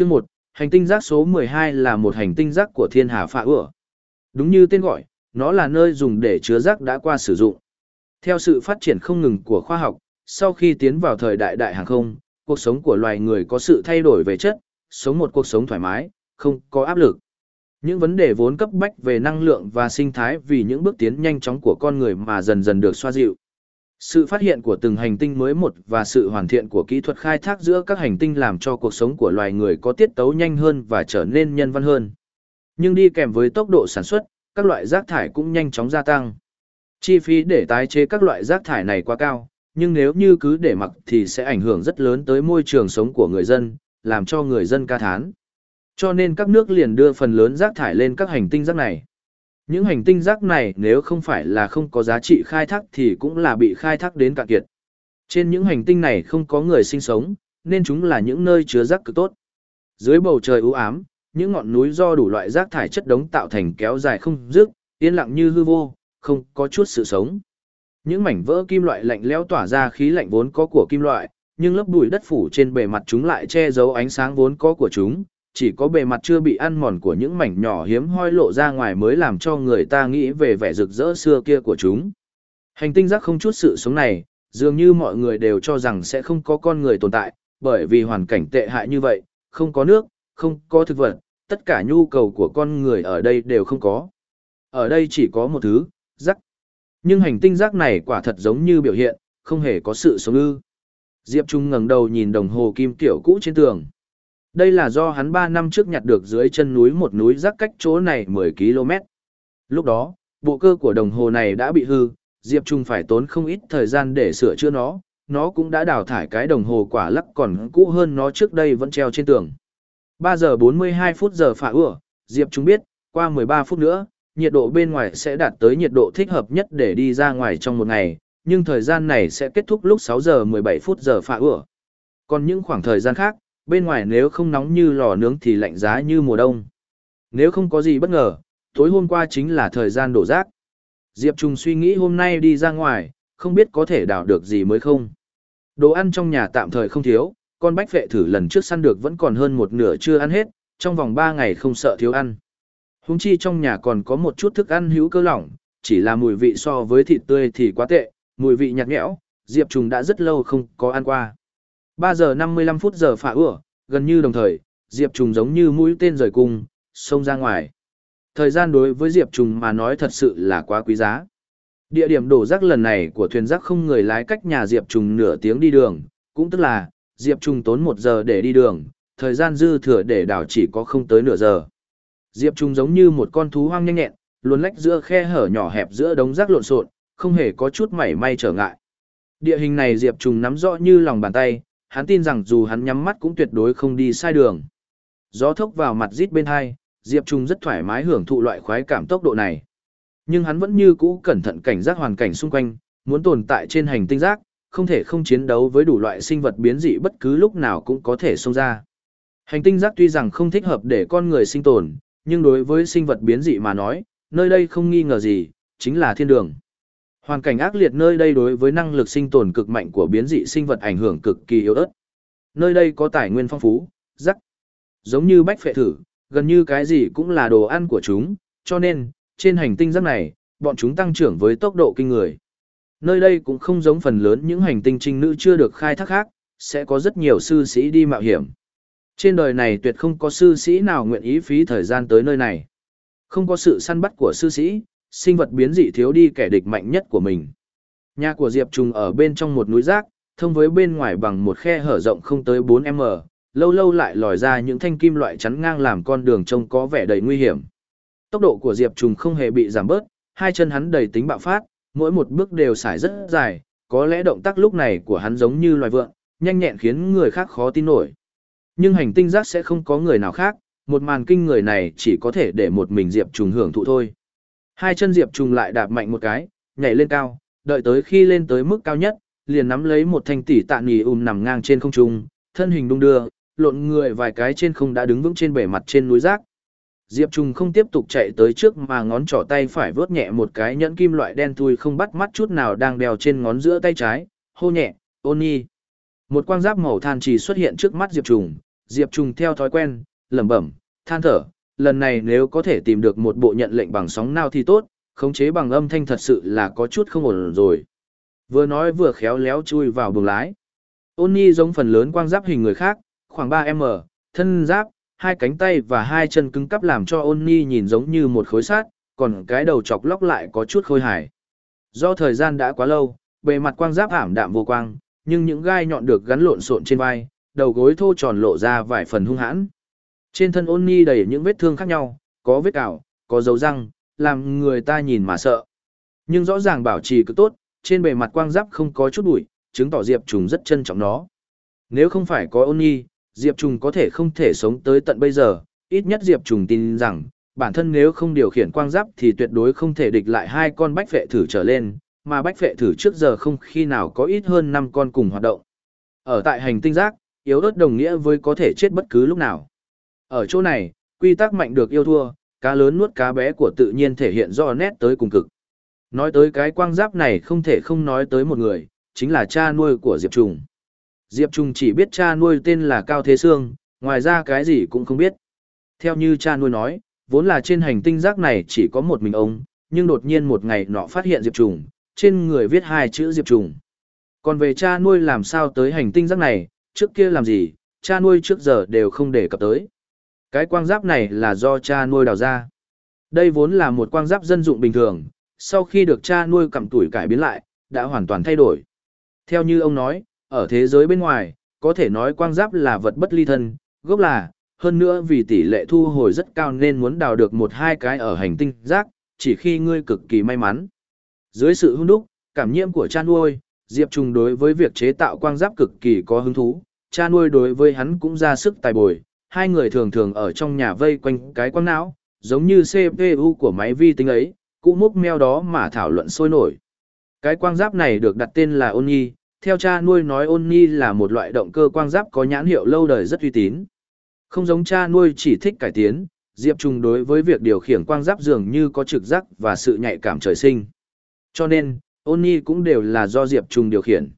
Chương 1, hành tinh rác số 12 là một hành tinh rác của thiên hà phạ ửa. Đúng như tên gọi, nó là nơi dùng để chứa rác đã qua sử dụng. Theo sự phát triển không ngừng của khoa học, sau khi tiến vào thời đại đại hàng không, cuộc sống của loài người có sự thay đổi về chất, sống một cuộc sống thoải mái, không có áp lực. Những vấn đề vốn cấp bách về năng lượng và sinh thái vì những bước tiến nhanh chóng của con người mà dần dần được xoa dịu. Sự phát hiện của từng hành tinh mới một và sự hoàn thiện của kỹ thuật khai thác giữa các hành tinh làm cho cuộc sống của loài người có tiết tấu nhanh hơn và trở nên nhân văn hơn. Nhưng đi kèm với tốc độ sản xuất, các loại rác thải cũng nhanh chóng gia tăng. Chi phí để tái chế các loại rác thải này quá cao, nhưng nếu như cứ để mặc thì sẽ ảnh hưởng rất lớn tới môi trường sống của người dân, làm cho người dân ca thán. Cho nên các nước liền đưa phần lớn rác thải lên các hành tinh rác này. Những hành tinh rác này nếu không phải là không có giá trị khai thác thì cũng là bị khai thác đến cạn kiệt. Trên những hành tinh này không có người sinh sống, nên chúng là những nơi chứa rác cực tốt. Dưới bầu trời u ám, những ngọn núi do đủ loại rác thải chất đống tạo thành kéo dài không dứt, yên lặng như hư vô, không có chút sự sống. Những mảnh vỡ kim loại lạnh lẽo tỏa ra khí lạnh vốn có của kim loại, nhưng lớp bụi đất phủ trên bề mặt chúng lại che giấu ánh sáng vốn có của chúng, chỉ có bề mặt chưa bị ăn mòn của những mảnh nhỏ hiếm hoi lộ ra ngoài mới làm cho người ta nghĩ về vẻ rực rỡ xưa kia của chúng. Hành tinh rác không chút sự sống này, dường như mọi người đều cho rằng sẽ không có con người tồn tại, bởi vì hoàn cảnh tệ hại như vậy, không có nước, không có thực vật, tất cả nhu cầu của con người ở đây đều không có. Ở đây chỉ có một thứ, rác. Nhưng hành tinh rác này quả thật giống như biểu hiện, không hề có sự sống ư. Diệp Trung ngẩng đầu nhìn đồng hồ kim tiểu cũ trên tường. Đây là do hắn 3 năm trước nhặt được dưới chân núi một núi rác cách chỗ này 10 km. Lúc đó, bộ cơ của đồng hồ này đã bị hư, Diệp Trung phải tốn không ít thời gian để sửa chữa nó, nó cũng đã đào thải cái đồng hồ quả lắc còn cũ hơn nó trước đây vẫn treo trên tường. 3 giờ 42 phút giờ phả ủa, Diệp Trung biết, qua 13 phút nữa, nhiệt độ bên ngoài sẽ đạt tới nhiệt độ thích hợp nhất để đi ra ngoài trong một ngày, nhưng thời gian này sẽ kết thúc lúc 6 giờ 17 phút giờ phả ủa. Còn những khoảng thời gian khác, bên ngoài nếu không nóng như lò nướng thì lạnh giá như mùa đông. Nếu không có gì bất ngờ, tối hôm qua chính là thời gian đổ rác. Diệp Trung suy nghĩ hôm nay đi ra ngoài, không biết có thể đào được gì mới không. Đồ ăn trong nhà tạm thời không thiếu, con bách vệ thử lần trước săn được vẫn còn hơn một nửa chưa ăn hết, trong vòng 3 ngày không sợ thiếu ăn. Húng chi trong nhà còn có một chút thức ăn hữu cơ lỏng, chỉ là mùi vị so với thịt tươi thì quá tệ, mùi vị nhạt nhẽo, Diệp Trùng đã rất lâu không có ăn qua. 3 giờ 55 phút giờ phả ửa, gần như đồng thời, Diệp Trùng giống như mũi tên rời cung, xông ra ngoài. Thời gian đối với Diệp Trùng mà nói thật sự là quá quý giá. Địa điểm đổ rác lần này của thuyền rác không người lái cách nhà Diệp Trùng nửa tiếng đi đường, cũng tức là, Diệp Trùng tốn một giờ để đi đường, thời gian dư thừa để đảo chỉ có không tới nửa giờ. Diệp Trùng giống như một con thú hoang nhanh nhẹn, luôn lách giữa khe hở nhỏ hẹp giữa đống rác lộn xộn, không hề có chút mảy may trở ngại. Địa hình này Diệp Trùng nắm rõ như lòng bàn tay, hắn tin rằng dù hắn nhắm mắt cũng tuyệt đối không đi sai đường. Gió thốc vào mặt rít bên hai, Diệp Trung rất thoải mái hưởng thụ loại khoái cảm tốc độ này. Nhưng hắn vẫn như cũ cẩn thận cảnh giác hoàn cảnh xung quanh, muốn tồn tại trên hành tinh giác, không thể không chiến đấu với đủ loại sinh vật biến dị bất cứ lúc nào cũng có thể xông ra. Hành tinh giác tuy rằng không thích hợp để con người sinh tồn, nhưng đối với sinh vật biến dị mà nói, nơi đây không nghi ngờ gì, chính là thiên đường. Hoàn cảnh ác liệt nơi đây đối với năng lực sinh tồn cực mạnh của biến dị sinh vật ảnh hưởng cực kỳ yếu ớt. Nơi đây có tài nguyên phong phú, rắc. Giống như bách phệ thử, gần như cái gì cũng là đồ ăn của chúng, cho nên, trên hành tinh rắc này, bọn chúng tăng trưởng với tốc độ kinh người. Nơi đây cũng không giống phần lớn những hành tinh trinh nữ chưa được khai thác khác, sẽ có rất nhiều sư sĩ đi mạo hiểm. Trên đời này tuyệt không có sư sĩ nào nguyện ý phí thời gian tới nơi này. Không có sự săn bắt của sư sĩ, sinh vật biến dị thiếu đi kẻ địch mạnh nhất của mình. Nhà của Diệp Trùng ở bên trong một núi rác, thông với bên ngoài bằng một khe hở rộng không tới 4m, lâu lâu lại lòi ra những thanh kim loại chắn ngang làm con đường trông có vẻ đầy nguy hiểm. Tốc độ của Diệp Trùng không hề bị giảm bớt, hai chân hắn đầy tính bạo phát, mỗi một bước đều xải rất dài, có lẽ động tác lúc này của hắn giống như loài vượn, nhanh nhẹn khiến người khác khó tin nổi. Nhưng hành tinh rác sẽ không có người nào khác, một màn kinh người này chỉ có thể để một mình Diệp Trùng hưởng thụ thôi. Hai chân Diệp Trùng lại đạp mạnh một cái, nhảy lên cao, đợi tới khi lên tới mức cao nhất, liền nắm lấy một thanh tỷ tạ nì ùm nằm ngang trên không trung, thân hình đung đưa, lộn người vài cái trên không đã đứng vững trên bề mặt trên núi rác. Diệp Trùng không tiếp tục chạy tới trước mà ngón trỏ tay phải vớt nhẹ một cái nhẫn kim loại đen thui không bắt mắt chút nào đang đeo trên ngón giữa tay trái, hô nhẹ, ôn nhi. Một quang giáp màu than chỉ xuất hiện trước mắt Diệp Trùng, Diệp Trùng theo thói quen, lẩm bẩm, than thở, lần này nếu có thể tìm được một bộ nhận lệnh bằng sóng nào thì tốt, khống chế bằng âm thanh thật sự là có chút không ổn rồi. Vừa nói vừa khéo léo chui vào buồng lái. Ôn Nhi giống phần lớn quang giáp hình người khác, khoảng 3m, thân giáp, hai cánh tay và hai chân cứng cắp làm cho Ôn Nhi nhìn giống như một khối sát, còn cái đầu chọc lóc lại có chút khôi hài. Do thời gian đã quá lâu, bề mặt quang giáp ảm đạm vô quang, nhưng những gai nhọn được gắn lộn xộn trên vai, đầu gối thô tròn lộ ra vài phần hung hãn. Trên thân ôn ni đầy những vết thương khác nhau, có vết cào, có dấu răng, làm người ta nhìn mà sợ. Nhưng rõ ràng bảo trì cứ tốt, trên bề mặt quang giáp không có chút bụi, chứng tỏ Diệp Trùng rất trân trọng nó. Nếu không phải có ôn nhi, Diệp Trùng có thể không thể sống tới tận bây giờ, ít nhất Diệp Trùng tin rằng, bản thân nếu không điều khiển quang giáp thì tuyệt đối không thể địch lại hai con bách vệ thử trở lên, mà bách vệ thử trước giờ không khi nào có ít hơn 5 con cùng hoạt động. Ở tại hành tinh giác, yếu ớt đồng nghĩa với có thể chết bất cứ lúc nào. Ở chỗ này, quy tắc mạnh được yêu thua, cá lớn nuốt cá bé của tự nhiên thể hiện rõ nét tới cùng cực. Nói tới cái quang giáp này không thể không nói tới một người, chính là cha nuôi của Diệp Trùng. Diệp Trùng chỉ biết cha nuôi tên là Cao Thế Sương, ngoài ra cái gì cũng không biết. Theo như cha nuôi nói, vốn là trên hành tinh giác này chỉ có một mình ông, nhưng đột nhiên một ngày nọ phát hiện Diệp Trùng, trên người viết hai chữ Diệp Trùng. Còn về cha nuôi làm sao tới hành tinh giác này, trước kia làm gì, cha nuôi trước giờ đều không để cập tới. Cái quang giáp này là do cha nuôi đào ra. Đây vốn là một quang giáp dân dụng bình thường, sau khi được cha nuôi cầm tuổi cải biến lại, đã hoàn toàn thay đổi. Theo như ông nói, ở thế giới bên ngoài, có thể nói quang giáp là vật bất ly thân, gốc là, hơn nữa vì tỷ lệ thu hồi rất cao nên muốn đào được một hai cái ở hành tinh giác, chỉ khi ngươi cực kỳ may mắn. Dưới sự hung đúc, cảm nhiễm của cha nuôi, Diệp Trùng đối với việc chế tạo quang giáp cực kỳ có hứng thú, cha nuôi đối với hắn cũng ra sức tài bồi, hai người thường thường ở trong nhà vây quanh cái quang não, giống như CPU của máy vi tính ấy, cũng múc meo đó mà thảo luận sôi nổi. Cái quang giáp này được đặt tên là Ôn Nhi, theo cha nuôi nói Ôn Nhi là một loại động cơ quang giáp có nhãn hiệu lâu đời rất uy tín. Không giống cha nuôi chỉ thích cải tiến, Diệp Trung đối với việc điều khiển quang giáp dường như có trực giác và sự nhạy cảm trời sinh. Cho nên, ôn nhi cũng đều là do Diệp Trung điều khiển.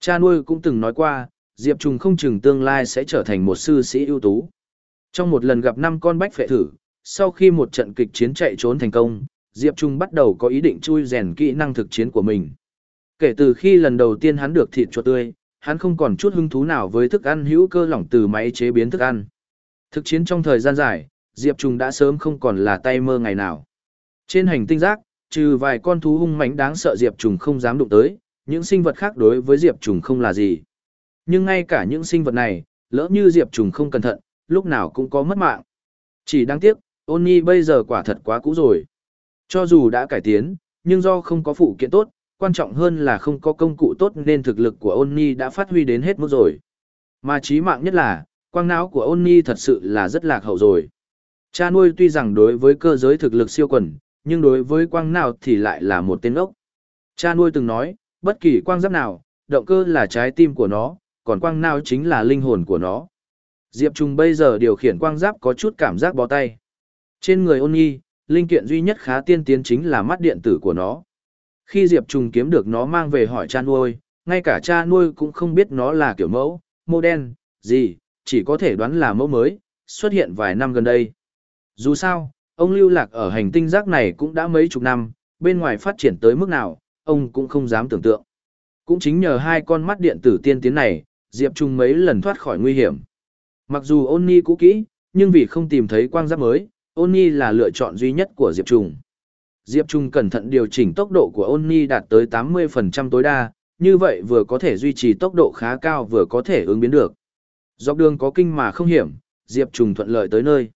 Cha nuôi cũng từng nói qua, Diệp Trùng không chừng tương lai sẽ trở thành một sư sĩ ưu tú. Trong một lần gặp năm con bách phệ thử, sau khi một trận kịch chiến chạy trốn thành công, Diệp Trung bắt đầu có ý định chui rèn kỹ năng thực chiến của mình. Kể từ khi lần đầu tiên hắn được thịt chuột tươi, hắn không còn chút hứng thú nào với thức ăn hữu cơ lỏng từ máy chế biến thức ăn. Thực chiến trong thời gian dài, Diệp Trung đã sớm không còn là tay mơ ngày nào. Trên hành tinh giác, trừ vài con thú hung mãnh đáng sợ Diệp Trùng không dám đụng tới, những sinh vật khác đối với Diệp Trùng không là gì. Nhưng ngay cả những sinh vật này, lỡ như Diệp Trùng không cẩn thận, lúc nào cũng có mất mạng. Chỉ đáng tiếc, ôn nhi bây giờ quả thật quá cũ rồi. Cho dù đã cải tiến, nhưng do không có phụ kiện tốt, quan trọng hơn là không có công cụ tốt nên thực lực của ôn nhi đã phát huy đến hết mức rồi. Mà chí mạng nhất là, quang não của ôn nhi thật sự là rất lạc hậu rồi. Cha nuôi tuy rằng đối với cơ giới thực lực siêu quần, nhưng đối với quang nào thì lại là một tên ốc. Cha nuôi từng nói, bất kỳ quang giáp nào, động cơ là trái tim của nó, còn quang nao chính là linh hồn của nó. Diệp Trung bây giờ điều khiển quang giáp có chút cảm giác bó tay. Trên người ôn nghi, linh kiện duy nhất khá tiên tiến chính là mắt điện tử của nó. Khi Diệp Trung kiếm được nó mang về hỏi cha nuôi, ngay cả cha nuôi cũng không biết nó là kiểu mẫu, mô đen, gì, chỉ có thể đoán là mẫu mới, xuất hiện vài năm gần đây. Dù sao, ông lưu lạc ở hành tinh rác này cũng đã mấy chục năm, bên ngoài phát triển tới mức nào, ông cũng không dám tưởng tượng. Cũng chính nhờ hai con mắt điện tử tiên tiến này, Diệp Trung mấy lần thoát khỏi nguy hiểm. Mặc dù ôn ni cũ kỹ, nhưng vì không tìm thấy quang giáp mới, ôn ni là lựa chọn duy nhất của Diệp Trung. Diệp Trung cẩn thận điều chỉnh tốc độ của ôn ni đạt tới 80% tối đa, như vậy vừa có thể duy trì tốc độ khá cao vừa có thể ứng biến được. Dọc đường có kinh mà không hiểm, Diệp Trung thuận lợi tới nơi.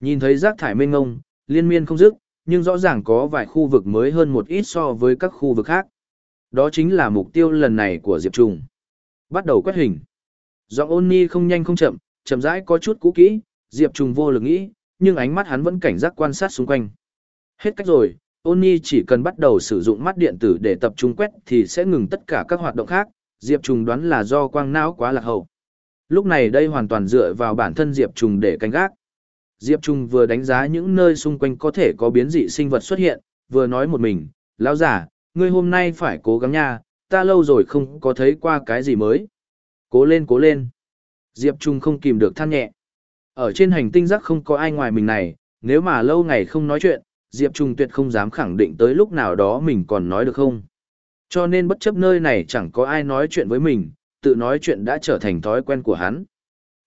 Nhìn thấy rác thải mênh ngông, liên miên không dứt, nhưng rõ ràng có vài khu vực mới hơn một ít so với các khu vực khác. Đó chính là mục tiêu lần này của Diệp Trung. Bắt đầu quét hình. Giọng ôn ni không nhanh không chậm, chậm rãi có chút cũ kỹ, Diệp Trùng vô lực nghĩ, nhưng ánh mắt hắn vẫn cảnh giác quan sát xung quanh. Hết cách rồi, ôn ni chỉ cần bắt đầu sử dụng mắt điện tử để tập trung quét thì sẽ ngừng tất cả các hoạt động khác, Diệp Trùng đoán là do quang não quá lạc hậu. Lúc này đây hoàn toàn dựa vào bản thân Diệp Trùng để canh gác. Diệp Trung vừa đánh giá những nơi xung quanh có thể có biến dị sinh vật xuất hiện, vừa nói một mình, lão giả, ngươi hôm nay phải cố gắng nha, ta lâu rồi không có thấy qua cái gì mới. Cố lên cố lên. Diệp Trung không kìm được than nhẹ. Ở trên hành tinh rác không có ai ngoài mình này, nếu mà lâu ngày không nói chuyện, Diệp Trung tuyệt không dám khẳng định tới lúc nào đó mình còn nói được không. Cho nên bất chấp nơi này chẳng có ai nói chuyện với mình, tự nói chuyện đã trở thành thói quen của hắn.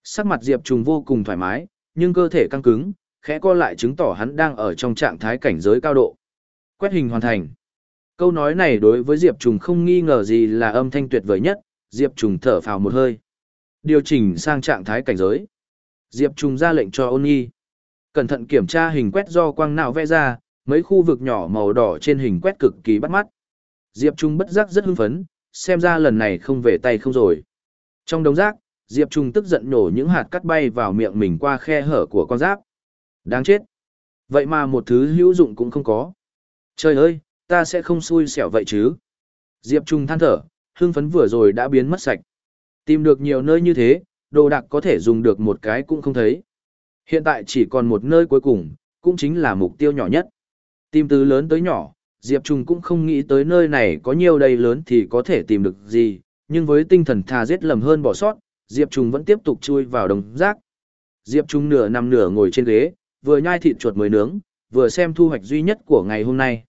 Sắc mặt Diệp Trung vô cùng thoải mái, nhưng cơ thể căng cứng, khẽ co lại chứng tỏ hắn đang ở trong trạng thái cảnh giới cao độ. Quét hình hoàn thành. Câu nói này đối với Diệp Trùng không nghi ngờ gì là âm thanh tuyệt vời nhất, Diệp Trùng thở phào một hơi. Điều chỉnh sang trạng thái cảnh giới. Diệp Trùng ra lệnh cho ôn nghi. Cẩn thận kiểm tra hình quét do quang não vẽ ra, mấy khu vực nhỏ màu đỏ trên hình quét cực kỳ bắt mắt. Diệp Trung bất giác rất hưng phấn, xem ra lần này không về tay không rồi. Trong đống rác, Diệp Trung tức giận nổ những hạt cắt bay vào miệng mình qua khe hở của con giáp. Đáng chết. Vậy mà một thứ hữu dụng cũng không có. Trời ơi, ta sẽ không xui xẻo vậy chứ. Diệp Trung than thở, hương phấn vừa rồi đã biến mất sạch. Tìm được nhiều nơi như thế, đồ đạc có thể dùng được một cái cũng không thấy. Hiện tại chỉ còn một nơi cuối cùng, cũng chính là mục tiêu nhỏ nhất. Tìm từ lớn tới nhỏ, Diệp Trung cũng không nghĩ tới nơi này có nhiều đầy lớn thì có thể tìm được gì, nhưng với tinh thần thà giết lầm hơn bỏ sót, Diệp Trung vẫn tiếp tục chui vào đồng rác. Diệp Trung nửa nằm nửa ngồi trên ghế, vừa nhai thịt chuột mới nướng, vừa xem thu hoạch duy nhất của ngày hôm nay.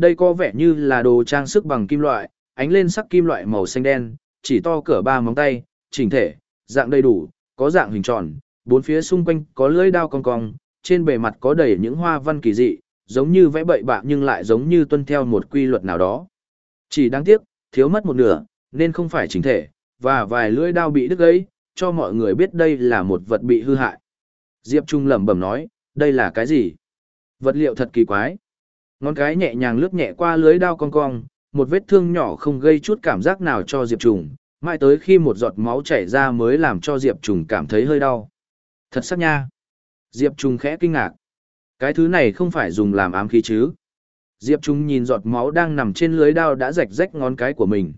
Đây có vẻ như là đồ trang sức bằng kim loại, ánh lên sắc kim loại màu xanh đen, chỉ to cỡ ba móng tay, chỉnh thể, dạng đầy đủ, có dạng hình tròn, bốn phía xung quanh có lưỡi dao cong cong, trên bề mặt có đầy những hoa văn kỳ dị, giống như vẽ bậy bạ nhưng lại giống như tuân theo một quy luật nào đó. Chỉ đáng tiếc, thiếu mất một nửa, nên không phải chỉnh thể, và vài lưỡi dao bị đứt gãy, cho mọi người biết đây là một vật bị hư hại. Diệp Trung lẩm bẩm nói, đây là cái gì? Vật liệu thật kỳ quái. Ngón cái nhẹ nhàng lướt nhẹ qua lưới đao cong cong, một vết thương nhỏ không gây chút cảm giác nào cho Diệp Trùng, mãi tới khi một giọt máu chảy ra mới làm cho Diệp Trùng cảm thấy hơi đau. Thật sắc nha. Diệp Trùng khẽ kinh ngạc. Cái thứ này không phải dùng làm ám khí chứ. Diệp Trùng nhìn giọt máu đang nằm trên lưới đao đã rạch rách ngón cái của mình.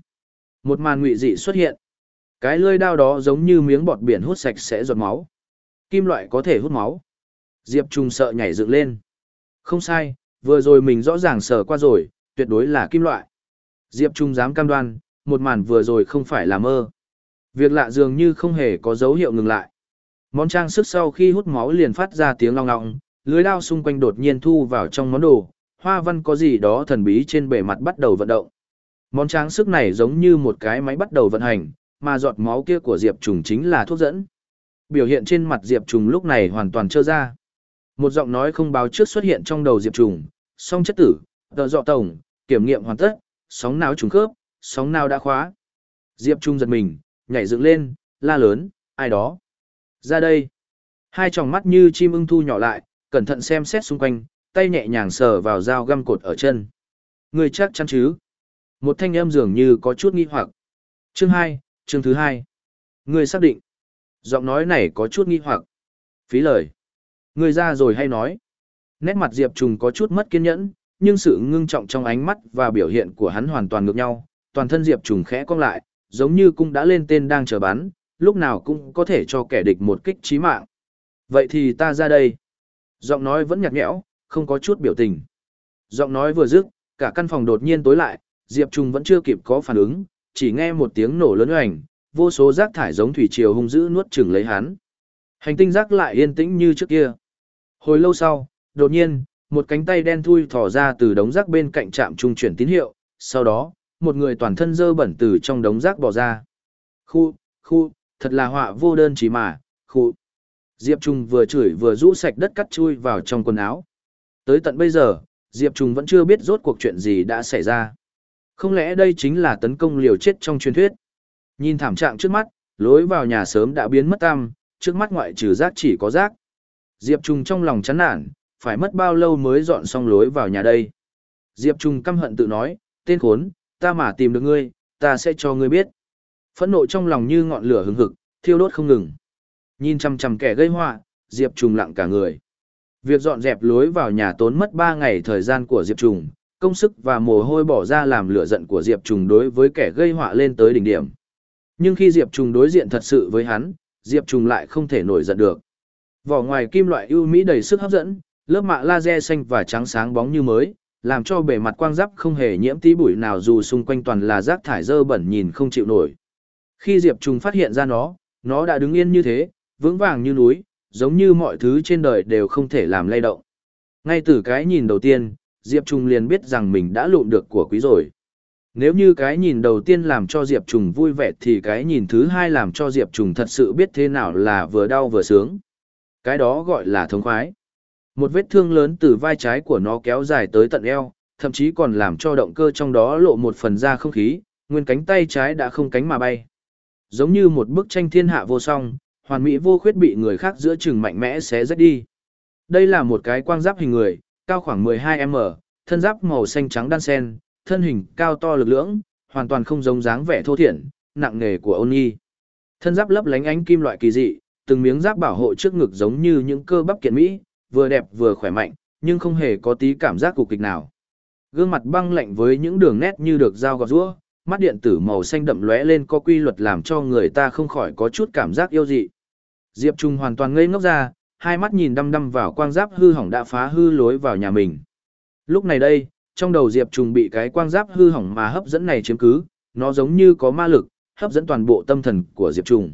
Một màn ngụy dị xuất hiện. Cái lưới đao đó giống như miếng bọt biển hút sạch sẽ giọt máu. Kim loại có thể hút máu. Diệp Trùng sợ nhảy dựng lên. Không sai, vừa rồi mình rõ ràng sờ qua rồi, tuyệt đối là kim loại. Diệp Trung dám cam đoan, một màn vừa rồi không phải là mơ. Việc lạ dường như không hề có dấu hiệu ngừng lại. Món trang sức sau khi hút máu liền phát ra tiếng long ngọng, lưới đao xung quanh đột nhiên thu vào trong món đồ, hoa văn có gì đó thần bí trên bề mặt bắt đầu vận động. Món trang sức này giống như một cái máy bắt đầu vận hành, mà giọt máu kia của Diệp Trùng chính là thuốc dẫn. Biểu hiện trên mặt Diệp Trùng lúc này hoàn toàn trơ ra. Một giọng nói không báo trước xuất hiện trong đầu Diệp Trùng, song chất tử, tờ dọ tổng, kiểm nghiệm hoàn tất, sóng nào trùng khớp, sóng nào đã khóa. Diệp Trung giật mình, nhảy dựng lên, la lớn, ai đó. Ra đây. Hai tròng mắt như chim ưng thu nhỏ lại, cẩn thận xem xét xung quanh, tay nhẹ nhàng sờ vào dao găm cột ở chân. Người chắc chắn chứ? Một thanh âm dường như có chút nghi hoặc. Chương 2, chương thứ 2. Người xác định. Giọng nói này có chút nghi hoặc. Phí lời. Người ra rồi hay nói. Nét mặt Diệp Trùng có chút mất kiên nhẫn, nhưng sự ngưng trọng trong ánh mắt và biểu hiện của hắn hoàn toàn ngược nhau. Toàn thân Diệp Trùng khẽ cong lại, giống như cung đã lên tên đang chờ bắn, lúc nào cũng có thể cho kẻ địch một kích chí mạng. Vậy thì ta ra đây. Giọng nói vẫn nhạt nhẽo, không có chút biểu tình. Giọng nói vừa dứt, cả căn phòng đột nhiên tối lại, Diệp Trùng vẫn chưa kịp có phản ứng, chỉ nghe một tiếng nổ lớn oành, vô số rác thải giống thủy triều hung dữ nuốt chửng lấy hắn. Hành tinh rác lại yên tĩnh như trước kia. Hồi lâu sau, đột nhiên, một cánh tay đen thui thò ra từ đống rác bên cạnh trạm trung chuyển tín hiệu, sau đó, một người toàn thân dơ bẩn từ trong đống rác bỏ ra. Khu, khu, thật là họa vô đơn chỉ mà, khu. Diệp Trung vừa chửi vừa rũ sạch đất cắt chui vào trong quần áo. Tới tận bây giờ, Diệp Trung vẫn chưa biết rốt cuộc chuyện gì đã xảy ra. Không lẽ đây chính là tấn công liều chết trong truyền thuyết? Nhìn thảm trạng trước mắt, lối vào nhà sớm đã biến mất tăm, trước mắt ngoại trừ rác chỉ có rác. Diệp Trung trong lòng chán nản, phải mất bao lâu mới dọn xong lối vào nhà đây. Diệp Trung căm hận tự nói, tên khốn, ta mà tìm được ngươi, ta sẽ cho ngươi biết. Phẫn nộ trong lòng như ngọn lửa hứng hực, thiêu đốt không ngừng. Nhìn chằm chằm kẻ gây họa, Diệp Trùng lặng cả người. Việc dọn dẹp lối vào nhà tốn mất 3 ngày thời gian của Diệp Trùng, công sức và mồ hôi bỏ ra làm lửa giận của Diệp Trùng đối với kẻ gây họa lên tới đỉnh điểm. Nhưng khi Diệp Trùng đối diện thật sự với hắn, Diệp Trùng lại không thể nổi giận được. Vỏ ngoài kim loại ưu mỹ đầy sức hấp dẫn, lớp mạ laser xanh và trắng sáng bóng như mới, làm cho bề mặt quang giáp không hề nhiễm tí bụi nào dù xung quanh toàn là rác thải dơ bẩn nhìn không chịu nổi. Khi Diệp Trùng phát hiện ra nó, Nó đã đứng yên như thế, vững vàng như núi, giống như mọi thứ trên đời đều không thể làm lay động. Ngay từ cái nhìn đầu tiên, Diệp Trùng liền biết rằng mình đã lụm được của quý rồi. Nếu như cái nhìn đầu tiên làm cho Diệp Trùng vui vẻ thì cái nhìn thứ hai làm cho Diệp Trùng thật sự biết thế nào là vừa đau vừa sướng. Cái đó gọi là thống khoái. Một vết thương lớn từ vai trái của nó kéo dài tới tận eo, thậm chí còn làm cho động cơ trong đó lộ một phần ra không khí, nguyên cánh tay trái đã không cánh mà bay. Giống như một bức tranh thiên hạ vô song, hoàn mỹ vô khuyết bị người khác giữa chừng mạnh mẽ xé rách đi. Đây là một cái quang giáp hình người, cao khoảng 12m, thân giáp màu xanh trắng đan sen, thân hình cao to lực lưỡng, hoàn toàn không giống dáng vẻ thô thiển, nặng nề của ôn nhi. Thân giáp lấp lánh ánh kim loại kỳ dị, từng miếng giáp bảo hộ trước ngực giống như những cơ bắp kiện mỹ, vừa đẹp vừa khỏe mạnh, nhưng không hề có tí cảm giác cục kịch nào. Gương mặt băng lạnh với những đường nét như được dao gọt rũa, mắt điện tử màu xanh đậm lóe lên có quy luật làm cho người ta không khỏi có chút cảm giác yêu dị. Diệp Trung hoàn toàn ngây ngốc ra, hai mắt nhìn đăm đăm vào quang giáp hư hỏng đã phá hư lối vào nhà mình. Lúc này đây, trong đầu Diệp Trung bị cái quang giáp hư hỏng mà hấp dẫn này chiếm cứ, nó giống như có ma lực, hấp dẫn toàn bộ tâm thần của Diệp Trung.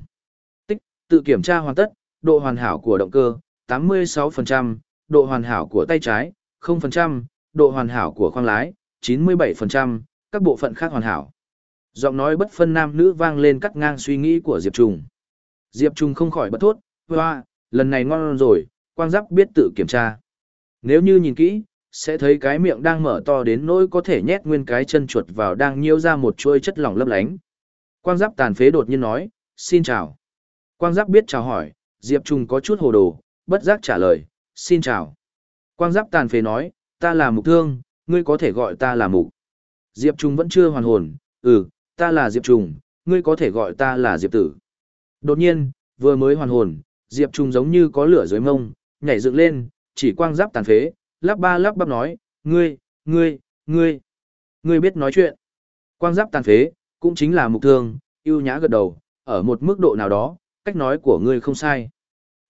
Tự kiểm tra hoàn tất, độ hoàn hảo của động cơ, 86%, độ hoàn hảo của tay trái, 0%, độ hoàn hảo của khoang lái, 97%, các bộ phận khác hoàn hảo. Giọng nói bất phân nam nữ vang lên cắt ngang suy nghĩ của Diệp Trung. Diệp Trung không khỏi bất thốt, hoa, lần này ngon rồi, quang giáp biết tự kiểm tra. Nếu như nhìn kỹ, sẽ thấy cái miệng đang mở to đến nỗi có thể nhét nguyên cái chân chuột vào đang nhiêu ra một chuôi chất lỏng lấp lánh. Quang giáp tàn phế đột nhiên nói, xin chào. Quang giáp biết chào hỏi, Diệp Trung có chút hồ đồ, bất giác trả lời, xin chào. Quang giáp tàn phế nói, ta là mục thương, ngươi có thể gọi ta là mục. Diệp Trung vẫn chưa hoàn hồn, ừ, ta là Diệp Trung, ngươi có thể gọi ta là Diệp Tử. Đột nhiên, vừa mới hoàn hồn, Diệp Trung giống như có lửa dưới mông, nhảy dựng lên, chỉ quang giáp tàn phế, lắp ba lắp bắp nói, ngươi, ngươi, ngươi, ngươi biết nói chuyện. Quang giáp tàn phế, cũng chính là mục thương, yêu nhã gật đầu, ở một mức độ nào đó, cách nói của ngươi không sai.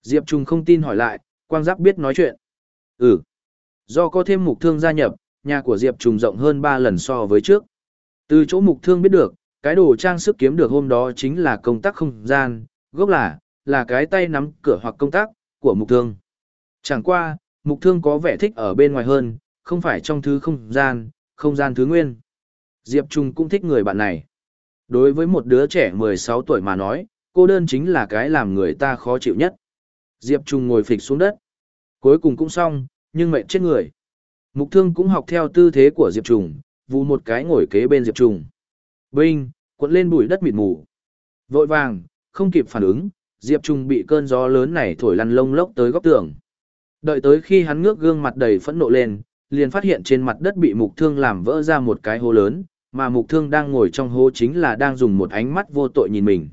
Diệp Trung không tin hỏi lại, quang giáp biết nói chuyện. Ừ. Do có thêm mục thương gia nhập, nhà của Diệp Trung rộng hơn 3 lần so với trước. Từ chỗ mục thương biết được, cái đồ trang sức kiếm được hôm đó chính là công tác không gian, gốc là, là cái tay nắm cửa hoặc công tác, của mục thương. Chẳng qua, mục thương có vẻ thích ở bên ngoài hơn, không phải trong thứ không gian, không gian thứ nguyên. Diệp Trung cũng thích người bạn này. Đối với một đứa trẻ 16 tuổi mà nói, cô đơn chính là cái làm người ta khó chịu nhất. Diệp Trung ngồi phịch xuống đất. Cuối cùng cũng xong, nhưng mệt chết người. Mục thương cũng học theo tư thế của Diệp Trung, vụ một cái ngồi kế bên Diệp Trung. Binh, cuộn lên bụi đất mịt mù. Vội vàng, không kịp phản ứng, Diệp Trung bị cơn gió lớn này thổi lăn lông lốc tới góc tường. Đợi tới khi hắn ngước gương mặt đầy phẫn nộ lên, liền phát hiện trên mặt đất bị mục thương làm vỡ ra một cái hố lớn, mà mục thương đang ngồi trong hố chính là đang dùng một ánh mắt vô tội nhìn mình.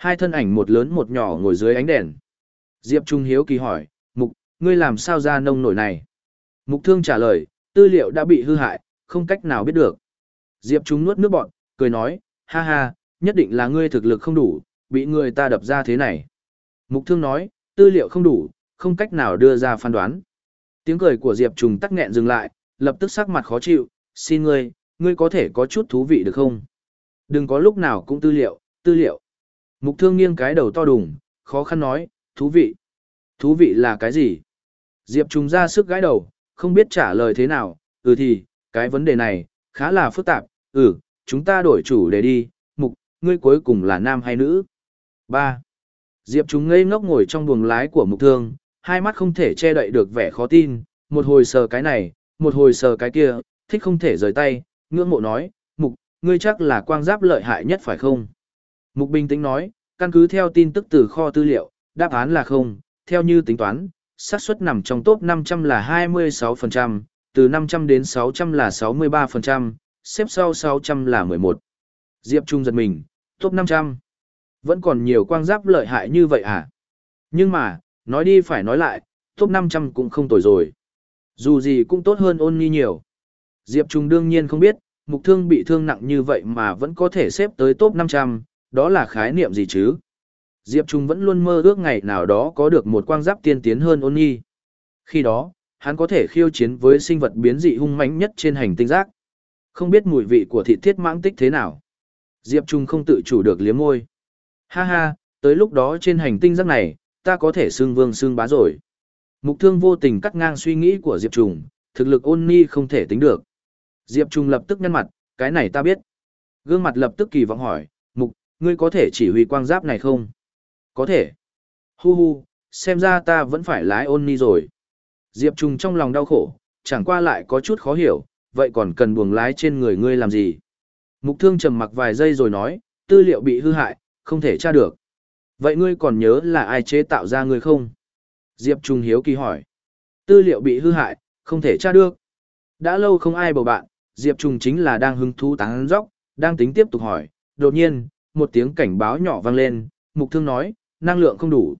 Hai thân ảnh một lớn một nhỏ ngồi dưới ánh đèn. Diệp Trung hiếu kỳ hỏi, mục, ngươi làm sao ra nông nổi này? Mục thương trả lời, tư liệu đã bị hư hại, không cách nào biết được. Diệp Trung nuốt nước bọn, cười nói, ha ha, nhất định là ngươi thực lực không đủ, bị người ta đập ra thế này. Mục thương nói, tư liệu không đủ, không cách nào đưa ra phán đoán. Tiếng cười của Diệp Trung tắc nghẹn dừng lại, lập tức sắc mặt khó chịu, xin ngươi, ngươi có thể có chút thú vị được không? Đừng có lúc nào cũng tư liệu, tư liệu. Mục thương nghiêng cái đầu to đùng, khó khăn nói, thú vị. Thú vị là cái gì? Diệp Trùng ra sức gãi đầu, không biết trả lời thế nào, ừ thì, cái vấn đề này, khá là phức tạp, ừ, chúng ta đổi chủ đề đi, mục, ngươi cuối cùng là nam hay nữ? 3. Diệp Trung ngây ngốc ngồi trong buồng lái của mục thương, hai mắt không thể che đậy được vẻ khó tin, một hồi sờ cái này, một hồi sờ cái kia, thích không thể rời tay, ngưỡng mộ nói, mục, ngươi chắc là quang giáp lợi hại nhất phải không? Mục bình tĩnh nói, căn cứ theo tin tức từ kho tư liệu, đáp án là không, theo như tính toán, xác suất nằm trong top 500 là 26%, từ 500 đến 600 là 63%, xếp sau 600 là 11. Diệp Trung giật mình, top 500. Vẫn còn nhiều quang giáp lợi hại như vậy à? Nhưng mà, nói đi phải nói lại, top 500 cũng không tồi rồi. Dù gì cũng tốt hơn ôn nghi nhiều. Diệp Trung đương nhiên không biết, mục thương bị thương nặng như vậy mà vẫn có thể xếp tới top 500, đó là khái niệm gì chứ? Diệp Trung vẫn luôn mơ ước ngày nào đó có được một quang giáp tiên tiến hơn ôn nhi. Khi đó, hắn có thể khiêu chiến với sinh vật biến dị hung mãnh nhất trên hành tinh giác. Không biết mùi vị của thị thiết mãng tích thế nào. Diệp Trung không tự chủ được liếm môi. Ha ha, tới lúc đó trên hành tinh giác này, ta có thể xương vương xương bá rồi. Mục thương vô tình cắt ngang suy nghĩ của Diệp Trung. thực lực ôn nhi không thể tính được. Diệp Trung lập tức nhăn mặt, cái này ta biết. Gương mặt lập tức kỳ vọng hỏi, ngươi có thể chỉ huy quang giáp này không? Có thể. Hu hu, xem ra ta vẫn phải lái ôn ni rồi. Diệp Trùng trong lòng đau khổ, chẳng qua lại có chút khó hiểu, vậy còn cần buồng lái trên người ngươi làm gì? Mục thương trầm mặc vài giây rồi nói, tư liệu bị hư hại, không thể tra được. Vậy ngươi còn nhớ là ai chế tạo ra ngươi không? Diệp Trung hiếu kỳ hỏi. Tư liệu bị hư hại, không thể tra được. Đã lâu không ai bầu bạn, Diệp Trung chính là đang hứng thú tán dốc, đang tính tiếp tục hỏi. Đột nhiên, một tiếng cảnh báo nhỏ vang lên, mục thương nói, năng lượng không đủ.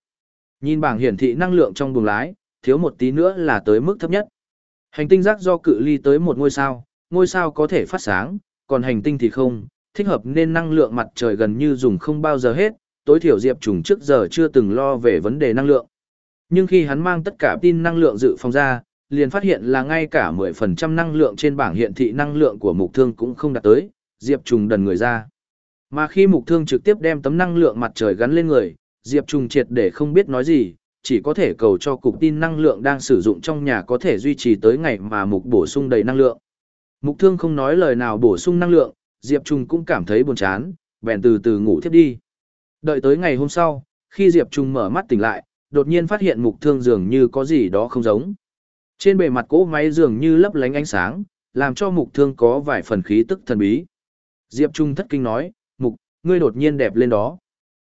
Nhìn bảng hiển thị năng lượng trong buồng lái, thiếu một tí nữa là tới mức thấp nhất. Hành tinh rác do cự ly tới một ngôi sao, ngôi sao có thể phát sáng, còn hành tinh thì không, thích hợp nên năng lượng mặt trời gần như dùng không bao giờ hết, tối thiểu Diệp Trùng trước giờ chưa từng lo về vấn đề năng lượng. Nhưng khi hắn mang tất cả tin năng lượng dự phòng ra, liền phát hiện là ngay cả 10% năng lượng trên bảng hiện thị năng lượng của mục thương cũng không đạt tới, Diệp Trùng đần người ra. Mà khi mục thương trực tiếp đem tấm năng lượng mặt trời gắn lên người, Diệp Trùng triệt để không biết nói gì, chỉ có thể cầu cho cục tin năng lượng đang sử dụng trong nhà có thể duy trì tới ngày mà mục bổ sung đầy năng lượng. Mục thương không nói lời nào bổ sung năng lượng, Diệp trùng cũng cảm thấy buồn chán, bèn từ từ ngủ thiếp đi. Đợi tới ngày hôm sau, khi Diệp trùng mở mắt tỉnh lại, đột nhiên phát hiện mục thương dường như có gì đó không giống. Trên bề mặt cỗ máy dường như lấp lánh ánh sáng, làm cho mục thương có vài phần khí tức thần bí. Diệp Trung thất kinh nói, ngươi đột nhiên đẹp lên đó.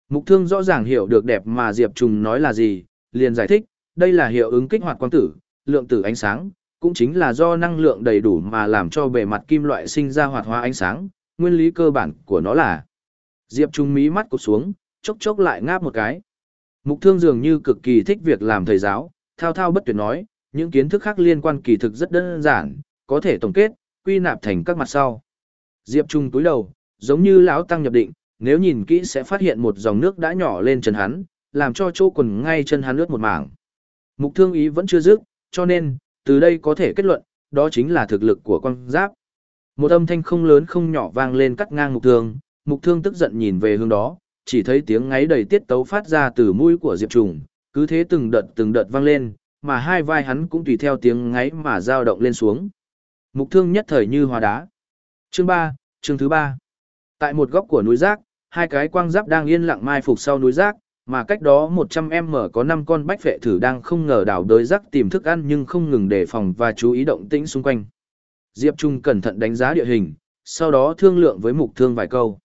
Mục thương rõ ràng hiểu được đẹp mà Diệp Trung nói là gì, liền giải thích, đây là hiệu ứng kích hoạt quang tử, lượng tử ánh sáng, cũng chính là do năng lượng đầy đủ mà làm cho bề mặt kim loại sinh ra hoạt hóa ánh sáng, nguyên lý cơ bản của nó là. Diệp Trung mí mắt cụp xuống, chốc chốc lại ngáp một cái. Mục thương dường như cực kỳ thích việc làm thầy giáo, thao thao bất tuyệt nói, những kiến thức khác liên quan kỳ thực rất đơn giản, có thể tổng kết, quy nạp thành các mặt sau. Diệp Trung túi đầu, giống như lão tăng nhập định, nếu nhìn kỹ sẽ phát hiện một dòng nước đã nhỏ lên chân hắn, làm cho chỗ quần ngay chân hắn ướt một mảng. Mục thương ý vẫn chưa dứt, cho nên, từ đây có thể kết luận, đó chính là thực lực của quan giáp. Một âm thanh không lớn không nhỏ vang lên cắt ngang mục thương, mục thương tức giận nhìn về hướng đó, chỉ thấy tiếng ngáy đầy tiết tấu phát ra từ mũi của Diệp Trùng, cứ thế từng đợt từng đợt vang lên, mà hai vai hắn cũng tùy theo tiếng ngáy mà dao động lên xuống. Mục thương nhất thời như hóa đá. Chương 3, chương thứ 3. Tại một góc của núi rác, hai cái quang giáp đang yên lặng mai phục sau núi rác, mà cách đó 100m có 5 con bách vệ thử đang không ngờ đảo đới rác tìm thức ăn nhưng không ngừng đề phòng và chú ý động tĩnh xung quanh. Diệp Trung cẩn thận đánh giá địa hình, sau đó thương lượng với mục thương vài câu.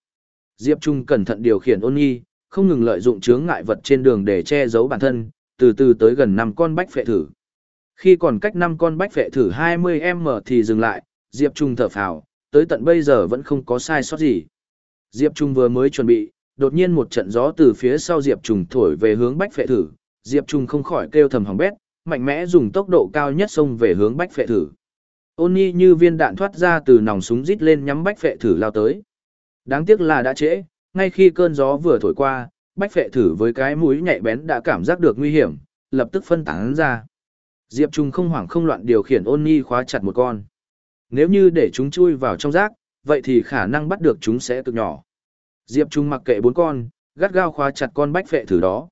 Diệp Trung cẩn thận điều khiển ôn nhi, không ngừng lợi dụng chướng ngại vật trên đường để che giấu bản thân, từ từ tới gần 5 con bách vệ thử. Khi còn cách 5 con bách vệ thử 20m thì dừng lại, Diệp Trung thở phào, tới tận bây giờ vẫn không có sai sót gì. Diệp Trung vừa mới chuẩn bị, đột nhiên một trận gió từ phía sau Diệp Trung thổi về hướng Bách Phệ Thử, Diệp Trung không khỏi kêu thầm hỏng bét, mạnh mẽ dùng tốc độ cao nhất xông về hướng Bách Phệ Thử. Ôn Nhi như viên đạn thoát ra từ nòng súng rít lên nhắm Bách Phệ Thử lao tới. Đáng tiếc là đã trễ, ngay khi cơn gió vừa thổi qua, Bách Phệ Thử với cái mũi nhạy bén đã cảm giác được nguy hiểm, lập tức phân tán ra. Diệp Trung không hoảng không loạn điều khiển Ôn Nhi khóa chặt một con. Nếu như để chúng chui vào trong rác, vậy thì khả năng bắt được chúng sẽ cực nhỏ. Diệp Trung mặc kệ bốn con, gắt gao khóa chặt con bách phệ thử đó.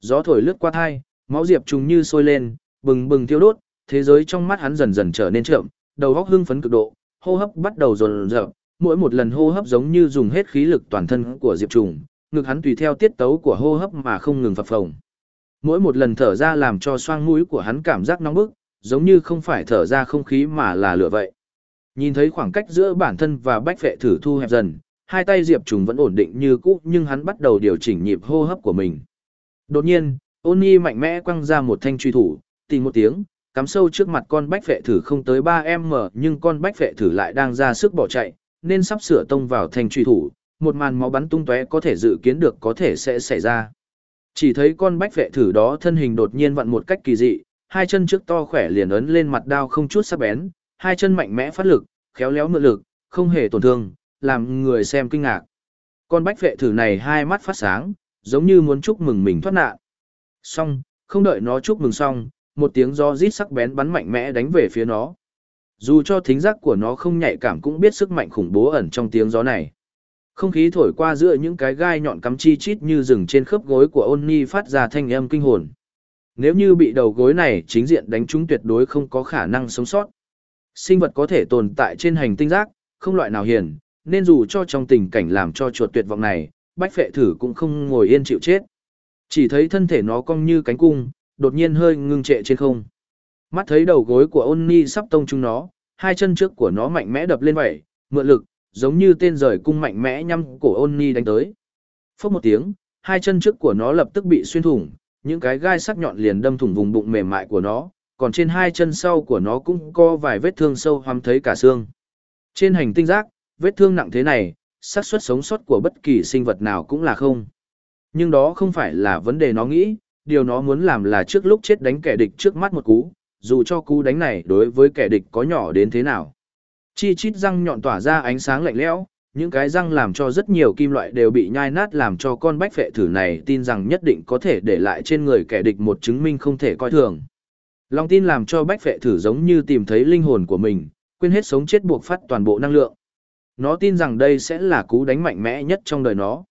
Gió thổi lướt qua thai, máu Diệp Trung như sôi lên, bừng bừng thiêu đốt, thế giới trong mắt hắn dần dần trở nên chậm, đầu óc hưng phấn cực độ, hô hấp bắt đầu dồn dập, mỗi một lần hô hấp giống như dùng hết khí lực toàn thân của Diệp Trung, ngực hắn tùy theo tiết tấu của hô hấp mà không ngừng phập phồng. Mỗi một lần thở ra làm cho xoang mũi của hắn cảm giác nóng bức, giống như không phải thở ra không khí mà là lửa vậy. Nhìn thấy khoảng cách giữa bản thân và bách vệ thử thu hẹp dần, hai tay Diệp Trùng vẫn ổn định như cũ nhưng hắn bắt đầu điều chỉnh nhịp hô hấp của mình. Đột nhiên, ôn nhi mạnh mẽ quăng ra một thanh truy thủ, tìm một tiếng, cắm sâu trước mặt con bách vệ thử không tới 3m nhưng con bách vệ thử lại đang ra sức bỏ chạy, nên sắp sửa tông vào thanh truy thủ, một màn máu bắn tung tóe có thể dự kiến được có thể sẽ xảy ra. Chỉ thấy con bách vệ thử đó thân hình đột nhiên vặn một cách kỳ dị, hai chân trước to khỏe liền ấn lên mặt đao không chút sắc bén, hai chân mạnh mẽ phát lực, khéo léo mượn lực, không hề tổn thương, làm người xem kinh ngạc. Con bách vệ thử này hai mắt phát sáng, giống như muốn chúc mừng mình thoát nạn. Xong, không đợi nó chúc mừng xong, một tiếng gió rít sắc bén bắn mạnh mẽ đánh về phía nó. Dù cho thính giác của nó không nhạy cảm cũng biết sức mạnh khủng bố ẩn trong tiếng gió này. Không khí thổi qua giữa những cái gai nhọn cắm chi chít như rừng trên khớp gối của ôn ni phát ra thanh âm kinh hồn. Nếu như bị đầu gối này chính diện đánh trúng tuyệt đối không có khả năng sống sót. Sinh vật có thể tồn tại trên hành tinh rác, không loại nào hiền, nên dù cho trong tình cảnh làm cho chuột tuyệt vọng này, bách phệ thử cũng không ngồi yên chịu chết. Chỉ thấy thân thể nó cong như cánh cung, đột nhiên hơi ngưng trệ trên không. Mắt thấy đầu gối của ôn ni sắp tông chúng nó, hai chân trước của nó mạnh mẽ đập lên vậy, mượn lực, giống như tên rời cung mạnh mẽ nhắm cổ ôn ni đánh tới. Phốc một tiếng, hai chân trước của nó lập tức bị xuyên thủng, những cái gai sắc nhọn liền đâm thủng vùng bụng mềm mại của nó, còn trên hai chân sau của nó cũng có vài vết thương sâu hoắm thấy cả xương. Trên hành tinh rác, vết thương nặng thế này, xác suất sống sót của bất kỳ sinh vật nào cũng là không. Nhưng đó không phải là vấn đề nó nghĩ, điều nó muốn làm là trước lúc chết đánh kẻ địch trước mắt một cú, dù cho cú đánh này đối với kẻ địch có nhỏ đến thế nào. Chi chít răng nhọn tỏa ra ánh sáng lạnh lẽo, những cái răng làm cho rất nhiều kim loại đều bị nhai nát làm cho con bách phệ thử này tin rằng nhất định có thể để lại trên người kẻ địch một chứng minh không thể coi thường. Lòng tin làm cho bách phệ thử giống như tìm thấy linh hồn của mình, quên hết sống chết buộc phát toàn bộ năng lượng. Nó tin rằng đây sẽ là cú đánh mạnh mẽ nhất trong đời nó.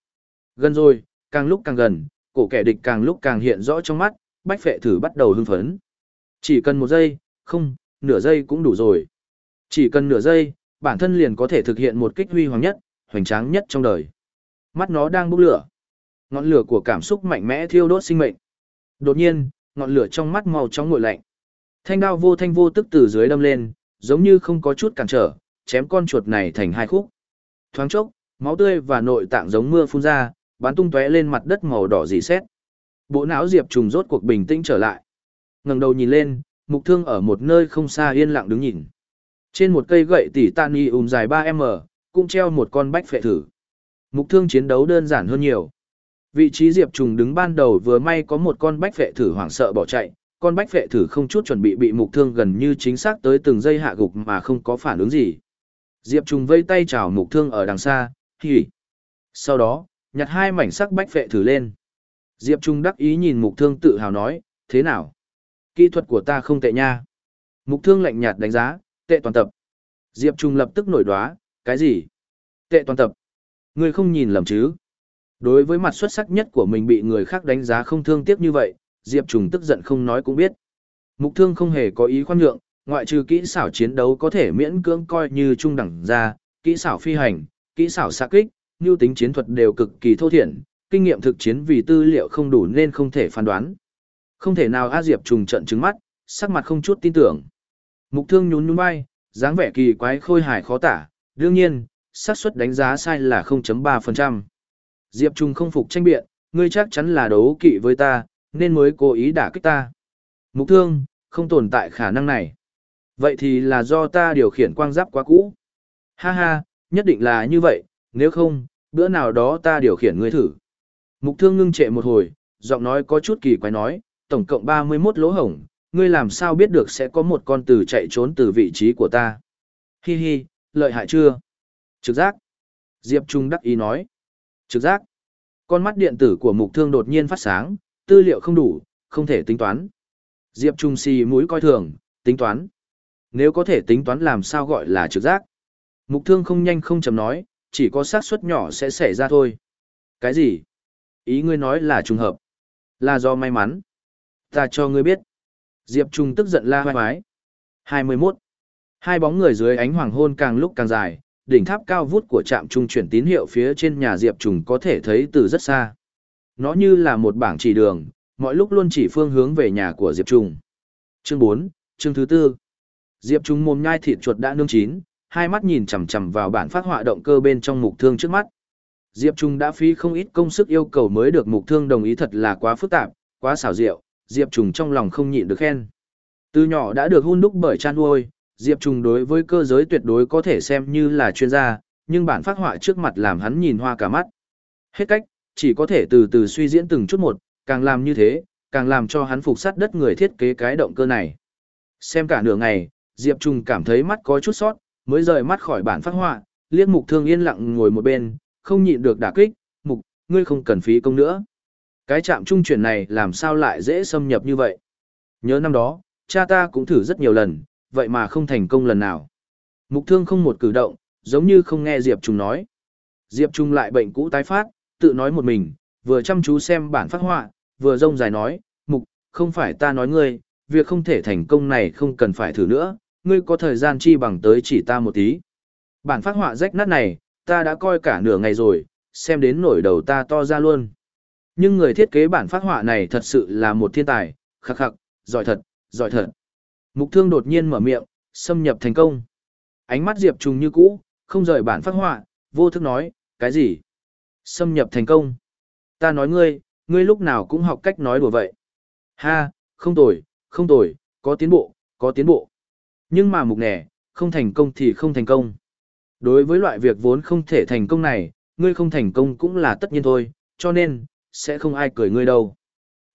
Gần rồi, càng lúc càng gần, cổ kẻ địch càng lúc càng hiện rõ trong mắt, bách phệ thử bắt đầu hưng phấn. Chỉ cần một giây, không, nửa giây cũng đủ rồi. Chỉ cần nửa giây, bản thân liền có thể thực hiện một kích huy hoàng nhất, hoành tráng nhất trong đời. Mắt nó đang bốc lửa. Ngọn lửa của cảm xúc mạnh mẽ thiêu đốt sinh mệnh. Đột nhiên, ngọn lửa trong mắt màu chóng nguội lạnh. Thanh đao vô thanh vô tức từ dưới đâm lên, giống như không có chút cản trở, chém con chuột này thành hai khúc. Thoáng chốc, máu tươi và nội tạng giống mưa phun ra, bắn tung tóe lên mặt đất màu đỏ dì xét. Bộ não Diệp Trùng rốt cuộc bình tĩnh trở lại. Ngẩng đầu nhìn lên, mục thương ở một nơi không xa yên lặng đứng nhìn. Trên một cây gậy tỉ tan y ùm dài 3m, cũng treo một con bách phệ thử. Mục thương chiến đấu đơn giản hơn nhiều. Vị trí Diệp Trùng đứng ban đầu vừa may có một con bách phệ thử hoảng sợ bỏ chạy, con bách phệ thử không chút chuẩn bị bị mục thương gần như chính xác tới từng giây hạ gục mà không có phản ứng gì. Diệp Trùng vây tay chào mục thương ở đằng xa, hỉ. Sau đó, nhặt hai mảnh sắc bách phệ thử lên. Diệp Trung đắc ý nhìn mục thương tự hào nói, thế nào? Kỹ thuật của ta không tệ nha. Mục thương lạnh nhạt đánh giá, tệ toàn tập. Diệp Trung lập tức nổi đoá, cái gì? Tệ toàn tập. Ngươi không nhìn lầm chứ? Đối với mặt xuất sắc nhất của mình bị người khác đánh giá không thương tiếc như vậy, Diệp Trùng tức giận không nói cũng biết. Mục thương không hề có ý khoan nhượng, ngoại trừ kỹ xảo chiến đấu có thể miễn cưỡng coi như trung đẳng ra, kỹ xảo phi hành, kỹ xảo xạ kích, nhu tính chiến thuật đều cực kỳ thô thiển, kinh nghiệm thực chiến vì tư liệu không đủ nên không thể phán đoán. Không thể nào A Diệp trùng trận trừng mắt, sắc mặt không chút tin tưởng. Mục thương nhún nhún vai, dáng vẻ kỳ quái khôi hài khó tả, đương nhiên, xác suất đánh giá sai là 0.3%. Diệp trùng không phục tranh biện, ngươi chắc chắn là đấu kỵ với ta, nên mới cố ý đả kích ta. Mục thương, không tồn tại khả năng này. Vậy thì là do ta điều khiển quang giáp quá cũ. Ha ha, nhất định là như vậy, nếu không, bữa nào đó ta điều khiển ngươi thử. Mục thương ngưng trệ một hồi, giọng nói có chút kỳ quái nói, tổng cộng 31 lỗ hổng, ngươi làm sao biết được sẽ có một con tử chạy trốn từ vị trí của ta. Hi hi, lợi hại chưa? Trực giác. Diệp Trung đắc ý nói. Trực giác. Con mắt điện tử của mục thương đột nhiên phát sáng, tư liệu không đủ, không thể tính toán. Diệp Trung si mũi coi thường, tính toán. Nếu có thể tính toán làm sao gọi là trực giác. Mục thương không nhanh không chậm nói, chỉ có xác suất nhỏ sẽ xảy ra thôi. Cái gì? Ý ngươi nói là trùng hợp. Là do may mắn. Ta cho ngươi biết. Diệp Trung tức giận la hoài mái. 21. Hai bóng người dưới ánh hoàng hôn càng lúc càng dài, đỉnh tháp cao vút của trạm trung chuyển tín hiệu phía trên nhà Diệp Trung có thể thấy từ rất xa. Nó như là một bảng chỉ đường, mọi lúc luôn chỉ phương hướng về nhà của Diệp Trung. Chương 4, chương thứ tư. Diệp Trung mồm nhai thịt chuột đã nương chín, hai mắt nhìn chằm chằm vào bản phát họa động cơ bên trong mục thương trước mắt. Diệp Trung đã phí không ít công sức yêu cầu mới được mục thương đồng ý thật là quá phức tạp, quá xảo diệu, Diệp Trung trong lòng không nhịn được khen. Từ nhỏ đã được hun đúc bởi chan nuôi, Diệp Trung đối với cơ giới tuyệt đối có thể xem như là chuyên gia, nhưng bản phát họa trước mặt làm hắn nhìn hoa cả mắt. Hết cách, chỉ có thể từ từ suy diễn từng chút một, càng làm như thế, càng làm cho hắn phục sát đất người thiết kế cái động cơ này. Xem cả nửa ngày, Diệp Trung cảm thấy mắt có chút sót, mới rời mắt khỏi bản phát họa, liếc mục thương yên lặng ngồi một bên, không nhịn được đả kích, mục, ngươi không cần phí công nữa. Cái trạm trung chuyển này làm sao lại dễ xâm nhập như vậy? Nhớ năm đó, cha ta cũng thử rất nhiều lần, vậy mà không thành công lần nào. Mục thương không một cử động, giống như không nghe Diệp Trung nói. Diệp Trung lại bệnh cũ tái phát, tự nói một mình, vừa chăm chú xem bản phát họa, vừa rông dài nói, mục, không phải ta nói ngươi, việc không thể thành công này không cần phải thử nữa, ngươi có thời gian chi bằng tới chỉ ta một tí. Bản phát họa rách nát này, ta đã coi cả nửa ngày rồi, xem đến nổi đầu ta to ra luôn. Nhưng người thiết kế bản phát họa này thật sự là một thiên tài, khắc khắc, giỏi thật, giỏi thật. Mục thương đột nhiên mở miệng, xâm nhập thành công. Ánh mắt Diệp Trùng như cũ, không rời bản phát họa, vô thức nói, cái gì? Xâm nhập thành công. Ta nói ngươi, ngươi lúc nào cũng học cách nói đùa vậy. Ha, không tồi, không tồi, có tiến bộ, có tiến bộ. Nhưng mà mục nẻ, không thành công thì không thành công. Đối với loại việc vốn không thể thành công này, ngươi không thành công cũng là tất nhiên thôi, cho nên, sẽ không ai cười ngươi đâu.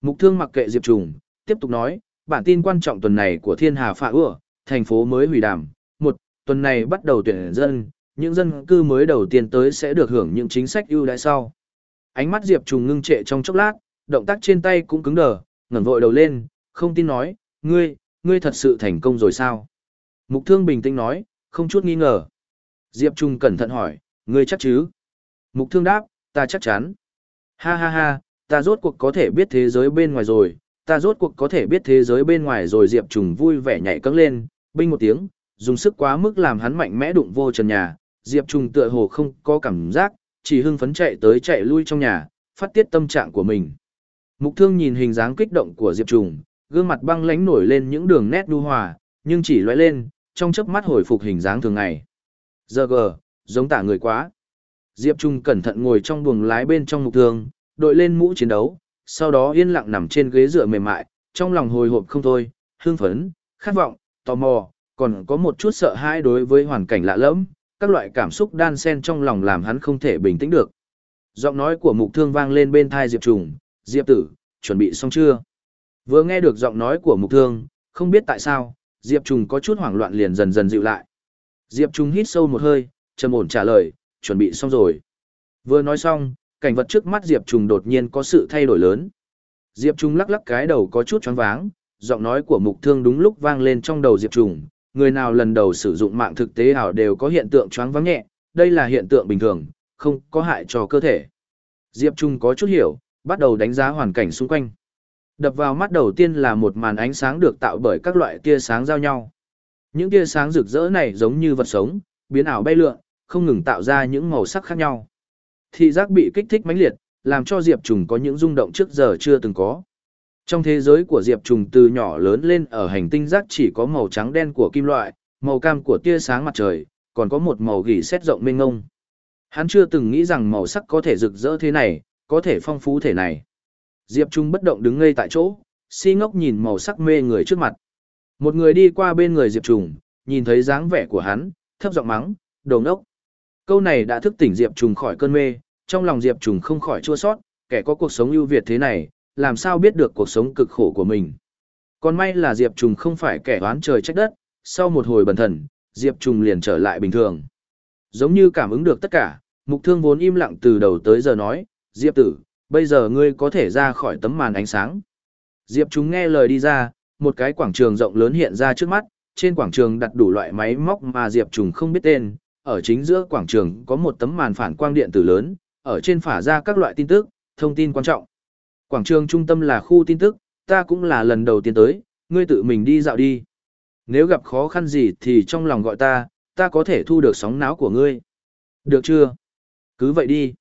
Mục thương mặc kệ Diệp Trùng, tiếp tục nói, bản tin quan trọng tuần này của Thiên Hà Phạ Ưa, thành phố mới hủy đàm. Một, tuần này bắt đầu tuyển dân, những dân cư mới đầu tiên tới sẽ được hưởng những chính sách ưu đãi sau. Ánh mắt Diệp Trùng ngưng trệ trong chốc lát, động tác trên tay cũng cứng đờ, ngẩng vội đầu lên, không tin nói, ngươi, ngươi thật sự thành công rồi sao? Mục Thương bình tĩnh nói, không chút nghi ngờ. Diệp Trung cẩn thận hỏi, ngươi chắc chứ? Mục Thương đáp, ta chắc chắn. Ha ha ha, ta rốt cuộc có thể biết thế giới bên ngoài rồi, ta rốt cuộc có thể biết thế giới bên ngoài rồi Diệp Trùng vui vẻ nhảy cẫng lên, binh một tiếng, dùng sức quá mức làm hắn mạnh mẽ đụng vô trần nhà, Diệp Trùng tựa hồ không có cảm giác, chỉ hưng phấn chạy tới chạy lui trong nhà, phát tiết tâm trạng của mình. Mục Thương nhìn hình dáng kích động của Diệp Trùng, gương mặt băng lãnh nổi lên những đường nét nhu hòa, nhưng chỉ lóe lên, trong chớp mắt hồi phục hình dáng thường ngày. Giờ gờ, giống tả người quá. Diệp Trung cẩn thận ngồi trong buồng lái bên trong mục thương, đội lên mũ chiến đấu, sau đó yên lặng nằm trên ghế dựa mềm mại, trong lòng hồi hộp không thôi, hương phấn, khát vọng, tò mò, còn có một chút sợ hãi đối với hoàn cảnh lạ lẫm, các loại cảm xúc đan xen trong lòng làm hắn không thể bình tĩnh được. Giọng nói của mục thương vang lên bên thai Diệp Trùng, Diệp tử, chuẩn bị xong chưa? Vừa nghe được giọng nói của mục thương, không biết tại sao, Diệp Trùng có chút hoảng loạn liền dần dần dịu lại. Diệp Trùng hít sâu một hơi, trầm ổn trả lời, chuẩn bị xong rồi. Vừa nói xong, cảnh vật trước mắt Diệp Trùng đột nhiên có sự thay đổi lớn. Diệp Trùng lắc lắc cái đầu có chút choáng váng, giọng nói của mục thương đúng lúc vang lên trong đầu Diệp Trùng, người nào lần đầu sử dụng mạng thực tế ảo đều có hiện tượng choáng váng nhẹ, đây là hiện tượng bình thường, không có hại cho cơ thể. Diệp Trung có chút hiểu, bắt đầu đánh giá hoàn cảnh xung quanh. Đập vào mắt đầu tiên là một màn ánh sáng được tạo bởi các loại tia sáng giao nhau. Những tia sáng rực rỡ này giống như vật sống, biến ảo bay lượn, không ngừng tạo ra những màu sắc khác nhau. Thị giác bị kích thích mãnh liệt, làm cho Diệp Trùng có những rung động trước giờ chưa từng có. Trong thế giới của Diệp Trùng từ nhỏ lớn lên ở hành tinh rác chỉ có màu trắng đen của kim loại, màu cam của tia sáng mặt trời, còn có một màu gỉ xét rộng mênh ngông. Hắn chưa từng nghĩ rằng màu sắc có thể rực rỡ thế này, có thể phong phú thế này. Diệp Trung bất động đứng ngây tại chỗ, si ngốc nhìn màu sắc mê người trước mặt. Một người đi qua bên người Diệp Trung, nhìn thấy dáng vẻ của hắn, thấp giọng mắng, đồ ngốc. Câu này đã thức tỉnh Diệp Trung khỏi cơn mê, trong lòng Diệp Trung không khỏi chua sót, kẻ có cuộc sống ưu việt thế này, làm sao biết được cuộc sống cực khổ của mình. Còn may là Diệp Trung không phải kẻ oán trời trách đất, sau một hồi bần thần, Diệp Trung liền trở lại bình thường. Giống như cảm ứng được tất cả, mục thương vốn im lặng từ đầu tới giờ nói, Diệp tử, bây giờ ngươi có thể ra khỏi tấm màn ánh sáng. Diệp Trùng nghe lời đi ra, một cái quảng trường rộng lớn hiện ra trước mắt, trên quảng trường đặt đủ loại máy móc mà Diệp trùng không biết tên, ở chính giữa quảng trường có một tấm màn phản quang điện tử lớn, ở trên phả ra các loại tin tức, thông tin quan trọng. Quảng trường trung tâm là khu tin tức, ta cũng là lần đầu tiên tới, ngươi tự mình đi dạo đi. Nếu gặp khó khăn gì thì trong lòng gọi ta, ta có thể thu được sóng não của ngươi. Được chưa? Cứ vậy đi.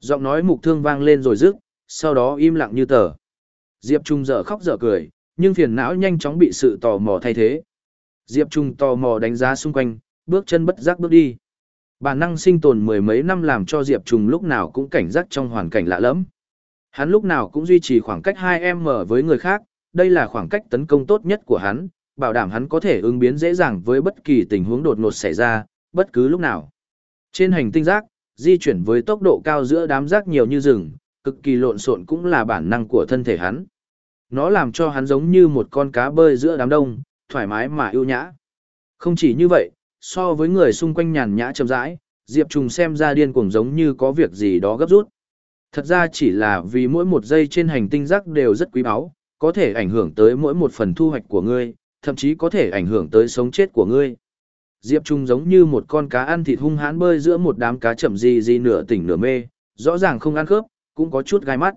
Giọng nói mục thương vang lên rồi dứt, sau đó im lặng như tờ. Diệp Trung dở khóc dở cười, nhưng phiền não nhanh chóng bị sự tò mò thay thế. Diệp Trung tò mò đánh giá xung quanh, bước chân bất giác bước đi. Bản năng sinh tồn mười mấy năm làm cho Diệp Trung lúc nào cũng cảnh giác trong hoàn cảnh lạ lẫm. Hắn lúc nào cũng duy trì khoảng cách 2m với người khác, đây là khoảng cách tấn công tốt nhất của hắn, bảo đảm hắn có thể ứng biến dễ dàng với bất kỳ tình huống đột ngột xảy ra, bất cứ lúc nào. Trên hành tinh giác, di chuyển với tốc độ cao giữa đám rác nhiều như rừng, cực kỳ lộn xộn cũng là bản năng của thân thể hắn. Nó làm cho hắn giống như một con cá bơi giữa đám đông, thoải mái mà ưu nhã. Không chỉ như vậy, so với người xung quanh nhàn nhã chậm rãi, Diệp Trùng xem ra điên cuồng giống như có việc gì đó gấp rút. Thật ra chỉ là vì mỗi một giây trên hành tinh rác đều rất quý báu, có thể ảnh hưởng tới mỗi một phần thu hoạch của ngươi, thậm chí có thể ảnh hưởng tới sống chết của ngươi. Diệp Trung giống như một con cá ăn thịt hung hãn bơi giữa một đám cá chậm gì gì nửa tỉnh nửa mê, rõ ràng không ăn khớp, cũng có chút gai mắt.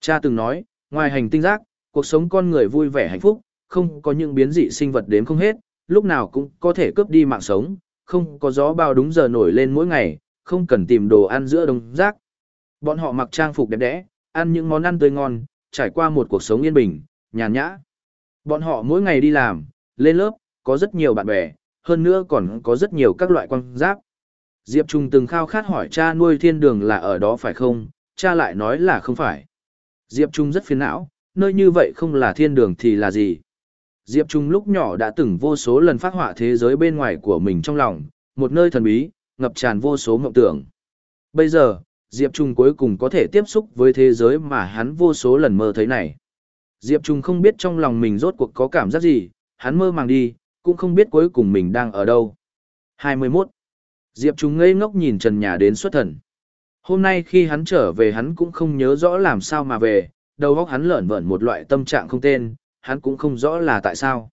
Cha từng nói, ngoài hành tinh rác, cuộc sống con người vui vẻ hạnh phúc, không có những biến dị sinh vật đến không hết, lúc nào cũng có thể cướp đi mạng sống, không có gió bao đúng giờ nổi lên mỗi ngày, không cần tìm đồ ăn giữa đông rác. Bọn họ mặc trang phục đẹp đẽ, ăn những món ăn tươi ngon, trải qua một cuộc sống yên bình, nhàn nhã. Bọn họ mỗi ngày đi làm, lên lớp, có rất nhiều bạn bè, hơn nữa còn có rất nhiều các loại quan giáp. Diệp Trung từng khao khát hỏi cha nuôi thiên đường là ở đó phải không, cha lại nói là không phải. Diệp Trung rất phiền não, nơi như vậy không là thiên đường thì là gì. Diệp Trung lúc nhỏ đã từng vô số lần phát họa thế giới bên ngoài của mình trong lòng, một nơi thần bí, ngập tràn vô số mộng tưởng. Bây giờ, Diệp Trung cuối cùng có thể tiếp xúc với thế giới mà hắn vô số lần mơ thấy này. Diệp Trung không biết trong lòng mình rốt cuộc có cảm giác gì, hắn mơ màng đi, cũng không biết cuối cùng mình đang ở đâu. 21. Diệp Trung ngây ngốc nhìn trần nhà đến xuất thần. Hôm nay khi hắn trở về hắn cũng không nhớ rõ làm sao mà về, đầu óc hắn lởn vởn một loại tâm trạng không tên, hắn cũng không rõ là tại sao.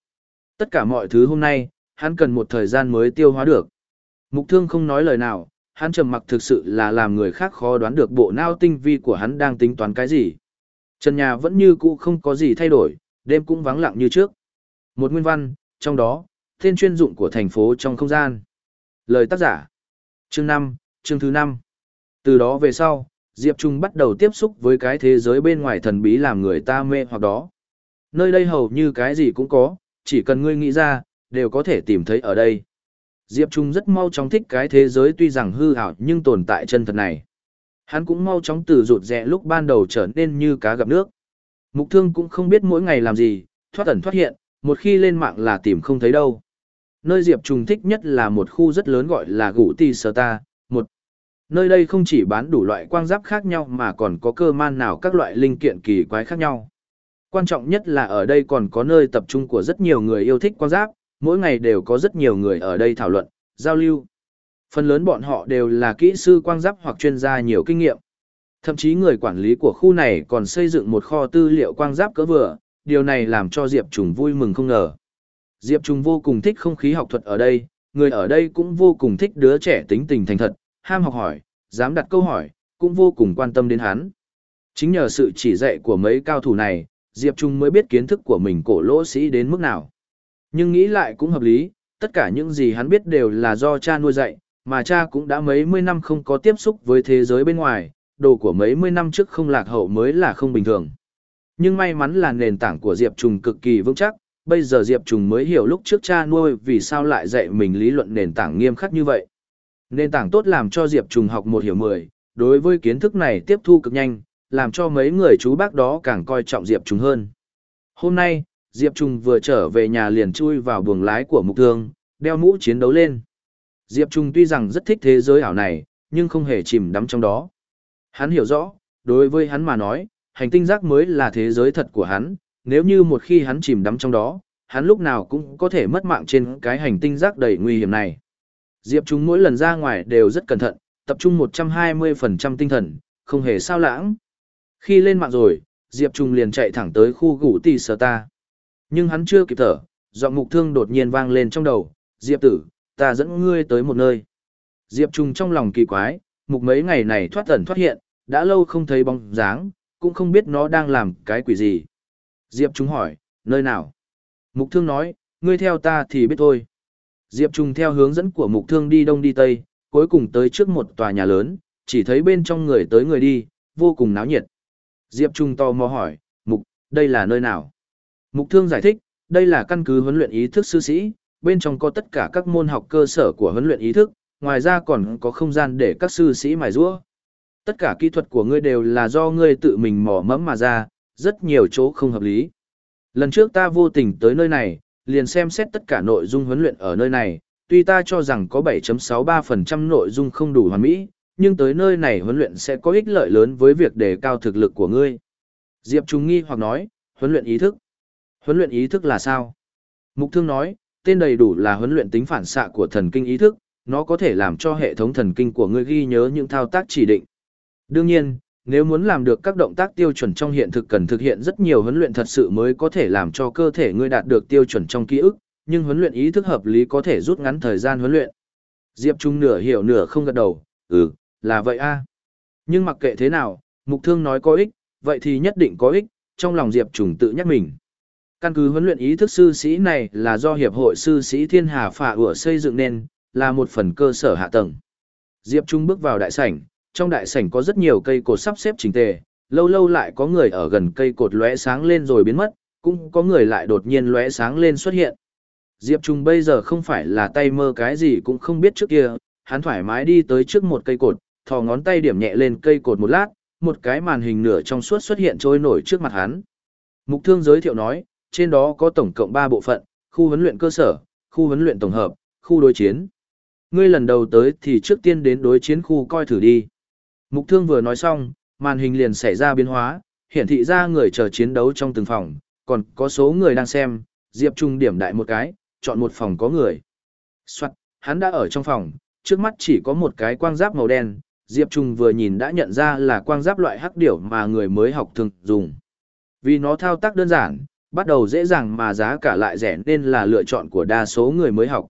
Tất cả mọi thứ hôm nay, hắn cần một thời gian mới tiêu hóa được. Mục thương không nói lời nào, hắn trầm mặc thực sự là làm người khác khó đoán được bộ não tinh vi của hắn đang tính toán cái gì. Trần nhà vẫn như cũ không có gì thay đổi, đêm cũng vắng lặng như trước. Một nguyên văn, trong đó, tên chuyên dụng của thành phố trong không gian. Lời tác giả. Chương 5, chương thứ 5. Từ đó về sau, Diệp Trung bắt đầu tiếp xúc với cái thế giới bên ngoài thần bí làm người ta mê hoặc đó. Nơi đây hầu như cái gì cũng có, chỉ cần ngươi nghĩ ra, đều có thể tìm thấy ở đây. Diệp Trung rất mau chóng thích cái thế giới tuy rằng hư ảo nhưng tồn tại chân thật này. Hắn cũng mau chóng từ rụt rẽ lúc ban đầu trở nên như cá gặp nước. Mục thương cũng không biết mỗi ngày làm gì, thoát ẩn thoát hiện, một khi lên mạng là tìm không thấy đâu. Nơi Diệp Trung thích nhất là một khu rất lớn gọi là Gũ Tì Sơ Ta, một. Nơi đây không chỉ bán đủ loại quang giáp khác nhau mà còn có cơ man nào các loại linh kiện kỳ quái khác nhau. Quan trọng nhất là ở đây còn có nơi tập trung của rất nhiều người yêu thích quang giáp, mỗi ngày đều có rất nhiều người ở đây thảo luận, giao lưu. Phần lớn bọn họ đều là kỹ sư quang giáp hoặc chuyên gia nhiều kinh nghiệm. Thậm chí người quản lý của khu này còn xây dựng một kho tư liệu quang giáp cỡ vừa, điều này làm cho Diệp Trùng vui mừng không ngờ. Diệp Trùng vô cùng thích không khí học thuật ở đây, người ở đây cũng vô cùng thích đứa trẻ tính tình thành thật, ham học hỏi, dám đặt câu hỏi, cũng vô cùng quan tâm đến hắn. Chính nhờ sự chỉ dạy của mấy cao thủ này, Diệp Trung mới biết kiến thức của mình cổ lỗ sĩ đến mức nào. Nhưng nghĩ lại cũng hợp lý, tất cả những gì hắn biết đều là do cha nuôi dạy, mà cha cũng đã mấy mươi năm không có tiếp xúc với thế giới bên ngoài, đồ của mấy mươi năm trước không lạc hậu mới là không bình thường. Nhưng may mắn là nền tảng của Diệp Trùng cực kỳ vững chắc, bây giờ Diệp Trùng mới hiểu lúc trước cha nuôi vì sao lại dạy mình lý luận nền tảng nghiêm khắc như vậy. Nền tảng tốt làm cho Diệp Trùng học một hiểu mười, đối với kiến thức này tiếp thu cực nhanh, làm cho mấy người chú bác đó càng coi trọng Diệp Trùng hơn. Hôm nay, Diệp Trung vừa trở về nhà liền chui vào buồng lái của mục thương, đeo mũ chiến đấu lên. Diệp Trung tuy rằng rất thích thế giới ảo này, nhưng không hề chìm đắm trong đó. Hắn hiểu rõ, đối với hắn mà nói, hành tinh rác mới là thế giới thật của hắn, nếu như một khi hắn chìm đắm trong đó, hắn lúc nào cũng có thể mất mạng trên cái hành tinh rác đầy nguy hiểm này. Diệp Trung mỗi lần ra ngoài đều rất cẩn thận, tập trung 120% tinh thần, không hề sao lãng. Khi lên mạng rồi, Diệp Trung liền chạy thẳng tới khu gủ tỷ sở ta. Nhưng hắn chưa kịp thở, giọng mục thương đột nhiên vang lên trong đầu, Diệp tử, ta dẫn ngươi tới một nơi. Diệp Trung trong lòng kỳ quái, mục mấy ngày này thoát ẩn thoát hiện, đã lâu không thấy bóng dáng, cũng không biết nó đang làm cái quỷ gì. Diệp Trung hỏi, nơi nào? Mục thương nói, ngươi theo ta thì biết thôi. Diệp Trung theo hướng dẫn của mục thương đi đông đi tây, cuối cùng tới trước một tòa nhà lớn, chỉ thấy bên trong người tới người đi, vô cùng náo nhiệt. Diệp Trung to mò hỏi, mục, đây là nơi nào? Mục thương giải thích, đây là căn cứ huấn luyện ý thức sư sĩ, bên trong có tất cả các môn học cơ sở của huấn luyện ý thức, ngoài ra còn có không gian để các sư sĩ mài rũa. Tất cả kỹ thuật của ngươi đều là do ngươi tự mình mò mẫm mà ra, rất nhiều chỗ không hợp lý. Lần trước ta vô tình tới nơi này, liền xem xét tất cả nội dung huấn luyện ở nơi này, tuy ta cho rằng có 7.63% nội dung không đủ hoàn mỹ, nhưng tới nơi này huấn luyện sẽ có ích lợi lớn với việc đề cao thực lực của ngươi. Diệp Trung nghi hoặc nói, huấn luyện ý thức. Huấn luyện ý thức là sao? Mục Thương nói, tên đầy đủ là huấn luyện tính phản xạ của thần kinh ý thức, nó có thể làm cho hệ thống thần kinh của ngươi ghi nhớ những thao tác chỉ định. Đương nhiên, nếu muốn làm được các động tác tiêu chuẩn trong hiện thực cần thực hiện rất nhiều huấn luyện thật sự mới có thể làm cho cơ thể ngươi đạt được tiêu chuẩn trong ký ức, nhưng huấn luyện ý thức hợp lý có thể rút ngắn thời gian huấn luyện. Diệp Trung nửa hiểu nửa không gật đầu, ừ, là vậy a. Nhưng mặc kệ thế nào, mục thương nói có ích, vậy thì nhất định có ích, trong lòng Diệp Trung tự nhắc mình. Căn cứ huấn luyện ý thức sư sĩ này là do Hiệp hội sư sĩ Thiên Hà Phả ủa xây dựng nên, là một phần cơ sở hạ tầng. Diệp Trung bước vào đại sảnh, trong đại sảnh có rất nhiều cây cột sắp xếp chỉnh tề, lâu lâu lại có người ở gần cây cột lóe sáng lên rồi biến mất, cũng có người lại đột nhiên lóe sáng lên xuất hiện. Diệp Trung bây giờ không phải là tay mơ cái gì cũng không biết trước kia, hắn thoải mái đi tới trước một cây cột, thò ngón tay điểm nhẹ lên cây cột một lát, một cái màn hình nửa trong suốt xuất hiện trôi nổi trước mặt hắn. Mục Thương giới thiệu nói, trên đó có tổng cộng 3 bộ phận, khu huấn luyện cơ sở, khu huấn luyện tổng hợp, khu đối chiến. Ngươi lần đầu tới thì trước tiên đến đối chiến khu coi thử đi. Mục Thương vừa nói xong, màn hình liền xảy ra biến hóa, hiển thị ra người chờ chiến đấu trong từng phòng, còn có số người đang xem, Diệp Trung điểm đại một cái, chọn một phòng có người. Soạn, hắn đã ở trong phòng, trước mắt chỉ có một cái quang giáp màu đen, Diệp Trung vừa nhìn đã nhận ra là quang giáp loại hắc điểu mà người mới học thường dùng. Vì nó thao tác đơn giản, bắt đầu dễ dàng mà giá cả lại rẻ nên là lựa chọn của đa số người mới học.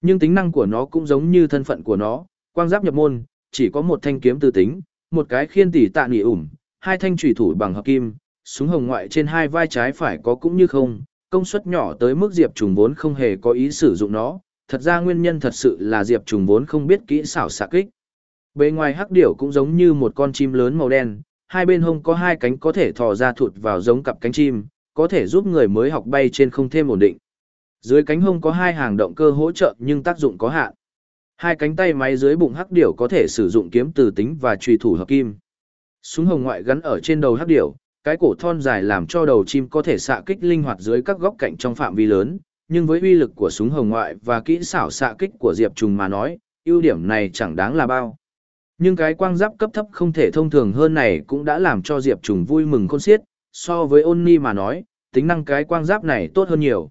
Nhưng tính năng của nó cũng giống như thân phận của nó, quang giáp nhập môn, chỉ có một thanh kiếm tư tính, một cái khiên tỷ tạ nỉ ủm, hai thanh trùy thủ bằng hợp kim, súng hồng ngoại trên hai vai trái phải có cũng như không, công suất nhỏ tới mức Diệp Trùng vốn không hề có ý sử dụng nó, thật ra nguyên nhân thật sự là Diệp Trùng vốn không biết kỹ xảo xạ kích. Bề ngoài hắc điểu cũng giống như một con chim lớn màu đen, hai bên hông có hai cánh có thể thò ra thụt vào giống cặp cánh chim, có thể giúp người mới học bay trên không thêm ổn định. Dưới cánh hông có hai hàng động cơ hỗ trợ nhưng tác dụng có hạn. Hai cánh tay máy dưới bụng hắc điểu có thể sử dụng kiếm từ tính và truy thủ hợp kim. Súng hồng ngoại gắn ở trên đầu hắc điểu, cái cổ thon dài làm cho đầu chim có thể xạ kích linh hoạt dưới các góc cạnh trong phạm vi lớn, nhưng với uy lực của súng hồng ngoại và kỹ xảo xạ kích của Diệp Trùng mà nói, ưu điểm này chẳng đáng là bao. Nhưng cái quang giáp cấp thấp không thể thông thường hơn này cũng đã làm cho Diệp Trùng vui mừng khôn xiết, so với ôn ni mà nói, tính năng cái quang giáp này tốt hơn nhiều.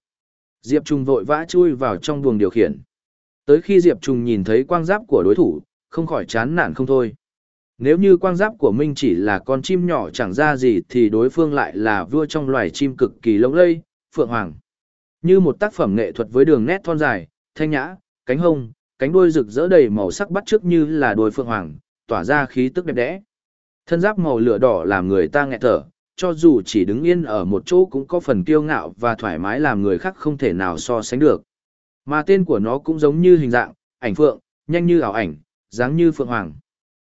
Diệp Trùng vội vã chui vào trong buồng điều khiển. Tới khi Diệp Trùng nhìn thấy quang giáp của đối thủ, không khỏi chán nản không thôi. Nếu như quang giáp của Minh chỉ là con chim nhỏ chẳng ra gì thì đối phương lại là vua trong loài chim cực kỳ lông lây, phượng hoàng. Như một tác phẩm nghệ thuật với đường nét thon dài, thanh nhã, cánh hông, cánh đuôi rực rỡ đầy màu sắc bắt chước như là đuôi phượng hoàng, tỏa ra khí tức đẹp đẽ. Thân giáp màu lửa đỏ làm người ta nghẹt thở, cho dù chỉ đứng yên ở một chỗ cũng có phần kiêu ngạo và thoải mái làm người khác không thể nào so sánh được. Mà tên của nó cũng giống như hình dạng, ảnh phượng, nhanh như ảo ảnh, dáng như phượng hoàng.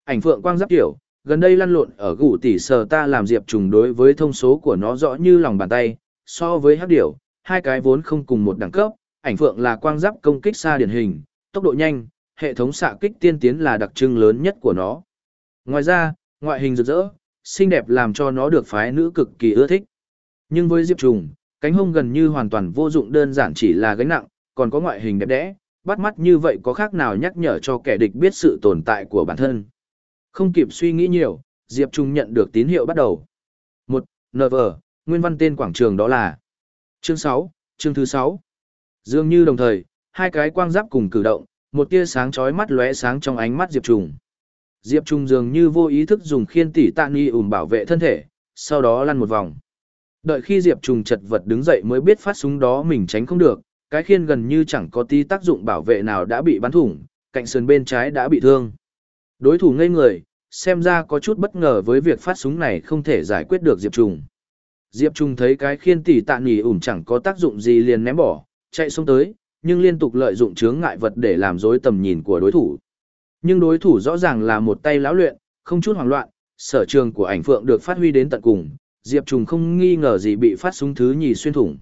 Ảnh phượng quang giáp tiểu, gần đây lăn lộn ở gủ tỷ sờ ta làm diệp trùng đối với thông số của nó rõ như lòng bàn tay, so với hắc điểu, hai cái vốn không cùng một đẳng cấp, ảnh phượng là quang giáp công kích xa điển hình, tốc độ nhanh, hệ thống xạ kích tiên tiến là đặc trưng lớn nhất của nó. Ngoài ra, ngoại hình rực rỡ, xinh đẹp làm cho nó được phái nữ cực kỳ ưa thích. Nhưng với Diệp Trùng, cánh hông gần như hoàn toàn vô dụng đơn giản chỉ là gánh nặng, còn có ngoại hình đẹp đẽ, bắt mắt như vậy có khác nào nhắc nhở cho kẻ địch biết sự tồn tại của bản thân. Không kịp suy nghĩ nhiều, Diệp Trung nhận được tín hiệu bắt đầu. Một, NV, nguyên văn tên quảng trường đó là chương 6, chương thứ 6. Dường như đồng thời, hai cái quang giáp cùng cử động, một tia sáng chói mắt lóe sáng trong ánh mắt Diệp Trùng. Diệp Trung dường như vô ý thức dùng khiên tỉ tạ ni ủm bảo vệ thân thể, sau đó lăn một vòng. Đợi khi Diệp Trung chật vật đứng dậy mới biết phát súng đó mình tránh không được, cái khiên gần như chẳng có tí tác dụng bảo vệ nào đã bị bắn thủng, cạnh sườn bên trái đã bị thương. Đối thủ ngây người, xem ra có chút bất ngờ với việc phát súng này không thể giải quyết được Diệp Trung. Diệp Trung thấy cái khiên tỉ tạ nghỉ ủm chẳng có tác dụng gì liền ném bỏ, chạy xuống tới, nhưng liên tục lợi dụng chướng ngại vật để làm rối tầm nhìn của đối thủ. Nhưng đối thủ rõ ràng là một tay lão luyện, không chút hoảng loạn, sở trường của ảnh phượng được phát huy đến tận cùng, Diệp Trung không nghi ngờ gì bị phát súng thứ nhì xuyên thủng.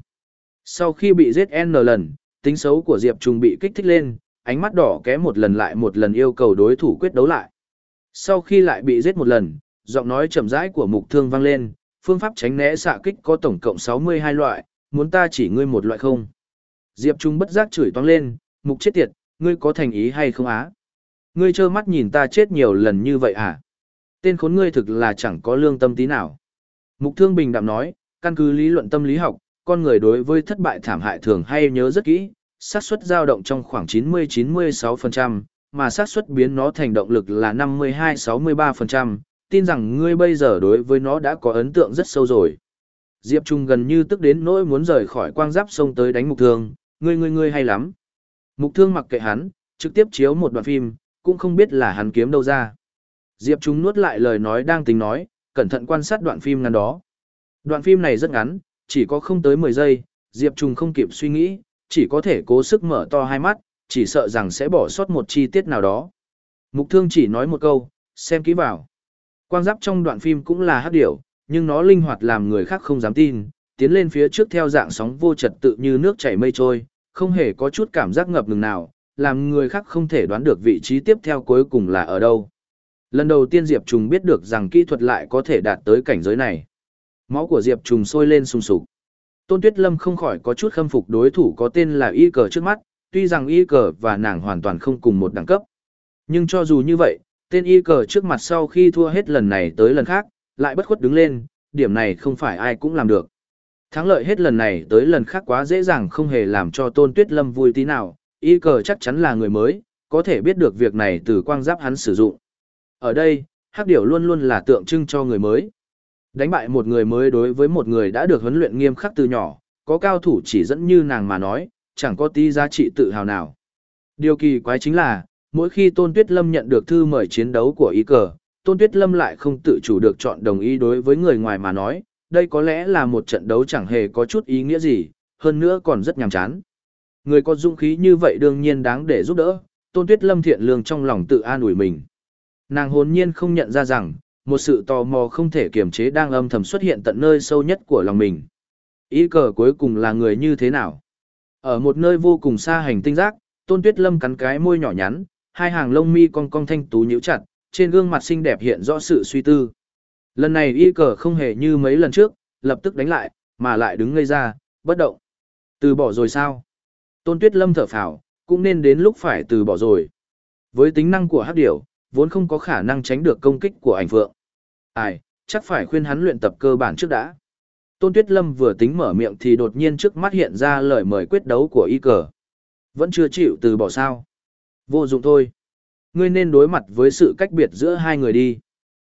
Sau khi bị giết N lần, tính xấu của Diệp Trung bị kích thích lên, ánh mắt đỏ ké một lần lại một lần yêu cầu đối thủ quyết đấu lại. Sau khi lại bị giết một lần, giọng nói chậm rãi của mục thương vang lên, phương pháp tránh né xạ kích có tổng cộng 62 loại, muốn ta chỉ ngươi một loại không? Diệp Trung bất giác chửi toang lên, mục chết tiệt, ngươi có thành ý hay không á? Ngươi trơ mắt nhìn ta chết nhiều lần như vậy à? Tên khốn ngươi thực là chẳng có lương tâm tí nào. Mục thương bình đạm nói, căn cứ lý luận tâm lý học, con người đối với thất bại thảm hại thường hay nhớ rất kỹ, xác suất dao động trong khoảng 90-96%, mà xác suất biến nó thành động lực là 52-63%, tin rằng ngươi bây giờ đối với nó đã có ấn tượng rất sâu rồi. Diệp Trung gần như tức đến nỗi muốn rời khỏi quang giáp sông tới đánh mục thương, ngươi ngươi ngươi hay lắm. Mục thương mặc kệ hắn, trực tiếp chiếu một đoạn phim, cũng không biết là hắn kiếm đâu ra. Diệp Trung nuốt lại lời nói đang tính nói, cẩn thận quan sát đoạn phim ngắn đó. Đoạn phim này rất ngắn, chỉ có không tới 10 giây, Diệp Trung không kịp suy nghĩ, chỉ có thể cố sức mở to hai mắt, chỉ sợ rằng sẽ bỏ sót một chi tiết nào đó. Mục thương chỉ nói một câu, xem kỹ vào. Quang giáp trong đoạn phim cũng là hát điểu, nhưng nó linh hoạt làm người khác không dám tin, tiến lên phía trước theo dạng sóng vô trật tự như nước chảy mây trôi, không hề có chút cảm giác ngập ngừng nào, làm người khác không thể đoán được vị trí tiếp theo cuối cùng là ở đâu. Lần đầu tiên Diệp Trùng biết được rằng kỹ thuật lại có thể đạt tới cảnh giới này. Máu của Diệp Trùng sôi lên sùng sục. Tôn Tuyết Lâm không khỏi có chút khâm phục đối thủ có tên là Y Cờ trước mắt, tuy rằng Y Cờ và nàng hoàn toàn không cùng một đẳng cấp. Nhưng cho dù như vậy, tên Y Cờ trước mặt sau khi thua hết lần này tới lần khác, lại bất khuất đứng lên, điểm này không phải ai cũng làm được. Thắng lợi hết lần này tới lần khác quá dễ dàng không hề làm cho Tôn Tuyết Lâm vui tí nào, Y Cờ chắc chắn là người mới, có thể biết được việc này từ quang giáp hắn sử dụng. Ở đây, hắc điểu luôn luôn là tượng trưng cho người mới. Đánh bại một người mới đối với một người đã được huấn luyện nghiêm khắc từ nhỏ, có cao thủ chỉ dẫn như nàng mà nói, chẳng có tí giá trị tự hào nào. Điều kỳ quái chính là, mỗi khi Tôn Tuyết Lâm nhận được thư mời chiến đấu của Y cờ, Tôn Tuyết Lâm lại không tự chủ được chọn đồng ý đối với người ngoài mà nói, đây có lẽ là một trận đấu chẳng hề có chút ý nghĩa gì, hơn nữa còn rất nhàm chán. Người có dũng khí như vậy đương nhiên đáng để giúp đỡ, Tôn Tuyết Lâm thiện lương trong lòng tự an ủi mình. Nàng hồn nhiên không nhận ra rằng, một sự tò mò không thể kiềm chế đang âm thầm xuất hiện tận nơi sâu nhất của lòng mình. Ý cờ cuối cùng là người như thế nào? Ở một nơi vô cùng xa hành tinh giác, Tôn Tuyết Lâm cắn cái môi nhỏ nhắn, hai hàng lông mi cong cong thanh tú nhíu chặt, trên gương mặt xinh đẹp hiện rõ sự suy tư. Lần này y cờ không hề như mấy lần trước, lập tức đánh lại, mà lại đứng ngây ra, bất động. Từ bỏ rồi sao? Tôn Tuyết Lâm thở phào, cũng nên đến lúc phải từ bỏ rồi. Với tính năng của hắc điểu, vốn không có khả năng tránh được công kích của ảnh phượng. Ai, chắc phải khuyên hắn luyện tập cơ bản trước đã. Tôn Tuyết Lâm vừa tính mở miệng thì đột nhiên trước mắt hiện ra lời mời quyết đấu của y cờ. Vẫn chưa chịu từ bỏ sao. Vô dụng thôi. Ngươi nên đối mặt với sự cách biệt giữa hai người đi.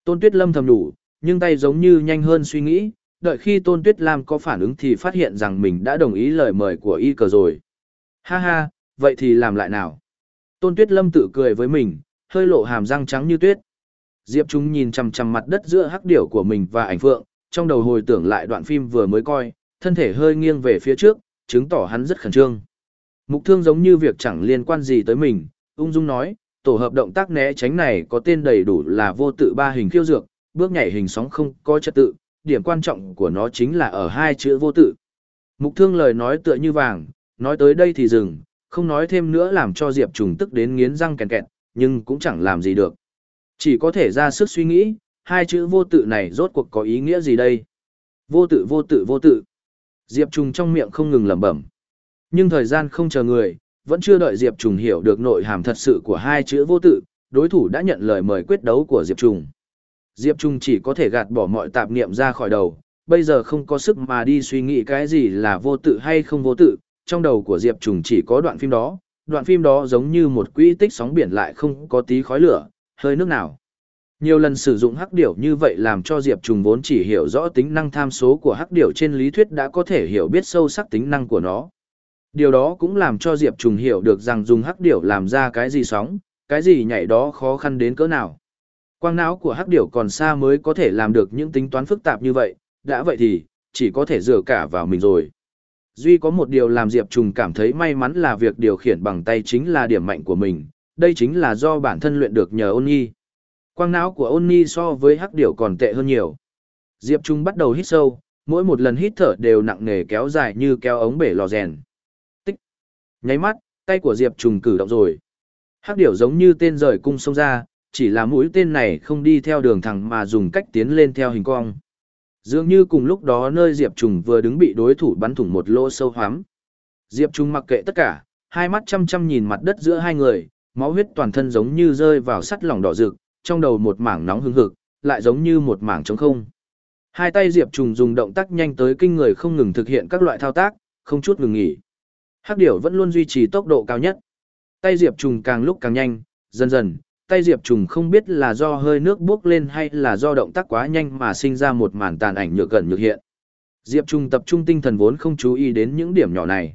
Tôn Tuyết Lâm thầm đủ, nhưng tay giống như nhanh hơn suy nghĩ, đợi khi Tôn Tuyết Lam có phản ứng thì phát hiện rằng mình đã đồng ý lời mời của y cờ rồi. Ha ha, vậy thì làm lại nào? Tôn Tuyết Lâm tự cười với mình, hơi lộ hàm răng trắng như tuyết. Diệp Trung nhìn chằm chằm mặt đất giữa hắc điểu của mình và ảnh phượng, trong đầu hồi tưởng lại đoạn phim vừa mới coi, thân thể hơi nghiêng về phía trước, chứng tỏ hắn rất khẩn trương. Mục thương giống như việc chẳng liên quan gì tới mình, ung dung nói, tổ hợp động tác né tránh này có tên đầy đủ là vô tự ba hình khiêu dược, bước nhảy hình sóng không có trật tự, điểm quan trọng của nó chính là ở hai chữ vô tự. Mục thương lời nói tựa như vàng, nói tới đây thì dừng, không nói thêm nữa làm cho Diệp Trùng tức đến nghiến răng kèn kẹt, nhưng cũng chẳng làm gì được. Chỉ có thể ra sức suy nghĩ, hai chữ vô tự này rốt cuộc có ý nghĩa gì đây? Vô tự vô tự vô tự. Diệp Trùng trong miệng không ngừng lẩm bẩm. Nhưng thời gian không chờ người, vẫn chưa đợi Diệp Trùng hiểu được nội hàm thật sự của hai chữ vô tự, đối thủ đã nhận lời mời quyết đấu của Diệp Trùng. Diệp Trung chỉ có thể gạt bỏ mọi tạp niệm ra khỏi đầu, bây giờ không có sức mà đi suy nghĩ cái gì là vô tự hay không vô tự, trong đầu của Diệp Trùng chỉ có đoạn phim đó, đoạn phim đó giống như một quỹ tích sóng biển lại không có tí khói lửa, hơi nước nào. Nhiều lần sử dụng hắc điểu như vậy làm cho Diệp Trùng vốn chỉ hiểu rõ tính năng tham số của hắc điểu trên lý thuyết đã có thể hiểu biết sâu sắc tính năng của nó. Điều đó cũng làm cho Diệp Trùng hiểu được rằng dùng hắc điểu làm ra cái gì sóng, cái gì nhảy đó khó khăn đến cỡ nào. Quang não của hắc điểu còn xa mới có thể làm được những tính toán phức tạp như vậy, đã vậy thì, chỉ có thể dựa cả vào mình rồi. Duy có một điều làm Diệp Trùng cảm thấy may mắn là việc điều khiển bằng tay chính là điểm mạnh của mình, đây chính là do bản thân luyện được nhờ ôn nhi. Quang não của ôn nhi so với hắc điểu còn tệ hơn nhiều. Diệp Trung bắt đầu hít sâu, mỗi một lần hít thở đều nặng nề kéo dài như kéo ống bể lò rèn. Tích. Nháy mắt, tay của Diệp Trung cử động rồi. Hắc điểu giống như tên rời cung sông ra, chỉ là mũi tên này không đi theo đường thẳng mà dùng cách tiến lên theo hình cong. Dường như cùng lúc đó nơi Diệp Trùng vừa đứng bị đối thủ bắn thủng một lỗ sâu hoắm. Diệp Trùng mặc kệ tất cả, hai mắt chăm chăm nhìn mặt đất giữa hai người, máu huyết toàn thân giống như rơi vào sắt lỏng đỏ rực, trong đầu một mảng nóng hừng hực, lại giống như một mảng trống không. Hai tay Diệp Trùng dùng động tác nhanh tới kinh người không ngừng thực hiện các loại thao tác, không chút ngừng nghỉ. Hắc điểu vẫn luôn duy trì tốc độ cao nhất. Tay Diệp Trùng càng lúc càng nhanh, dần dần, tay Diệp Trùng không biết là do hơi nước buốc lên hay là do động tác quá nhanh mà sinh ra một màn tàn ảnh nhược gần nhược hiện. Diệp Trùng tập trung tinh thần vốn không chú ý đến những điểm nhỏ này.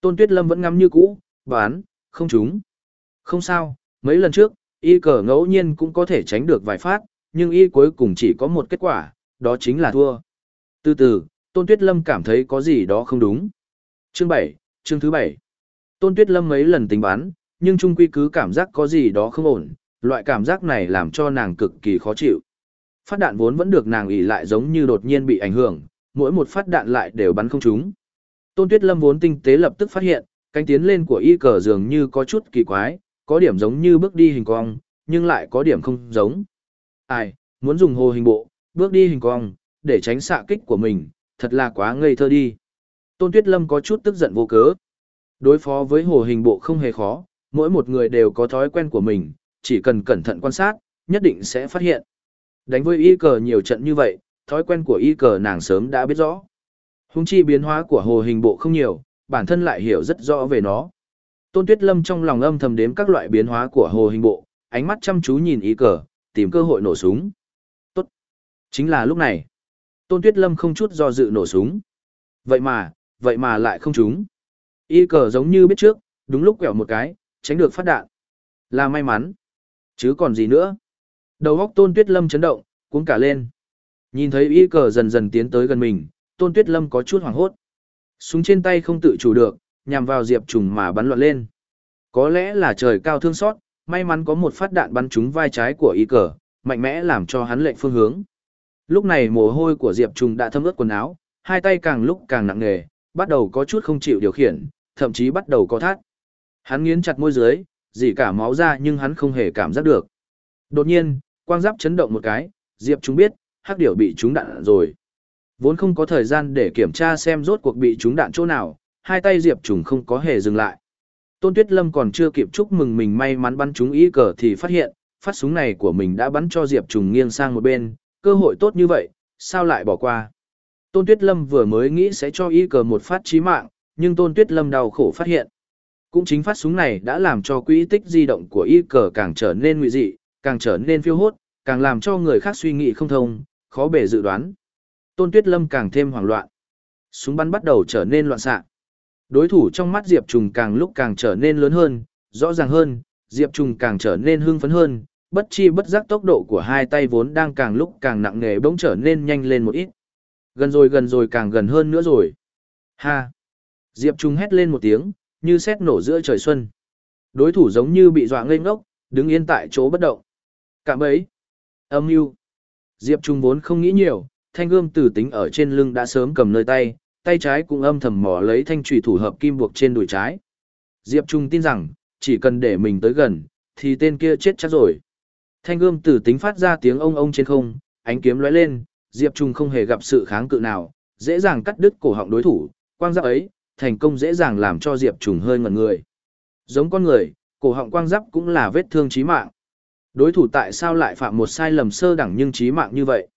Tôn Tuyết Lâm vẫn ngắm như cũ, bán, không trúng. Không sao, mấy lần trước, y cờ ngẫu nhiên cũng có thể tránh được vài phát, nhưng y cuối cùng chỉ có một kết quả, đó chính là thua. Từ từ, Tôn Tuyết Lâm cảm thấy có gì đó không đúng. Chương bảy, chương thứ bảy. Tôn Tuyết Lâm mấy lần tính bán, nhưng trung quy cứ cảm giác có gì đó không ổn, loại cảm giác này làm cho nàng cực kỳ khó chịu. Phát đạn vốn vẫn được nàng ỉ lại giống như đột nhiên bị ảnh hưởng, mỗi một phát đạn lại đều bắn không trúng. Tôn Tuyết Lâm vốn tinh tế lập tức phát hiện, cánh tiến lên của y cờ dường như có chút kỳ quái, có điểm giống như bước đi hình cong, nhưng lại có điểm không giống. Ai, muốn dùng hồ hình bộ, bước đi hình cong, để tránh xạ kích của mình, thật là quá ngây thơ đi. Tôn Tuyết Lâm có chút tức giận vô cớ. Đối phó với hồ hình bộ không hề khó, mỗi một người đều có thói quen của mình, chỉ cần cẩn thận quan sát, nhất định sẽ phát hiện. Đánh với y cờ nhiều trận như vậy, thói quen của y cờ nàng sớm đã biết rõ. Hùng chi biến hóa của hồ hình bộ không nhiều, bản thân lại hiểu rất rõ về nó. Tôn Tuyết Lâm trong lòng âm thầm đếm các loại biến hóa của hồ hình bộ, ánh mắt chăm chú nhìn y cờ, tìm cơ hội nổ súng. Tốt. Chính là lúc này. Tôn Tuyết Lâm không chút do dự nổ súng. Vậy mà, vậy mà lại không trúng. Y cờ giống như biết trước, đúng lúc quẹo một cái, tránh được phát đạn. Là may mắn. Chứ còn gì nữa. Đầu góc Tôn Tuyết Lâm chấn động, cuống cả lên. Nhìn thấy y cờ dần dần tiến tới gần mình, Tôn Tuyết Lâm có chút hoảng hốt. Súng trên tay không tự chủ được, nhằm vào Diệp Trùng mà bắn loạn lên. Có lẽ là trời cao thương xót, may mắn có một phát đạn bắn trúng vai trái của y cờ, mạnh mẽ làm cho hắn lệnh phương hướng. Lúc này mồ hôi của Diệp Trùng đã thấm ướt quần áo, hai tay càng lúc càng nặng nề, bắt đầu có chút không chịu điều khiển, thậm chí bắt đầu có thắt. Hắn nghiến chặt môi dưới, dỉ cả máu ra nhưng hắn không hề cảm giác được. Đột nhiên, quang giáp chấn động một cái, Diệp chúng biết, hắc điểu bị trúng đạn rồi. Vốn không có thời gian để kiểm tra xem rốt cuộc bị trúng đạn chỗ nào, hai tay Diệp trùng không có hề dừng lại. Tôn Tuyết Lâm còn chưa kịp chúc mừng mình may mắn bắn trúng ý cờ thì phát hiện, phát súng này của mình đã bắn cho Diệp trùng nghiêng sang một bên, cơ hội tốt như vậy, sao lại bỏ qua. Tôn Tuyết Lâm vừa mới nghĩ sẽ cho ý cờ một phát chí mạng, nhưng Tôn Tuyết Lâm đau khổ phát hiện. Cũng chính phát súng này đã làm cho quỹ tích di động của y cờ càng trở nên nguy dị, càng trở nên phiêu hốt, càng làm cho người khác suy nghĩ không thông, khó bể dự đoán. Tôn Tuyết Lâm càng thêm hoảng loạn. Súng bắn bắt đầu trở nên loạn xạ. Đối thủ trong mắt Diệp Trùng càng lúc càng trở nên lớn hơn, rõ ràng hơn, Diệp Trùng càng trở nên hưng phấn hơn, bất chi bất giác tốc độ của hai tay vốn đang càng lúc càng nặng nề bỗng trở nên nhanh lên một ít. Gần rồi gần rồi càng gần hơn nữa rồi. Ha! Diệp trùng hét lên một tiếng, như xét nổ giữa trời xuân. Đối thủ giống như bị dọa ngây ngốc, đứng yên tại chỗ bất động. Cạm ấy. Âm mưu. Diệp Trung vốn không nghĩ nhiều, thanh gươm tử tính ở trên lưng đã sớm cầm nơi tay, tay trái cũng âm thầm mò lấy thanh trùy thủ hợp kim buộc trên đùi trái. Diệp Trung tin rằng, chỉ cần để mình tới gần, thì tên kia chết chắc rồi. Thanh gươm tử tính phát ra tiếng ông ông trên không, ánh kiếm lóe lên, Diệp Trung không hề gặp sự kháng cự nào, dễ dàng cắt đứt cổ họng đối thủ, quang giáp ấy, thành công dễ dàng làm cho Diệp Trùng hơi ngẩn người. Giống con người, cổ họng quang giáp cũng là vết thương chí mạng. Đối thủ tại sao lại phạm một sai lầm sơ đẳng nhưng chí mạng như vậy?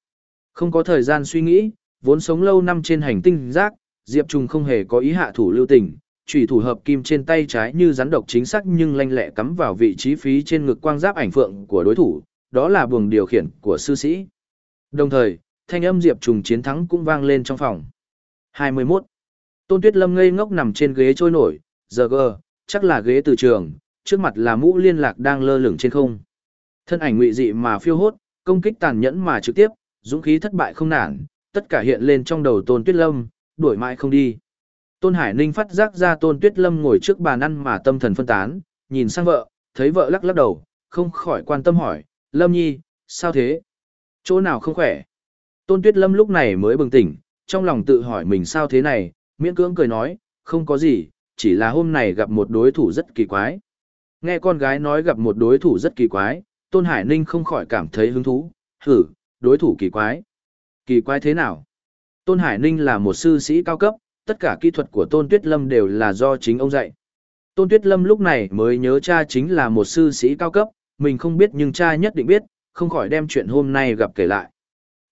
Không có thời gian suy nghĩ, vốn sống lâu năm trên hành tinh giác, Diệp Trùng không hề có ý hạ thủ lưu tình, chủy thủ hợp kim trên tay trái như rắn độc chính xác nhưng lanh lẹ cắm vào vị trí phí trên ngực quang giáp ảnh phượng của đối thủ, đó là buồng điều khiển của sư sĩ. Đồng thời, thanh âm Diệp Trùng chiến thắng cũng vang lên trong phòng. 21. Tôn Tuyết Lâm ngây ngốc nằm trên ghế trôi nổi, giờ gờ, chắc là ghế từ trường, trước mặt là mũ liên lạc đang lơ lửng trên không. Thân ảnh ngụy dị mà phiêu hốt, công kích tàn nhẫn mà trực tiếp, dũng khí thất bại không nản, tất cả hiện lên trong đầu Tôn Tuyết Lâm, đuổi mãi không đi. Tôn Hải Ninh phát giác ra Tôn Tuyết Lâm ngồi trước bàn ăn mà tâm thần phân tán, nhìn sang vợ, thấy vợ lắc lắc đầu, không khỏi quan tâm hỏi, Lâm Nhi, sao thế? Chỗ nào không khỏe? Tôn Tuyết Lâm lúc này mới bừng tỉnh, trong lòng tự hỏi mình sao thế này, miễn cưỡng cười nói, không có gì, chỉ là hôm nay gặp một đối thủ rất kỳ quái. Nghe con gái nói gặp một đối thủ rất kỳ quái, Tôn Hải Ninh không khỏi cảm thấy hứng thú, hử, đối thủ kỳ quái. Kỳ quái thế nào? Tôn Hải Ninh là một sư sĩ cao cấp, tất cả kỹ thuật của Tôn Tuyết Lâm đều là do chính ông dạy. Tôn Tuyết Lâm lúc này mới nhớ cha chính là một sư sĩ cao cấp, mình không biết nhưng cha nhất định biết, không khỏi đem chuyện hôm nay gặp kể lại.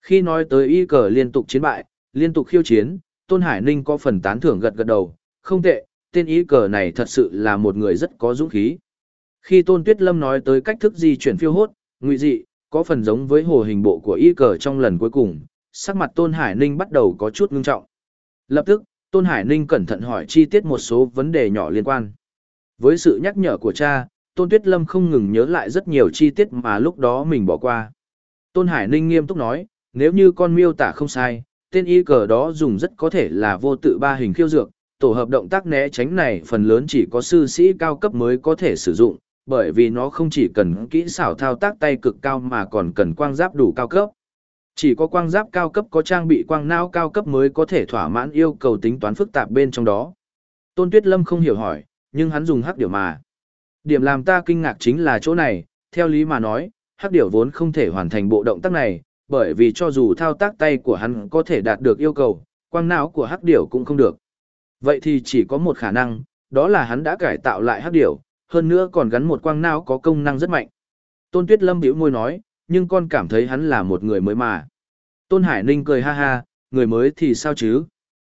Khi nói tới y cờ liên tục chiến bại, liên tục khiêu chiến, Tôn Hải Ninh có phần tán thưởng gật gật đầu, không tệ, tên y cờ này thật sự là một người rất có dũng khí. Khi Tôn Tuyết Lâm nói tới cách thức di chuyển phiêu hốt, ngụy dị, có phần giống với hồ hình bộ của y cờ trong lần cuối cùng, sắc mặt Tôn Hải Ninh bắt đầu có chút ngưng trọng. Lập tức, Tôn Hải Ninh cẩn thận hỏi chi tiết một số vấn đề nhỏ liên quan. Với sự nhắc nhở của cha, Tôn Tuyết Lâm không ngừng nhớ lại rất nhiều chi tiết mà lúc đó mình bỏ qua. Tôn Hải Ninh nghiêm túc nói, nếu như con miêu tả không sai, tên y cờ đó dùng rất có thể là vô tự ba hình khiêu dược, tổ hợp động tác né tránh này phần lớn chỉ có sư sĩ cao cấp mới có thể sử dụng, bởi vì nó không chỉ cần kỹ xảo thao tác tay cực cao mà còn cần quang giáp đủ cao cấp. Chỉ có quang giáp cao cấp có trang bị quang não cao cấp mới có thể thỏa mãn yêu cầu tính toán phức tạp bên trong đó. Tôn Tuyết Lâm không hiểu hỏi, nhưng hắn dùng hắc điểu mà. Điểm làm ta kinh ngạc chính là chỗ này, theo lý mà nói, hắc điểu vốn không thể hoàn thành bộ động tác này, bởi vì cho dù thao tác tay của hắn có thể đạt được yêu cầu, quang não của hắc điểu cũng không được. Vậy thì chỉ có một khả năng, đó là hắn đã cải tạo lại hắc điểu, hơn nữa còn gắn một quang não có công năng rất mạnh. Tôn Tuyết Lâm bĩu môi nói, nhưng con cảm thấy hắn là một người mới mà. Tôn Hải Ninh cười ha ha, người mới thì sao chứ?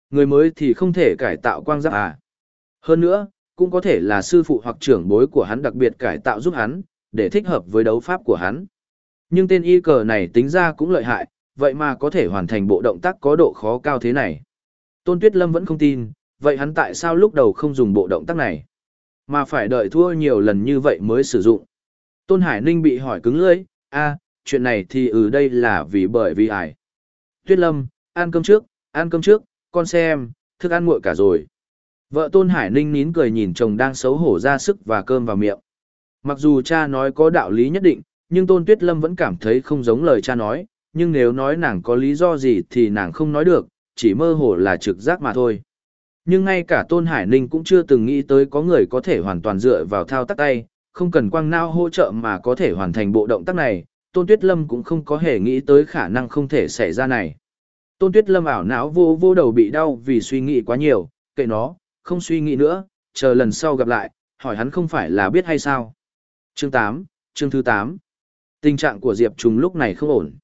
Người mới thì không thể cải tạo quang giáp à? Hơn nữa, cũng có thể là sư phụ hoặc trưởng bối của hắn đặc biệt cải tạo giúp hắn, để thích hợp với đấu pháp của hắn. Nhưng tên y cờ này tính ra cũng lợi hại, vậy mà có thể hoàn thành bộ động tác có độ khó cao thế này. Tôn Tuyết Lâm vẫn không tin, vậy hắn tại sao lúc đầu không dùng bộ động tác này? Mà phải đợi thua nhiều lần như vậy mới sử dụng. Tôn Hải Ninh bị hỏi cứng lưỡi, a, chuyện này thì ừ đây là vì bởi vì ải. Tuyết Lâm, ăn cơm trước, ăn cơm trước, con xem, thức ăn nguội cả rồi. Vợ Tôn Hải Ninh nín cười nhìn chồng đang xấu hổ ra sức và cơm vào miệng. Mặc dù cha nói có đạo lý nhất định, nhưng Tôn Tuyết Lâm vẫn cảm thấy không giống lời cha nói, nhưng nếu nói nàng có lý do gì thì nàng không nói được, chỉ mơ hồ là trực giác mà thôi. Nhưng ngay cả Tôn Hải Ninh cũng chưa từng nghĩ tới có người có thể hoàn toàn dựa vào thao tác tay, không cần quang nao hỗ trợ mà có thể hoàn thành bộ động tác này, Tôn Tuyết Lâm cũng không có hề nghĩ tới khả năng không thể xảy ra này. Tôn Tuyết Lâm ảo não vô vô đầu bị đau vì suy nghĩ quá nhiều, kệ nó, không suy nghĩ nữa, chờ lần sau gặp lại, hỏi hắn không phải là biết hay sao. Chương 8, chương thứ 8. Tình trạng của Diệp Trung lúc này không ổn.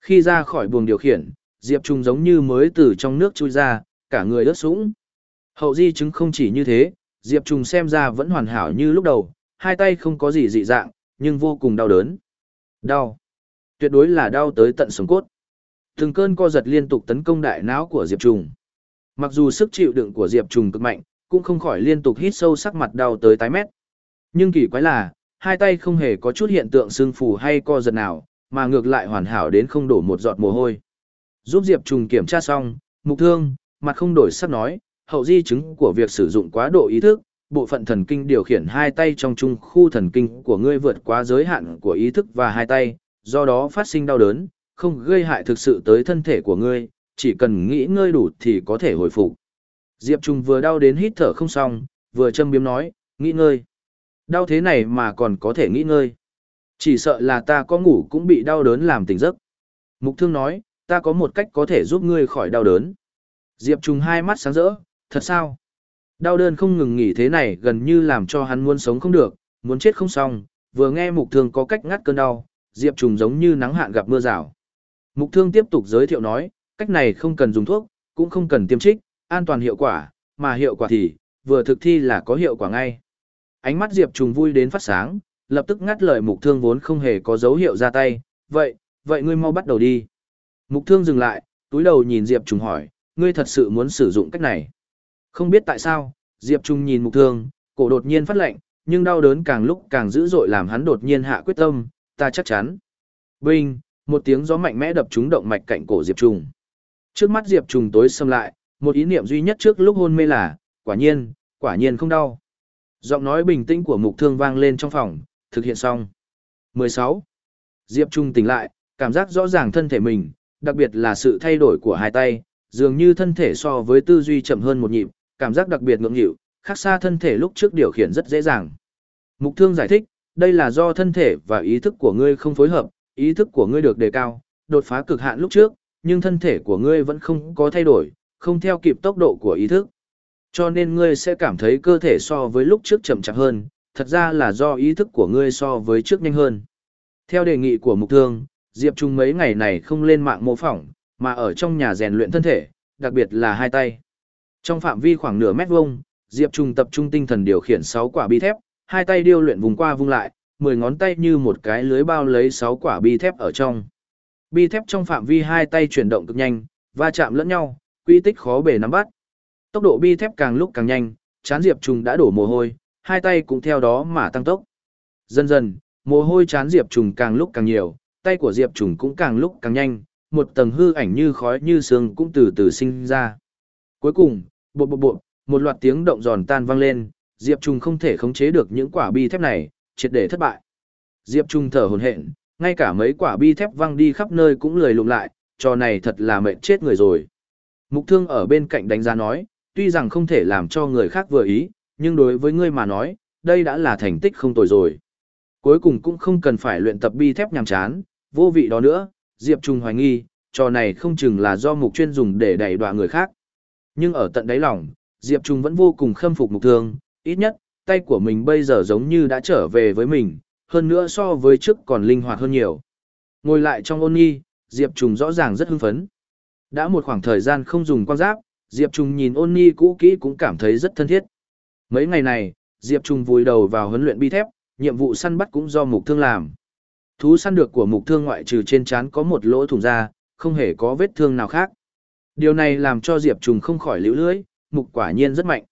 Khi ra khỏi buồng điều khiển, Diệp Trung giống như mới từ trong nước chui ra, cả người ướt sũng. Hậu di chứng không chỉ như thế, Diệp Trung xem ra vẫn hoàn hảo như lúc đầu, hai tay không có gì dị dạng, nhưng vô cùng đau đớn. Đau. Tuyệt đối là đau tới tận sống cốt. Từng cơn co giật liên tục tấn công đại não của Diệp Trùng. Mặc dù sức chịu đựng của Diệp Trùng cực mạnh, cũng không khỏi liên tục hít sâu sắc mặt đau tới tái mét. Nhưng kỳ quái là, hai tay không hề có chút hiện tượng sưng phù hay co giật nào, mà ngược lại hoàn hảo đến không đổ một giọt mồ hôi. Giúp Diệp Trùng kiểm tra xong, mục thương, mặt không đổi sắc nói, hậu di chứng của việc sử dụng quá độ ý thức, bộ phận thần kinh điều khiển hai tay trong trung khu thần kinh của ngươi vượt quá giới hạn của ý thức và hai tay, do đó phát sinh đau đớn, không gây hại thực sự tới thân thể của ngươi, chỉ cần nghĩ ngơi đủ thì có thể hồi phục. Diệp Trung vừa đau đến hít thở không xong, vừa châm biếm nói, nghĩ ngơi. Đau thế này mà còn có thể nghĩ ngơi. Chỉ sợ là ta có ngủ cũng bị đau đớn làm tỉnh giấc. Mục thương nói, ta có một cách có thể giúp ngươi khỏi đau đớn. Diệp Trùng hai mắt sáng rỡ, thật sao? Đau đớn không ngừng nghỉ thế này gần như làm cho hắn muốn sống không được, muốn chết không xong, vừa nghe mục thương có cách ngắt cơn đau, Diệp Trùng giống như nắng hạn gặp mưa rào. Mục thương tiếp tục giới thiệu nói, cách này không cần dùng thuốc, cũng không cần tiêm trích, an toàn hiệu quả, mà hiệu quả thì, vừa thực thi là có hiệu quả ngay. Ánh mắt Diệp Trùng vui đến phát sáng, lập tức ngắt lời mục thương vốn không hề có dấu hiệu ra tay, vậy, vậy ngươi mau bắt đầu đi. Mục thương dừng lại, túi đầu nhìn Diệp Trùng hỏi, ngươi thật sự muốn sử dụng cách này. Không biết tại sao, Diệp Trung nhìn mục thương, cổ đột nhiên phát lệnh, nhưng đau đớn càng lúc càng dữ dội làm hắn đột nhiên hạ quyết tâm, ta chắc chắn. Binh, một tiếng gió mạnh mẽ đập trúng động mạch cạnh cổ Diệp Trung. Trước mắt Diệp Trung tối xâm lại, một ý niệm duy nhất trước lúc hôn mê là, quả nhiên, quả nhiên không đau. Giọng nói bình tĩnh của mục thương vang lên trong phòng, thực hiện xong. 16. Diệp Trung tỉnh lại, cảm giác rõ ràng thân thể mình, đặc biệt là sự thay đổi của hai tay, dường như thân thể so với tư duy chậm hơn một nhịp, cảm giác đặc biệt ngưỡng nghịu, khác xa thân thể lúc trước điều khiển rất dễ dàng. Mục Thương giải thích, đây là do thân thể và ý thức của ngươi không phối hợp, ý thức của ngươi được đề cao, đột phá cực hạn lúc trước, nhưng thân thể của ngươi vẫn không có thay đổi, không theo kịp tốc độ của ý thức. Cho nên ngươi sẽ cảm thấy cơ thể so với lúc trước chậm chạp hơn, thật ra là do ý thức của ngươi so với trước nhanh hơn. Theo đề nghị của Mục Thương, Diệp Trung mấy ngày này không lên mạng mô phỏng, mà ở trong nhà rèn luyện thân thể, đặc biệt là hai tay. Trong phạm vi khoảng nửa mét vuông, Diệp Trung tập trung tinh thần điều khiển 6 quả bi thép, hai tay điêu luyện vùng qua vùng lại, 10 ngón tay như một cái lưới bao lấy 6 quả bi thép ở trong. Bi thép trong phạm vi hai tay chuyển động cực nhanh, va chạm lẫn nhau, quy tích khó bề nắm bắt. Tốc độ bi thép càng lúc càng nhanh, chán Diệp Trùng đã đổ mồ hôi, hai tay cũng theo đó mà tăng tốc. Dần dần, mồ hôi chán Diệp Trùng càng lúc càng nhiều, tay của Diệp Trùng cũng càng lúc càng nhanh, một tầng hư ảnh như khói như sương cũng từ từ sinh ra. Cuối cùng, bộ bộ bộ, một loạt tiếng động giòn tan vang lên, Diệp Trùng không thể khống chế được những quả bi thép này, triệt để thất bại. Diệp Trùng thở hổn hển, ngay cả mấy quả bi thép văng đi khắp nơi cũng lười lụng lại, trò này thật là mệt chết người rồi. Mục Thương ở bên cạnh đánh giá nói, tuy rằng không thể làm cho người khác vừa ý, nhưng đối với ngươi mà nói, đây đã là thành tích không tồi rồi. Cuối cùng cũng không cần phải luyện tập bi thép nhàm chán, vô vị đó nữa, Diệp Trung hoài nghi, trò này không chừng là do mục chuyên dùng để đẩy đọa người khác. Nhưng ở tận đáy lòng, Diệp Trung vẫn vô cùng khâm phục mục thương, ít nhất, tay của mình bây giờ giống như đã trở về với mình, hơn nữa so với trước còn linh hoạt hơn nhiều. Ngồi lại trong ôn nghi, Diệp Trung rõ ràng rất hưng phấn. Đã một khoảng thời gian không dùng quan giáp, Diệp Trung nhìn ôn ni cũ kỹ cũng cảm thấy rất thân thiết. Mấy ngày này, Diệp Trung vùi đầu vào huấn luyện bi thép, nhiệm vụ săn bắt cũng do mục thương làm. Thú săn được của mục thương ngoại trừ trên trán có một lỗ thủng ra, không hề có vết thương nào khác. Điều này làm cho Diệp Trung không khỏi liễu lưới, mục quả nhiên rất mạnh.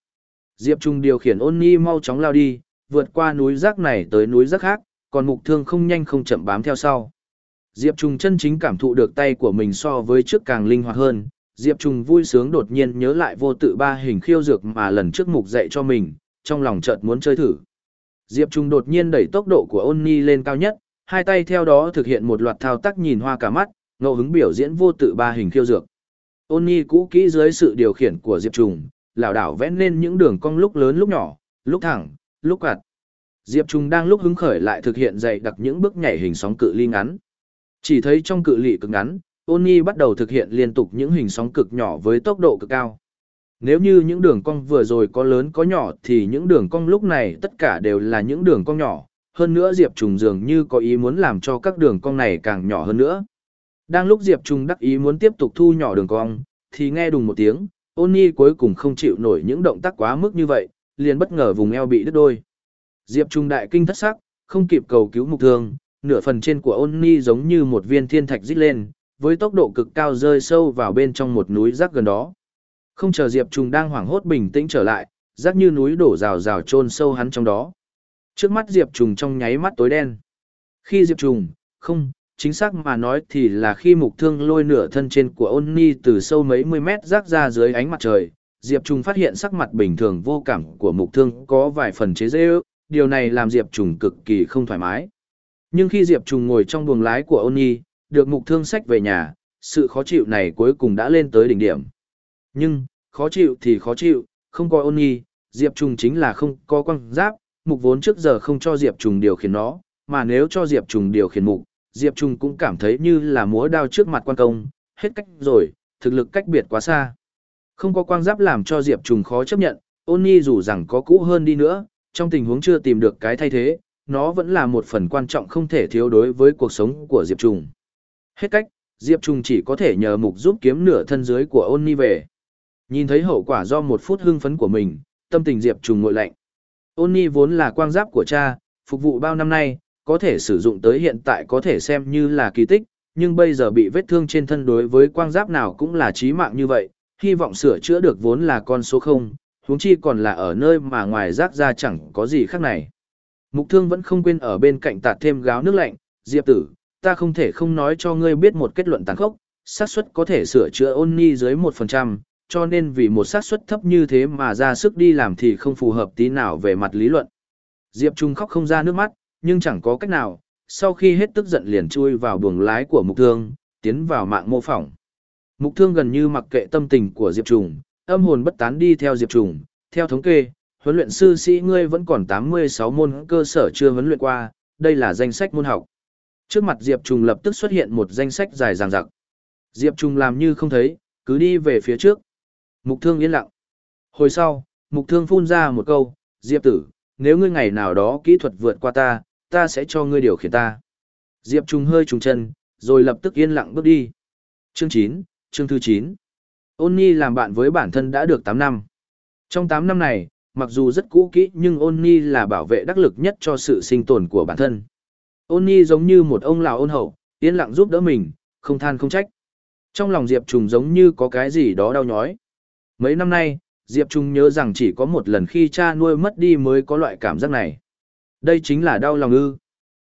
Diệp Trung điều khiển ôn ni mau chóng lao đi, vượt qua núi rác này tới núi rác khác, còn mục thương không nhanh không chậm bám theo sau. Diệp Trung chân chính cảm thụ được tay của mình so với trước càng linh hoạt hơn. Diệp Trung vui sướng đột nhiên nhớ lại vô tự ba hình khiêu dược mà lần trước mục dạy cho mình, trong lòng chợt muốn chơi thử. Diệp Trung đột nhiên đẩy tốc độ của ôn ni lên cao nhất, hai tay theo đó thực hiện một loạt thao tác nhìn hoa cả mắt, ngẫu hứng biểu diễn vô tự ba hình khiêu dược. Ôn ni cũ kỹ dưới sự điều khiển của Diệp Trùng, lảo đảo vẽ lên những đường cong lúc lớn lúc nhỏ, lúc thẳng, lúc quạt. Diệp Trùng đang lúc hứng khởi lại thực hiện dạy đặc những bước nhảy hình sóng cự ly ngắn. Chỉ thấy trong cự ly cực ngắn, Ôn Nhi bắt đầu thực hiện liên tục những hình sóng cực nhỏ với tốc độ cực cao. Nếu như những đường cong vừa rồi có lớn có nhỏ thì những đường cong lúc này tất cả đều là những đường cong nhỏ, hơn nữa Diệp Trùng dường như có ý muốn làm cho các đường cong này càng nhỏ hơn nữa. Đang lúc Diệp Trùng đắc ý muốn tiếp tục thu nhỏ đường cong, thì nghe đùng một tiếng, ôn nhi cuối cùng không chịu nổi những động tác quá mức như vậy, liền bất ngờ vùng eo bị đứt đôi. Diệp Trung đại kinh thất sắc, không kịp cầu cứu mục thương, nửa phần trên của ôn nhi giống như một viên thiên thạch rít lên, với tốc độ cực cao rơi sâu vào bên trong một núi rác gần đó. Không chờ Diệp Trung đang hoảng hốt bình tĩnh trở lại, rác như núi đổ rào rào chôn sâu hắn trong đó. Trước mắt Diệp Trùng trong nháy mắt tối đen. Khi Diệp Trùng, không, chính xác mà nói thì là khi mục thương lôi nửa thân trên của ôn ni từ sâu mấy mươi mét rác ra dưới ánh mặt trời, Diệp Trùng phát hiện sắc mặt bình thường vô cảm của mục thương có vài phần chế dễ ước, điều này làm Diệp Trùng cực kỳ không thoải mái. Nhưng khi Diệp Trùng ngồi trong buồng lái của ôn ni, được mục thương sách về nhà, sự khó chịu này cuối cùng đã lên tới đỉnh điểm. Nhưng, khó chịu thì khó chịu, không có ôn nghi, Diệp Trùng chính là không có quăng giáp, mục vốn trước giờ không cho Diệp Trùng điều khiển nó, mà nếu cho Diệp Trùng điều khiển mục, Diệp Trùng cũng cảm thấy như là múa đao trước mặt quan công, hết cách rồi, thực lực cách biệt quá xa. Không có quang giáp làm cho Diệp Trùng khó chấp nhận, ôn nhi dù rằng có cũ hơn đi nữa, trong tình huống chưa tìm được cái thay thế, nó vẫn là một phần quan trọng không thể thiếu đối với cuộc sống của Diệp Trùng. Hết cách, Diệp Trùng chỉ có thể nhờ mục giúp kiếm nửa thân dưới của ôn ni về. Nhìn thấy hậu quả do một phút hưng phấn của mình, tâm tình Diệp Trùng ngội lạnh. Ôn ni vốn là quang giáp của cha, phục vụ bao năm nay, có thể sử dụng tới hiện tại có thể xem như là kỳ tích, nhưng bây giờ bị vết thương trên thân đối với quang giáp nào cũng là chí mạng như vậy, hy vọng sửa chữa được vốn là con số 0, huống chi còn là ở nơi mà ngoài rác ra chẳng có gì khác này. Mục thương vẫn không quên ở bên cạnh tạt thêm gáo nước lạnh, Diệp tử, ta không thể không nói cho ngươi biết một kết luận tàn khốc, xác suất có thể sửa chữa ôn ni dưới 1%, cho nên vì một xác suất thấp như thế mà ra sức đi làm thì không phù hợp tí nào về mặt lý luận. Diệp Trung khóc không ra nước mắt, nhưng chẳng có cách nào, sau khi hết tức giận liền chui vào buồng lái của Mục Thương, tiến vào mạng mô phỏng. Mục Thương gần như mặc kệ tâm tình của Diệp Trung, âm hồn bất tán đi theo Diệp Trung, theo thống kê, huấn luyện sư sĩ ngươi vẫn còn 86 môn cơ sở chưa huấn luyện qua, đây là danh sách môn học. Trước mặt Diệp Trung lập tức xuất hiện một danh sách dài dàng dặc. Diệp Trung làm như không thấy, cứ đi về phía trước. Mục thương yên lặng. Hồi sau, mục thương phun ra một câu, Diệp tử, nếu ngươi ngày nào đó kỹ thuật vượt qua ta, ta sẽ cho ngươi điều khiển ta. Diệp Trung hơi trùng chân, rồi lập tức yên lặng bước đi. Chương 9, chương thứ 9. Ôn Nhi làm bạn với bản thân đã được 8 năm. Trong 8 năm này, mặc dù rất cũ kỹ nhưng Ôn Nhi là bảo vệ đắc lực nhất cho sự sinh tồn của bản thân. Ôn Nhi giống như một ông lão ôn hậu, yên lặng giúp đỡ mình, không than không trách. Trong lòng Diệp Trùng giống như có cái gì đó đau nhói. Mấy năm nay, Diệp Trung nhớ rằng chỉ có một lần khi cha nuôi mất đi mới có loại cảm giác này. Đây chính là đau lòng ư.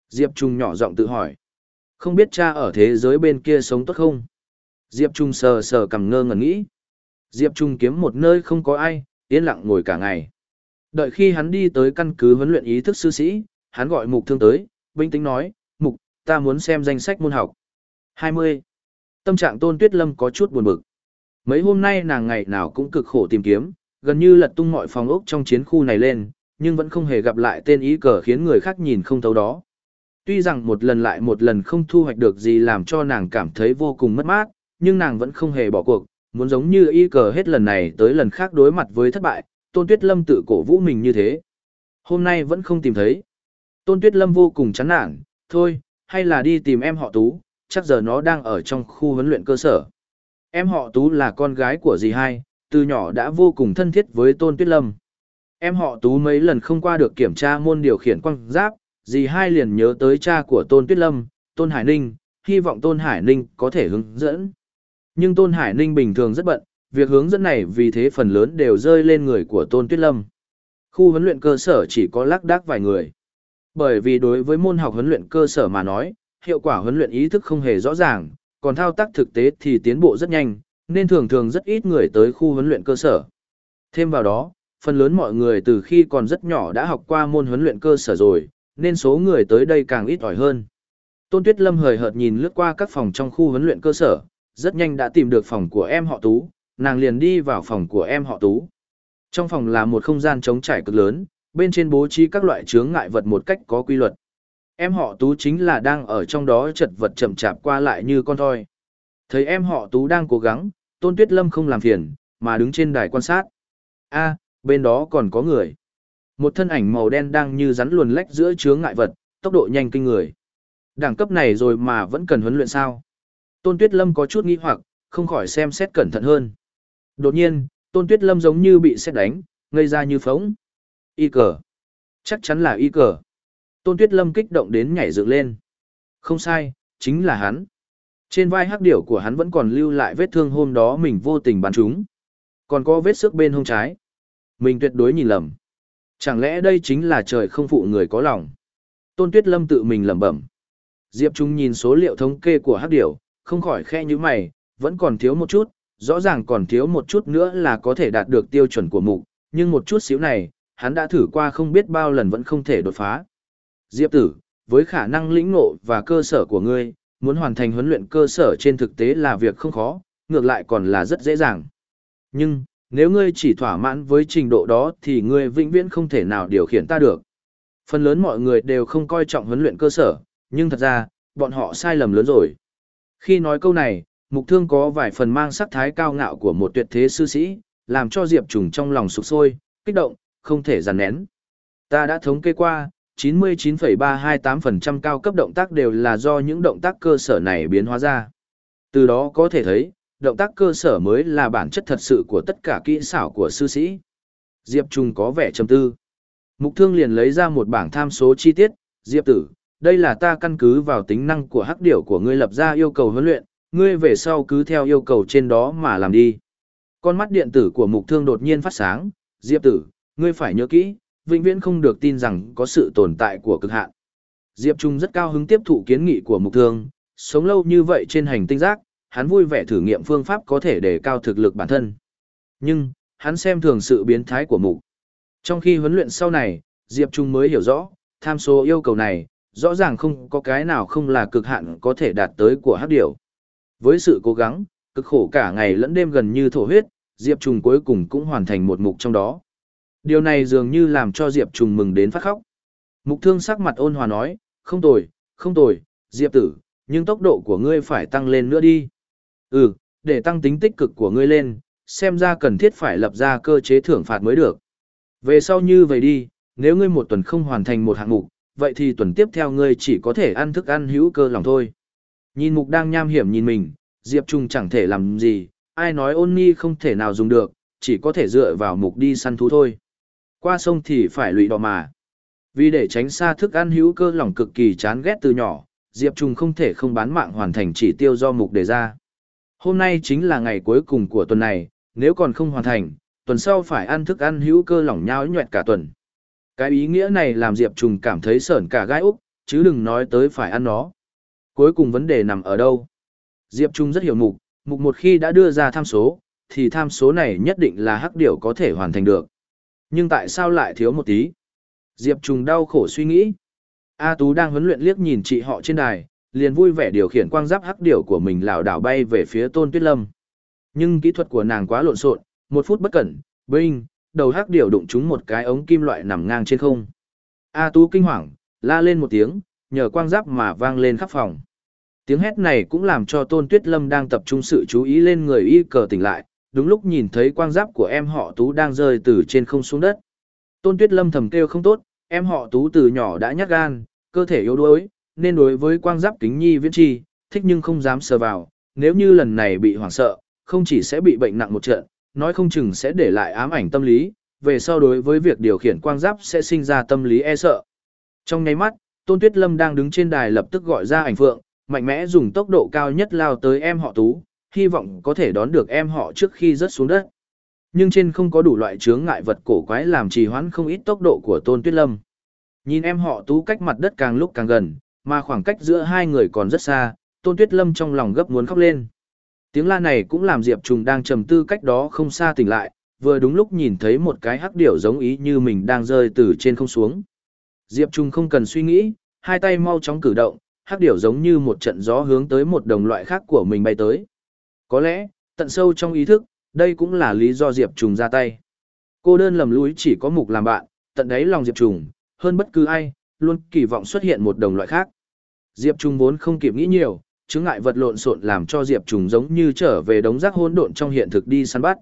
Diệp Trung nhỏ giọng tự hỏi. Không biết cha ở thế giới bên kia sống tốt không? Diệp Trung sờ sờ cầm ngơ ngẩn nghĩ. Diệp Trung kiếm một nơi không có ai, yên lặng ngồi cả ngày. Đợi khi hắn đi tới căn cứ huấn luyện ý thức sư sĩ, hắn gọi mục thương tới, bình tĩnh nói, mục, ta muốn xem danh sách môn học. 20. Tâm trạng tôn tuyết lâm có chút buồn bực. Mấy hôm nay nàng ngày nào cũng cực khổ tìm kiếm, gần như lật tung mọi phòng ốc trong chiến khu này lên, nhưng vẫn không hề gặp lại tên ý cờ khiến người khác nhìn không thấu đó. Tuy rằng một lần lại một lần không thu hoạch được gì làm cho nàng cảm thấy vô cùng mất mát, nhưng nàng vẫn không hề bỏ cuộc, muốn giống như y cờ hết lần này tới lần khác đối mặt với thất bại, Tôn Tuyết Lâm tự cổ vũ mình như thế. Hôm nay vẫn không tìm thấy. Tôn Tuyết Lâm vô cùng chán nản, thôi, hay là đi tìm em họ Tú, chắc giờ nó đang ở trong khu huấn luyện cơ sở. Em họ Tú là con gái của dì hai, từ nhỏ đã vô cùng thân thiết với Tôn Tuyết Lâm. Em họ Tú mấy lần không qua được kiểm tra môn điều khiển quang giáp, dì hai liền nhớ tới cha của Tôn Tuyết Lâm, Tôn Hải Ninh, hy vọng Tôn Hải Ninh có thể hướng dẫn. Nhưng Tôn Hải Ninh bình thường rất bận, việc hướng dẫn này vì thế phần lớn đều rơi lên người của Tôn Tuyết Lâm. Khu huấn luyện cơ sở chỉ có lác đác vài người. Bởi vì đối với môn học huấn luyện cơ sở mà nói, hiệu quả huấn luyện ý thức không hề rõ ràng, còn thao tác thực tế thì tiến bộ rất nhanh, nên thường thường rất ít người tới khu huấn luyện cơ sở. Thêm vào đó, phần lớn mọi người từ khi còn rất nhỏ đã học qua môn huấn luyện cơ sở rồi, nên số người tới đây càng ít ỏi hơn. Tôn Tuyết Lâm hời hợt nhìn lướt qua các phòng trong khu huấn luyện cơ sở, rất nhanh đã tìm được phòng của em họ Tú, nàng liền đi vào phòng của em họ Tú. Trong phòng là một không gian trống trải cực lớn, bên trên bố trí các loại chướng ngại vật một cách có quy luật. Em họ Tú chính là đang ở trong đó chật vật chậm chạp qua lại như con thoi. Thấy em họ Tú đang cố gắng, Tôn Tuyết Lâm không làm phiền, mà đứng trên đài quan sát. A, bên đó còn có người. Một thân ảnh màu đen đang như rắn luồn lách giữa chướng ngại vật, tốc độ nhanh kinh người. Đẳng cấp này rồi mà vẫn cần huấn luyện sao? Tôn Tuyết Lâm có chút nghi hoặc, không khỏi xem xét cẩn thận hơn. Đột nhiên, Tôn Tuyết Lâm giống như bị xét đánh, ngây ra như phóng. Y cờ. Chắc chắn là y cờ. Tôn Tuyết Lâm kích động đến nhảy dựng lên. Không sai, chính là hắn. Trên vai hắc điểu của hắn vẫn còn lưu lại vết thương hôm đó mình vô tình bắn chúng, Còn có vết xước bên hông trái. Mình tuyệt đối nhìn lầm. Chẳng lẽ đây chính là trời không phụ người có lòng? Tôn Tuyết Lâm tự mình lẩm bẩm. Diệp Trung nhìn số liệu thống kê của hắc điểu, không khỏi khe như mày, vẫn còn thiếu một chút, rõ ràng còn thiếu một chút nữa là có thể đạt được tiêu chuẩn của mục, nhưng một chút xíu này, hắn đã thử qua không biết bao lần vẫn không thể đột phá. Diệp tử, với khả năng lĩnh ngộ và cơ sở của ngươi, muốn hoàn thành huấn luyện cơ sở trên thực tế là việc không khó, ngược lại còn là rất dễ dàng. Nhưng, nếu ngươi chỉ thỏa mãn với trình độ đó thì ngươi vĩnh viễn không thể nào điều khiển ta được. Phần lớn mọi người đều không coi trọng huấn luyện cơ sở, nhưng thật ra, bọn họ sai lầm lớn rồi. Khi nói câu này, mục thương có vài phần mang sắc thái cao ngạo của một tuyệt thế sư sĩ, làm cho Diệp Trùng trong lòng sụp sôi, kích động, không thể dằn nén. Ta đã thống kê qua, 99,328% cao cấp động tác đều là do những động tác cơ sở này biến hóa ra. Từ đó có thể thấy, động tác cơ sở mới là bản chất thật sự của tất cả kỹ xảo của sư sĩ. Diệp Trung có vẻ trầm tư. Mục thương liền lấy ra một bảng tham số chi tiết, Diệp tử, đây là ta căn cứ vào tính năng của hắc điểu của ngươi lập ra yêu cầu huấn luyện, ngươi về sau cứ theo yêu cầu trên đó mà làm đi. Con mắt điện tử của mục thương đột nhiên phát sáng, Diệp tử, ngươi phải nhớ kỹ, vĩnh viễn không được tin rằng có sự tồn tại của cực hạn. Diệp Trung rất cao hứng tiếp thụ kiến nghị của mục thương, sống lâu như vậy trên hành tinh giác, hắn vui vẻ thử nghiệm phương pháp có thể để cao thực lực bản thân. Nhưng, hắn xem thường sự biến thái của mục. Trong khi huấn luyện sau này, Diệp Trung mới hiểu rõ, tham số yêu cầu này, rõ ràng không có cái nào không là cực hạn có thể đạt tới của hắc điểu. Với sự cố gắng, cực khổ cả ngày lẫn đêm gần như thổ huyết, Diệp Trung cuối cùng cũng hoàn thành một mục trong đó. Điều này dường như làm cho Diệp Trùng mừng đến phát khóc. Mục thương sắc mặt ôn hòa nói, không tồi, không tồi, Diệp tử, nhưng tốc độ của ngươi phải tăng lên nữa đi. Ừ, để tăng tính tích cực của ngươi lên, xem ra cần thiết phải lập ra cơ chế thưởng phạt mới được. Về sau như vậy đi, nếu ngươi một tuần không hoàn thành một hạng mục, vậy thì tuần tiếp theo ngươi chỉ có thể ăn thức ăn hữu cơ lòng thôi. Nhìn mục đang nham hiểm nhìn mình, Diệp Trung chẳng thể làm gì, ai nói ôn nhi không thể nào dùng được, chỉ có thể dựa vào mục đi săn thú thôi. Qua sông thì phải lụy đỏ mà. Vì để tránh xa thức ăn hữu cơ lỏng cực kỳ chán ghét từ nhỏ, Diệp Trung không thể không bán mạng hoàn thành chỉ tiêu do mục đề ra. Hôm nay chính là ngày cuối cùng của tuần này, nếu còn không hoàn thành, tuần sau phải ăn thức ăn hữu cơ lỏng nhão nhuẹt cả tuần. Cái ý nghĩa này làm Diệp Trùng cảm thấy sởn cả gai úc, chứ đừng nói tới phải ăn nó. Cuối cùng vấn đề nằm ở đâu? Diệp Trung rất hiểu mục, mục một khi đã đưa ra tham số, thì tham số này nhất định là hắc điểu có thể hoàn thành được. Nhưng tại sao lại thiếu một tí? Diệp Trung đau khổ suy nghĩ. A Tú đang huấn luyện liếc nhìn chị họ trên đài, liền vui vẻ điều khiển quang giáp hắc điểu của mình lảo đảo bay về phía Tôn Tuyết Lâm. Nhưng kỹ thuật của nàng quá lộn xộn, một phút bất cẩn, binh, đầu hắc điểu đụng trúng một cái ống kim loại nằm ngang trên không. A Tú kinh hoàng, la lên một tiếng, nhờ quang giáp mà vang lên khắp phòng. Tiếng hét này cũng làm cho Tôn Tuyết Lâm đang tập trung sự chú ý lên người y cờ tỉnh lại, đúng lúc nhìn thấy quang giáp của em họ Tú đang rơi từ trên không xuống đất. Tôn Tuyết Lâm thầm kêu không tốt, em họ Tú từ nhỏ đã nhát gan, cơ thể yếu đuối, nên đối với quang giáp kính nhi viễn chi, thích nhưng không dám sờ vào, nếu như lần này bị hoảng sợ, không chỉ sẽ bị bệnh nặng một trận, nói không chừng sẽ để lại ám ảnh tâm lý, về sau đối với việc điều khiển quang giáp sẽ sinh ra tâm lý e sợ. Trong nháy mắt, Tôn Tuyết Lâm đang đứng trên đài lập tức gọi ra ảnh phượng, mạnh mẽ dùng tốc độ cao nhất lao tới em họ Tú, hy vọng có thể đón được em họ trước khi rớt xuống đất. Nhưng trên không có đủ loại chướng ngại vật cổ quái làm trì hoãn không ít tốc độ của Tôn Tuyết Lâm. Nhìn em họ Tú cách mặt đất càng lúc càng gần, mà khoảng cách giữa hai người còn rất xa, Tôn Tuyết Lâm trong lòng gấp muốn khóc lên. Tiếng la này cũng làm Diệp Trùng đang trầm tư cách đó không xa tỉnh lại, vừa đúng lúc nhìn thấy một cái hắc điểu giống ý như mình đang rơi từ trên không xuống. Diệp trùng không cần suy nghĩ, hai tay mau chóng cử động, hắc điểu giống như một trận gió hướng tới một đồng loại khác của mình bay tới. Có lẽ, tận sâu trong ý thức, đây cũng là lý do Diệp Trùng ra tay. Cô đơn lầm lũi chỉ có mục làm bạn, tận đáy lòng Diệp Trùng, hơn bất cứ ai, luôn kỳ vọng xuất hiện một đồng loại khác. Diệp Trùng vốn không kịp nghĩ nhiều, chứng ngại vật lộn xộn làm cho Diệp Trùng giống như trở về đống rác hỗn độn trong hiện thực đi săn bắt.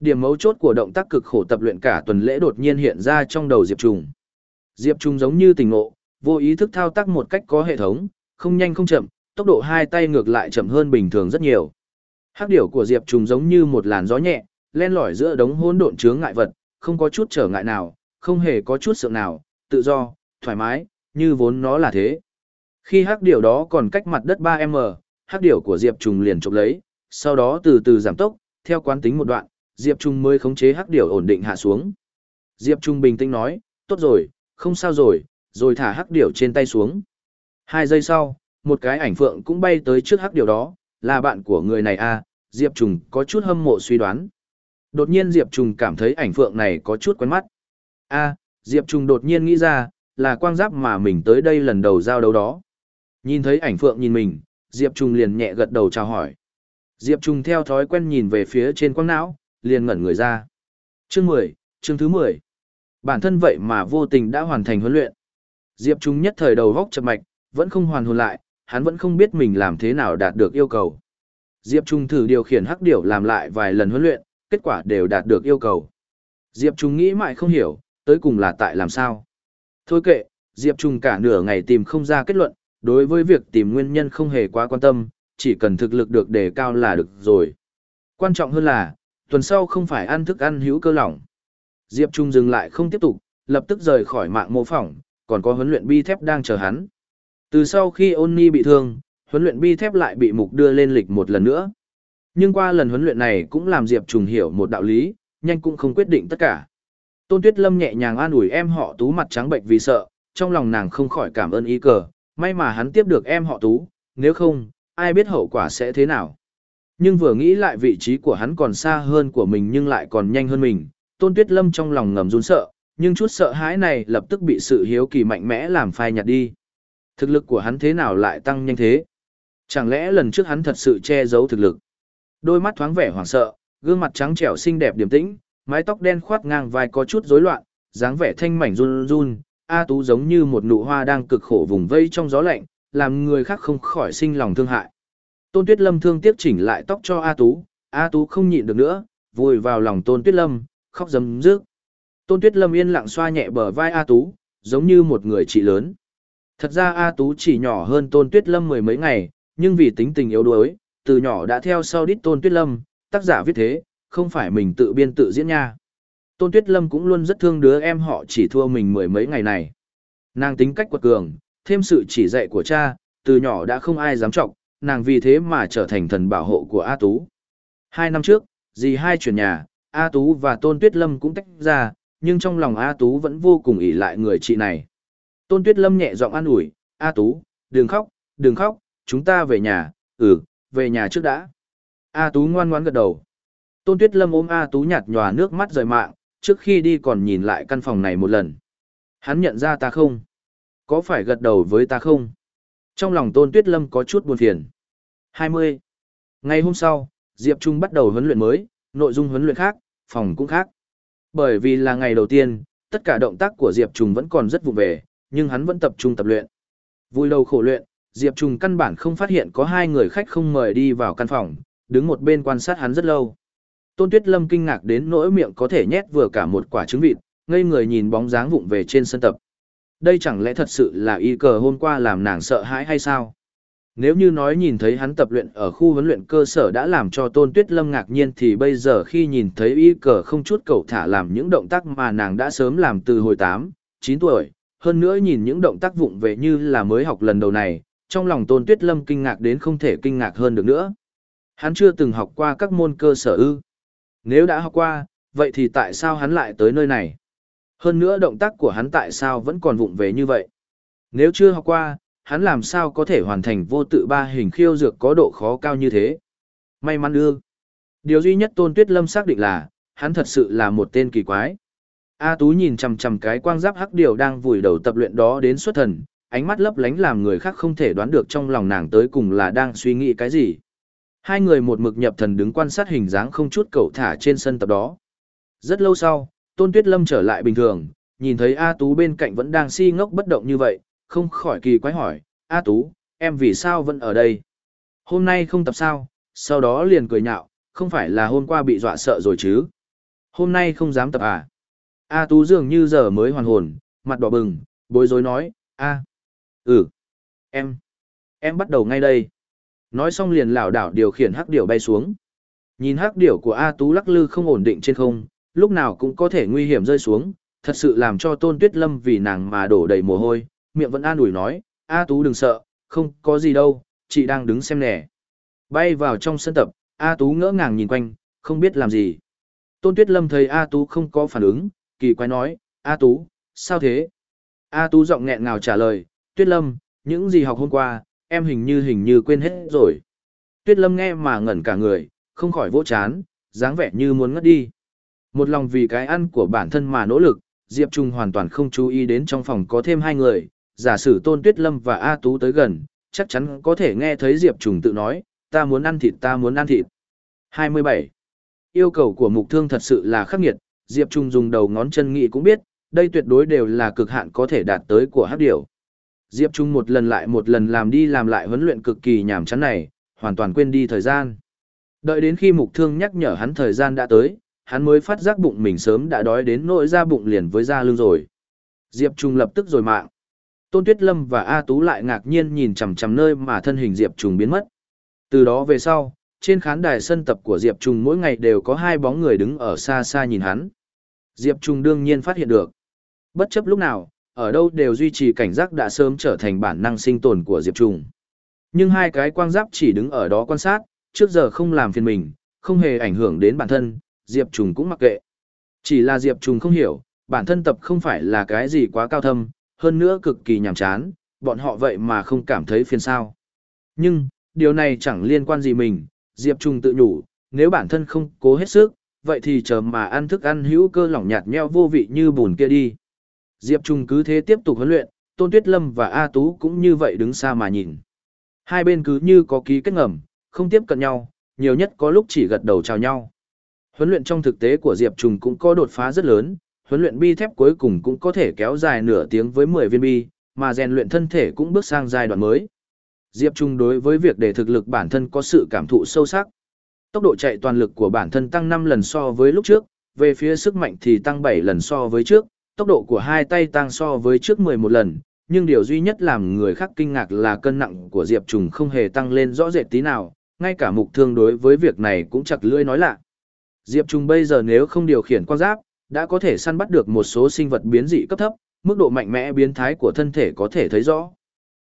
Điểm mấu chốt của động tác cực khổ tập luyện cả tuần lễ đột nhiên hiện ra trong đầu Diệp Trùng. Diệp Trùng giống như tình ngộ, vô ý thức thao tác một cách có hệ thống, không nhanh không chậm, tốc độ hai tay ngược lại chậm hơn bình thường rất nhiều. Hắc điểu của Diệp Trung giống như một làn gió nhẹ, len lỏi giữa đống hỗn độn chướng ngại vật, không có chút trở ngại nào, không hề có chút sợ nào, tự do, thoải mái, như vốn nó là thế. Khi hắc điểu đó còn cách mặt đất 3m, hắc điểu của Diệp Trung liền chụp lấy, sau đó từ từ giảm tốc, theo quán tính một đoạn, Diệp Trung mới khống chế hắc điểu ổn định hạ xuống. Diệp Trung bình tĩnh nói, tốt rồi, không sao rồi, rồi thả hắc điểu trên tay xuống. Hai giây sau, một cái ảnh phượng cũng bay tới trước hắc điểu đó, là bạn của người này à, Diệp Trùng có chút hâm mộ suy đoán. Đột nhiên Diệp Trùng cảm thấy ảnh phượng này có chút quen mắt. a à, Diệp Trùng đột nhiên nghĩ ra, là quang giáp mà mình tới đây lần đầu giao đấu đó. Nhìn thấy ảnh phượng nhìn mình, Diệp Trùng liền nhẹ gật đầu chào hỏi. Diệp Trùng theo thói quen nhìn về phía trên quang não, liền ngẩn người ra. Chương 10, chương thứ 10. Bản thân vậy mà vô tình đã hoàn thành huấn luyện. Diệp Trung nhất thời đầu góc chập mạch, vẫn không hoàn hồn lại, hắn vẫn không biết mình làm thế nào đạt được yêu cầu. Diệp Trung thử điều khiển hắc điểu làm lại vài lần huấn luyện, kết quả đều đạt được yêu cầu. Diệp Trung nghĩ mãi không hiểu, tới cùng là tại làm sao. Thôi kệ, Diệp Trung cả nửa ngày tìm không ra kết luận, đối với việc tìm nguyên nhân không hề quá quan tâm, chỉ cần thực lực được đề cao là được rồi. Quan trọng hơn là, tuần sau không phải ăn thức ăn hữu cơ lỏng. Diệp Trung dừng lại không tiếp tục, lập tức rời khỏi mạng mô phỏng, còn có huấn luyện bi thép đang chờ hắn. Từ sau khi ôn ni bị thương, huấn luyện bi thép lại bị mục đưa lên lịch một lần nữa. Nhưng qua lần huấn luyện này cũng làm Diệp trùng hiểu một đạo lý, nhanh cũng không quyết định tất cả. Tôn Tuyết Lâm nhẹ nhàng an ủi em họ Tú mặt trắng bệnh vì sợ, trong lòng nàng không khỏi cảm ơn ý cờ, may mà hắn tiếp được em họ Tú, nếu không, ai biết hậu quả sẽ thế nào. Nhưng vừa nghĩ lại vị trí của hắn còn xa hơn của mình nhưng lại còn nhanh hơn mình, Tôn Tuyết Lâm trong lòng ngầm run sợ, nhưng chút sợ hãi này lập tức bị sự hiếu kỳ mạnh mẽ làm phai nhạt đi. Thực lực của hắn thế nào lại tăng nhanh thế? Chẳng lẽ lần trước hắn thật sự che giấu thực lực? Đôi mắt thoáng vẻ hoảng sợ, gương mặt trắng trẻo xinh đẹp điềm tĩnh, mái tóc đen khoát ngang vai có chút rối loạn, dáng vẻ thanh mảnh run run, A Tú giống như một nụ hoa đang cực khổ vùng vây trong gió lạnh, làm người khác không khỏi sinh lòng thương hại. Tôn Tuyết Lâm thương tiếc chỉnh lại tóc cho A Tú, A Tú không nhịn được nữa, vùi vào lòng Tôn Tuyết Lâm, khóc dầm rước. Tôn Tuyết Lâm yên lặng xoa nhẹ bờ vai A Tú, giống như một người chị lớn. Thật ra A Tú chỉ nhỏ hơn Tôn Tuyết Lâm mười mấy ngày, nhưng vì tính tình yếu đuối, từ nhỏ đã theo sau đít Tôn Tuyết Lâm, tác giả viết thế, không phải mình tự biên tự diễn nha. Tôn Tuyết Lâm cũng luôn rất thương đứa em họ chỉ thua mình mười mấy ngày này. Nàng tính cách quật cường, thêm sự chỉ dạy của cha, từ nhỏ đã không ai dám trọng, nàng vì thế mà trở thành thần bảo hộ của A Tú. Hai năm trước, dì hai chuyển nhà, A Tú và Tôn Tuyết Lâm cũng tách ra, nhưng trong lòng A Tú vẫn vô cùng ỷ lại người chị này. Tôn Tuyết Lâm nhẹ giọng an ủi, A Tú, đừng khóc, đừng khóc, chúng ta về nhà, ừ, về nhà trước đã. A Tú ngoan ngoãn gật đầu. Tôn Tuyết Lâm ôm A Tú nhạt nhòa nước mắt rời mạng, trước khi đi còn nhìn lại căn phòng này một lần. Hắn nhận ra ta không? Có phải gật đầu với ta không? Trong lòng Tôn Tuyết Lâm có chút buồn phiền. 20. Ngày hôm sau, Diệp Trung bắt đầu huấn luyện mới, nội dung huấn luyện khác, phòng cũng khác. Bởi vì là ngày đầu tiên, tất cả động tác của Diệp Trung vẫn còn rất vụ về, nhưng hắn vẫn tập trung tập luyện. Vui lâu khổ luyện, Diệp Trung căn bản không phát hiện có hai người khách không mời đi vào căn phòng, đứng một bên quan sát hắn rất lâu. Tôn Tuyết Lâm kinh ngạc đến nỗi miệng có thể nhét vừa cả một quả trứng vịt, ngây người nhìn bóng dáng vụng về trên sân tập. Đây chẳng lẽ thật sự là y cờ hôm qua làm nàng sợ hãi hay sao? Nếu như nói nhìn thấy hắn tập luyện ở khu huấn luyện cơ sở đã làm cho Tôn Tuyết Lâm ngạc nhiên thì bây giờ khi nhìn thấy y cờ không chút cầu thả làm những động tác mà nàng đã sớm làm từ hồi 8, 9 tuổi, hơn nữa nhìn những động tác vụng về như là mới học lần đầu này, trong lòng Tôn Tuyết Lâm kinh ngạc đến không thể kinh ngạc hơn được nữa. Hắn chưa từng học qua các môn cơ sở ư. Nếu đã học qua, vậy thì tại sao hắn lại tới nơi này? Hơn nữa động tác của hắn tại sao vẫn còn vụng về như vậy? Nếu chưa học qua, hắn làm sao có thể hoàn thành vô tự ba hình khiêu dược có độ khó cao như thế? May mắn ư. Điều duy nhất Tôn Tuyết Lâm xác định là, hắn thật sự là một tên kỳ quái. A Tú nhìn chằm chằm cái quang giáp hắc điều đang vùi đầu tập luyện đó đến xuất thần, ánh mắt lấp lánh làm người khác không thể đoán được trong lòng nàng tới cùng là đang suy nghĩ cái gì. Hai người một mực nhập thần đứng quan sát hình dáng không chút cầu thả trên sân tập đó. Rất lâu sau, Tôn Tuyết Lâm trở lại bình thường, nhìn thấy A Tú bên cạnh vẫn đang si ngốc bất động như vậy, không khỏi kỳ quái hỏi, A Tú, em vì sao vẫn ở đây? Hôm nay không tập sao, sau đó liền cười nhạo, không phải là hôm qua bị dọa sợ rồi chứ? Hôm nay không dám tập à? A Tú dường như giờ mới hoàn hồn, mặt đỏ bừng, bối rối nói, A. Ừ. Em. Em bắt đầu ngay đây. Nói xong liền lảo đảo điều khiển hắc điểu bay xuống. Nhìn hắc điểu của A Tú lắc lư không ổn định trên không, lúc nào cũng có thể nguy hiểm rơi xuống, thật sự làm cho Tôn Tuyết Lâm vì nàng mà đổ đầy mồ hôi, miệng vẫn an ủi nói, A Tú đừng sợ, không có gì đâu, chị đang đứng xem nè. Bay vào trong sân tập, A Tú ngỡ ngàng nhìn quanh, không biết làm gì. Tôn Tuyết Lâm thấy A Tú không có phản ứng, kỳ quái nói, A Tú, sao thế? A Tú giọng nghẹn ngào trả lời, Tuyết Lâm, những gì học hôm qua, em hình như hình như quên hết rồi. Tuyết Lâm nghe mà ngẩn cả người, không khỏi vỗ chán, dáng vẻ như muốn ngất đi. Một lòng vì cái ăn của bản thân mà nỗ lực, Diệp Trung hoàn toàn không chú ý đến trong phòng có thêm hai người, giả sử Tôn Tuyết Lâm và A Tú tới gần, chắc chắn có thể nghe thấy Diệp Trung tự nói, ta muốn ăn thịt ta muốn ăn thịt. 27. Yêu cầu của mục thương thật sự là khắc nghiệt, Diệp Trung dùng đầu ngón chân nghĩ cũng biết, đây tuyệt đối đều là cực hạn có thể đạt tới của hắc điểu. Diệp Trung một lần lại một lần làm đi làm lại huấn luyện cực kỳ nhàm chán này, hoàn toàn quên đi thời gian. Đợi đến khi mục thương nhắc nhở hắn thời gian đã tới, hắn mới phát giác bụng mình sớm đã đói đến nỗi ra bụng liền với da lưng rồi. Diệp Trung lập tức rồi mạng. Tôn Tuyết Lâm và A Tú lại ngạc nhiên nhìn chằm chằm nơi mà thân hình Diệp Trung biến mất. Từ đó về sau, trên khán đài sân tập của Diệp Trung mỗi ngày đều có hai bóng người đứng ở xa xa nhìn hắn. Diệp Trung đương nhiên phát hiện được. Bất chấp lúc nào, ở đâu đều duy trì cảnh giác đã sớm trở thành bản năng sinh tồn của Diệp Trung. Nhưng hai cái quang giáp chỉ đứng ở đó quan sát, trước giờ không làm phiền mình, không hề ảnh hưởng đến bản thân, Diệp Trung cũng mặc kệ. Chỉ là Diệp Trung không hiểu, bản thân tập không phải là cái gì quá cao thâm, hơn nữa cực kỳ nhàm chán, bọn họ vậy mà không cảm thấy phiền sao. Nhưng, điều này chẳng liên quan gì mình, Diệp Trung tự nhủ, nếu bản thân không cố hết sức, vậy thì chờ mà ăn thức ăn hữu cơ lỏng nhạt nheo vô vị như bùn kia đi. Diệp Trung cứ thế tiếp tục huấn luyện, Tôn Tuyết Lâm và A Tú cũng như vậy đứng xa mà nhìn. Hai bên cứ như có ký kết ngầm, không tiếp cận nhau, nhiều nhất có lúc chỉ gật đầu chào nhau. Huấn luyện trong thực tế của Diệp Trung cũng có đột phá rất lớn, huấn luyện bi thép cuối cùng cũng có thể kéo dài nửa tiếng với 10 viên bi, mà rèn luyện thân thể cũng bước sang giai đoạn mới. Diệp Trung đối với việc để thực lực bản thân có sự cảm thụ sâu sắc. Tốc độ chạy toàn lực của bản thân tăng 5 lần so với lúc trước, về phía sức mạnh thì tăng 7 lần so với trước, tốc độ của hai tay tăng so với trước 11 lần, nhưng điều duy nhất làm người khác kinh ngạc là cân nặng của Diệp Trùng không hề tăng lên rõ rệt tí nào, ngay cả mục thương đối với việc này cũng chặt lưỡi nói lạ. Diệp Trùng bây giờ nếu không điều khiển quan giáp, đã có thể săn bắt được một số sinh vật biến dị cấp thấp, mức độ mạnh mẽ biến thái của thân thể có thể thấy rõ.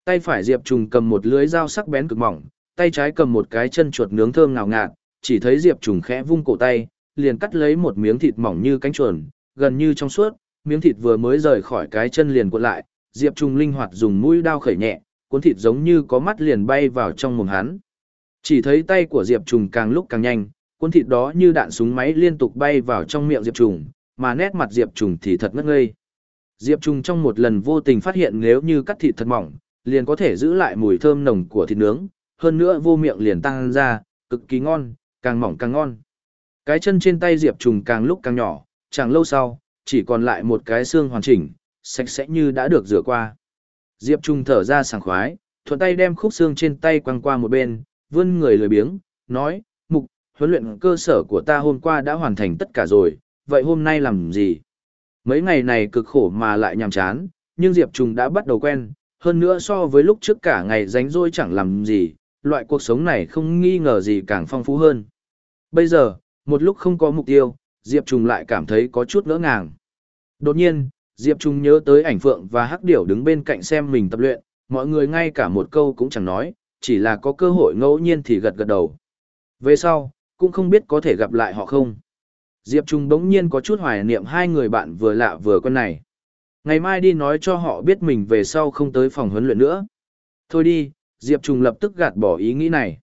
Tay phải Diệp Trùng cầm một lưới dao sắc bén cực mỏng, tay trái cầm một cái chân chuột nướng thơm ngào ngạt, chỉ thấy Diệp Trùng khẽ vung cổ tay, liền cắt lấy một miếng thịt mỏng như cánh chuồn, gần như trong suốt, miếng thịt vừa mới rời khỏi cái chân liền cuộn lại, Diệp Trùng linh hoạt dùng mũi đao khởi nhẹ, cuốn thịt giống như có mắt liền bay vào trong mồm hắn. Chỉ thấy tay của Diệp Trùng càng lúc càng nhanh, cuốn thịt đó như đạn súng máy liên tục bay vào trong miệng Diệp Trùng, mà nét mặt Diệp Trùng thì thật ngất ngây. Diệp Trùng trong một lần vô tình phát hiện nếu như cắt thịt thật mỏng, liền có thể giữ lại mùi thơm nồng của thịt nướng, hơn nữa vô miệng liền tăng ra, cực kỳ ngon, càng mỏng càng ngon. Cái chân trên tay Diệp Trùng càng lúc càng nhỏ, chẳng lâu sau, chỉ còn lại một cái xương hoàn chỉnh, sạch sẽ như đã được rửa qua. Diệp Trung thở ra sảng khoái, thuận tay đem khúc xương trên tay quăng qua một bên, vươn người lười biếng, nói, mục, huấn luyện cơ sở của ta hôm qua đã hoàn thành tất cả rồi, vậy hôm nay làm gì? Mấy ngày này cực khổ mà lại nhàm chán, nhưng Diệp Trung đã bắt đầu quen, hơn nữa so với lúc trước cả ngày rảnh rỗi chẳng làm gì, loại cuộc sống này không nghi ngờ gì càng phong phú hơn. Bây giờ, một lúc không có mục tiêu, Diệp Trung lại cảm thấy có chút ngỡ ngàng. Đột nhiên, Diệp Trung nhớ tới ảnh phượng và hắc điểu đứng bên cạnh xem mình tập luyện, mọi người ngay cả một câu cũng chẳng nói, chỉ là có cơ hội ngẫu nhiên thì gật gật đầu. Về sau, cũng không biết có thể gặp lại họ không. Diệp Trung bỗng nhiên có chút hoài niệm hai người bạn vừa lạ vừa quen này. Ngày mai đi nói cho họ biết mình về sau không tới phòng huấn luyện nữa. Thôi đi, Diệp Trung lập tức gạt bỏ ý nghĩ này.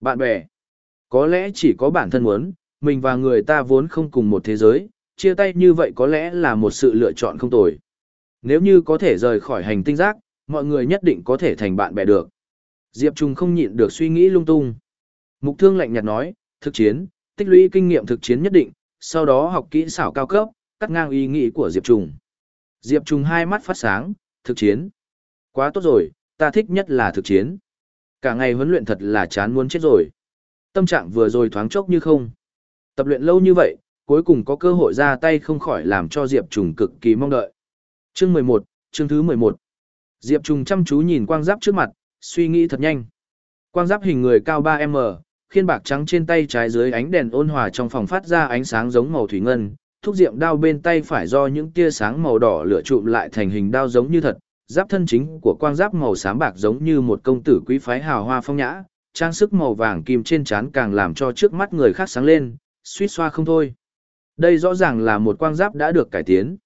Bạn bè, có lẽ chỉ có bản thân muốn, mình và người ta vốn không cùng một thế giới, chia tay như vậy có lẽ là một sự lựa chọn không tồi. Nếu như có thể rời khỏi hành tinh giác, mọi người nhất định có thể thành bạn bè được. Diệp Trung không nhịn được suy nghĩ lung tung. Mục thương lạnh nhạt nói, thực chiến, tích lũy kinh nghiệm thực chiến nhất định, sau đó học kỹ xảo cao cấp, cắt ngang ý nghĩ của Diệp Trung. Diệp Trung hai mắt phát sáng, thực chiến. Quá tốt rồi, ta thích nhất là thực chiến. Cả ngày huấn luyện thật là chán muốn chết rồi. Tâm trạng vừa rồi thoáng chốc như không. Tập luyện lâu như vậy, cuối cùng có cơ hội ra tay không khỏi làm cho Diệp Trùng cực kỳ mong đợi. Chương 11, chương thứ 11. Diệp Trùng chăm chú nhìn quang giáp trước mặt, suy nghĩ thật nhanh. Quang giáp hình người cao 3m, khiên bạc trắng trên tay trái dưới ánh đèn ôn hòa trong phòng phát ra ánh sáng giống màu thủy ngân, thúc diệm đao bên tay phải do những tia sáng màu đỏ lửa trụm lại thành hình đao giống như thật, giáp thân chính của quang giáp màu xám bạc giống như một công tử quý phái hào hoa phong nhã, trang sức màu vàng kim trên trán càng làm cho trước mắt người khác sáng lên, suýt xoa không thôi. Đây rõ ràng là một quang giáp đã được cải tiến.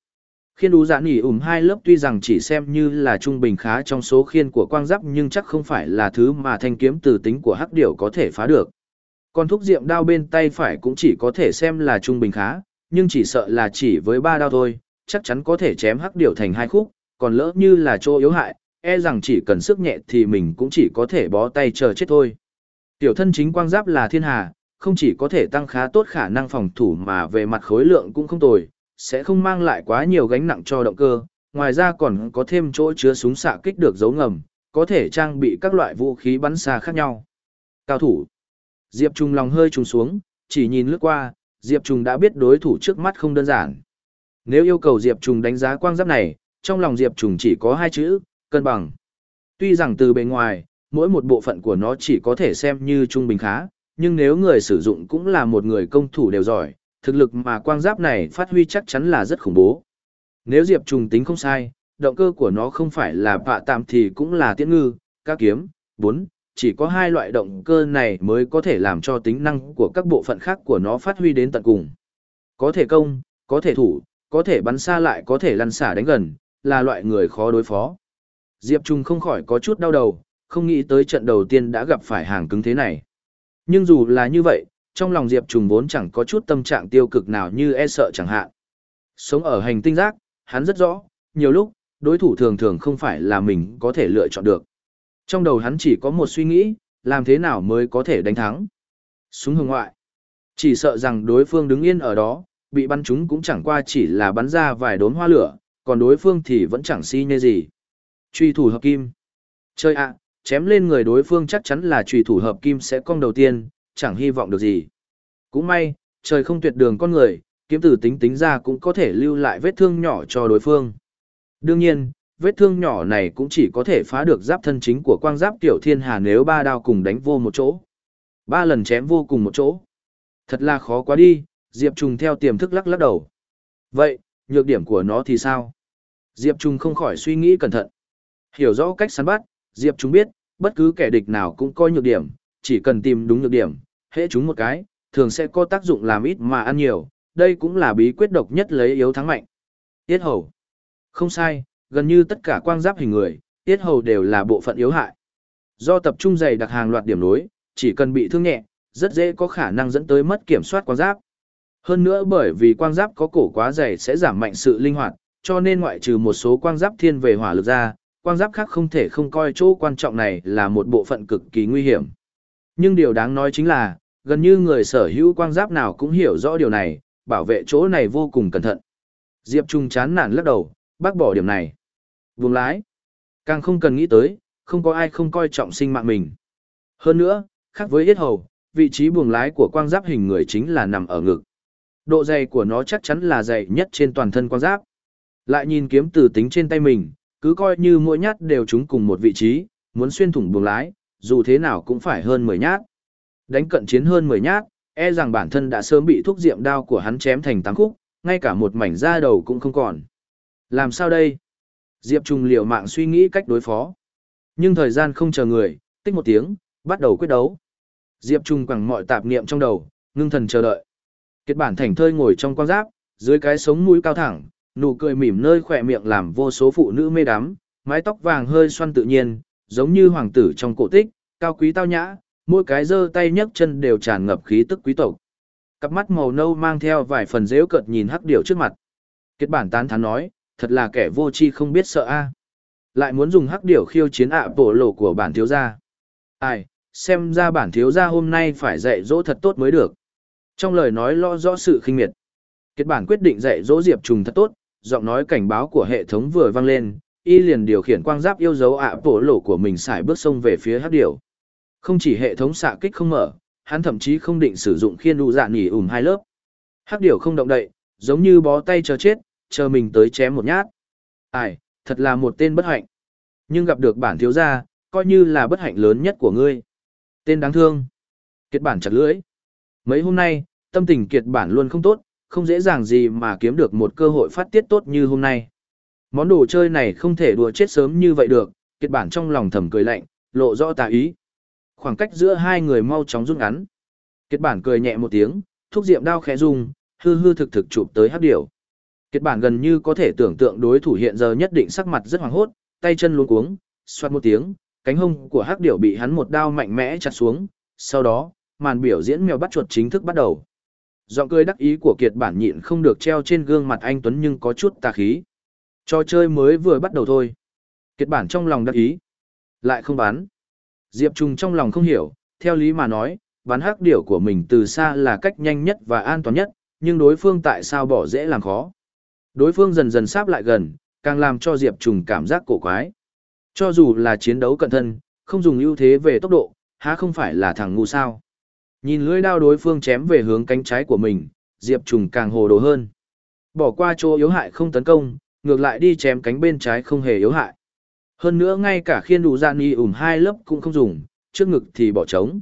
Khiên đú giãn nhỉ ủm hai lớp tuy rằng chỉ xem như là trung bình khá trong số khiên của quang giáp nhưng chắc không phải là thứ mà thanh kiếm từ tính của hắc điểu có thể phá được. Còn thúc diệm đao bên tay phải cũng chỉ có thể xem là trung bình khá, nhưng chỉ sợ là chỉ với ba đao thôi, chắc chắn có thể chém hắc điểu thành hai khúc, còn lỡ như là chỗ yếu hại, e rằng chỉ cần sức nhẹ thì mình cũng chỉ có thể bó tay chờ chết thôi. Tiểu thân chính quang giáp là thiên hà, không chỉ có thể tăng khá tốt khả năng phòng thủ mà về mặt khối lượng cũng không tồi, sẽ không mang lại quá nhiều gánh nặng cho động cơ, ngoài ra còn có thêm chỗ chứa súng xạ kích được giấu ngầm, có thể trang bị các loại vũ khí bắn xa khác nhau. Cao thủ Diệp Trung lòng hơi trùng xuống, chỉ nhìn lướt qua, Diệp Trung đã biết đối thủ trước mắt không đơn giản. Nếu yêu cầu Diệp Trung đánh giá quang giáp này, trong lòng Diệp Trung chỉ có hai chữ, cân bằng. Tuy rằng từ bề ngoài, mỗi một bộ phận của nó chỉ có thể xem như trung bình khá, nhưng nếu người sử dụng cũng là một người công thủ đều giỏi, thực lực mà quang giáp này phát huy chắc chắn là rất khủng bố. Nếu Diệp Trùng tính không sai, động cơ của nó không phải là bạ tạm thì cũng là tiễn ngư, các kiếm, bốn, chỉ có hai loại động cơ này mới có thể làm cho tính năng của các bộ phận khác của nó phát huy đến tận cùng. Có thể công, có thể thủ, có thể bắn xa lại có thể lăn xả đánh gần, là loại người khó đối phó. Diệp Trung không khỏi có chút đau đầu, không nghĩ tới trận đầu tiên đã gặp phải hàng cứng thế này. Nhưng dù là như vậy, trong lòng Diệp Trung vốn chẳng có chút tâm trạng tiêu cực nào như e sợ chẳng hạn. Sống ở hành tinh giác, hắn rất rõ, nhiều lúc, đối thủ thường thường không phải là mình có thể lựa chọn được. Trong đầu hắn chỉ có một suy nghĩ, làm thế nào mới có thể đánh thắng. Súng hương ngoại. Chỉ sợ rằng đối phương đứng yên ở đó, bị bắn chúng cũng chẳng qua chỉ là bắn ra vài đốm hoa lửa, còn đối phương thì vẫn chẳng si như gì. Truy thủ hợp kim. Chơi ạ, chém lên người đối phương chắc chắn là trùy thủ hợp kim sẽ cong đầu tiên, chẳng hy vọng được gì. Cũng may, trời không tuyệt đường con người, kiếm tử tính tính ra cũng có thể lưu lại vết thương nhỏ cho đối phương. Đương nhiên, vết thương nhỏ này cũng chỉ có thể phá được giáp thân chính của quang giáp tiểu thiên hà nếu ba đao cùng đánh vô một chỗ. Ba lần chém vô cùng một chỗ. Thật là khó quá đi, Diệp Trùng theo tiềm thức lắc lắc đầu. Vậy, nhược điểm của nó thì sao? Diệp Trùng không khỏi suy nghĩ cẩn thận. Hiểu rõ cách săn bắt, Diệp chúng biết, bất cứ kẻ địch nào cũng coi nhược điểm, chỉ cần tìm đúng nhược điểm, hễ chúng một cái, thường sẽ có tác dụng làm ít mà ăn nhiều, đây cũng là bí quyết độc nhất lấy yếu thắng mạnh. Tiết hầu. Không sai, gần như tất cả quang giáp hình người, tiết hầu đều là bộ phận yếu hại. Do tập trung dày đặc hàng loạt điểm nối, chỉ cần bị thương nhẹ, rất dễ có khả năng dẫn tới mất kiểm soát quang giáp. Hơn nữa bởi vì quang giáp có cổ quá dày sẽ giảm mạnh sự linh hoạt, cho nên ngoại trừ một số quang giáp thiên về hỏa lực ra, quang giáp khác không thể không coi chỗ quan trọng này là một bộ phận cực kỳ nguy hiểm. Nhưng điều đáng nói chính là, gần như người sở hữu quang giáp nào cũng hiểu rõ điều này, bảo vệ chỗ này vô cùng cẩn thận. Diệp Trung chán nản lắc đầu, bác bỏ điểm này. Vùng lái. Càng không cần nghĩ tới, không có ai không coi trọng sinh mạng mình. Hơn nữa, khác với yết hầu, vị trí buồng lái của quang giáp hình người chính là nằm ở ngực. Độ dày của nó chắc chắn là dày nhất trên toàn thân quang giáp. Lại nhìn kiếm từ tính trên tay mình, cứ coi như mỗi nhát đều trúng cùng một vị trí, muốn xuyên thủng buồng lái, dù thế nào cũng phải hơn 10 nhát. Đánh cận chiến hơn 10 nhát, e rằng bản thân đã sớm bị thuốc diệm đao của hắn chém thành tám khúc, ngay cả một mảnh da đầu cũng không còn. Làm sao đây? Diệp Trung liều mạng suy nghĩ cách đối phó. Nhưng thời gian không chờ người, tích một tiếng, bắt đầu quyết đấu. Diệp Trung quẳng mọi tạp niệm trong đầu, ngưng thần chờ đợi. Kết bản thành thơi ngồi trong quan giáp, dưới cái sống mũi cao thẳng, nụ cười mỉm nơi khỏe miệng làm vô số phụ nữ mê đắm, mái tóc vàng hơi xoăn tự nhiên, giống như hoàng tử trong cổ tích, cao quý tao nhã, mỗi cái giơ tay nhấc chân đều tràn ngập khí tức quý tộc. Cặp mắt màu nâu mang theo vài phần dễu cợt nhìn hắc điểu trước mặt. Kết bản tán thán nói, thật là kẻ vô tri không biết sợ a. Lại muốn dùng hắc điểu khiêu chiến ạ bộ lộ của bản thiếu gia. Ai, xem ra bản thiếu gia hôm nay phải dạy dỗ thật tốt mới được. Trong lời nói lo rõ sự khinh miệt. Kết bản quyết định dạy dỗ Diệp Trùng thật tốt, giọng nói cảnh báo của hệ thống vừa vang lên, y liền điều khiển quang giáp yêu dấu ạ bổ lỗ của mình xài bước sông về phía hắc điểu. Không chỉ hệ thống xạ kích không mở, hắn thậm chí không định sử dụng khiên đu dạ nghỉ ủm hai lớp. Hắc điểu không động đậy, giống như bó tay chờ chết, chờ mình tới chém một nhát. Ai, thật là một tên bất hạnh. Nhưng gặp được bản thiếu gia, coi như là bất hạnh lớn nhất của ngươi. Tên đáng thương. Kiệt bản chặt lưỡi. Mấy hôm nay, tâm tình kiệt bản luôn không tốt, không dễ dàng gì mà kiếm được một cơ hội phát tiết tốt như hôm nay. Món đồ chơi này không thể đùa chết sớm như vậy được, kiệt bản trong lòng thầm cười lạnh, lộ rõ tà ý. Khoảng cách giữa hai người mau chóng rút ngắn. Kiệt bản cười nhẹ một tiếng, thúc diệm đao khẽ rung, hư hư thực thực chụp tới hấp điểu. Kiệt bản gần như có thể tưởng tượng đối thủ hiện giờ nhất định sắc mặt rất hoàng hốt, tay chân luống cuống, xoát một tiếng, cánh hông của hắc điểu bị hắn một đao mạnh mẽ chặt xuống, sau đó, màn biểu diễn mèo bắt chuột chính thức bắt đầu. Giọng cười đắc ý của Kiệt bản nhịn không được treo trên gương mặt anh Tuấn nhưng có chút tà khí. Trò chơi mới vừa bắt đầu thôi. Kiệt bản trong lòng đắc ý. Lại không bắn. Diệp Trung trong lòng không hiểu, theo lý mà nói, bắn hắc điểu của mình từ xa là cách nhanh nhất và an toàn nhất, nhưng đối phương tại sao bỏ dễ làm khó. Đối phương dần dần sáp lại gần, càng làm cho Diệp Trùng cảm giác cổ quái. Cho dù là chiến đấu cận thân, không dùng ưu thế về tốc độ, há không phải là thằng ngu sao. Nhìn lưỡi đao đối phương chém về hướng cánh trái của mình, Diệp Trùng càng hồ đồ hơn. Bỏ qua chỗ yếu hại không tấn công, ngược lại đi chém cánh bên trái không hề yếu hại. Hơn nữa ngay cả khiên đủ dạn y ủm hai lớp cũng không dùng, trước ngực thì bỏ trống.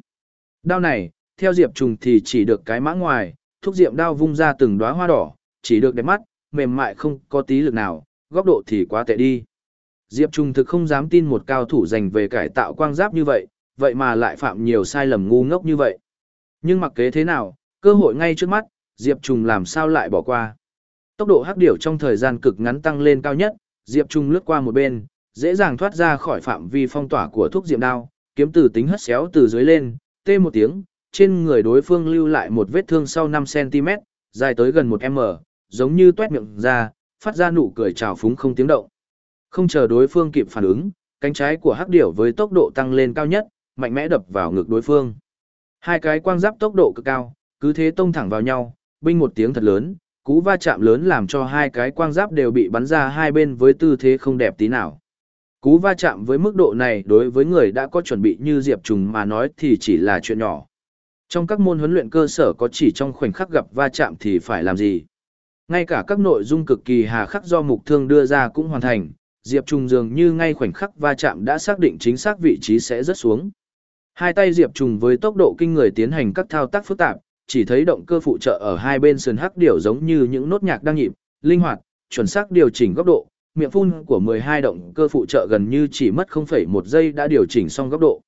Đao này, theo Diệp Trùng thì chỉ được cái mã ngoài, thúc diệm đao vung ra từng đóa hoa đỏ, chỉ được đẹp mắt, mềm mại không có tí lực nào, góc độ thì quá tệ đi. Diệp Trung thực không dám tin một cao thủ dành về cải tạo quang giáp như vậy, vậy mà lại phạm nhiều sai lầm ngu ngốc như vậy. Nhưng mặc kế thế nào, cơ hội ngay trước mắt, Diệp Trung làm sao lại bỏ qua. Tốc độ hắc điểu trong thời gian cực ngắn tăng lên cao nhất, Diệp Trung lướt qua một bên, dễ dàng thoát ra khỏi phạm vi phong tỏa của thuốc diệm đao, kiếm từ tính hất xéo từ dưới lên, tê một tiếng, trên người đối phương lưu lại một vết thương sau 5cm, dài tới gần 1m, giống như tuét miệng ra, phát ra nụ cười trào phúng không tiếng động. Không chờ đối phương kịp phản ứng, cánh trái của hắc điểu với tốc độ tăng lên cao nhất, mạnh mẽ đập vào ngực đối phương. Hai cái quang giáp tốc độ cực cao, cứ thế tông thẳng vào nhau, binh một tiếng thật lớn, cú va chạm lớn làm cho hai cái quang giáp đều bị bắn ra hai bên với tư thế không đẹp tí nào. Cú va chạm với mức độ này đối với người đã có chuẩn bị như Diệp Trùng mà nói thì chỉ là chuyện nhỏ. Trong các môn huấn luyện cơ sở có chỉ trong khoảnh khắc gặp va chạm thì phải làm gì? Ngay cả các nội dung cực kỳ hà khắc do mục thương đưa ra cũng hoàn thành, Diệp Trùng dường như ngay khoảnh khắc va chạm đã xác định chính xác vị trí sẽ rớt xuống. Hai tay Diệp Trùng với tốc độ kinh người tiến hành các thao tác phức tạp, chỉ thấy động cơ phụ trợ ở hai bên sườn hắc điểu giống như những nốt nhạc đang nhịp, linh hoạt, chuẩn xác điều chỉnh góc độ, miệng phun của 12 động cơ phụ trợ gần như chỉ mất 0,1 giây đã điều chỉnh xong góc độ.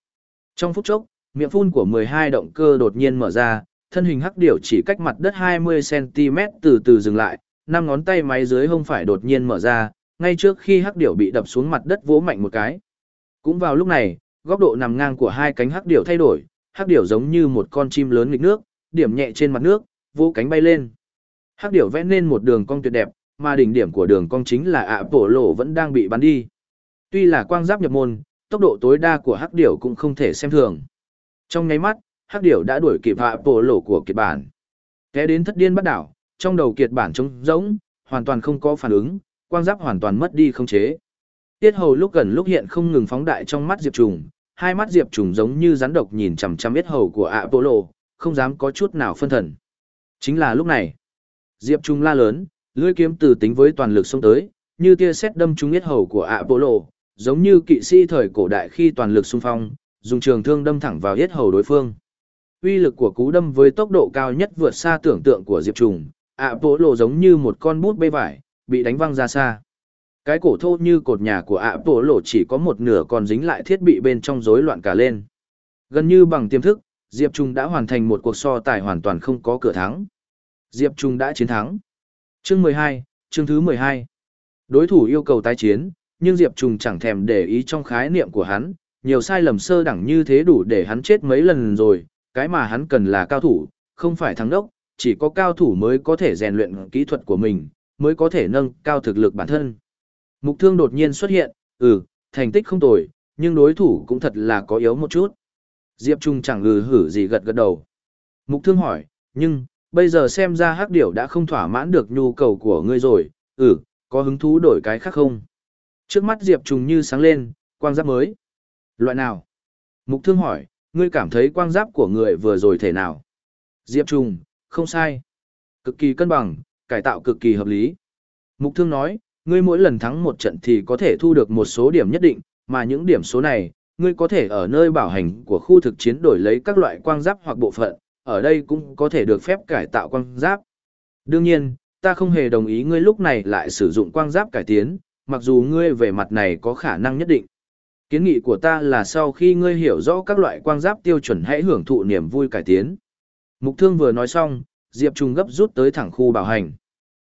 Trong phút chốc, miệng phun của 12 động cơ đột nhiên mở ra, thân hình hắc điểu chỉ cách mặt đất 20cm từ từ dừng lại, năm ngón tay máy dưới hông phải đột nhiên mở ra, ngay trước khi hắc điểu bị đập xuống mặt đất vỗ mạnh một cái. Cũng vào lúc này, góc độ nằm ngang của hai cánh hắc điểu thay đổi, hắc điểu giống như một con chim lớn nghịch nước, điểm nhẹ trên mặt nước, vỗ cánh bay lên. Hắc điểu vẽ nên một đường cong tuyệt đẹp, mà đỉnh điểm của đường cong chính là ạ bổ lộ vẫn đang bị bắn đi. Tuy là quang giáp nhập môn, tốc độ tối đa của hắc điểu cũng không thể xem thường. Trong nháy mắt, hắc điểu đã đuổi kịp ạ bổ lộ của kiệt bản. Té đến thất điên bắt đảo, trong đầu kiệt bản trống rỗng, hoàn toàn không có phản ứng, quang giáp hoàn toàn mất đi không chế. Tiết hầu lúc gần lúc hiện không ngừng phóng đại trong mắt Diệp Trùng, hai mắt Diệp Trùng giống như rắn độc nhìn chằm chằm biết hầu của Apollo, không dám có chút nào phân thần. Chính là lúc này, Diệp Trùng la lớn, lưỡi kiếm từ tính với toàn lực xông tới, như tia sét đâm trúng biết hầu của Apollo, giống như kỵ sĩ thời cổ đại khi toàn lực xung phong, dùng trường thương đâm thẳng vào yết hầu đối phương. Uy lực của cú đâm với tốc độ cao nhất vượt xa tưởng tượng của Diệp Trùng, Apollo giống như một con bút bê vải, bị đánh văng ra xa. Cái cổ thô như cột nhà của ạ tổ lộ chỉ có một nửa còn dính lại thiết bị bên trong rối loạn cả lên. Gần như bằng tiềm thức, Diệp Trung đã hoàn thành một cuộc so tài hoàn toàn không có cửa thắng. Diệp Trung đã chiến thắng. Chương 12, chương thứ 12. Đối thủ yêu cầu tái chiến, nhưng Diệp Trung chẳng thèm để ý trong khái niệm của hắn, nhiều sai lầm sơ đẳng như thế đủ để hắn chết mấy lần rồi, cái mà hắn cần là cao thủ, không phải thắng đốc, chỉ có cao thủ mới có thể rèn luyện kỹ thuật của mình, mới có thể nâng cao thực lực bản thân. Mục thương đột nhiên xuất hiện, ừ, thành tích không tồi, nhưng đối thủ cũng thật là có yếu một chút. Diệp Trung chẳng ngừ hử gì gật gật đầu. Mục thương hỏi, nhưng, bây giờ xem ra hắc điểu đã không thỏa mãn được nhu cầu của ngươi rồi, ừ, có hứng thú đổi cái khác không? Trước mắt Diệp Trung như sáng lên, quang giáp mới. Loại nào? Mục thương hỏi, ngươi cảm thấy quang giáp của người vừa rồi thể nào? Diệp Trung, không sai. Cực kỳ cân bằng, cải tạo cực kỳ hợp lý. Mục thương nói, ngươi mỗi lần thắng một trận thì có thể thu được một số điểm nhất định, mà những điểm số này, ngươi có thể ở nơi bảo hành của khu thực chiến đổi lấy các loại quang giáp hoặc bộ phận, ở đây cũng có thể được phép cải tạo quang giáp. Đương nhiên, ta không hề đồng ý ngươi lúc này lại sử dụng quang giáp cải tiến, mặc dù ngươi về mặt này có khả năng nhất định. Kiến nghị của ta là sau khi ngươi hiểu rõ các loại quang giáp tiêu chuẩn hãy hưởng thụ niềm vui cải tiến. Mục thương vừa nói xong, Diệp Trung gấp rút tới thẳng khu bảo hành.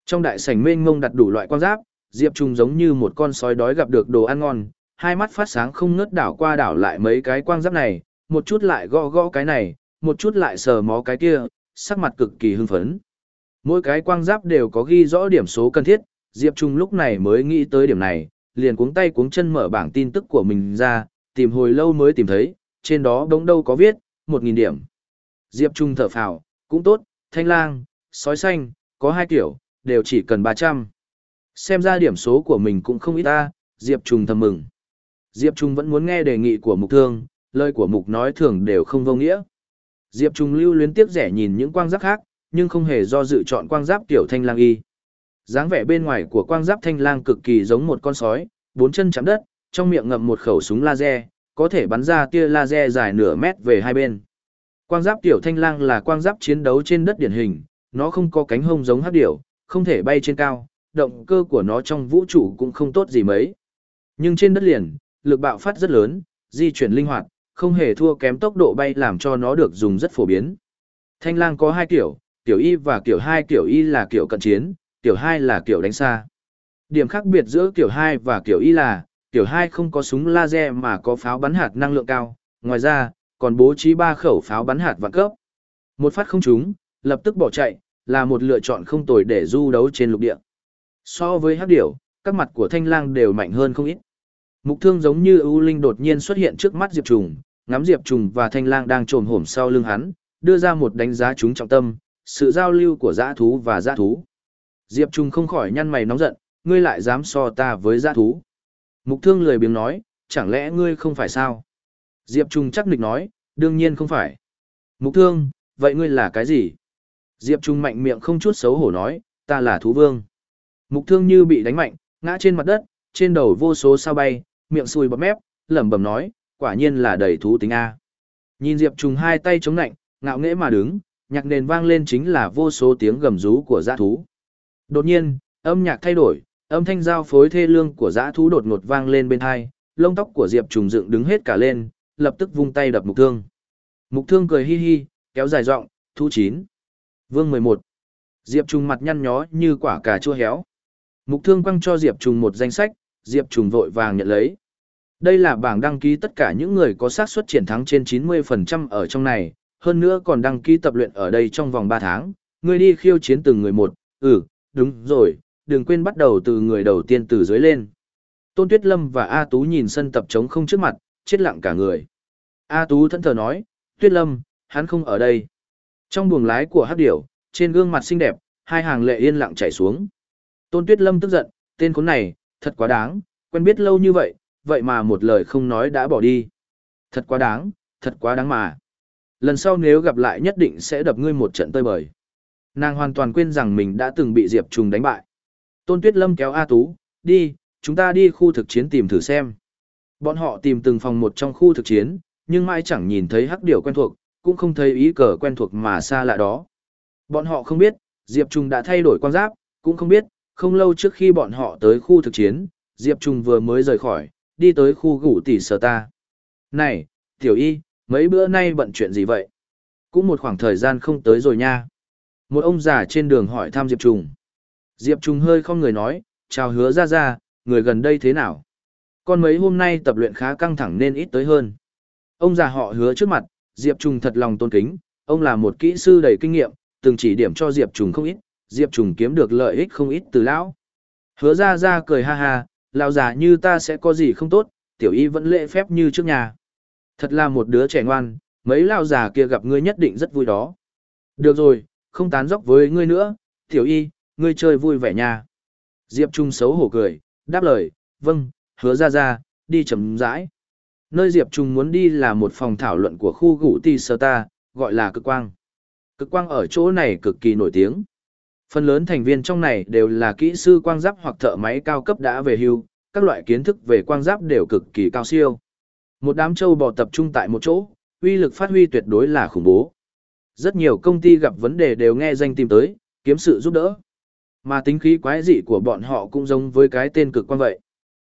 Trong đại sảnh mênh mông đặt đủ loại quang giáp, Diệp Trung giống như một con sói đói gặp được đồ ăn ngon, hai mắt phát sáng không ngớt đảo qua đảo lại mấy cái quang giáp này, một chút lại gõ gõ cái này, một chút lại sờ mó cái kia, sắc mặt cực kỳ hưng phấn. Mỗi cái quang giáp đều có ghi rõ điểm số cần thiết, Diệp Trung lúc này mới nghĩ tới điểm này, liền cuống tay cuống chân mở bảng tin tức của mình ra, tìm hồi lâu mới tìm thấy, trên đó đống đâu có viết, 1.000 điểm. Diệp Trung thở phào, cũng tốt, thanh lang, sói xanh, có hai kiểu, đều chỉ cần 300. Xem ra điểm số của mình cũng không ít ta, Diệp Trung thầm mừng. Diệp Trung vẫn muốn nghe đề nghị của mục thương, lời của mục nói thường đều không vô nghĩa. Diệp Trung lưu luyến tiếc rẻ nhìn những quang giáp khác, nhưng không hề do dự chọn quang giáp tiểu thanh lang y. dáng vẻ bên ngoài của quang giáp thanh lang cực kỳ giống một con sói, bốn chân chạm đất, trong miệng ngậm một khẩu súng laser, có thể bắn ra tia laser dài nửa mét về hai bên. Quang giáp tiểu thanh lang là quang giáp chiến đấu trên đất điển hình, nó không có cánh hông giống hắc điểu, không thể bay trên cao, động cơ của nó trong vũ trụ cũng không tốt gì mấy. Nhưng trên đất liền, lực bạo phát rất lớn, di chuyển linh hoạt, không hề thua kém tốc độ bay làm cho nó được dùng rất phổ biến. Thanh lang có hai kiểu, kiểu Y và kiểu 2 kiểu Y là kiểu cận chiến, kiểu 2 là kiểu đánh xa. Điểm khác biệt giữa kiểu 2 và kiểu Y là, kiểu 2 không có súng laser mà có pháo bắn hạt năng lượng cao, ngoài ra, còn bố trí 3 khẩu pháo bắn hạt vạn cấp. Một phát không trúng, lập tức bỏ chạy, là một lựa chọn không tồi để du đấu trên lục địa. So với hắc điểu, các mặt của thanh lang đều mạnh hơn không ít. Mục thương giống như ưu linh đột nhiên xuất hiện trước mắt Diệp Trùng, ngắm Diệp Trùng và thanh lang đang trồm hổm sau lưng hắn, đưa ra một đánh giá chúng trọng tâm, sự giao lưu của dã thú và dã thú. Diệp Trùng không khỏi nhăn mày nóng giận, ngươi lại dám so ta với dã thú. Mục thương lười biếng nói, chẳng lẽ ngươi không phải sao? Diệp Trùng chắc nịch nói, đương nhiên không phải. Mục thương, vậy ngươi là cái gì? Diệp Trung mạnh miệng không chút xấu hổ nói, ta là thú vương. Mục thương như bị đánh mạnh, ngã trên mặt đất, trên đầu vô số sao bay, miệng sùi bọt mép, lẩm bẩm nói, quả nhiên là đầy thú tính A. Nhìn Diệp Trùng hai tay chống nạnh, ngạo nghễ mà đứng, nhạc nền vang lên chính là vô số tiếng gầm rú của dã thú. Đột nhiên, âm nhạc thay đổi, âm thanh giao phối thê lương của dã thú đột ngột vang lên bên hai, lông tóc của Diệp Trùng dựng đứng hết cả lên, lập tức vung tay đập mục thương. Mục thương cười hi hi, kéo dài giọng, thu chín. Vương 11. Diệp Trùng mặt nhăn nhó như quả cà chua héo. Mục Thương quăng cho Diệp Trùng một danh sách, Diệp Trùng vội vàng nhận lấy. Đây là bảng đăng ký tất cả những người có xác suất chiến thắng trên 90% ở trong này, hơn nữa còn đăng ký tập luyện ở đây trong vòng 3 tháng, người đi khiêu chiến từng người một, ừ, đúng rồi, đừng quên bắt đầu từ người đầu tiên từ dưới lên. Tôn Tuyết Lâm và A Tú nhìn sân tập trống không trước mặt, chết lặng cả người. A Tú thân thờ nói, Tuyết Lâm, hắn không ở đây. Trong buồng lái của hát điểu, trên gương mặt xinh đẹp, hai hàng lệ yên lặng chảy xuống. Tôn Tuyết Lâm tức giận, tên khốn này, thật quá đáng, quen biết lâu như vậy, vậy mà một lời không nói đã bỏ đi. Thật quá đáng, thật quá đáng mà. Lần sau nếu gặp lại nhất định sẽ đập ngươi một trận tơi bời. Nàng hoàn toàn quên rằng mình đã từng bị Diệp Trùng đánh bại. Tôn Tuyết Lâm kéo A Tú, đi, chúng ta đi khu thực chiến tìm thử xem. Bọn họ tìm từng phòng một trong khu thực chiến, nhưng mãi chẳng nhìn thấy hắc điểu quen thuộc, cũng không thấy ý cờ quen thuộc mà xa lạ đó. Bọn họ không biết, Diệp Trùng đã thay đổi quan giáp, cũng không biết, không lâu trước khi bọn họ tới khu thực chiến, Diệp Trùng vừa mới rời khỏi, đi tới khu gủ tỷ sở ta. Này, tiểu y, mấy bữa nay bận chuyện gì vậy? Cũng một khoảng thời gian không tới rồi nha. Một ông già trên đường hỏi thăm Diệp Trùng. Diệp Trùng hơi không người nói, chào hứa ra ra, người gần đây thế nào? Con mấy hôm nay tập luyện khá căng thẳng nên ít tới hơn. Ông già họ hứa trước mặt, Diệp Trùng thật lòng tôn kính, ông là một kỹ sư đầy kinh nghiệm, từng chỉ điểm cho Diệp Trùng không ít, Diệp Trùng kiếm được lợi ích không ít từ lão. Hứa ra ra cười ha ha, lão già như ta sẽ có gì không tốt, tiểu y vẫn lễ phép như trước nhà. Thật là một đứa trẻ ngoan, mấy lão già kia gặp ngươi nhất định rất vui đó. Được rồi, không tán dóc với ngươi nữa, tiểu y, ngươi chơi vui vẻ nha. Diệp Trung xấu hổ cười, đáp lời, vâng, hứa ra ra, đi chậm rãi. Nơi Diệp Trung muốn đi là một phòng thảo luận của khu gủ ti sơ ta, gọi là cực quang. Cực quang ở chỗ này cực kỳ nổi tiếng. Phần lớn thành viên trong này đều là kỹ sư quang giáp hoặc thợ máy cao cấp đã về hưu, các loại kiến thức về quang giáp đều cực kỳ cao siêu. Một đám châu bò tập trung tại một chỗ, uy lực phát huy tuyệt đối là khủng bố. Rất nhiều công ty gặp vấn đề đều nghe danh tìm tới, kiếm sự giúp đỡ. Mà tính khí quái dị của bọn họ cũng giống với cái tên cực quan vậy.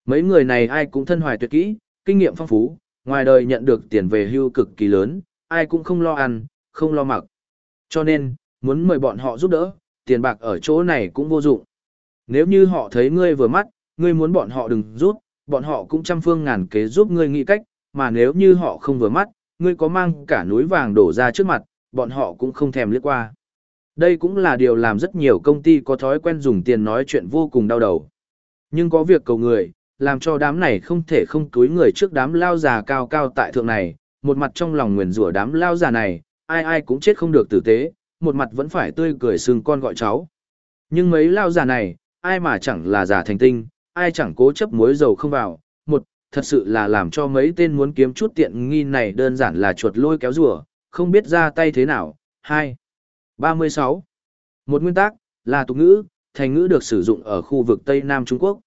Mấy người này ai cũng thân hoài tuyệt kỹ, kinh nghiệm phong phú, ngoài đời nhận được tiền về hưu cực kỳ lớn, ai cũng không lo ăn, không lo mặc. Cho nên, muốn mời bọn họ giúp đỡ, tiền bạc ở chỗ này cũng vô dụng. Nếu như họ thấy ngươi vừa mắt, ngươi muốn bọn họ đừng rút, bọn họ cũng trăm phương ngàn kế giúp ngươi nghĩ cách, mà nếu như họ không vừa mắt, ngươi có mang cả núi vàng đổ ra trước mặt, bọn họ cũng không thèm liếc qua. Đây cũng là điều làm rất nhiều công ty có thói quen dùng tiền nói chuyện vô cùng đau đầu. Nhưng có việc cầu người, làm cho đám này không thể không túi người trước đám lao già cao cao tại thượng này, một mặt trong lòng nguyền rủa đám lao già này, ai ai cũng chết không được tử tế, một mặt vẫn phải tươi cười sừng con gọi cháu. Nhưng mấy lao già này, ai mà chẳng là già thành tinh, ai chẳng cố chấp muối dầu không vào, một, thật sự là làm cho mấy tên muốn kiếm chút tiện nghi này đơn giản là chuột lôi kéo rùa, không biết ra tay thế nào. Hai, ba mươi sáu, Một nguyên tắc, là tục ngữ, thành ngữ được sử dụng ở khu vực Tây Nam Trung Quốc.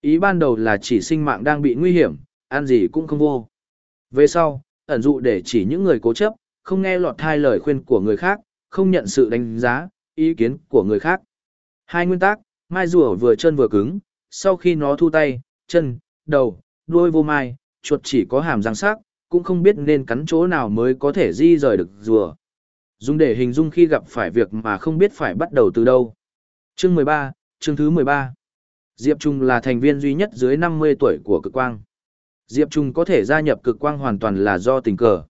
Ý ban đầu là chỉ sinh mạng đang bị nguy hiểm, ăn gì cũng không vô. Về sau, ẩn dụ để chỉ những người cố chấp, không nghe lọt hai lời khuyên của người khác, không nhận sự đánh giá, ý kiến của người khác. Hai nguyên tắc, mai rùa vừa chân vừa cứng, sau khi nó thu tay, chân, đầu, đuôi vô mai, chuột chỉ có hàm răng sắc, cũng không biết nên cắn chỗ nào mới có thể di rời được rùa. Dùng để hình dung khi gặp phải việc mà không biết phải bắt đầu từ đâu. Chương 13, chương thứ 13. Diệp Trung là thành viên duy nhất dưới 50 tuổi của cực quang. Diệp Trung có thể gia nhập cực quang hoàn toàn là do tình cờ.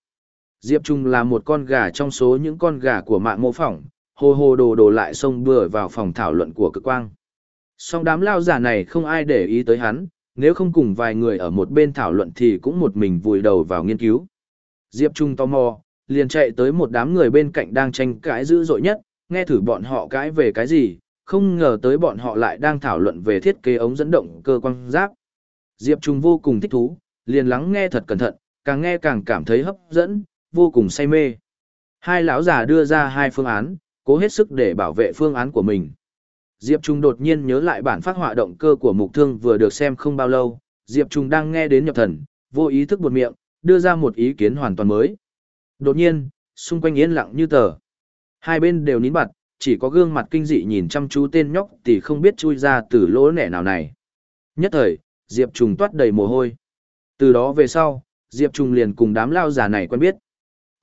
Diệp Trung là một con gà trong số những con gà của mạng mô phỏng, hồ hồ đồ đồ lại xông bừa vào phòng thảo luận của cực quang. Song đám lao giả này không ai để ý tới hắn, nếu không cùng vài người ở một bên thảo luận thì cũng một mình vùi đầu vào nghiên cứu. Diệp Trung tò mò, liền chạy tới một đám người bên cạnh đang tranh cãi dữ dội nhất, nghe thử bọn họ cãi về cái gì, không ngờ tới bọn họ lại đang thảo luận về thiết kế ống dẫn động cơ quan giáp. Diệp Trung vô cùng thích thú, liền lắng nghe thật cẩn thận, càng nghe càng cảm thấy hấp dẫn, vô cùng say mê. Hai lão già đưa ra hai phương án, cố hết sức để bảo vệ phương án của mình. Diệp Trung đột nhiên nhớ lại bản phát họa động cơ của mục thương vừa được xem không bao lâu, Diệp Trung đang nghe đến nhập thần, vô ý thức buột miệng, đưa ra một ý kiến hoàn toàn mới. Đột nhiên, xung quanh yên lặng như tờ. Hai bên đều nín bặt, chỉ có gương mặt kinh dị nhìn chăm chú tên nhóc thì không biết chui ra từ lỗ nẻ nào này. Nhất thời, Diệp Trung toát đầy mồ hôi. Từ đó về sau, Diệp Trung liền cùng đám lao già này quen biết.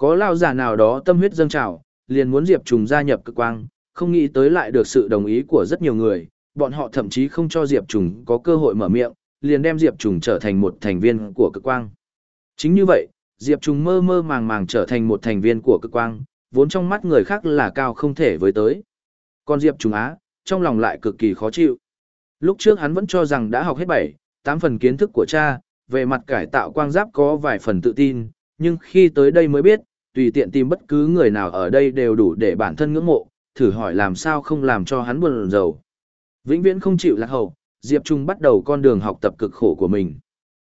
Có lao giả nào đó tâm huyết dâng trào, liền muốn Diệp Trùng gia nhập cực quang, không nghĩ tới lại được sự đồng ý của rất nhiều người, bọn họ thậm chí không cho Diệp Trùng có cơ hội mở miệng, liền đem Diệp Trùng trở thành một thành viên của cực quang. Chính như vậy, Diệp Trùng mơ mơ màng màng trở thành một thành viên của cực quang, vốn trong mắt người khác là cao không thể với tới. Còn Diệp Trùng Á, trong lòng lại cực kỳ khó chịu. Lúc trước hắn vẫn cho rằng đã học hết 7, 8 phần kiến thức của cha, về mặt cải tạo quang giáp có vài phần tự tin, nhưng khi tới đây mới biết, tùy tiện tìm bất cứ người nào ở đây đều đủ để bản thân ngưỡng mộ, thử hỏi làm sao không làm cho hắn buồn rầu. Vĩnh viễn không chịu lạc hậu, Diệp Trung bắt đầu con đường học tập cực khổ của mình.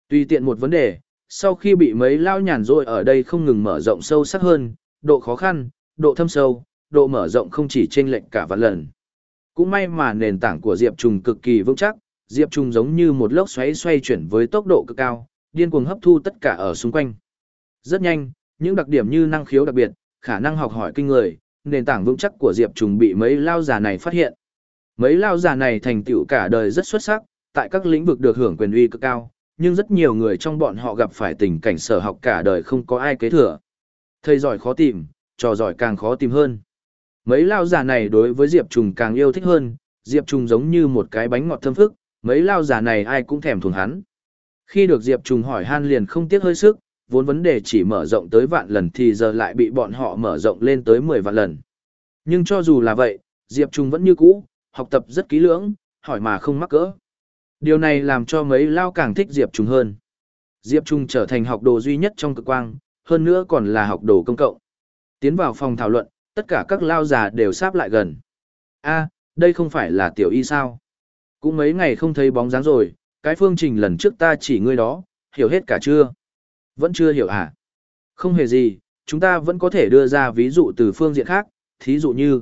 Tùy tiện một vấn đề, sau khi bị mấy lao nhàn rồi ở đây không ngừng mở rộng sâu sắc hơn, độ khó khăn, độ thâm sâu, độ mở rộng không chỉ chênh lệch cả vạn lần. Cũng may mà nền tảng của Diệp Trung cực kỳ vững chắc, Diệp Trung giống như một lốc xoáy xoay chuyển với tốc độ cực cao, điên cuồng hấp thu tất cả ở xung quanh. Rất nhanh, những đặc điểm như năng khiếu đặc biệt, khả năng học hỏi kinh người, nền tảng vững chắc của Diệp Trùng bị mấy lao giả này phát hiện. Mấy lao giả này thành tựu cả đời rất xuất sắc, tại các lĩnh vực được hưởng quyền uy cực cao, nhưng rất nhiều người trong bọn họ gặp phải tình cảnh sở học cả đời không có ai kế thừa. Thầy giỏi khó tìm, trò giỏi càng khó tìm hơn. Mấy lao giả này đối với Diệp Trùng càng yêu thích hơn, Diệp Trùng giống như một cái bánh ngọt thơm phức, mấy lao giả này ai cũng thèm thuồng hắn. Khi được Diệp Trùng hỏi han liền không tiếc hơi sức, vốn vấn đề chỉ mở rộng tới vạn lần thì giờ lại bị bọn họ mở rộng lên tới 10 vạn lần. Nhưng cho dù là vậy, Diệp Trung vẫn như cũ, học tập rất kỹ lưỡng, hỏi mà không mắc cỡ. Điều này làm cho mấy lao càng thích Diệp Trung hơn. Diệp Trung trở thành học đồ duy nhất trong cực quang, hơn nữa còn là học đồ công cộng. Tiến vào phòng thảo luận, tất cả các lao già đều sáp lại gần. a đây không phải là tiểu y sao? Cũng mấy ngày không thấy bóng dáng rồi, cái phương trình lần trước ta chỉ ngươi đó, hiểu hết cả chưa? Vẫn chưa hiểu à? Không hề gì, chúng ta vẫn có thể đưa ra ví dụ từ phương diện khác, thí dụ như.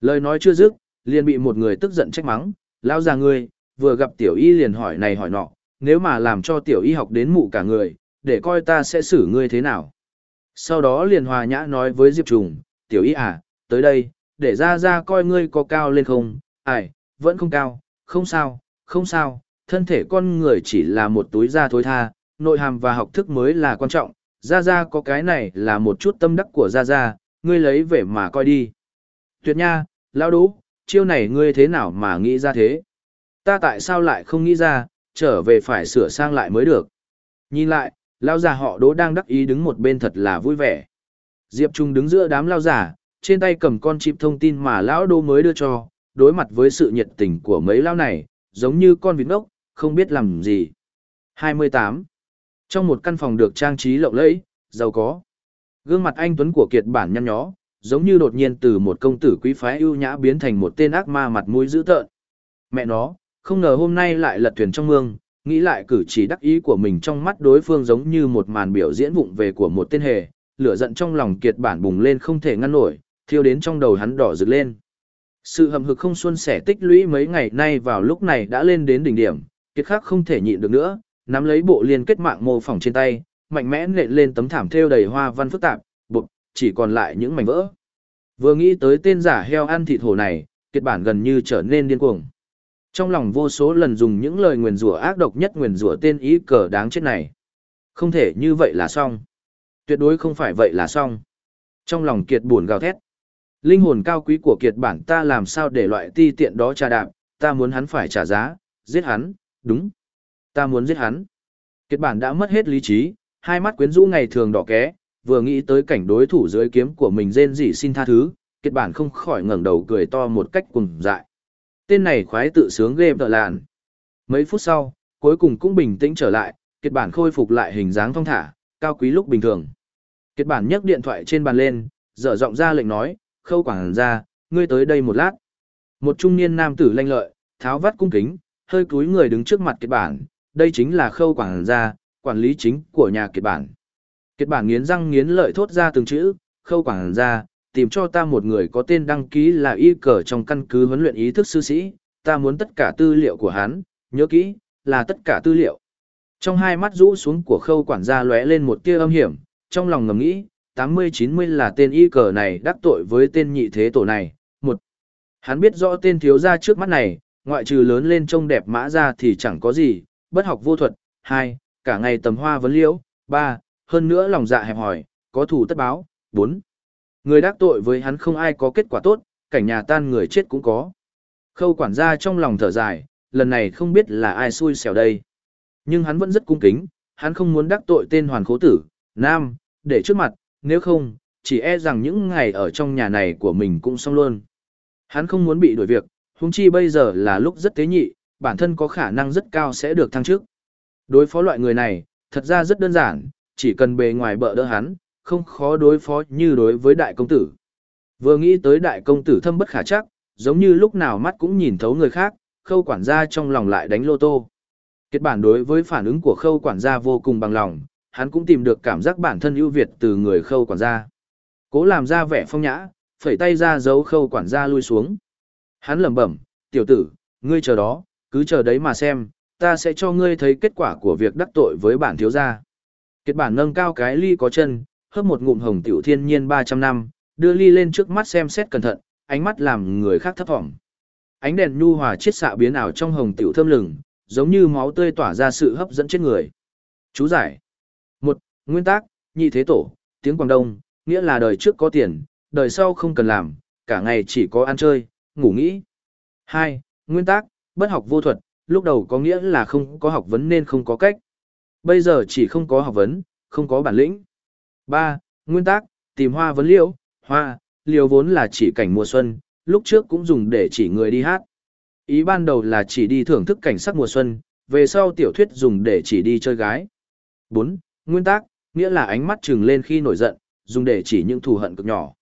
Lời nói chưa dứt, liền bị một người tức giận trách mắng, lao già ngươi, vừa gặp tiểu y liền hỏi này hỏi nọ, nếu mà làm cho tiểu y học đến mụ cả người, để coi ta sẽ xử ngươi thế nào. Sau đó liền hòa nhã nói với Diệp Trùng, tiểu y à, tới đây, để ra ra coi ngươi có cao lên không, ai, vẫn không cao, không sao, không sao, thân thể con người chỉ là một túi da thối tha, nội hàm và học thức mới là quan trọng, ra ra có cái này là một chút tâm đắc của ra ra, ngươi lấy về mà coi đi. Tuyệt nha, lão đố, chiêu này ngươi thế nào mà nghĩ ra thế? Ta tại sao lại không nghĩ ra, trở về phải sửa sang lại mới được. Nhìn lại, lão già họ đố đang đắc ý đứng một bên thật là vui vẻ. Diệp Trung đứng giữa đám lao giả, trên tay cầm con chip thông tin mà lão đô mới đưa cho, đối mặt với sự nhiệt tình của mấy lao này, giống như con vịt ngốc, không biết làm gì. 28. Trong một căn phòng được trang trí lộng lẫy, giàu có. Gương mặt anh Tuấn của kiệt bản nhăn nhó, giống như đột nhiên từ một công tử quý phái ưu nhã biến thành một tên ác ma mặt mũi dữ tợn. Mẹ nó, không ngờ hôm nay lại lật thuyền trong mương, nghĩ lại cử chỉ đắc ý của mình trong mắt đối phương giống như một màn biểu diễn vụng về của một tên hề, lửa giận trong lòng kiệt bản bùng lên không thể ngăn nổi, thiêu đến trong đầu hắn đỏ rực lên. Sự hầm hực không xuân sẻ tích lũy mấy ngày nay vào lúc này đã lên đến đỉnh điểm, kiệt khác không thể nhịn được nữa, nắm lấy bộ liên kết mạng mô phỏng trên tay, mạnh mẽ nện lên tấm thảm thêu đầy hoa văn phức tạp, bụt, chỉ còn lại những mảnh vỡ. Vừa nghĩ tới tên giả heo ăn thịt hổ này, kiệt bản gần như trở nên điên cuồng. Trong lòng vô số lần dùng những lời nguyền rủa ác độc nhất nguyền rủa tên ý cờ đáng chết này. Không thể như vậy là xong. Tuyệt đối không phải vậy là xong. Trong lòng kiệt buồn gào thét. Linh hồn cao quý của kiệt bản ta làm sao để loại ti tiện đó trà đạp, ta muốn hắn phải trả giá, giết hắn, đúng. Ta muốn giết hắn. Kiệt bản đã mất hết lý trí, hai mắt quyến rũ ngày thường đỏ ké, vừa nghĩ tới cảnh đối thủ dưới kiếm của mình rên rỉ xin tha thứ, kiệt bản không khỏi ngẩng đầu cười to một cách cùng dại. Tên này khoái tự sướng ghê tợ làn. Mấy phút sau, cuối cùng cũng bình tĩnh trở lại, kiệt bản khôi phục lại hình dáng thong thả, cao quý lúc bình thường. Kiệt bản nhấc điện thoại trên bàn lên, dở giọng ra lệnh nói, khâu quảng ra, ngươi tới đây một lát. Một trung niên nam tử lanh lợi, tháo vắt cung kính, hơi cúi người đứng trước mặt kiệt bản, đây chính là khâu Quản gia, quản lý chính của nhà kiệt bản. Kiệt bản nghiến răng nghiến lợi thốt ra từng chữ, khâu Quản gia, tìm cho ta một người có tên đăng ký là y cờ trong căn cứ huấn luyện ý thức sư sĩ, ta muốn tất cả tư liệu của hắn, nhớ kỹ, là tất cả tư liệu. Trong hai mắt rũ xuống của khâu quản gia lóe lên một tia âm hiểm, trong lòng ngầm nghĩ, 80-90 là tên y cờ này đắc tội với tên nhị thế tổ này. Một, hắn biết rõ tên thiếu gia trước mắt này, ngoại trừ lớn lên trông đẹp mã ra thì chẳng có gì, bất học vô thuật. Hai, cả ngày tầm hoa vấn liễu. Ba, hơn nữa lòng dạ hẹp hỏi, có thủ tất báo. Bốn, Người đắc tội với hắn không ai có kết quả tốt, cảnh nhà tan người chết cũng có. Khâu quản gia trong lòng thở dài, lần này không biết là ai xui xẻo đây. Nhưng hắn vẫn rất cung kính, hắn không muốn đắc tội tên hoàn khố tử, nam, để trước mặt, nếu không, chỉ e rằng những ngày ở trong nhà này của mình cũng xong luôn. Hắn không muốn bị đuổi việc, huống chi bây giờ là lúc rất tế nhị, bản thân có khả năng rất cao sẽ được thăng chức. Đối phó loại người này, thật ra rất đơn giản, chỉ cần bề ngoài bợ đỡ hắn, không khó đối phó như đối với đại công tử. Vừa nghĩ tới đại công tử thâm bất khả chắc, giống như lúc nào mắt cũng nhìn thấu người khác, khâu quản gia trong lòng lại đánh lô tô. Kết bản đối với phản ứng của khâu quản gia vô cùng bằng lòng, hắn cũng tìm được cảm giác bản thân ưu việt từ người khâu quản gia. Cố làm ra vẻ phong nhã, phẩy tay ra giấu khâu quản gia lui xuống. Hắn lẩm bẩm, tiểu tử, ngươi chờ đó, cứ chờ đấy mà xem, ta sẽ cho ngươi thấy kết quả của việc đắc tội với bản thiếu gia. Kiệt bản nâng cao cái ly có chân, hớp một ngụm hồng tiểu thiên nhiên 300 năm, đưa ly lên trước mắt xem xét cẩn thận, ánh mắt làm người khác thấp vọng. Ánh đèn nhu hòa chiết xạ biến ảo trong hồng tiểu thơm lừng, giống như máu tươi tỏa ra sự hấp dẫn trên người. Chú giải. một Nguyên tắc, nhị thế tổ, tiếng Quảng Đông, nghĩa là đời trước có tiền, đời sau không cần làm, cả ngày chỉ có ăn chơi, ngủ nghĩ. hai Nguyên tắc, bất học vô thuật, lúc đầu có nghĩa là không có học vấn nên không có cách. Bây giờ chỉ không có học vấn, không có bản lĩnh. 3. Nguyên tắc, tìm hoa vấn liễu, hoa, liều vốn là chỉ cảnh mùa xuân, lúc trước cũng dùng để chỉ người đi hát. Ý ban đầu là chỉ đi thưởng thức cảnh sắc mùa xuân, về sau tiểu thuyết dùng để chỉ đi chơi gái. 4. Nguyên tắc, nghĩa là ánh mắt trừng lên khi nổi giận, dùng để chỉ những thù hận cực nhỏ.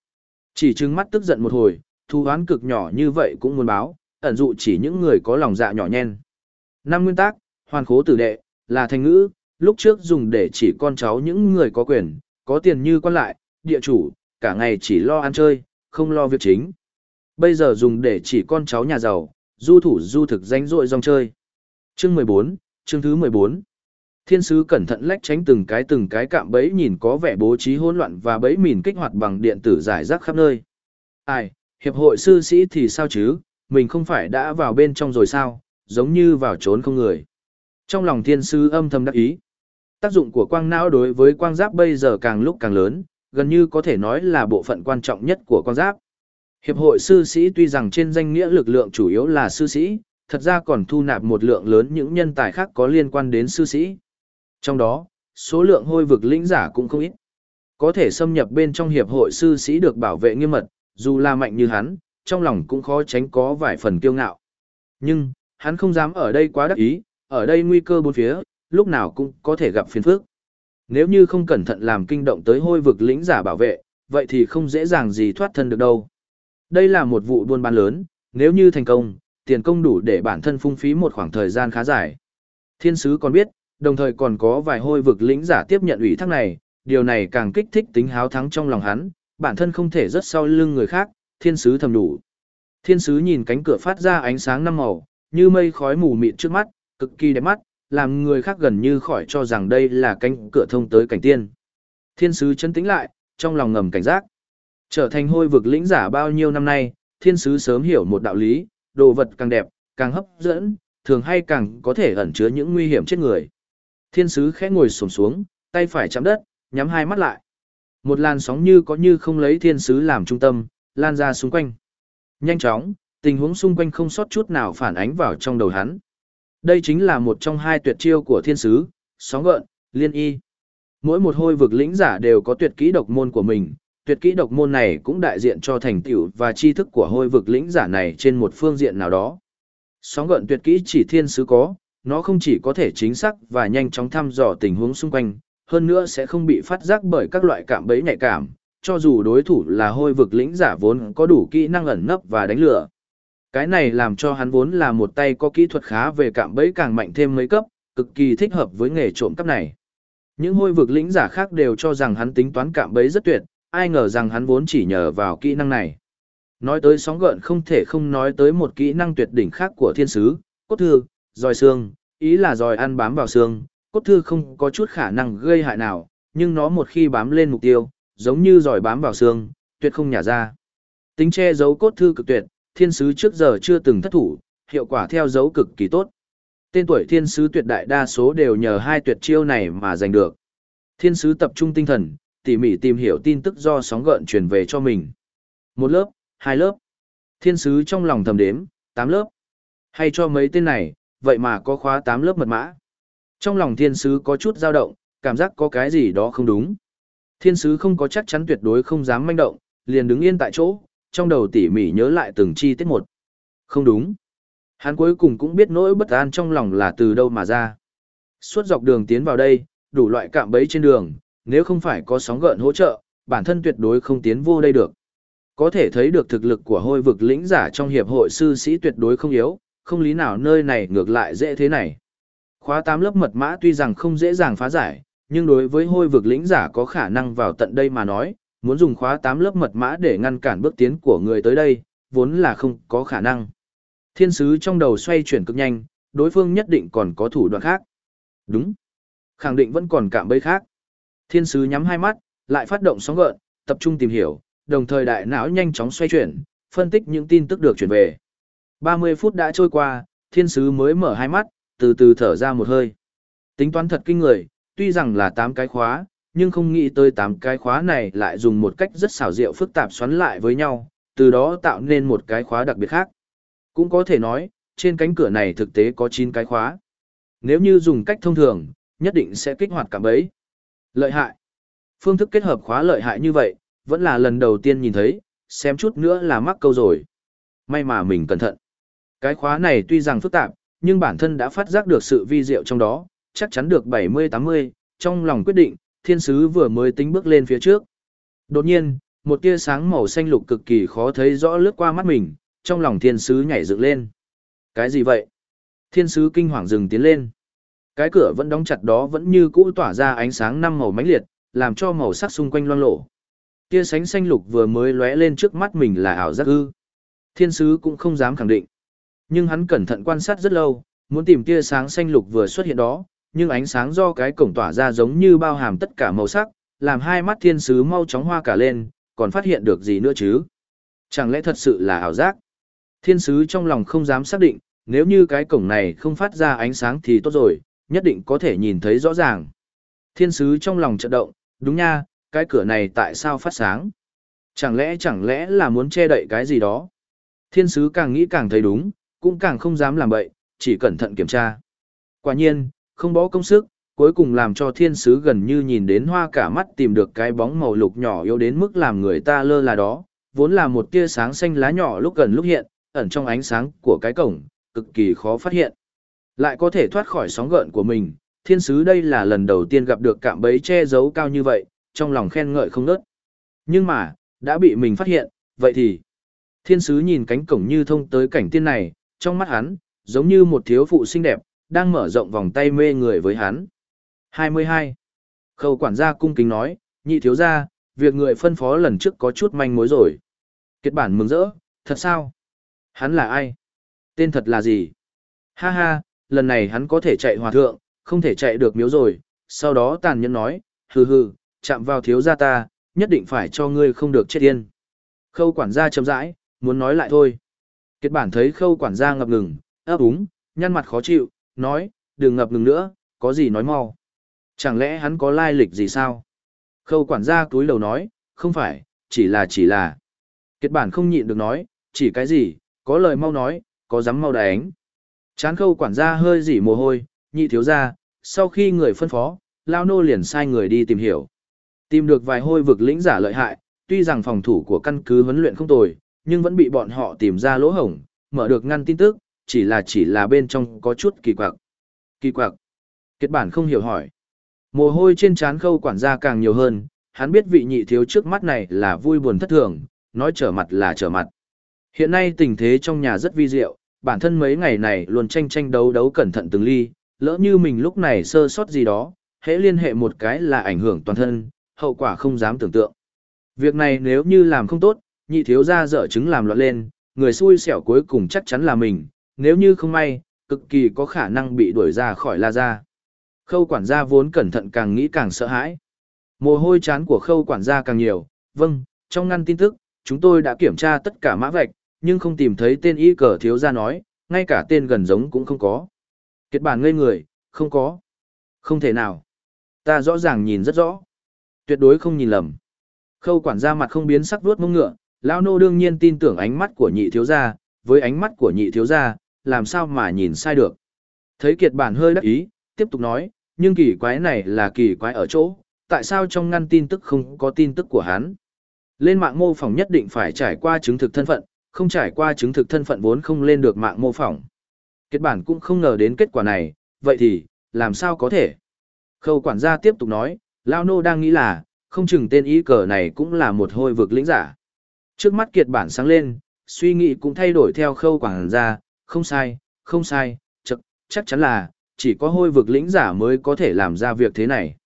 Chỉ trừng mắt tức giận một hồi, thù oán cực nhỏ như vậy cũng muốn báo, ẩn dụ chỉ những người có lòng dạ nhỏ nhen. Năm nguyên tắc, hoàn khố tử đệ, là thành ngữ, lúc trước dùng để chỉ con cháu những người có quyền, có tiền như quan lại, địa chủ, cả ngày chỉ lo ăn chơi, không lo việc chính. Bây giờ dùng để chỉ con cháu nhà giàu, du thủ du thực danh rội dòng chơi. Chương 14, chương thứ 14. Thiên sứ cẩn thận lách tránh từng cái từng cái cạm bẫy nhìn có vẻ bố trí hỗn loạn và bẫy mìn kích hoạt bằng điện tử giải rác khắp nơi. Ai, hiệp hội sư sĩ thì sao chứ, mình không phải đã vào bên trong rồi sao, giống như vào trốn không người. Trong lòng thiên sư âm thầm đắc ý. Tác dụng của quang não đối với quang giáp bây giờ càng lúc càng lớn, gần như có thể nói là bộ phận quan trọng nhất của quang giáp. Hiệp hội sư sĩ tuy rằng trên danh nghĩa lực lượng chủ yếu là sư sĩ, thật ra còn thu nạp một lượng lớn những nhân tài khác có liên quan đến sư sĩ. Trong đó, số lượng hôi vực lĩnh giả cũng không ít. Có thể xâm nhập bên trong hiệp hội sư sĩ được bảo vệ nghiêm mật, dù là mạnh như hắn, trong lòng cũng khó tránh có vài phần kiêu ngạo. Nhưng, hắn không dám ở đây quá đắc ý, ở đây nguy cơ bốn phía, lúc nào cũng có thể gặp phiền phức. Nếu như không cẩn thận làm kinh động tới hôi vực lĩnh giả bảo vệ, vậy thì không dễ dàng gì thoát thân được đâu. Đây là một vụ buôn bán lớn, nếu như thành công, tiền công đủ để bản thân phung phí một khoảng thời gian khá dài. Thiên sứ còn biết, đồng thời còn có vài hôi vực lĩnh giả tiếp nhận ủy thác này, điều này càng kích thích tính háo thắng trong lòng hắn, bản thân không thể rất sau lưng người khác, thiên sứ thầm đủ. Thiên sứ nhìn cánh cửa phát ra ánh sáng năm màu, như mây khói mù mịt trước mắt, cực kỳ đẹp mắt, làm người khác gần như khỏi cho rằng đây là cánh cửa thông tới cảnh tiên. Thiên sứ chấn tĩnh lại, trong lòng ngầm cảnh giác. Trở thành hôi vực lĩnh giả bao nhiêu năm nay, thiên sứ sớm hiểu một đạo lý, đồ vật càng đẹp, càng hấp dẫn, thường hay càng có thể ẩn chứa những nguy hiểm chết người. Thiên sứ khẽ ngồi xổm xuống, tay phải chạm đất, nhắm hai mắt lại. Một làn sóng như có như không lấy thiên sứ làm trung tâm, lan ra xung quanh. Nhanh chóng, tình huống xung quanh không sót chút nào phản ánh vào trong đầu hắn. Đây chính là một trong hai tuyệt chiêu của thiên sứ, sóng gợn, liên y. Mỗi một hôi vực lĩnh giả đều có tuyệt kỹ độc môn của mình, tuyệt kỹ độc môn này cũng đại diện cho thành tựu và tri thức của hôi vực lĩnh giả này trên một phương diện nào đó. Sóng gợn tuyệt kỹ chỉ thiên sứ có, nó không chỉ có thể chính xác và nhanh chóng thăm dò tình huống xung quanh, hơn nữa sẽ không bị phát giác bởi các loại cảm bẫy nhạy cảm, cho dù đối thủ là hôi vực lĩnh giả vốn có đủ kỹ năng ẩn nấp và đánh lửa. Cái này làm cho hắn vốn là một tay có kỹ thuật khá về cạm bẫy càng mạnh thêm mấy cấp, cực kỳ thích hợp với nghề trộm cắp này. Những hôi vực lĩnh giả khác đều cho rằng hắn tính toán cạm bẫy rất tuyệt, ai ngờ rằng hắn vốn chỉ nhờ vào kỹ năng này. Nói tới sóng gợn không thể không nói tới một kỹ năng tuyệt đỉnh khác của thiên sứ, cốt thư, dòi xương, ý là dòi ăn bám vào xương, cốt thư không có chút khả năng gây hại nào, nhưng nó một khi bám lên mục tiêu, giống như dòi bám vào xương, tuyệt không nhả ra. Tính che giấu cốt thư cực tuyệt, thiên sứ trước giờ chưa từng thất thủ, hiệu quả theo dấu cực kỳ tốt. Tên tuổi thiên sứ tuyệt đại đa số đều nhờ hai tuyệt chiêu này mà giành được. Thiên sứ tập trung tinh thần, tỉ mỉ tìm hiểu tin tức do sóng gợn truyền về cho mình. Một lớp, hai lớp. Thiên sứ trong lòng thầm đếm, tám lớp. Hay cho mấy tên này, vậy mà có khóa tám lớp mật mã. Trong lòng thiên sứ có chút dao động, cảm giác có cái gì đó không đúng. Thiên sứ không có chắc chắn tuyệt đối không dám manh động, liền đứng yên tại chỗ, trong đầu tỉ mỉ nhớ lại từng chi tiết một. Không đúng. Hắn cuối cùng cũng biết nỗi bất an trong lòng là từ đâu mà ra. Suốt dọc đường tiến vào đây, đủ loại cạm bẫy trên đường, nếu không phải có sóng gợn hỗ trợ, bản thân tuyệt đối không tiến vô đây được. Có thể thấy được thực lực của hôi vực lĩnh giả trong hiệp hội sư sĩ tuyệt đối không yếu, không lý nào nơi này ngược lại dễ thế này. Khóa 8 lớp mật mã tuy rằng không dễ dàng phá giải, nhưng đối với hôi vực lĩnh giả có khả năng vào tận đây mà nói, muốn dùng khóa 8 lớp mật mã để ngăn cản bước tiến của người tới đây, vốn là không có khả năng. Thiên sứ trong đầu xoay chuyển cực nhanh, đối phương nhất định còn có thủ đoạn khác. Đúng. Khẳng định vẫn còn cạm bẫy khác. Thiên sứ nhắm hai mắt, lại phát động sóng gợn, tập trung tìm hiểu, đồng thời đại não nhanh chóng xoay chuyển, phân tích những tin tức được chuyển về. 30 phút đã trôi qua, thiên sứ mới mở hai mắt, từ từ thở ra một hơi. Tính toán thật kinh người, tuy rằng là 8 cái khóa, nhưng không nghĩ tới 8 cái khóa này lại dùng một cách rất xảo diệu phức tạp xoắn lại với nhau, từ đó tạo nên một cái khóa đặc biệt khác. Cũng có thể nói, trên cánh cửa này thực tế có 9 cái khóa. Nếu như dùng cách thông thường, nhất định sẽ kích hoạt cả bấy. Lợi hại. Phương thức kết hợp khóa lợi hại như vậy, vẫn là lần đầu tiên nhìn thấy, xem chút nữa là mắc câu rồi. May mà mình cẩn thận. Cái khóa này tuy rằng phức tạp, nhưng bản thân đã phát giác được sự vi diệu trong đó, chắc chắn được 70-80, trong lòng quyết định, thiên sứ vừa mới tính bước lên phía trước. Đột nhiên, một tia sáng màu xanh lục cực kỳ khó thấy rõ lướt qua mắt mình, trong lòng thiên sứ nhảy dựng lên. Cái gì vậy? Thiên sứ kinh hoàng dừng tiến lên. Cái cửa vẫn đóng chặt đó vẫn như cũ tỏa ra ánh sáng năm màu mãnh liệt, làm cho màu sắc xung quanh loang lổ. Tia sánh xanh lục vừa mới lóe lên trước mắt mình là ảo giác ư. Thiên sứ cũng không dám khẳng định. Nhưng hắn cẩn thận quan sát rất lâu, muốn tìm tia sáng xanh lục vừa xuất hiện đó, nhưng ánh sáng do cái cổng tỏa ra giống như bao hàm tất cả màu sắc, làm hai mắt thiên sứ mau chóng hoa cả lên, còn phát hiện được gì nữa chứ? Chẳng lẽ thật sự là ảo giác? Thiên sứ trong lòng không dám xác định, nếu như cái cổng này không phát ra ánh sáng thì tốt rồi, nhất định có thể nhìn thấy rõ ràng. Thiên sứ trong lòng chợt động, đúng nha, cái cửa này tại sao phát sáng? Chẳng lẽ chẳng lẽ là muốn che đậy cái gì đó? Thiên sứ càng nghĩ càng thấy đúng, cũng càng không dám làm bậy, chỉ cẩn thận kiểm tra. Quả nhiên, không bó công sức, cuối cùng làm cho thiên sứ gần như nhìn đến hoa cả mắt tìm được cái bóng màu lục nhỏ yếu đến mức làm người ta lơ là đó, vốn là một tia sáng xanh lá nhỏ lúc gần lúc hiện, ẩn trong ánh sáng của cái cổng, cực kỳ khó phát hiện. Lại có thể thoát khỏi sóng gợn của mình, thiên sứ đây là lần đầu tiên gặp được cạm bẫy che giấu cao như vậy, trong lòng khen ngợi không nớt. Nhưng mà, đã bị mình phát hiện, vậy thì... Thiên sứ nhìn cánh cổng như thông tới cảnh tiên này, trong mắt hắn, giống như một thiếu phụ xinh đẹp, đang mở rộng vòng tay mê người với hắn. 22. Khâu quản gia cung kính nói, nhị thiếu gia, việc người phân phó lần trước có chút manh mối rồi. Kết bản mừng rỡ, thật sao? Hắn là ai? Tên thật là gì? Ha ha, lần này hắn có thể chạy hòa thượng, không thể chạy được miếu rồi. Sau đó tàn nhẫn nói, hừ hừ, chạm vào thiếu gia ta, nhất định phải cho ngươi không được chết yên. Khâu quản gia chấm rãi, muốn nói lại thôi. Kết bản thấy khâu quản gia ngập ngừng, ấp úng, nhăn mặt khó chịu, nói, đừng ngập ngừng nữa, có gì nói mau. Chẳng lẽ hắn có lai lịch gì sao? Khâu quản gia túi đầu nói, không phải, chỉ là chỉ là. Kết bản không nhịn được nói, chỉ cái gì, có lời mau nói, có dám mau đánh. Chán khâu quản gia hơi dỉ mồ hôi, nhị thiếu ra, sau khi người phân phó, lao nô liền sai người đi tìm hiểu. Tìm được vài hôi vực lĩnh giả lợi hại, tuy rằng phòng thủ của căn cứ huấn luyện không tồi, nhưng vẫn bị bọn họ tìm ra lỗ hổng, mở được ngăn tin tức, chỉ là chỉ là bên trong có chút kỳ quặc. Kỳ quặc. Kết bản không hiểu hỏi. Mồ hôi trên trán khâu quản gia càng nhiều hơn, hắn biết vị nhị thiếu trước mắt này là vui buồn thất thường, nói trở mặt là trở mặt. Hiện nay tình thế trong nhà rất vi diệu, bản thân mấy ngày này luôn tranh tranh đấu đấu cẩn thận từng ly, lỡ như mình lúc này sơ sót gì đó, hễ liên hệ một cái là ảnh hưởng toàn thân, hậu quả không dám tưởng tượng. Việc này nếu như làm không tốt, nhị thiếu ra dở chứng làm loạn lên, người xui xẻo cuối cùng chắc chắn là mình, nếu như không may, cực kỳ có khả năng bị đuổi ra khỏi La Gia. Khâu quản gia vốn cẩn thận càng nghĩ càng sợ hãi. Mồ hôi chán của khâu quản gia càng nhiều, vâng, trong ngăn tin tức, chúng tôi đã kiểm tra tất cả mã vạch, nhưng không tìm thấy tên y cờ thiếu gia nói, ngay cả tên gần giống cũng không có. Kết bản ngây người, không có. Không thể nào. Ta rõ ràng nhìn rất rõ. tuyệt đối không nhìn lầm. Khâu quản gia mặt không biến sắc vuốt mông ngựa, lão nô đương nhiên tin tưởng ánh mắt của nhị thiếu gia, với ánh mắt của nhị thiếu gia, làm sao mà nhìn sai được. Thấy kiệt bản hơi đắc ý, tiếp tục nói, nhưng kỳ quái này là kỳ quái ở chỗ, tại sao trong ngăn tin tức không có tin tức của hắn. Lên mạng mô phỏng nhất định phải trải qua chứng thực thân phận, không trải qua chứng thực thân phận vốn không lên được mạng mô phỏng. Kết bản cũng không ngờ đến kết quả này, vậy thì, làm sao có thể? Khâu quản gia tiếp tục nói, Lao Nô đang nghĩ là, không chừng tên ý cờ này cũng là một hôi vực lĩnh giả. Trước mắt kiệt bản sáng lên, suy nghĩ cũng thay đổi theo khâu quản gia, không sai, không sai, chắc, chắc chắn là, chỉ có hôi vực lĩnh giả mới có thể làm ra việc thế này.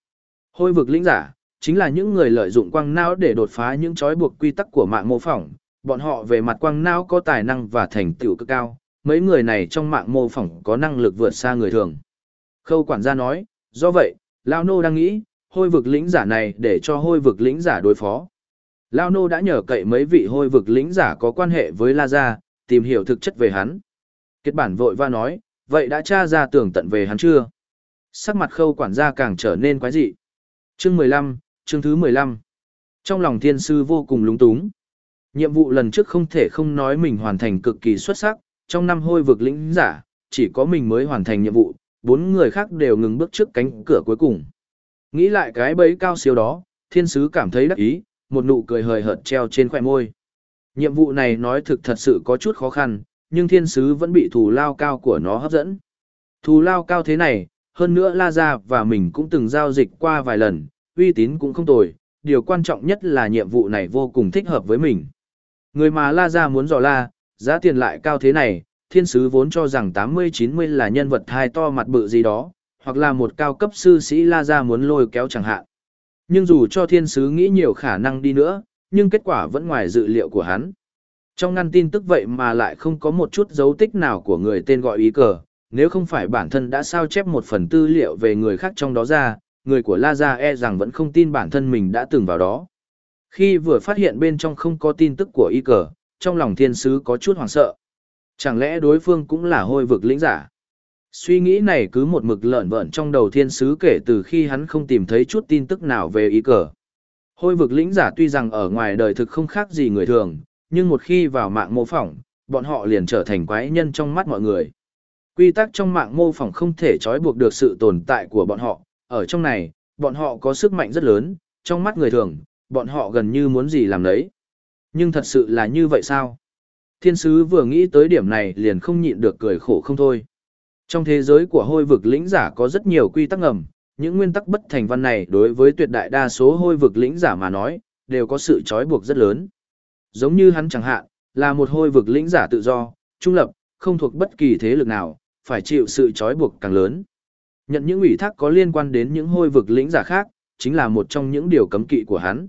Hôi vực lĩnh giả, chính là những người lợi dụng quang não để đột phá những trói buộc quy tắc của mạng mô phỏng, bọn họ về mặt quang não có tài năng và thành tựu cực cao, mấy người này trong mạng mô phỏng có năng lực vượt xa người thường. Khâu quản gia nói, do vậy, Lao Nô đang nghĩ, hôi vực lĩnh giả này để cho hôi vực lĩnh giả đối phó. Lao Nô đã nhờ cậy mấy vị hôi vực lĩnh giả có quan hệ với La Gia, tìm hiểu thực chất về hắn. Kết bản vội va nói, vậy đã tra ra tưởng tận về hắn chưa? Sắc mặt khâu quản gia càng trở nên quái dị. Chương 15, chương thứ 15. Trong lòng thiên sư vô cùng lúng túng. Nhiệm vụ lần trước không thể không nói mình hoàn thành cực kỳ xuất sắc, trong năm hôi vực lĩnh giả, chỉ có mình mới hoàn thành nhiệm vụ, bốn người khác đều ngừng bước trước cánh cửa cuối cùng. Nghĩ lại cái bấy cao siêu đó, thiên sứ cảm thấy đắc ý, một nụ cười hời hợt treo trên khỏe môi. Nhiệm vụ này nói thực thật sự có chút khó khăn, nhưng thiên sứ vẫn bị thù lao cao của nó hấp dẫn. Thù lao cao thế này, hơn nữa La Gia và mình cũng từng giao dịch qua vài lần, uy tín cũng không tồi, điều quan trọng nhất là nhiệm vụ này vô cùng thích hợp với mình. Người mà La Gia muốn dò la, giá tiền lại cao thế này, thiên sứ vốn cho rằng 80-90 là nhân vật thai to mặt bự gì đó, hoặc là một cao cấp sư sĩ La Gia muốn lôi kéo chẳng hạn. Nhưng dù cho thiên sứ nghĩ nhiều khả năng đi nữa, nhưng kết quả vẫn ngoài dự liệu của hắn. Trong ngăn tin tức vậy mà lại không có một chút dấu tích nào của người tên gọi ý cờ, nếu không phải bản thân đã sao chép một phần tư liệu về người khác trong đó ra, người của La Gia e rằng vẫn không tin bản thân mình đã từng vào đó. Khi vừa phát hiện bên trong không có tin tức của y cờ, trong lòng thiên sứ có chút hoảng sợ. Chẳng lẽ đối phương cũng là hôi vực lĩnh giả? Suy nghĩ này cứ một mực lợn vợn trong đầu thiên sứ kể từ khi hắn không tìm thấy chút tin tức nào về y cờ. Hôi vực lĩnh giả tuy rằng ở ngoài đời thực không khác gì người thường, nhưng một khi vào mạng mô phỏng, bọn họ liền trở thành quái nhân trong mắt mọi người. Quy tắc trong mạng mô phỏng không thể trói buộc được sự tồn tại của bọn họ, ở trong này, bọn họ có sức mạnh rất lớn, trong mắt người thường, bọn họ gần như muốn gì làm đấy. Nhưng thật sự là như vậy sao? Thiên sứ vừa nghĩ tới điểm này liền không nhịn được cười khổ không thôi. Trong thế giới của hôi vực lĩnh giả có rất nhiều quy tắc ngầm, những nguyên tắc bất thành văn này đối với tuyệt đại đa số hôi vực lĩnh giả mà nói, đều có sự trói buộc rất lớn. Giống như hắn chẳng hạn, là một hôi vực lĩnh giả tự do, trung lập, không thuộc bất kỳ thế lực nào, phải chịu sự trói buộc càng lớn. Nhận những ủy thác có liên quan đến những hôi vực lĩnh giả khác, chính là một trong những điều cấm kỵ của hắn.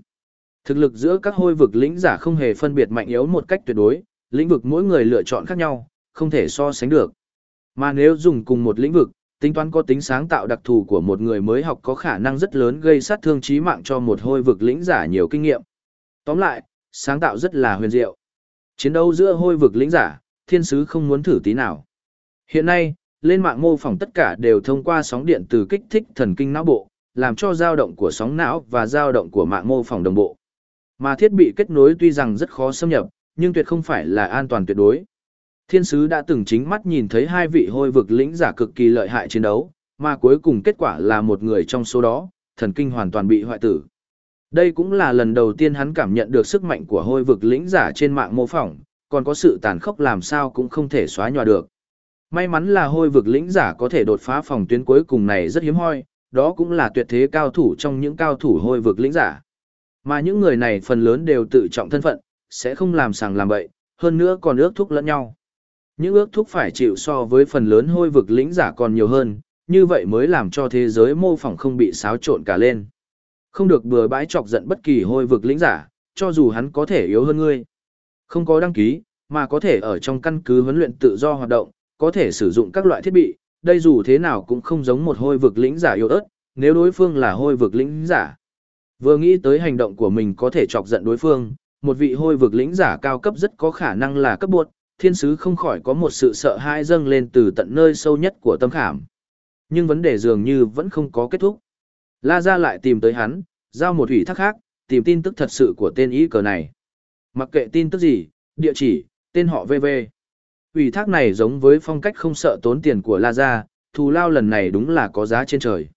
Thực lực giữa các hôi vực lĩnh giả không hề phân biệt mạnh yếu một cách tuyệt đối, lĩnh vực mỗi người lựa chọn khác nhau, không thể so sánh được. Mà nếu dùng cùng một lĩnh vực, tính toán có tính sáng tạo đặc thù của một người mới học có khả năng rất lớn gây sát thương trí mạng cho một hôi vực lĩnh giả nhiều kinh nghiệm. Tóm lại, sáng tạo rất là huyền diệu. Chiến đấu giữa hôi vực lĩnh giả, thiên sứ không muốn thử tí nào. Hiện nay, lên mạng mô phỏng tất cả đều thông qua sóng điện từ kích thích thần kinh não bộ, làm cho dao động của sóng não và dao động của mạng mô phỏng đồng bộ. Mà thiết bị kết nối tuy rằng rất khó xâm nhập, nhưng tuyệt không phải là an toàn tuyệt đối. Thiên sứ đã từng chính mắt nhìn thấy hai vị hôi vực lĩnh giả cực kỳ lợi hại chiến đấu, mà cuối cùng kết quả là một người trong số đó, thần kinh hoàn toàn bị hoại tử. Đây cũng là lần đầu tiên hắn cảm nhận được sức mạnh của hôi vực lĩnh giả trên mạng mô phỏng, còn có sự tàn khốc làm sao cũng không thể xóa nhòa được. May mắn là hôi vực lĩnh giả có thể đột phá phòng tuyến cuối cùng này rất hiếm hoi, đó cũng là tuyệt thế cao thủ trong những cao thủ hôi vực lĩnh giả. Mà những người này phần lớn đều tự trọng thân phận, sẽ không làm sàng làm bậy, hơn nữa còn ước thúc lẫn nhau. Những ước thúc phải chịu so với phần lớn hôi vực lĩnh giả còn nhiều hơn, như vậy mới làm cho thế giới mô phỏng không bị xáo trộn cả lên. Không được bừa bãi chọc giận bất kỳ hôi vực lĩnh giả, cho dù hắn có thể yếu hơn ngươi. Không có đăng ký, mà có thể ở trong căn cứ huấn luyện tự do hoạt động, có thể sử dụng các loại thiết bị, đây dù thế nào cũng không giống một hôi vực lĩnh giả yếu ớt, nếu đối phương là hôi vực lĩnh giả. Vừa nghĩ tới hành động của mình có thể chọc giận đối phương, một vị hôi vực lĩnh giả cao cấp rất có khả năng là cấp buộc, thiên sứ không khỏi có một sự sợ hãi dâng lên từ tận nơi sâu nhất của tâm khảm. Nhưng vấn đề dường như vẫn không có kết thúc. La ra lại tìm tới hắn, giao một ủy thác khác, tìm tin tức thật sự của tên ý cờ này. Mặc kệ tin tức gì, địa chỉ, tên họ VV. Ủy thác này giống với phong cách không sợ tốn tiền của La Gia, thù lao lần này đúng là có giá trên trời.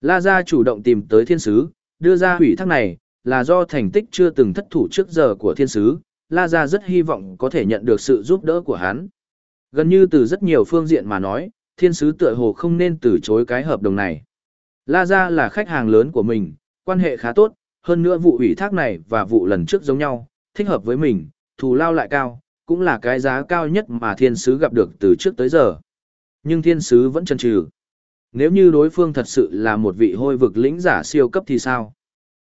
La Gia chủ động tìm tới thiên sứ, đưa ra ủy thác này, là do thành tích chưa từng thất thủ trước giờ của thiên sứ, La Gia rất hy vọng có thể nhận được sự giúp đỡ của hắn. Gần như từ rất nhiều phương diện mà nói, thiên sứ tựa hồ không nên từ chối cái hợp đồng này. La Gia là khách hàng lớn của mình, quan hệ khá tốt, hơn nữa vụ ủy thác này và vụ lần trước giống nhau, thích hợp với mình, thù lao lại cao, cũng là cái giá cao nhất mà thiên sứ gặp được từ trước tới giờ. Nhưng thiên sứ vẫn chần chừ. Nếu như đối phương thật sự là một vị hôi vực lĩnh giả siêu cấp thì sao?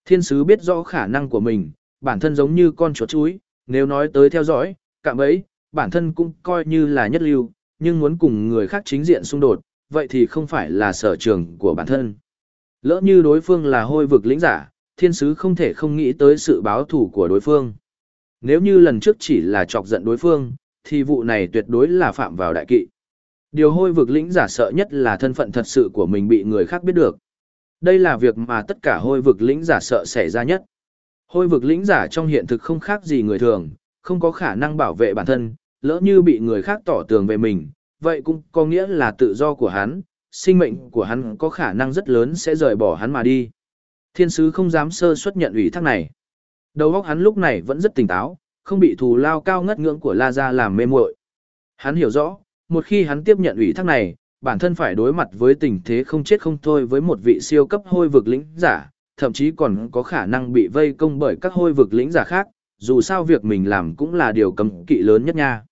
Thiên sứ biết rõ khả năng của mình, bản thân giống như con chuột chuối, nếu nói tới theo dõi, cạm ấy, bản thân cũng coi như là nhất lưu, nhưng muốn cùng người khác chính diện xung đột, vậy thì không phải là sở trường của bản thân. Lỡ như đối phương là hôi vực lĩnh giả, thiên sứ không thể không nghĩ tới sự báo thủ của đối phương. Nếu như lần trước chỉ là chọc giận đối phương, thì vụ này tuyệt đối là phạm vào đại kỵ. Điều hôi vực lĩnh giả sợ nhất là thân phận thật sự của mình bị người khác biết được. Đây là việc mà tất cả hôi vực lĩnh giả sợ xảy ra nhất. Hôi vực lĩnh giả trong hiện thực không khác gì người thường, không có khả năng bảo vệ bản thân, lỡ như bị người khác tỏ tường về mình, vậy cũng có nghĩa là tự do của hắn, sinh mệnh của hắn có khả năng rất lớn sẽ rời bỏ hắn mà đi. Thiên sứ không dám sơ xuất nhận ủy thác này. Đầu óc hắn lúc này vẫn rất tỉnh táo, không bị thù lao cao ngất ngưỡng của La Gia làm mê muội. Hắn hiểu rõ, một khi hắn tiếp nhận ủy thác này, bản thân phải đối mặt với tình thế không chết không thôi với một vị siêu cấp hôi vực lĩnh giả, thậm chí còn có khả năng bị vây công bởi các hôi vực lĩnh giả khác, dù sao việc mình làm cũng là điều cấm kỵ lớn nhất nha.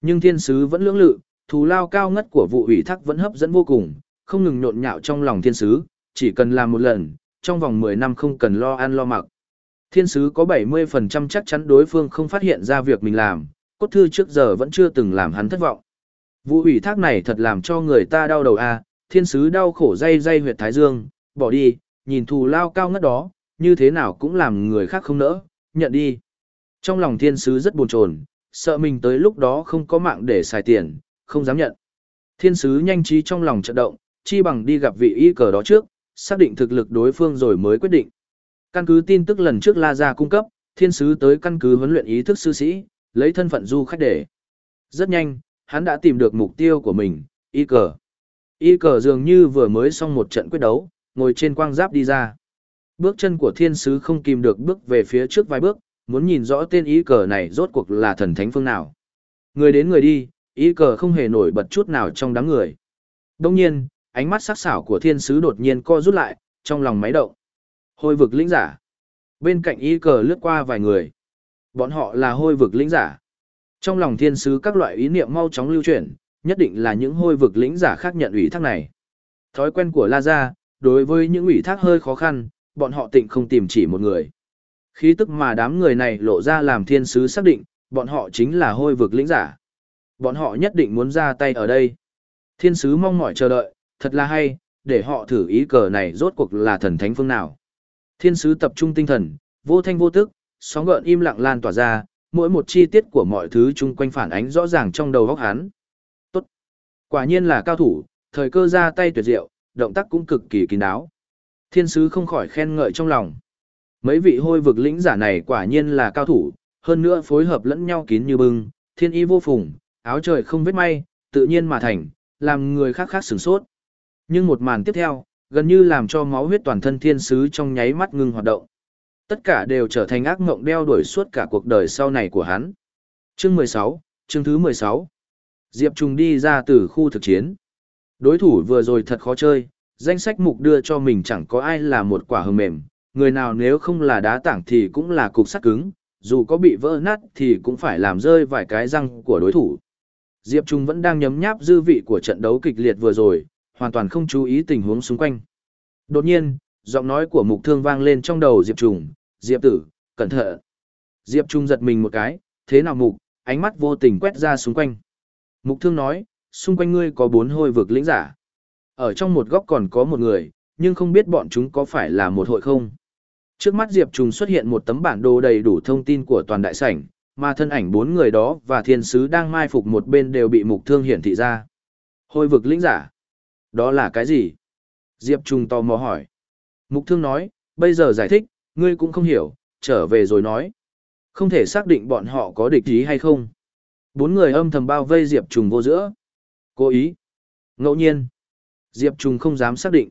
Nhưng thiên sứ vẫn lưỡng lự, thù lao cao ngất của vụ ủy thác vẫn hấp dẫn vô cùng, không ngừng nhộn nhạo trong lòng thiên sứ, chỉ cần làm một lần, trong vòng 10 năm không cần lo ăn lo mặc. Thiên sứ có 70% chắc chắn đối phương không phát hiện ra việc mình làm, cốt thư trước giờ vẫn chưa từng làm hắn thất vọng. Vụ ủy thác này thật làm cho người ta đau đầu a, à, thiên sứ đau khổ dây dây huyệt thái dương, bỏ đi, nhìn thù lao cao ngất đó, như thế nào cũng làm người khác không nỡ, nhận đi. Trong lòng thiên sứ rất buồn chồn, sợ mình tới lúc đó không có mạng để xài tiền, không dám nhận. Thiên sứ nhanh trí trong lòng trận động, chi bằng đi gặp vị y cờ đó trước, xác định thực lực đối phương rồi mới quyết định. Căn cứ tin tức lần trước La Gia cung cấp, thiên sứ tới căn cứ huấn luyện ý thức sư sĩ, lấy thân phận du khách để. Rất nhanh, hắn đã tìm được mục tiêu của mình, y cờ. Y cờ dường như vừa mới xong một trận quyết đấu, ngồi trên quang giáp đi ra. Bước chân của thiên sứ không kìm được bước về phía trước vài bước, muốn nhìn rõ tên ý cờ này rốt cuộc là thần thánh phương nào. Người đến người đi, ý cờ không hề nổi bật chút nào trong đám người. Đông nhiên, ánh mắt sắc sảo của thiên sứ đột nhiên co rút lại, trong lòng máy động. Hôi vực lĩnh giả. Bên cạnh ý cờ lướt qua vài người. Bọn họ là hôi vực lĩnh giả. Trong lòng thiên sứ các loại ý niệm mau chóng lưu chuyển, nhất định là những hôi vực lĩnh giả khác nhận ủy thác này. Thói quen của La Gia, đối với những ủy thác hơi khó khăn, bọn họ tịnh không tìm chỉ một người. Khí tức mà đám người này lộ ra làm thiên sứ xác định, bọn họ chính là hôi vực lĩnh giả. Bọn họ nhất định muốn ra tay ở đây. Thiên sứ mong mỏi chờ đợi, thật là hay, để họ thử ý cờ này rốt cuộc là thần thánh phương nào. Thiên sứ tập trung tinh thần, vô thanh vô tức, sóng gợn im lặng lan tỏa ra, mỗi một chi tiết của mọi thứ chung quanh phản ánh rõ ràng trong đầu góc hắn. Tốt. Quả nhiên là cao thủ, thời cơ ra tay tuyệt diệu, động tác cũng cực kỳ kín đáo. Thiên sứ không khỏi khen ngợi trong lòng. Mấy vị hôi vực lĩnh giả này quả nhiên là cao thủ, hơn nữa phối hợp lẫn nhau kín như bưng, thiên y vô phùng, áo trời không vết may, tự nhiên mà thành, làm người khác khác sửng sốt. Nhưng một màn tiếp theo, gần như làm cho máu huyết toàn thân thiên sứ trong nháy mắt ngừng hoạt động. Tất cả đều trở thành ác mộng đeo đuổi suốt cả cuộc đời sau này của hắn. Chương 16, chương thứ 16. Diệp Trùng đi ra từ khu thực chiến. Đối thủ vừa rồi thật khó chơi, danh sách mục đưa cho mình chẳng có ai là một quả hờ mềm, người nào nếu không là đá tảng thì cũng là cục sắt cứng, dù có bị vỡ nát thì cũng phải làm rơi vài cái răng của đối thủ. Diệp Trung vẫn đang nhấm nháp dư vị của trận đấu kịch liệt vừa rồi, hoàn toàn không chú ý tình huống xung quanh. Đột nhiên, giọng nói của mục thương vang lên trong đầu Diệp Trung. Diệp tử, cẩn thận. Diệp Trung giật mình một cái, thế nào mục, ánh mắt vô tình quét ra xung quanh. Mục thương nói, xung quanh ngươi có bốn hôi vực lĩnh giả. Ở trong một góc còn có một người, nhưng không biết bọn chúng có phải là một hội không. Trước mắt Diệp Trùng xuất hiện một tấm bản đồ đầy đủ thông tin của toàn đại sảnh, mà thân ảnh bốn người đó và thiên sứ đang mai phục một bên đều bị mục thương hiển thị ra. Hôi vực lĩnh giả. Đó là cái gì? Diệp Trung tò mò hỏi. Mục thương nói, bây giờ giải thích, ngươi cũng không hiểu, trở về rồi nói. Không thể xác định bọn họ có địch ý hay không. Bốn người âm thầm bao vây Diệp Trùng vô giữa. Cố ý. Ngẫu nhiên. Diệp Trung không dám xác định.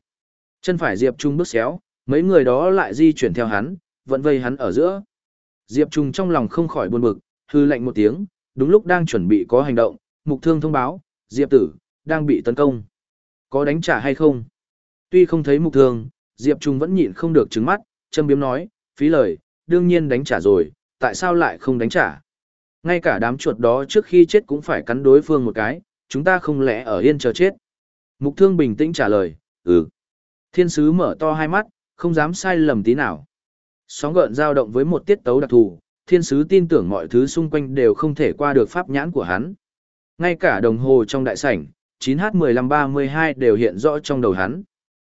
Chân phải Diệp Trung bước xéo, mấy người đó lại di chuyển theo hắn, vẫn vây hắn ở giữa. Diệp Trung trong lòng không khỏi buồn bực, hư lạnh một tiếng, đúng lúc đang chuẩn bị có hành động, mục thương thông báo, Diệp tử, đang bị tấn công. Có đánh trả hay không? Tuy không thấy mục thương, Diệp Trung vẫn nhịn không được trứng mắt, châm biếm nói, phí lời, đương nhiên đánh trả rồi, tại sao lại không đánh trả? Ngay cả đám chuột đó trước khi chết cũng phải cắn đối phương một cái, chúng ta không lẽ ở yên chờ chết? Mục thương bình tĩnh trả lời, ừ. Thiên sứ mở to hai mắt, không dám sai lầm tí nào. Sóng gợn dao động với một tiết tấu đặc thù, thiên sứ tin tưởng mọi thứ xung quanh đều không thể qua được pháp nhãn của hắn. Ngay cả đồng hồ trong đại sảnh, 9h1532 đều hiện rõ trong đầu hắn.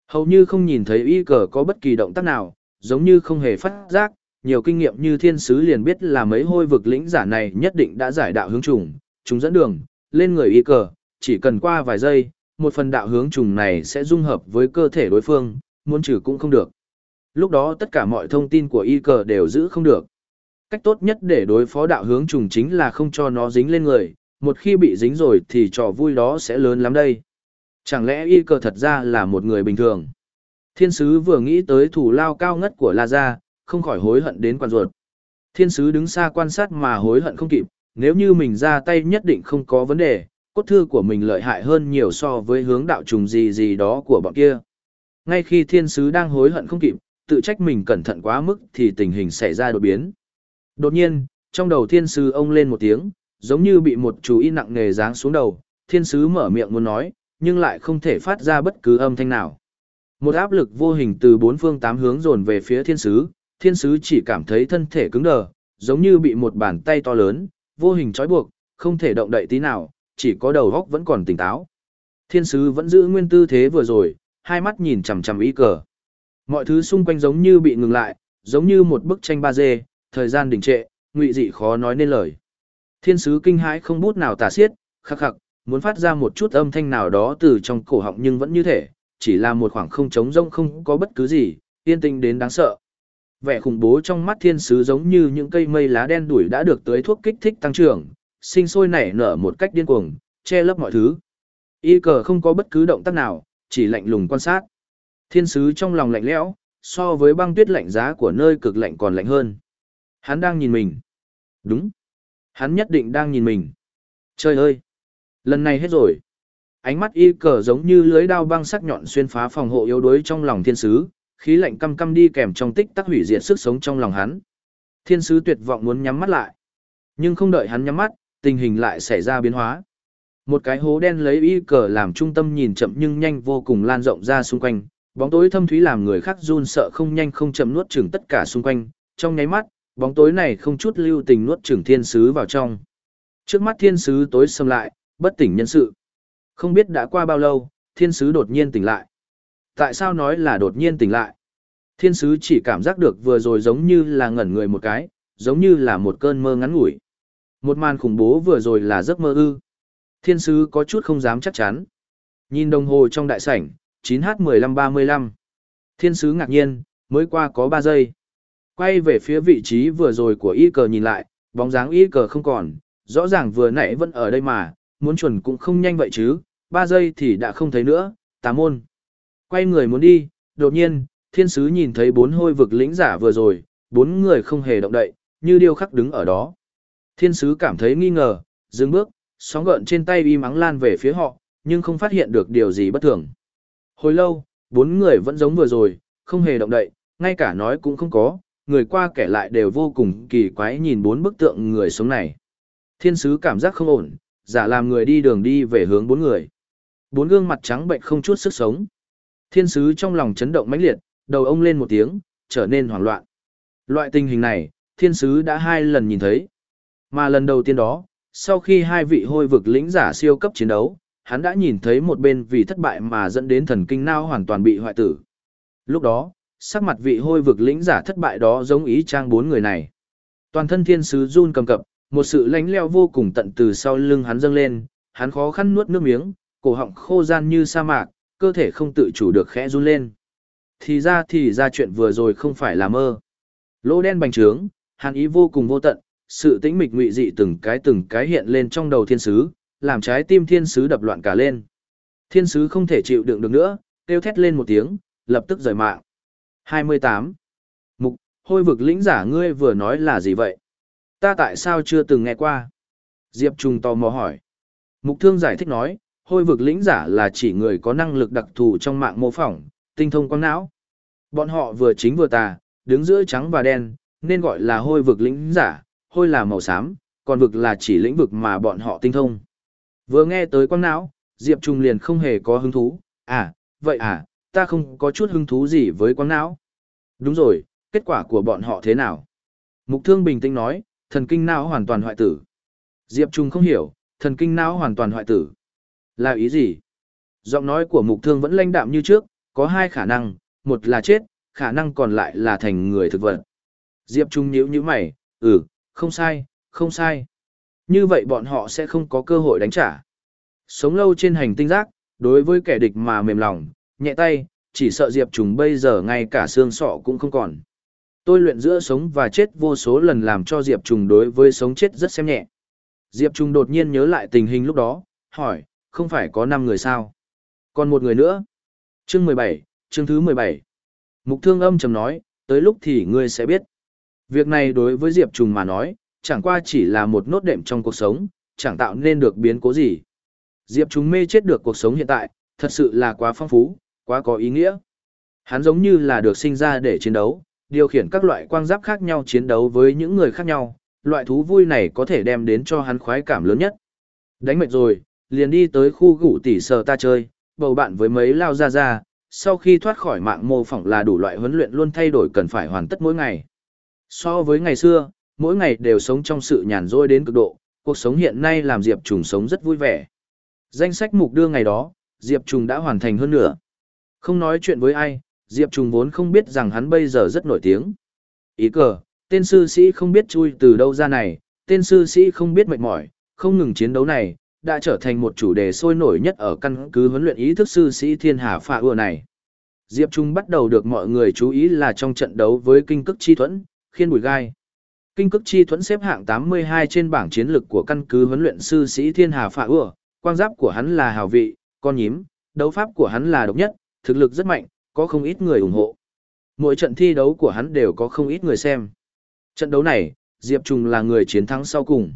Hầu như không nhìn thấy y cờ có bất kỳ động tác nào, giống như không hề phát giác, nhiều kinh nghiệm như thiên sứ liền biết là mấy hôi vực lĩnh giả này nhất định đã giải đạo hướng trùng, chúng dẫn đường, lên người y cờ, chỉ cần qua vài giây, một phần đạo hướng trùng này sẽ dung hợp với cơ thể đối phương, muốn trừ cũng không được. Lúc đó tất cả mọi thông tin của y cờ đều giữ không được. Cách tốt nhất để đối phó đạo hướng trùng chính là không cho nó dính lên người, một khi bị dính rồi thì trò vui đó sẽ lớn lắm đây. Chẳng lẽ y cờ thật ra là một người bình thường? Thiên sứ vừa nghĩ tới thủ lao cao ngất của La Gia, không khỏi hối hận đến quan ruột. Thiên sứ đứng xa quan sát mà hối hận không kịp, nếu như mình ra tay nhất định không có vấn đề, cốt thư của mình lợi hại hơn nhiều so với hướng đạo trùng gì gì đó của bọn kia. Ngay khi thiên sứ đang hối hận không kịp, tự trách mình cẩn thận quá mức thì tình hình xảy ra đột biến. Đột nhiên, trong đầu thiên sứ ông lên một tiếng, giống như bị một chú y nặng nề giáng xuống đầu, thiên sứ mở miệng muốn nói, nhưng lại không thể phát ra bất cứ âm thanh nào. Một áp lực vô hình từ bốn phương tám hướng dồn về phía thiên sứ, thiên sứ chỉ cảm thấy thân thể cứng đờ, giống như bị một bàn tay to lớn, vô hình trói buộc, không thể động đậy tí nào, chỉ có đầu góc vẫn còn tỉnh táo. Thiên sứ vẫn giữ nguyên tư thế vừa rồi, hai mắt nhìn chằm chằm ý cờ. Mọi thứ xung quanh giống như bị ngừng lại, giống như một bức tranh 3D, thời gian đình trệ, ngụy dị khó nói nên lời. Thiên sứ kinh hãi không bút nào tả xiết, khắc khắc, muốn phát ra một chút âm thanh nào đó từ trong cổ họng nhưng vẫn như thể, chỉ là một khoảng không trống rỗng không có bất cứ gì, yên tĩnh đến đáng sợ. Vẻ khủng bố trong mắt thiên sứ giống như những cây mây lá đen đuổi đã được tưới thuốc kích thích tăng trưởng, sinh sôi nảy nở một cách điên cuồng, che lấp mọi thứ. Y cờ không có bất cứ động tác nào, chỉ lạnh lùng quan sát. Thiên sứ trong lòng lạnh lẽo, so với băng tuyết lạnh giá của nơi cực lạnh còn lạnh hơn. Hắn đang nhìn mình. Đúng. Hắn nhất định đang nhìn mình. Trời ơi! Lần này hết rồi. Ánh mắt y cờ giống như lưới đao băng sắc nhọn xuyên phá phòng hộ yếu đuối trong lòng thiên sứ, khí lạnh căm căm đi kèm trong tích tắc hủy diệt sức sống trong lòng hắn. Thiên sứ tuyệt vọng muốn nhắm mắt lại. Nhưng không đợi hắn nhắm mắt, tình hình lại xảy ra biến hóa. Một cái hố đen lấy y cờ làm trung tâm nhìn chậm nhưng nhanh vô cùng lan rộng ra xung quanh, bóng tối thâm thúy làm người khác run sợ không nhanh không chậm nuốt chửng tất cả xung quanh, trong nháy mắt, bóng tối này không chút lưu tình nuốt chửng thiên sứ vào trong. Trước mắt thiên sứ tối sầm lại, bất tỉnh nhân sự. Không biết đã qua bao lâu, thiên sứ đột nhiên tỉnh lại. Tại sao nói là đột nhiên tỉnh lại? Thiên sứ chỉ cảm giác được vừa rồi giống như là ngẩn người một cái, giống như là một cơn mơ ngắn ngủi. Một màn khủng bố vừa rồi là giấc mơ ư. Thiên sứ có chút không dám chắc chắn. Nhìn đồng hồ trong đại sảnh, 9h1535. Thiên sứ ngạc nhiên, mới qua có 3 giây. Quay về phía vị trí vừa rồi của y cờ nhìn lại, bóng dáng y cờ không còn, rõ ràng vừa nãy vẫn ở đây mà, muốn chuẩn cũng không nhanh vậy chứ, 3 giây thì đã không thấy nữa, tà môn. Quay người muốn đi, đột nhiên, thiên sứ nhìn thấy bốn hôi vực lĩnh giả vừa rồi, bốn người không hề động đậy, như điêu khắc đứng ở đó. Thiên sứ cảm thấy nghi ngờ, dừng bước, sóng gợn trên tay y mắng lan về phía họ, nhưng không phát hiện được điều gì bất thường. Hồi lâu, bốn người vẫn giống vừa rồi, không hề động đậy, ngay cả nói cũng không có, người qua kẻ lại đều vô cùng kỳ quái nhìn bốn bức tượng người sống này. Thiên sứ cảm giác không ổn, giả làm người đi đường đi về hướng bốn người. Bốn gương mặt trắng bệnh không chút sức sống. Thiên sứ trong lòng chấn động mãnh liệt, đầu ông lên một tiếng, trở nên hoảng loạn. Loại tình hình này, thiên sứ đã hai lần nhìn thấy. Mà lần đầu tiên đó, sau khi hai vị hôi vực lĩnh giả siêu cấp chiến đấu, hắn đã nhìn thấy một bên vì thất bại mà dẫn đến thần kinh nao hoàn toàn bị hoại tử. Lúc đó, sắc mặt vị hôi vực lĩnh giả thất bại đó giống ý trang bốn người này. Toàn thân thiên sứ run cầm cập, một sự lánh leo vô cùng tận từ sau lưng hắn dâng lên, hắn khó khăn nuốt nước miếng, cổ họng khô gian như sa mạc, cơ thể không tự chủ được khẽ run lên. Thì ra thì ra chuyện vừa rồi không phải là mơ. Lỗ đen bành trướng, hàn ý vô cùng vô tận, sự tĩnh mịch ngụy dị từng cái từng cái hiện lên trong đầu thiên sứ, làm trái tim thiên sứ đập loạn cả lên. Thiên sứ không thể chịu đựng được nữa, kêu thét lên một tiếng, lập tức rời mạng. 28. Mục, hôi vực lĩnh giả ngươi vừa nói là gì vậy? Ta tại sao chưa từng nghe qua? Diệp Trung tò mò hỏi. Mục thương giải thích nói, hôi vực lĩnh giả là chỉ người có năng lực đặc thù trong mạng mô phỏng, tinh thông quang não. Bọn họ vừa chính vừa tà, đứng giữa trắng và đen, nên gọi là hôi vực lĩnh giả, hôi là màu xám, còn vực là chỉ lĩnh vực mà bọn họ tinh thông. Vừa nghe tới quang não, Diệp Trung liền không hề có hứng thú, à, vậy à, ta không có chút hứng thú gì với quang não. Đúng rồi, kết quả của bọn họ thế nào? Mục thương bình tĩnh nói, thần kinh não hoàn toàn hoại tử. Diệp Trung không hiểu, thần kinh não hoàn toàn hoại tử. Là ý gì? Giọng nói của mục thương vẫn lãnh đạm như trước, có hai khả năng, một là chết, khả năng còn lại là thành người thực vật. Diệp Trung nhíu nhíu mày, ừ, không sai, không sai. Như vậy bọn họ sẽ không có cơ hội đánh trả. Sống lâu trên hành tinh rác, đối với kẻ địch mà mềm lòng, nhẹ tay, chỉ sợ Diệp Trung bây giờ ngay cả xương sọ cũng không còn. Tôi luyện giữa sống và chết vô số lần làm cho Diệp Trung đối với sống chết rất xem nhẹ. Diệp Trung đột nhiên nhớ lại tình hình lúc đó, hỏi, không phải có 5 người sao? Còn một người nữa. Chương 17, chương thứ 17. Mục thương âm trầm nói, tới lúc thì ngươi sẽ biết. Việc này đối với Diệp Trùng mà nói, chẳng qua chỉ là một nốt đệm trong cuộc sống, chẳng tạo nên được biến cố gì. Diệp Trùng mê chết được cuộc sống hiện tại, thật sự là quá phong phú, quá có ý nghĩa. Hắn giống như là được sinh ra để chiến đấu, điều khiển các loại quang giáp khác nhau chiến đấu với những người khác nhau, loại thú vui này có thể đem đến cho hắn khoái cảm lớn nhất. Đánh mệt rồi, liền đi tới khu gủ tỉ sờ ta chơi, bầu bạn với mấy lao ra ra, sau khi thoát khỏi mạng mô phỏng là đủ loại huấn luyện luôn thay đổi cần phải hoàn tất mỗi ngày. So với ngày xưa, mỗi ngày đều sống trong sự nhàn rỗi đến cực độ, cuộc sống hiện nay làm Diệp Trùng sống rất vui vẻ. Danh sách mục đưa ngày đó, Diệp Trùng đã hoàn thành hơn nửa. Không nói chuyện với ai, Diệp Trùng vốn không biết rằng hắn bây giờ rất nổi tiếng. Ý cờ, tên sư sĩ không biết chui từ đâu ra này, tên sư sĩ không biết mệt mỏi, không ngừng chiến đấu này, đã trở thành một chủ đề sôi nổi nhất ở căn cứ huấn luyện ý thức sư sĩ thiên hà phạ ưa này. Diệp Trung bắt đầu được mọi người chú ý là trong trận đấu với kinh cức chi thuẫn, khiên bùi gai. Kinh cức chi thuẫn xếp hạng 82 trên bảng chiến lực của căn cứ huấn luyện sư sĩ thiên hà phạ ưa, quang giáp của hắn là hào vị, con nhím, đấu pháp của hắn là độc nhất, thực lực rất mạnh, có không ít người ủng hộ. Mỗi trận thi đấu của hắn đều có không ít người xem. Trận đấu này, Diệp Trung là người chiến thắng sau cùng.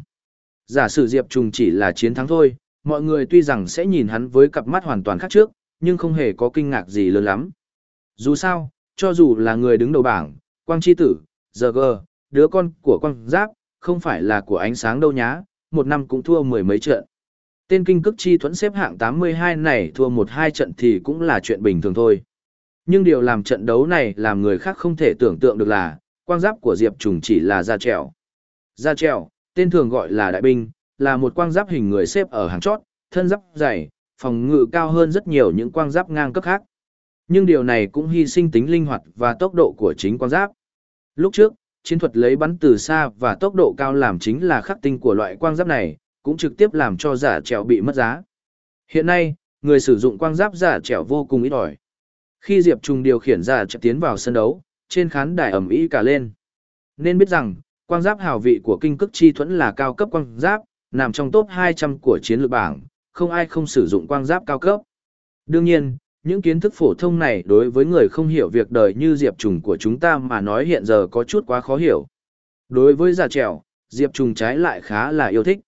Giả sử Diệp Trùng chỉ là chiến thắng thôi, mọi người tuy rằng sẽ nhìn hắn với cặp mắt hoàn toàn khác trước, nhưng không hề có kinh ngạc gì lớn lắm. Dù sao, cho dù là người đứng đầu bảng, Quang Chi Tử, giờ Gơ, đứa con của Quang Giáp, không phải là của ánh sáng đâu nhá, một năm cũng thua mười mấy trận. Tên kinh cức chi thuẫn xếp hạng 82 này thua một hai trận thì cũng là chuyện bình thường thôi. Nhưng điều làm trận đấu này làm người khác không thể tưởng tượng được là, quang giáp của Diệp Trùng chỉ là da trèo. Da trèo, tên thường gọi là đại binh, là một quang giáp hình người xếp ở hàng chót, thân giáp dày, phòng ngự cao hơn rất nhiều những quang giáp ngang cấp khác. Nhưng điều này cũng hy sinh tính linh hoạt và tốc độ của chính quang giáp. Lúc trước, chiến thuật lấy bắn từ xa và tốc độ cao làm chính là khắc tinh của loại quang giáp này, cũng trực tiếp làm cho giả trèo bị mất giá. Hiện nay, người sử dụng quang giáp giả trèo vô cùng ít ỏi. Khi Diệp Trung điều khiển giả trèo tiến vào sân đấu, trên khán đài ẩm ý cả lên. Nên biết rằng, quang giáp hào vị của kinh cức chi thuẫn là cao cấp quang giáp, nằm trong top 200 của chiến lược bảng, không ai không sử dụng quang giáp cao cấp. Đương nhiên, những kiến thức phổ thông này đối với người không hiểu việc đời như Diệp Trùng của chúng ta mà nói hiện giờ có chút quá khó hiểu. Đối với già trèo, Diệp Trùng trái lại khá là yêu thích.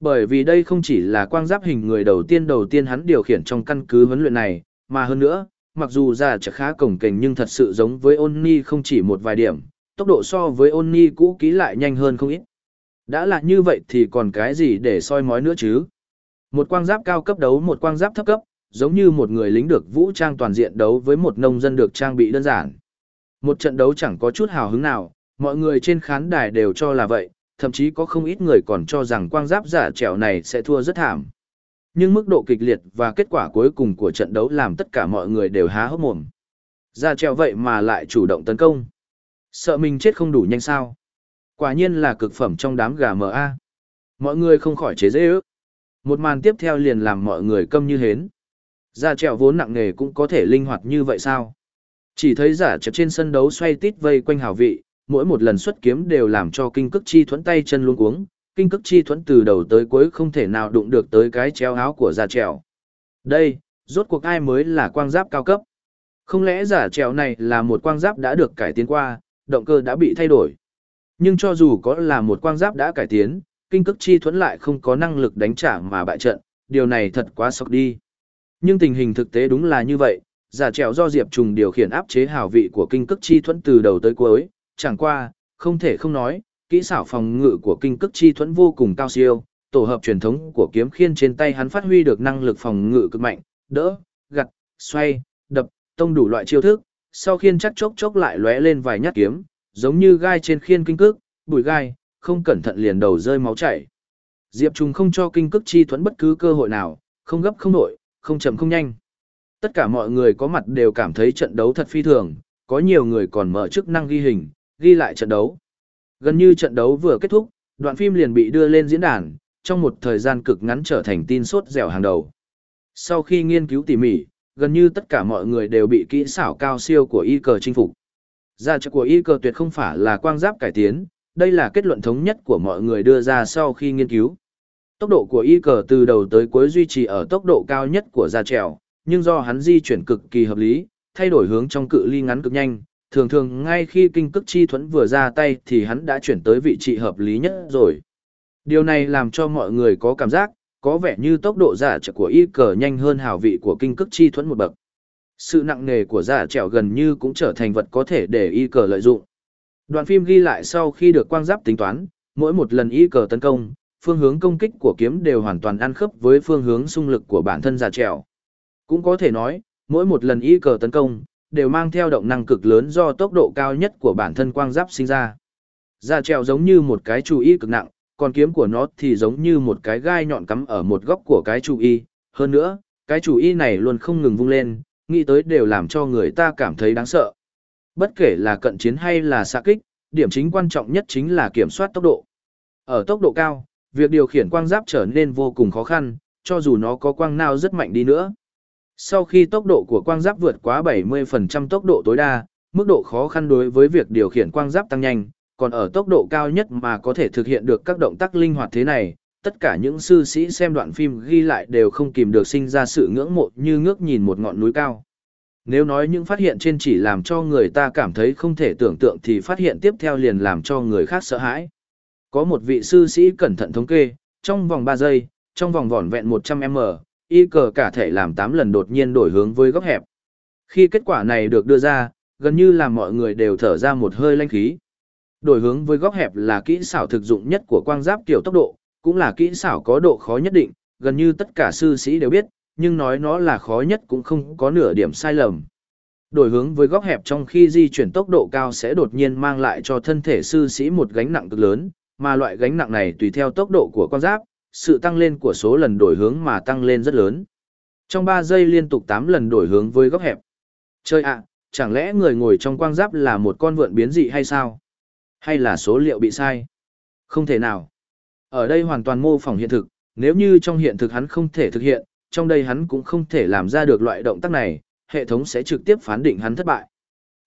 Bởi vì đây không chỉ là quang giáp hình người đầu tiên đầu tiên hắn điều khiển trong căn cứ huấn luyện này, mà hơn nữa, mặc dù già trẻ khá cổng kềnh nhưng thật sự giống với ôn ni không chỉ một vài điểm, tốc độ so với ôn ni cũ ký lại nhanh hơn không ít. Đã là như vậy thì còn cái gì để soi mói nữa chứ? Một quang giáp cao cấp đấu một quang giáp thấp cấp, giống như một người lính được vũ trang toàn diện đấu với một nông dân được trang bị đơn giản. Một trận đấu chẳng có chút hào hứng nào, mọi người trên khán đài đều cho là vậy, thậm chí có không ít người còn cho rằng quang giáp giả trèo này sẽ thua rất thảm. Nhưng mức độ kịch liệt và kết quả cuối cùng của trận đấu làm tất cả mọi người đều há hốc mồm. Giả trèo vậy mà lại chủ động tấn công. Sợ mình chết không đủ nhanh sao. Quả nhiên là cực phẩm trong đám gà MA. Mọi người không khỏi chế dễ ước. Một màn tiếp theo liền làm mọi người câm như hến. Giả trèo vốn nặng nghề cũng có thể linh hoạt như vậy sao? Chỉ thấy giả chợt trên sân đấu xoay tít vây quanh hào vị, mỗi một lần xuất kiếm đều làm cho kinh cức chi thuẫn tay chân luống cuống, kinh cức chi thuẫn từ đầu tới cuối không thể nào đụng được tới cái treo áo của giả trèo. Đây, rốt cuộc ai mới là quang giáp cao cấp? Không lẽ giả trèo này là một quang giáp đã được cải tiến qua, động cơ đã bị thay đổi? Nhưng cho dù có là một quang giáp đã cải tiến, kinh cức chi thuẫn lại không có năng lực đánh trả mà bại trận, điều này thật quá sốc đi. Nhưng tình hình thực tế đúng là như vậy, giả trèo do Diệp Trùng điều khiển áp chế hào vị của kinh cức chi thuẫn từ đầu tới cuối, chẳng qua, không thể không nói, kỹ xảo phòng ngự của kinh cức chi thuẫn vô cùng cao siêu, tổ hợp truyền thống của kiếm khiên trên tay hắn phát huy được năng lực phòng ngự cực mạnh, đỡ, gặt, xoay, đập, tông đủ loại chiêu thức, sau khiên chắc chốc chốc lại lóe lên vài nhát kiếm, giống như gai trên khiên kinh cước, bùi gai, không cẩn thận liền đầu rơi máu chảy. Diệp Trùng không cho kinh cước chi thuẫn bất cứ cơ hội nào, không gấp không nổi, không chậm không nhanh. Tất cả mọi người có mặt đều cảm thấy trận đấu thật phi thường, có nhiều người còn mở chức năng ghi hình, ghi lại trận đấu. Gần như trận đấu vừa kết thúc, đoạn phim liền bị đưa lên diễn đàn, trong một thời gian cực ngắn trở thành tin sốt dẻo hàng đầu. Sau khi nghiên cứu tỉ mỉ, gần như tất cả mọi người đều bị kỹ xảo cao siêu của y cờ chinh phục. Gia trợ của y cờ tuyệt không phải là quang giáp cải tiến, đây là kết luận thống nhất của mọi người đưa ra sau khi nghiên cứu. Tốc độ của y cờ từ đầu tới cuối duy trì ở tốc độ cao nhất của gia trèo, nhưng do hắn di chuyển cực kỳ hợp lý, thay đổi hướng trong cự ly ngắn cực nhanh, thường thường ngay khi kinh cức chi thuẫn vừa ra tay thì hắn đã chuyển tới vị trí hợp lý nhất rồi. Điều này làm cho mọi người có cảm giác, có vẻ như tốc độ giả trợ của y cờ nhanh hơn hào vị của kinh cức chi thuẫn một bậc. Sự nặng nề của giả trẻo gần như cũng trở thành vật có thể để y cờ lợi dụng. Đoạn phim ghi lại sau khi được quang giáp tính toán, mỗi một lần y cờ tấn công, phương hướng công kích của kiếm đều hoàn toàn ăn khớp với phương hướng xung lực của bản thân giả trẻo Cũng có thể nói, mỗi một lần y cờ tấn công, đều mang theo động năng cực lớn do tốc độ cao nhất của bản thân quang giáp sinh ra. Giả trèo giống như một cái chủ y cực nặng, còn kiếm của nó thì giống như một cái gai nhọn cắm ở một góc của cái chủ y. Hơn nữa, cái chủ y này luôn không ngừng vung lên, nghĩ tới đều làm cho người ta cảm thấy đáng sợ. Bất kể là cận chiến hay là xạ kích, điểm chính quan trọng nhất chính là kiểm soát tốc độ. Ở tốc độ cao, việc điều khiển quang giáp trở nên vô cùng khó khăn, cho dù nó có quang nào rất mạnh đi nữa. Sau khi tốc độ của quang giáp vượt quá 70% tốc độ tối đa, mức độ khó khăn đối với việc điều khiển quang giáp tăng nhanh, còn ở tốc độ cao nhất mà có thể thực hiện được các động tác linh hoạt thế này, tất cả những sư sĩ xem đoạn phim ghi lại đều không kìm được sinh ra sự ngưỡng mộ như ngước nhìn một ngọn núi cao. Nếu nói những phát hiện trên chỉ làm cho người ta cảm thấy không thể tưởng tượng thì phát hiện tiếp theo liền làm cho người khác sợ hãi. Có một vị sư sĩ cẩn thận thống kê, trong vòng 3 giây, trong vòng vỏn vẹn 100m, y cờ cả thể làm 8 lần đột nhiên đổi hướng với góc hẹp. Khi kết quả này được đưa ra, gần như là mọi người đều thở ra một hơi lanh khí. Đổi hướng với góc hẹp là kỹ xảo thực dụng nhất của quang giáp kiểu tốc độ, cũng là kỹ xảo có độ khó nhất định, gần như tất cả sư sĩ đều biết, nhưng nói nó là khó nhất cũng không có nửa điểm sai lầm. Đổi hướng với góc hẹp trong khi di chuyển tốc độ cao sẽ đột nhiên mang lại cho thân thể sư sĩ một gánh nặng cực lớn, mà loại gánh nặng này tùy theo tốc độ của quang giáp, sự tăng lên của số lần đổi hướng mà tăng lên rất lớn. Trong 3 giây liên tục 8 lần đổi hướng với góc hẹp. Chơi ạ, chẳng lẽ người ngồi trong quang giáp là một con vượn biến dị hay sao? Hay là số liệu bị sai? Không thể nào. Ở đây hoàn toàn mô phỏng hiện thực, nếu như trong hiện thực hắn không thể thực hiện, trong đây hắn cũng không thể làm ra được loại động tác này, hệ thống sẽ trực tiếp phán định hắn thất bại.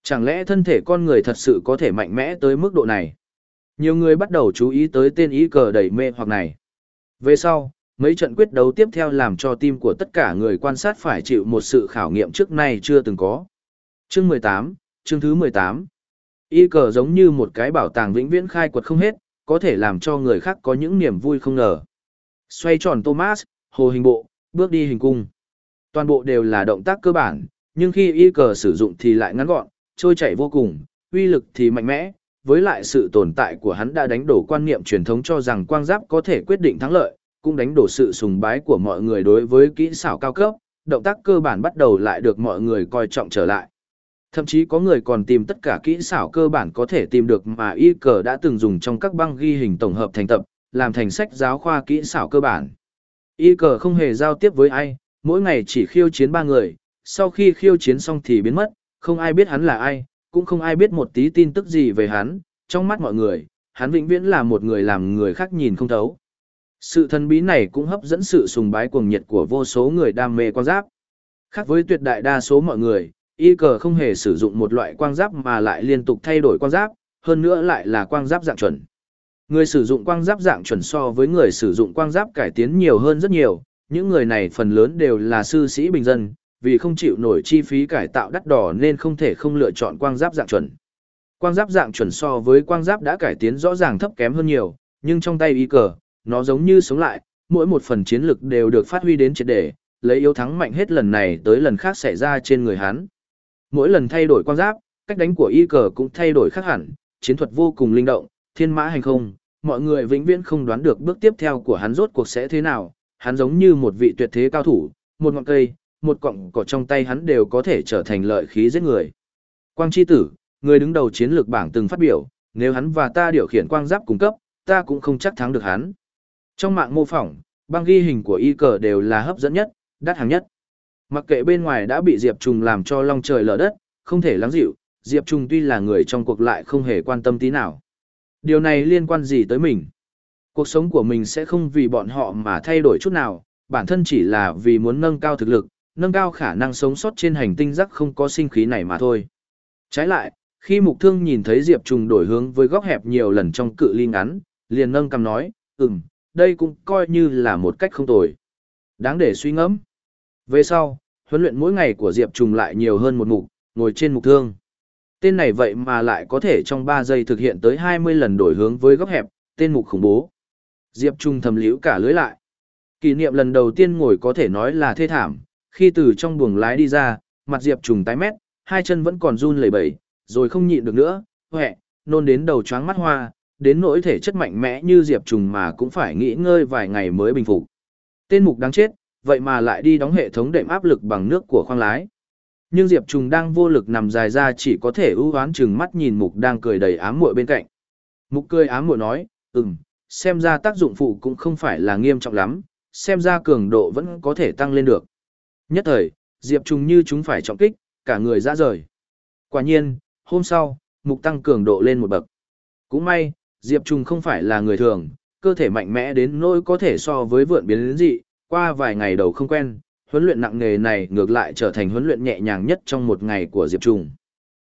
Chẳng lẽ thân thể con người thật sự có thể mạnh mẽ tới mức độ này? Nhiều người bắt đầu chú ý tới tên ý cờ đầy mê hoặc này. Về sau, mấy trận quyết đấu tiếp theo làm cho tim của tất cả người quan sát phải chịu một sự khảo nghiệm trước nay chưa từng có. Chương 18, chương thứ 18. Y cờ giống như một cái bảo tàng vĩnh viễn khai quật không hết, có thể làm cho người khác có những niềm vui không ngờ. Xoay tròn Thomas, hồ hình bộ, bước đi hình cung. Toàn bộ đều là động tác cơ bản, nhưng khi y cờ sử dụng thì lại ngắn gọn, trôi chảy vô cùng, uy lực thì mạnh mẽ, với lại sự tồn tại của hắn đã đánh đổ quan niệm truyền thống cho rằng quang giáp có thể quyết định thắng lợi, cũng đánh đổ sự sùng bái của mọi người đối với kỹ xảo cao cấp, động tác cơ bản bắt đầu lại được mọi người coi trọng trở lại. Thậm chí có người còn tìm tất cả kỹ xảo cơ bản có thể tìm được mà y cờ đã từng dùng trong các băng ghi hình tổng hợp thành tập, làm thành sách giáo khoa kỹ xảo cơ bản. Y cờ không hề giao tiếp với ai, mỗi ngày chỉ khiêu chiến ba người, sau khi khiêu chiến xong thì biến mất, không ai biết hắn là ai, cũng không ai biết một tí tin tức gì về hắn, trong mắt mọi người, hắn vĩnh viễn là một người làm người khác nhìn không thấu. Sự thần bí này cũng hấp dẫn sự sùng bái cuồng nhiệt của vô số người đam mê quan giáp. Khác với tuyệt đại đa số mọi người, y cờ không hề sử dụng một loại quang giáp mà lại liên tục thay đổi quang giáp, hơn nữa lại là quang giáp dạng chuẩn. Người sử dụng quang giáp dạng chuẩn so với người sử dụng quang giáp cải tiến nhiều hơn rất nhiều, những người này phần lớn đều là sư sĩ bình dân, vì không chịu nổi chi phí cải tạo đắt đỏ nên không thể không lựa chọn quang giáp dạng chuẩn. Quang giáp dạng chuẩn so với quang giáp đã cải tiến rõ ràng thấp kém hơn nhiều, nhưng trong tay y cờ, nó giống như sống lại, mỗi một phần chiến lực đều được phát huy đến triệt để, lấy yếu thắng mạnh hết lần này tới lần khác xảy ra trên người hắn. Mỗi lần thay đổi quang giáp, cách đánh của y cờ cũng thay đổi khác hẳn, chiến thuật vô cùng linh động, thiên mã hành không, mọi người vĩnh viễn không đoán được bước tiếp theo của hắn rốt cuộc sẽ thế nào, hắn giống như một vị tuyệt thế cao thủ, một ngọn cây, một cọng cỏ trong tay hắn đều có thể trở thành lợi khí giết người. Quang chi tử, người đứng đầu chiến lược bảng từng phát biểu, nếu hắn và ta điều khiển quang giáp cung cấp, ta cũng không chắc thắng được hắn. Trong mạng mô phỏng, băng ghi hình của y cờ đều là hấp dẫn nhất, đắt hàng nhất. Mặc kệ bên ngoài đã bị Diệp Trùng làm cho long trời lở đất, không thể lắng dịu, Diệp Trùng tuy là người trong cuộc lại không hề quan tâm tí nào. Điều này liên quan gì tới mình? Cuộc sống của mình sẽ không vì bọn họ mà thay đổi chút nào, bản thân chỉ là vì muốn nâng cao thực lực, nâng cao khả năng sống sót trên hành tinh rắc không có sinh khí này mà thôi. Trái lại, khi mục thương nhìn thấy Diệp Trùng đổi hướng với góc hẹp nhiều lần trong cự ly ngắn, liền nâng cầm nói, ừm, đây cũng coi như là một cách không tồi. Đáng để suy ngẫm. Về sau, huấn luyện mỗi ngày của Diệp Trùng lại nhiều hơn một mục, ngồi trên mục thương. Tên này vậy mà lại có thể trong 3 giây thực hiện tới 20 lần đổi hướng với góc hẹp, tên mục khủng bố. Diệp Trung thầm liễu cả lưới lại. Kỷ niệm lần đầu tiên ngồi có thể nói là thê thảm, khi từ trong buồng lái đi ra, mặt Diệp Trùng tái mét, hai chân vẫn còn run lẩy bẩy, rồi không nhịn được nữa, hẹ, nôn đến đầu choáng mắt hoa, đến nỗi thể chất mạnh mẽ như Diệp Trùng mà cũng phải nghỉ ngơi vài ngày mới bình phục. Tên mục đáng chết, vậy mà lại đi đóng hệ thống đệm áp lực bằng nước của khoang lái. Nhưng Diệp Trùng đang vô lực nằm dài ra chỉ có thể ưu hoán chừng mắt nhìn mục đang cười đầy ám muội bên cạnh. Mục cười ám muội nói, ừm, xem ra tác dụng phụ cũng không phải là nghiêm trọng lắm, xem ra cường độ vẫn có thể tăng lên được. Nhất thời, Diệp Trùng như chúng phải trọng kích, cả người ra rời. Quả nhiên, hôm sau, mục tăng cường độ lên một bậc. Cũng may, Diệp Trùng không phải là người thường, cơ thể mạnh mẽ đến nỗi có thể so với vượn biến đến dị, qua vài ngày đầu không quen, huấn luyện nặng nghề này ngược lại trở thành huấn luyện nhẹ nhàng nhất trong một ngày của Diệp Trùng.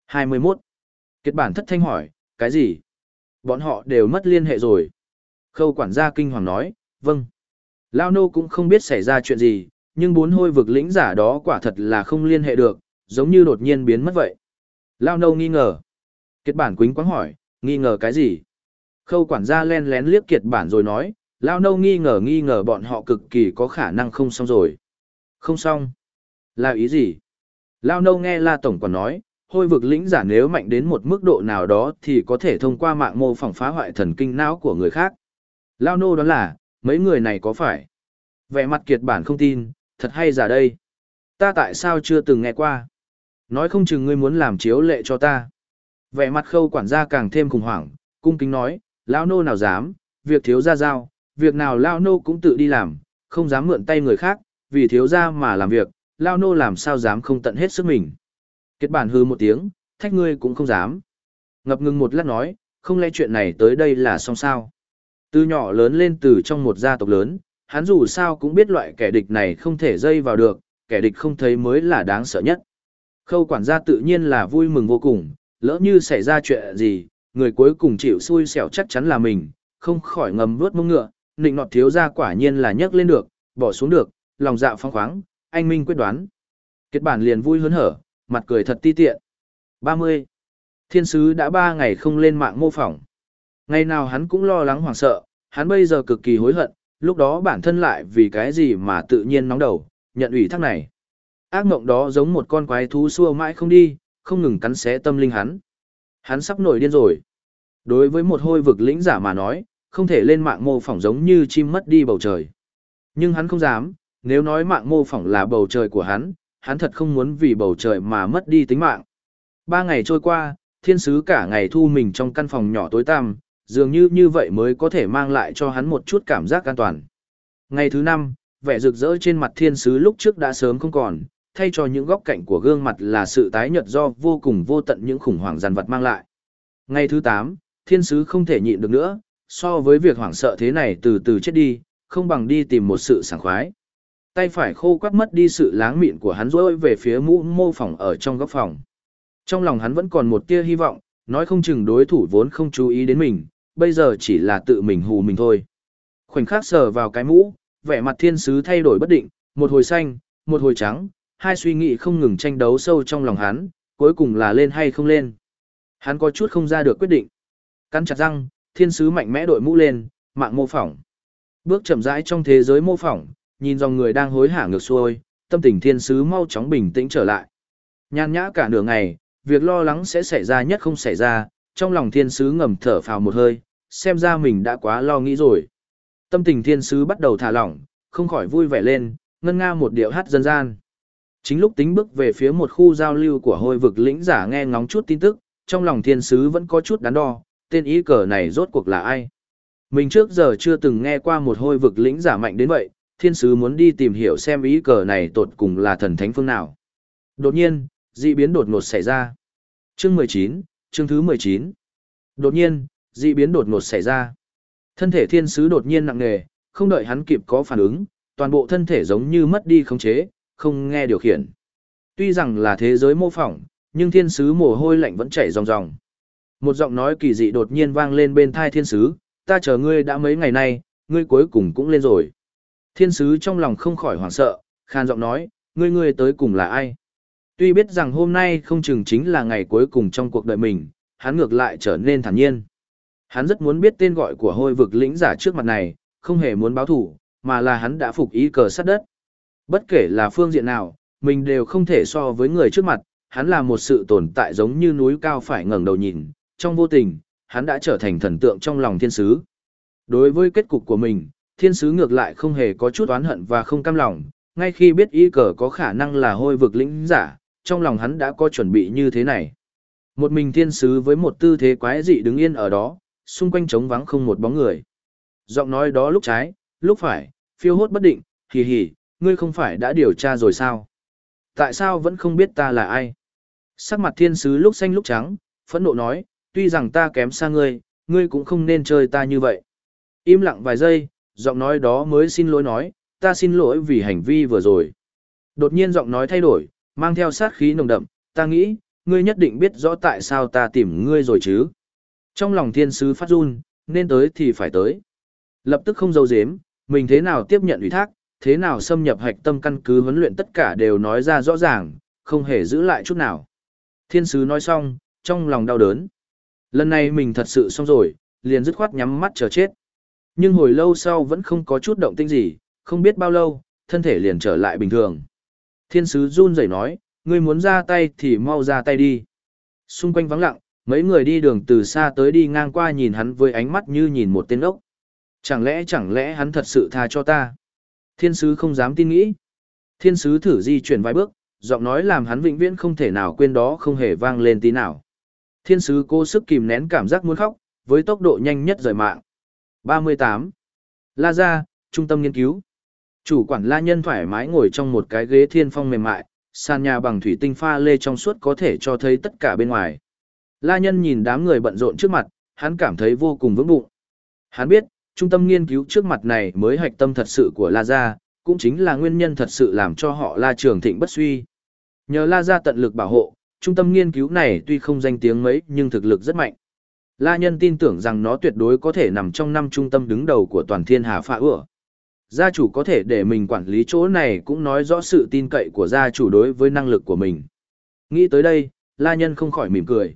21. Kết bản thất thanh hỏi, cái gì? Bọn họ đều mất liên hệ rồi. Khâu quản gia kinh hoàng nói, vâng. Lao nô cũng không biết xảy ra chuyện gì, nhưng bốn hôi vực lĩnh giả đó quả thật là không liên hệ được, giống như đột nhiên biến mất vậy. Lao nô nghi ngờ. Kết bản quính quáng hỏi, nghi ngờ cái gì? Khâu quản gia len lén liếc kiệt bản rồi nói, Lao nâu nghi ngờ nghi ngờ bọn họ cực kỳ có khả năng không xong rồi. Không xong. Là ý gì? Lao nâu nghe La Tổng còn nói, hôi vực lĩnh giả nếu mạnh đến một mức độ nào đó thì có thể thông qua mạng mô phỏng phá hoại thần kinh não của người khác. Lao nô đó là, mấy người này có phải? Vẻ mặt kiệt bản không tin, thật hay giả đây. Ta tại sao chưa từng nghe qua? Nói không chừng ngươi muốn làm chiếu lệ cho ta. Vẻ mặt khâu quản gia càng thêm khủng hoảng, cung kính nói, lão nô nào dám, việc thiếu gia giao, việc nào lão nô cũng tự đi làm, không dám mượn tay người khác, vì thiếu gia mà làm việc, lão nô làm sao dám không tận hết sức mình. Kết bản hư một tiếng, thách ngươi cũng không dám. Ngập ngừng một lát nói, không lẽ chuyện này tới đây là xong sao. Từ nhỏ lớn lên từ trong một gia tộc lớn, hắn dù sao cũng biết loại kẻ địch này không thể dây vào được, kẻ địch không thấy mới là đáng sợ nhất. Khâu quản gia tự nhiên là vui mừng vô cùng, lỡ như xảy ra chuyện gì, người cuối cùng chịu xui xẻo chắc chắn là mình, không khỏi ngầm vuốt mông ngựa, nịnh nọt thiếu gia quả nhiên là nhấc lên được, bỏ xuống được, lòng dạ phong khoáng, anh minh quyết đoán. Kết bản liền vui hớn hở, mặt cười thật ti tiện. 30. Thiên sứ đã 3 ngày không lên mạng mô phỏng. Ngày nào hắn cũng lo lắng hoảng sợ, hắn bây giờ cực kỳ hối hận, lúc đó bản thân lại vì cái gì mà tự nhiên nóng đầu, nhận ủy thác này. Ác mộng đó giống một con quái thú xua mãi không đi, không ngừng cắn xé tâm linh hắn. Hắn sắp nổi điên rồi. Đối với một hôi vực lĩnh giả mà nói, không thể lên mạng mô phỏng giống như chim mất đi bầu trời. Nhưng hắn không dám, nếu nói mạng mô phỏng là bầu trời của hắn, hắn thật không muốn vì bầu trời mà mất đi tính mạng. Ba ngày trôi qua, thiên sứ cả ngày thu mình trong căn phòng nhỏ tối tăm, dường như như vậy mới có thể mang lại cho hắn một chút cảm giác an toàn. Ngày thứ năm, vẻ rực rỡ trên mặt thiên sứ lúc trước đã sớm không còn, thay cho những góc cạnh của gương mặt là sự tái nhợt do vô cùng vô tận những khủng hoảng giàn vật mang lại. Ngày thứ 8, thiên sứ không thể nhịn được nữa, so với việc hoảng sợ thế này từ từ chết đi, không bằng đi tìm một sự sảng khoái. Tay phải khô quắt mất đi sự láng mịn của hắn rối về phía mũ mô phỏng ở trong góc phòng. Trong lòng hắn vẫn còn một tia hy vọng, nói không chừng đối thủ vốn không chú ý đến mình, bây giờ chỉ là tự mình hù mình thôi. Khoảnh khắc sờ vào cái mũ, vẻ mặt thiên sứ thay đổi bất định, một hồi xanh, một hồi trắng, hai suy nghĩ không ngừng tranh đấu sâu trong lòng hắn, cuối cùng là lên hay không lên. Hắn có chút không ra được quyết định. Cắn chặt răng, thiên sứ mạnh mẽ đội mũ lên, mạng mô phỏng. Bước chậm rãi trong thế giới mô phỏng, nhìn dòng người đang hối hả ngược xuôi, tâm tình thiên sứ mau chóng bình tĩnh trở lại. Nhàn nhã cả nửa ngày, việc lo lắng sẽ xảy ra nhất không xảy ra, trong lòng thiên sứ ngầm thở phào một hơi, xem ra mình đã quá lo nghĩ rồi. Tâm tình thiên sứ bắt đầu thả lỏng, không khỏi vui vẻ lên, ngân nga một điệu hát dân gian. Chính lúc tính bước về phía một khu giao lưu của hôi vực lĩnh giả nghe ngóng chút tin tức, trong lòng thiên sứ vẫn có chút đắn đo, tên ý cờ này rốt cuộc là ai. Mình trước giờ chưa từng nghe qua một hôi vực lĩnh giả mạnh đến vậy, thiên sứ muốn đi tìm hiểu xem ý cờ này tột cùng là thần thánh phương nào. Đột nhiên, dị biến đột ngột xảy ra. Chương 19, chương thứ 19. Đột nhiên, dị biến đột ngột xảy ra. Thân thể thiên sứ đột nhiên nặng nề, không đợi hắn kịp có phản ứng, toàn bộ thân thể giống như mất đi khống chế, không nghe điều khiển. Tuy rằng là thế giới mô phỏng, nhưng thiên sứ mồ hôi lạnh vẫn chảy ròng ròng. Một giọng nói kỳ dị đột nhiên vang lên bên thai thiên sứ, ta chờ ngươi đã mấy ngày nay, ngươi cuối cùng cũng lên rồi. Thiên sứ trong lòng không khỏi hoảng sợ, khan giọng nói, ngươi ngươi tới cùng là ai? Tuy biết rằng hôm nay không chừng chính là ngày cuối cùng trong cuộc đời mình, hắn ngược lại trở nên thản nhiên. Hắn rất muốn biết tên gọi của hôi vực lĩnh giả trước mặt này, không hề muốn báo thủ, mà là hắn đã phục ý cờ sát đất. Bất kể là phương diện nào, mình đều không thể so với người trước mặt, hắn là một sự tồn tại giống như núi cao phải ngẩng đầu nhìn, trong vô tình, hắn đã trở thành thần tượng trong lòng thiên sứ. Đối với kết cục của mình, thiên sứ ngược lại không hề có chút oán hận và không cam lòng, ngay khi biết y cờ có khả năng là hôi vực lĩnh giả, trong lòng hắn đã có chuẩn bị như thế này. Một mình thiên sứ với một tư thế quái dị đứng yên ở đó, xung quanh trống vắng không một bóng người. Giọng nói đó lúc trái, lúc phải, phiêu hốt bất định, hì hì, ngươi không phải đã điều tra rồi sao? Tại sao vẫn không biết ta là ai? Sắc mặt thiên sứ lúc xanh lúc trắng, phẫn nộ nói, tuy rằng ta kém xa ngươi, ngươi cũng không nên chơi ta như vậy. Im lặng vài giây, giọng nói đó mới xin lỗi nói, ta xin lỗi vì hành vi vừa rồi. Đột nhiên giọng nói thay đổi, mang theo sát khí nồng đậm, ta nghĩ, ngươi nhất định biết rõ tại sao ta tìm ngươi rồi chứ. Trong lòng thiên sứ phát run, nên tới thì phải tới. Lập tức không dâu dếm, mình thế nào tiếp nhận ủy thác, thế nào xâm nhập hạch tâm căn cứ huấn luyện tất cả đều nói ra rõ ràng, không hề giữ lại chút nào. Thiên sứ nói xong, trong lòng đau đớn. Lần này mình thật sự xong rồi, liền dứt khoát nhắm mắt chờ chết. Nhưng hồi lâu sau vẫn không có chút động tinh gì, không biết bao lâu, thân thể liền trở lại bình thường. Thiên sứ run rẩy nói, ngươi muốn ra tay thì mau ra tay đi. Xung quanh vắng lặng, mấy người đi đường từ xa tới đi ngang qua nhìn hắn với ánh mắt như nhìn một tên ốc. Chẳng lẽ chẳng lẽ hắn thật sự tha cho ta? Thiên sứ không dám tin nghĩ. Thiên sứ thử di chuyển vài bước, giọng nói làm hắn vĩnh viễn không thể nào quên đó không hề vang lên tí nào. Thiên sứ cố sức kìm nén cảm giác muốn khóc, với tốc độ nhanh nhất rời mạng. 38. La Gia, Trung tâm nghiên cứu. Chủ quản La Nhân thoải mái ngồi trong một cái ghế thiên phong mềm mại, sàn nhà bằng thủy tinh pha lê trong suốt có thể cho thấy tất cả bên ngoài. La Nhân nhìn đám người bận rộn trước mặt, hắn cảm thấy vô cùng vững bụng. Hắn biết, trung tâm nghiên cứu trước mặt này mới hạch tâm thật sự của La Gia, cũng chính là nguyên nhân thật sự làm cho họ La Trường Thịnh bất suy. Nhờ La Gia tận lực bảo hộ, trung tâm nghiên cứu này tuy không danh tiếng mấy nhưng thực lực rất mạnh. La Nhân tin tưởng rằng nó tuyệt đối có thể nằm trong năm trung tâm đứng đầu của toàn thiên hà phạ ửa. Gia chủ có thể để mình quản lý chỗ này cũng nói rõ sự tin cậy của gia chủ đối với năng lực của mình. Nghĩ tới đây, La Nhân không khỏi mỉm cười.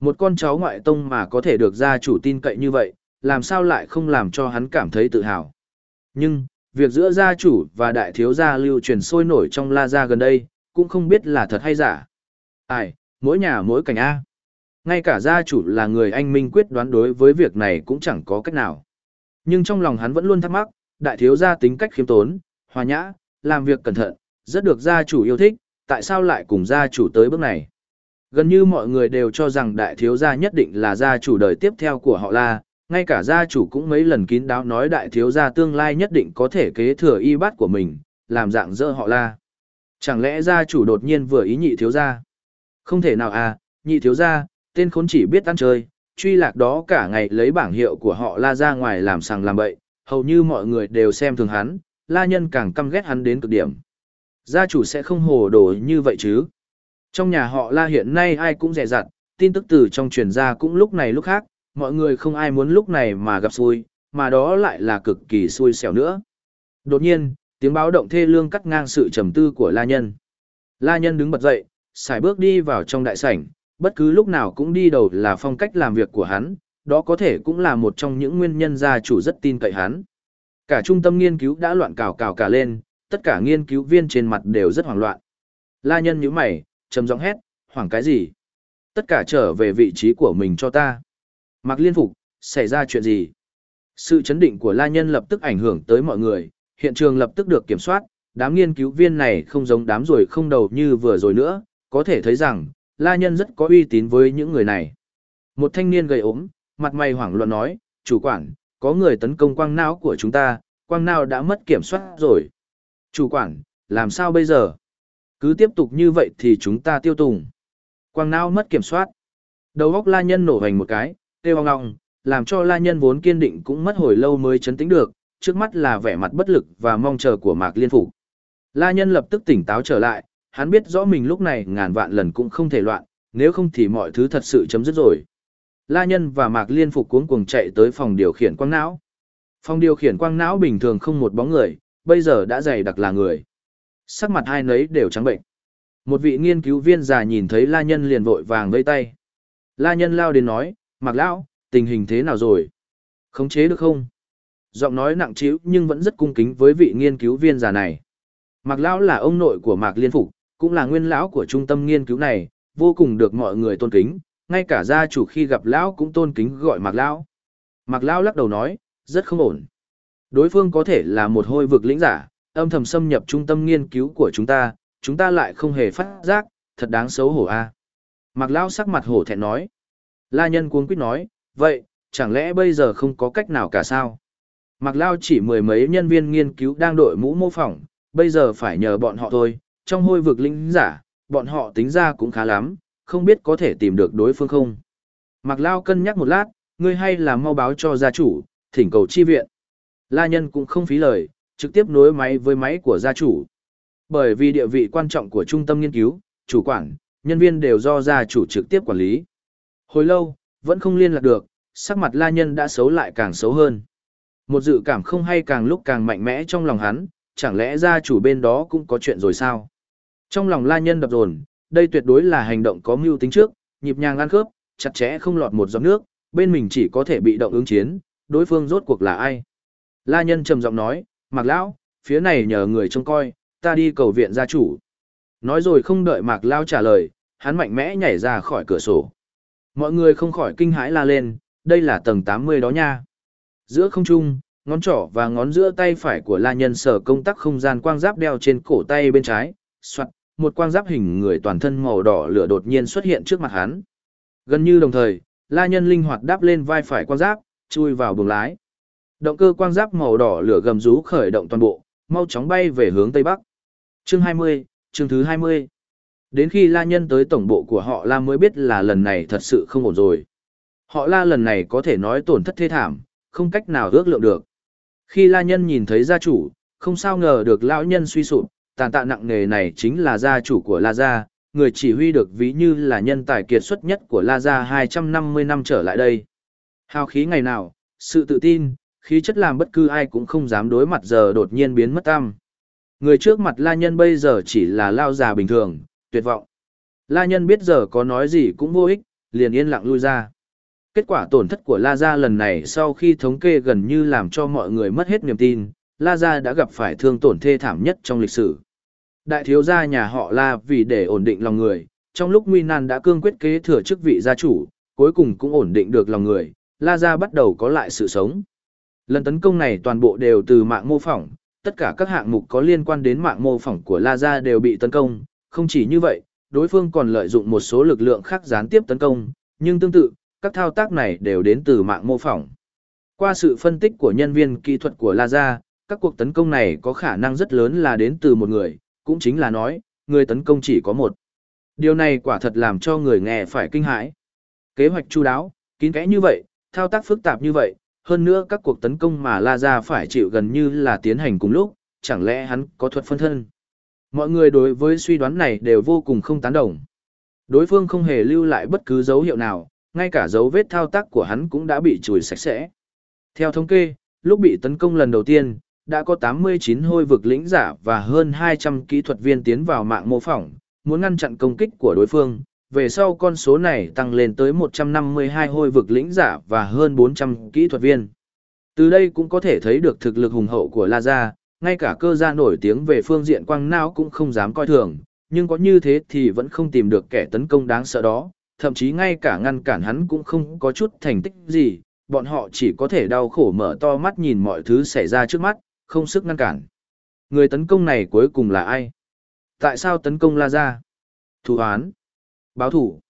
Một con cháu ngoại tông mà có thể được gia chủ tin cậy như vậy, làm sao lại không làm cho hắn cảm thấy tự hào. Nhưng, việc giữa gia chủ và đại thiếu gia lưu truyền sôi nổi trong La Gia gần đây, cũng không biết là thật hay giả. Ai, mỗi nhà mỗi cảnh A. Ngay cả gia chủ là người anh minh quyết đoán đối với việc này cũng chẳng có cách nào. Nhưng trong lòng hắn vẫn luôn thắc mắc, đại thiếu gia tính cách khiêm tốn, hòa nhã, làm việc cẩn thận, rất được gia chủ yêu thích, tại sao lại cùng gia chủ tới bước này. Gần như mọi người đều cho rằng đại thiếu gia nhất định là gia chủ đời tiếp theo của họ La, ngay cả gia chủ cũng mấy lần kín đáo nói đại thiếu gia tương lai nhất định có thể kế thừa y bát của mình, làm dạng dỡ họ La. Chẳng lẽ gia chủ đột nhiên vừa ý nhị thiếu gia? Không thể nào à, nhị thiếu gia, tên khốn chỉ biết ăn chơi, truy lạc đó cả ngày lấy bảng hiệu của họ La ra ngoài làm sàng làm bậy, hầu như mọi người đều xem thường hắn, la nhân càng căm ghét hắn đến cực điểm. Gia chủ sẽ không hồ đồ như vậy chứ. Trong nhà họ la hiện nay ai cũng rẻ rặt, tin tức từ trong truyền ra cũng lúc này lúc khác, mọi người không ai muốn lúc này mà gặp xui, mà đó lại là cực kỳ xui xẻo nữa. Đột nhiên, tiếng báo động thê lương cắt ngang sự trầm tư của La Nhân. La Nhân đứng bật dậy, xài bước đi vào trong đại sảnh, bất cứ lúc nào cũng đi đầu là phong cách làm việc của hắn, đó có thể cũng là một trong những nguyên nhân gia chủ rất tin cậy hắn. Cả trung tâm nghiên cứu đã loạn cào cào cả lên, tất cả nghiên cứu viên trên mặt đều rất hoảng loạn. La Nhân nhíu mày, trầm giọng hét, hoảng cái gì? Tất cả trở về vị trí của mình cho ta. Mặc Liên Phục, xảy ra chuyện gì? Sự chấn định của La Nhân lập tức ảnh hưởng tới mọi người, hiện trường lập tức được kiểm soát, đám nghiên cứu viên này không giống đám rồi không đầu như vừa rồi nữa, có thể thấy rằng, La Nhân rất có uy tín với những người này. Một thanh niên gầy ốm, mặt mày hoảng loạn nói, chủ quản, có người tấn công quang não của chúng ta, quang não đã mất kiểm soát rồi. Chủ quản, làm sao bây giờ? Cứ tiếp tục như vậy thì chúng ta tiêu tùng. Quang não mất kiểm soát. Đầu góc la nhân nổ hành một cái, tê hoang ngọng, làm cho la nhân vốn kiên định cũng mất hồi lâu mới chấn tĩnh được, trước mắt là vẻ mặt bất lực và mong chờ của Mạc Liên Phục. La nhân lập tức tỉnh táo trở lại, hắn biết rõ mình lúc này ngàn vạn lần cũng không thể loạn, nếu không thì mọi thứ thật sự chấm dứt rồi. La nhân và Mạc Liên Phục cuống cuồng chạy tới phòng điều khiển quang não. Phòng điều khiển quang não bình thường không một bóng người, bây giờ đã dày đặc là người. Sắc mặt hai nấy đều trắng bệnh. Một vị nghiên cứu viên già nhìn thấy La Nhân liền vội vàng vây tay. La Nhân lao đến nói, Mạc Lão, tình hình thế nào rồi? Khống chế được không? Giọng nói nặng trĩu nhưng vẫn rất cung kính với vị nghiên cứu viên già này. Mạc Lão là ông nội của Mạc Liên Phục, cũng là nguyên lão của trung tâm nghiên cứu này, vô cùng được mọi người tôn kính, ngay cả gia chủ khi gặp Lão cũng tôn kính gọi Mạc Lão. Mạc Lão lắc đầu nói, rất không ổn. Đối phương có thể là một hôi vực lĩnh giả, âm thầm xâm nhập trung tâm nghiên cứu của chúng ta, chúng ta lại không hề phát giác, thật đáng xấu hổ a. À. Mạc Lão sắc mặt hổ thẹn nói. La nhân cuống quýt nói, vậy, chẳng lẽ bây giờ không có cách nào cả sao? Mạc Lao chỉ mười mấy nhân viên nghiên cứu đang đội mũ mô phỏng, bây giờ phải nhờ bọn họ thôi, trong hôi vực linh giả, bọn họ tính ra cũng khá lắm, không biết có thể tìm được đối phương không. Mạc Lao cân nhắc một lát, ngươi hay là mau báo cho gia chủ, thỉnh cầu chi viện. La nhân cũng không phí lời, trực tiếp nối máy với máy của gia chủ. Bởi vì địa vị quan trọng của trung tâm nghiên cứu, chủ quản, nhân viên đều do gia chủ trực tiếp quản lý. Hồi lâu, vẫn không liên lạc được, sắc mặt la nhân đã xấu lại càng xấu hơn. Một dự cảm không hay càng lúc càng mạnh mẽ trong lòng hắn, chẳng lẽ gia chủ bên đó cũng có chuyện rồi sao? Trong lòng la nhân đập dồn, đây tuyệt đối là hành động có mưu tính trước, nhịp nhàng ăn khớp, chặt chẽ không lọt một giọt nước, bên mình chỉ có thể bị động ứng chiến, đối phương rốt cuộc là ai? La nhân trầm giọng nói, Mạc Lão, phía này nhờ người trông coi, ta đi cầu viện gia chủ. Nói rồi không đợi Mạc Lão trả lời, hắn mạnh mẽ nhảy ra khỏi cửa sổ. Mọi người không khỏi kinh hãi la lên, đây là tầng 80 đó nha. Giữa không trung, ngón trỏ và ngón giữa tay phải của la nhân sở công tắc không gian quang giáp đeo trên cổ tay bên trái, soạt, một quang giáp hình người toàn thân màu đỏ lửa đột nhiên xuất hiện trước mặt hắn. Gần như đồng thời, la nhân linh hoạt đáp lên vai phải quang giáp, chui vào buồng lái. Động cơ quang giáp màu đỏ lửa gầm rú khởi động toàn bộ, mau chóng bay về hướng tây bắc. Chương 20, chương thứ 20. Đến khi La Nhân tới tổng bộ của họ La mới biết là lần này thật sự không ổn rồi. Họ La lần này có thể nói tổn thất thê thảm, không cách nào ước lượng được. Khi La Nhân nhìn thấy gia chủ, không sao ngờ được lão nhân suy sụp, tàn tạ nặng nề này chính là gia chủ của La Gia, người chỉ huy được ví như là nhân tài kiệt xuất nhất của La Gia 250 năm trở lại đây. Hào khí ngày nào, sự tự tin, khí chất làm bất cứ ai cũng không dám đối mặt giờ đột nhiên biến mất tâm. Người trước mặt La Nhân bây giờ chỉ là lao già bình thường, tuyệt vọng. La Nhân biết giờ có nói gì cũng vô ích, liền yên lặng lui ra. Kết quả tổn thất của La Gia lần này sau khi thống kê gần như làm cho mọi người mất hết niềm tin, La Gia đã gặp phải thương tổn thê thảm nhất trong lịch sử. Đại thiếu gia nhà họ La vì để ổn định lòng người, trong lúc nguy nan đã cương quyết kế thừa chức vị gia chủ, cuối cùng cũng ổn định được lòng người, La Gia bắt đầu có lại sự sống. Lần tấn công này toàn bộ đều từ mạng mô phỏng, tất cả các hạng mục có liên quan đến mạng mô phỏng của La Gia đều bị tấn công, không chỉ như vậy, đối phương còn lợi dụng một số lực lượng khác gián tiếp tấn công, nhưng tương tự, các thao tác này đều đến từ mạng mô phỏng. Qua sự phân tích của nhân viên kỹ thuật của La Gia, các cuộc tấn công này có khả năng rất lớn là đến từ một người, cũng chính là nói, người tấn công chỉ có một. Điều này quả thật làm cho người nghe phải kinh hãi. Kế hoạch chu đáo, kín kẽ như vậy, thao tác phức tạp như vậy, hơn nữa các cuộc tấn công mà La Gia phải chịu gần như là tiến hành cùng lúc, chẳng lẽ hắn có thuật phân thân? Mọi người đối với suy đoán này đều vô cùng không tán đồng. Đối phương không hề lưu lại bất cứ dấu hiệu nào, ngay cả dấu vết thao tác của hắn cũng đã bị chùi sạch sẽ. Theo thống kê, lúc bị tấn công lần đầu tiên, đã có 89 hôi vực lĩnh giả và hơn 200 kỹ thuật viên tiến vào mạng mô phỏng, muốn ngăn chặn công kích của đối phương. Về sau con số này tăng lên tới 152 hôi vực lĩnh giả và hơn 400 kỹ thuật viên. Từ đây cũng có thể thấy được thực lực hùng hậu của La Gia, ngay cả cơ gia nổi tiếng về phương diện quang não cũng không dám coi thường, nhưng có như thế thì vẫn không tìm được kẻ tấn công đáng sợ đó, thậm chí ngay cả ngăn cản hắn cũng không có chút thành tích gì, bọn họ chỉ có thể đau khổ mở to mắt nhìn mọi thứ xảy ra trước mắt, không sức ngăn cản. Người tấn công này cuối cùng là ai? Tại sao tấn công La Gia? Thủ án? Báo thủ?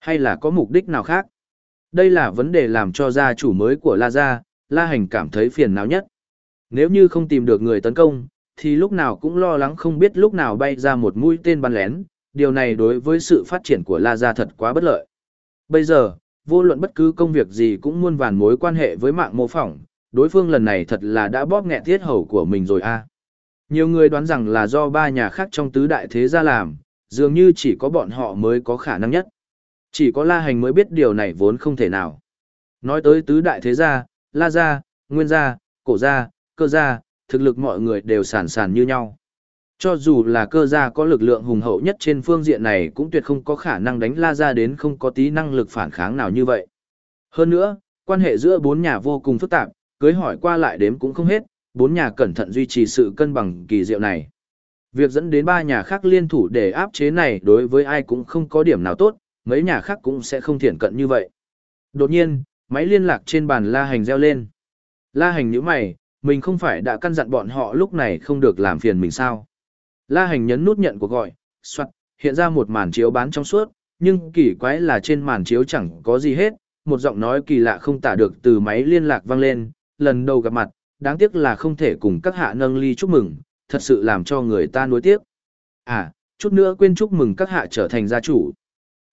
Hay là có mục đích nào khác? Đây là vấn đề làm cho gia chủ mới của La Gia, La Hành cảm thấy phiền não nhất. Nếu như không tìm được người tấn công, thì lúc nào cũng lo lắng không biết lúc nào bay ra một mũi tên bắn lén, điều này đối với sự phát triển của La Gia thật quá bất lợi. Bây giờ, vô luận bất cứ công việc gì cũng muôn vàn mối quan hệ với mạng mô phỏng, đối phương lần này thật là đã bóp nghẹt thiết hầu của mình rồi a. Nhiều người đoán rằng là do ba nhà khác trong tứ đại thế gia làm, dường như chỉ có bọn họ mới có khả năng nhất. Chỉ có La Hành mới biết điều này vốn không thể nào. Nói tới tứ đại thế gia, La gia, Nguyên gia, Cổ gia, Cơ gia, thực lực mọi người đều sản sản như nhau. Cho dù là cơ gia có lực lượng hùng hậu nhất trên phương diện này cũng tuyệt không có khả năng đánh La gia đến không có tí năng lực phản kháng nào như vậy. Hơn nữa, quan hệ giữa bốn nhà vô cùng phức tạp, cưới hỏi qua lại đếm cũng không hết, bốn nhà cẩn thận duy trì sự cân bằng kỳ diệu này. Việc dẫn đến ba nhà khác liên thủ để áp chế này đối với ai cũng không có điểm nào tốt, mấy nhà khác cũng sẽ không thiện cận như vậy. Đột nhiên, máy liên lạc trên bàn La Hành reo lên. La Hành nhíu mày, mình không phải đã căn dặn bọn họ lúc này không được làm phiền mình sao. La Hành nhấn nút nhận cuộc gọi, soạt, hiện ra một màn chiếu bán trong suốt, nhưng kỳ quái là trên màn chiếu chẳng có gì hết, một giọng nói kỳ lạ không tả được từ máy liên lạc vang lên, lần đầu gặp mặt, đáng tiếc là không thể cùng các hạ nâng ly chúc mừng, thật sự làm cho người ta nuối tiếc. À, chút nữa quên chúc mừng các hạ trở thành gia chủ.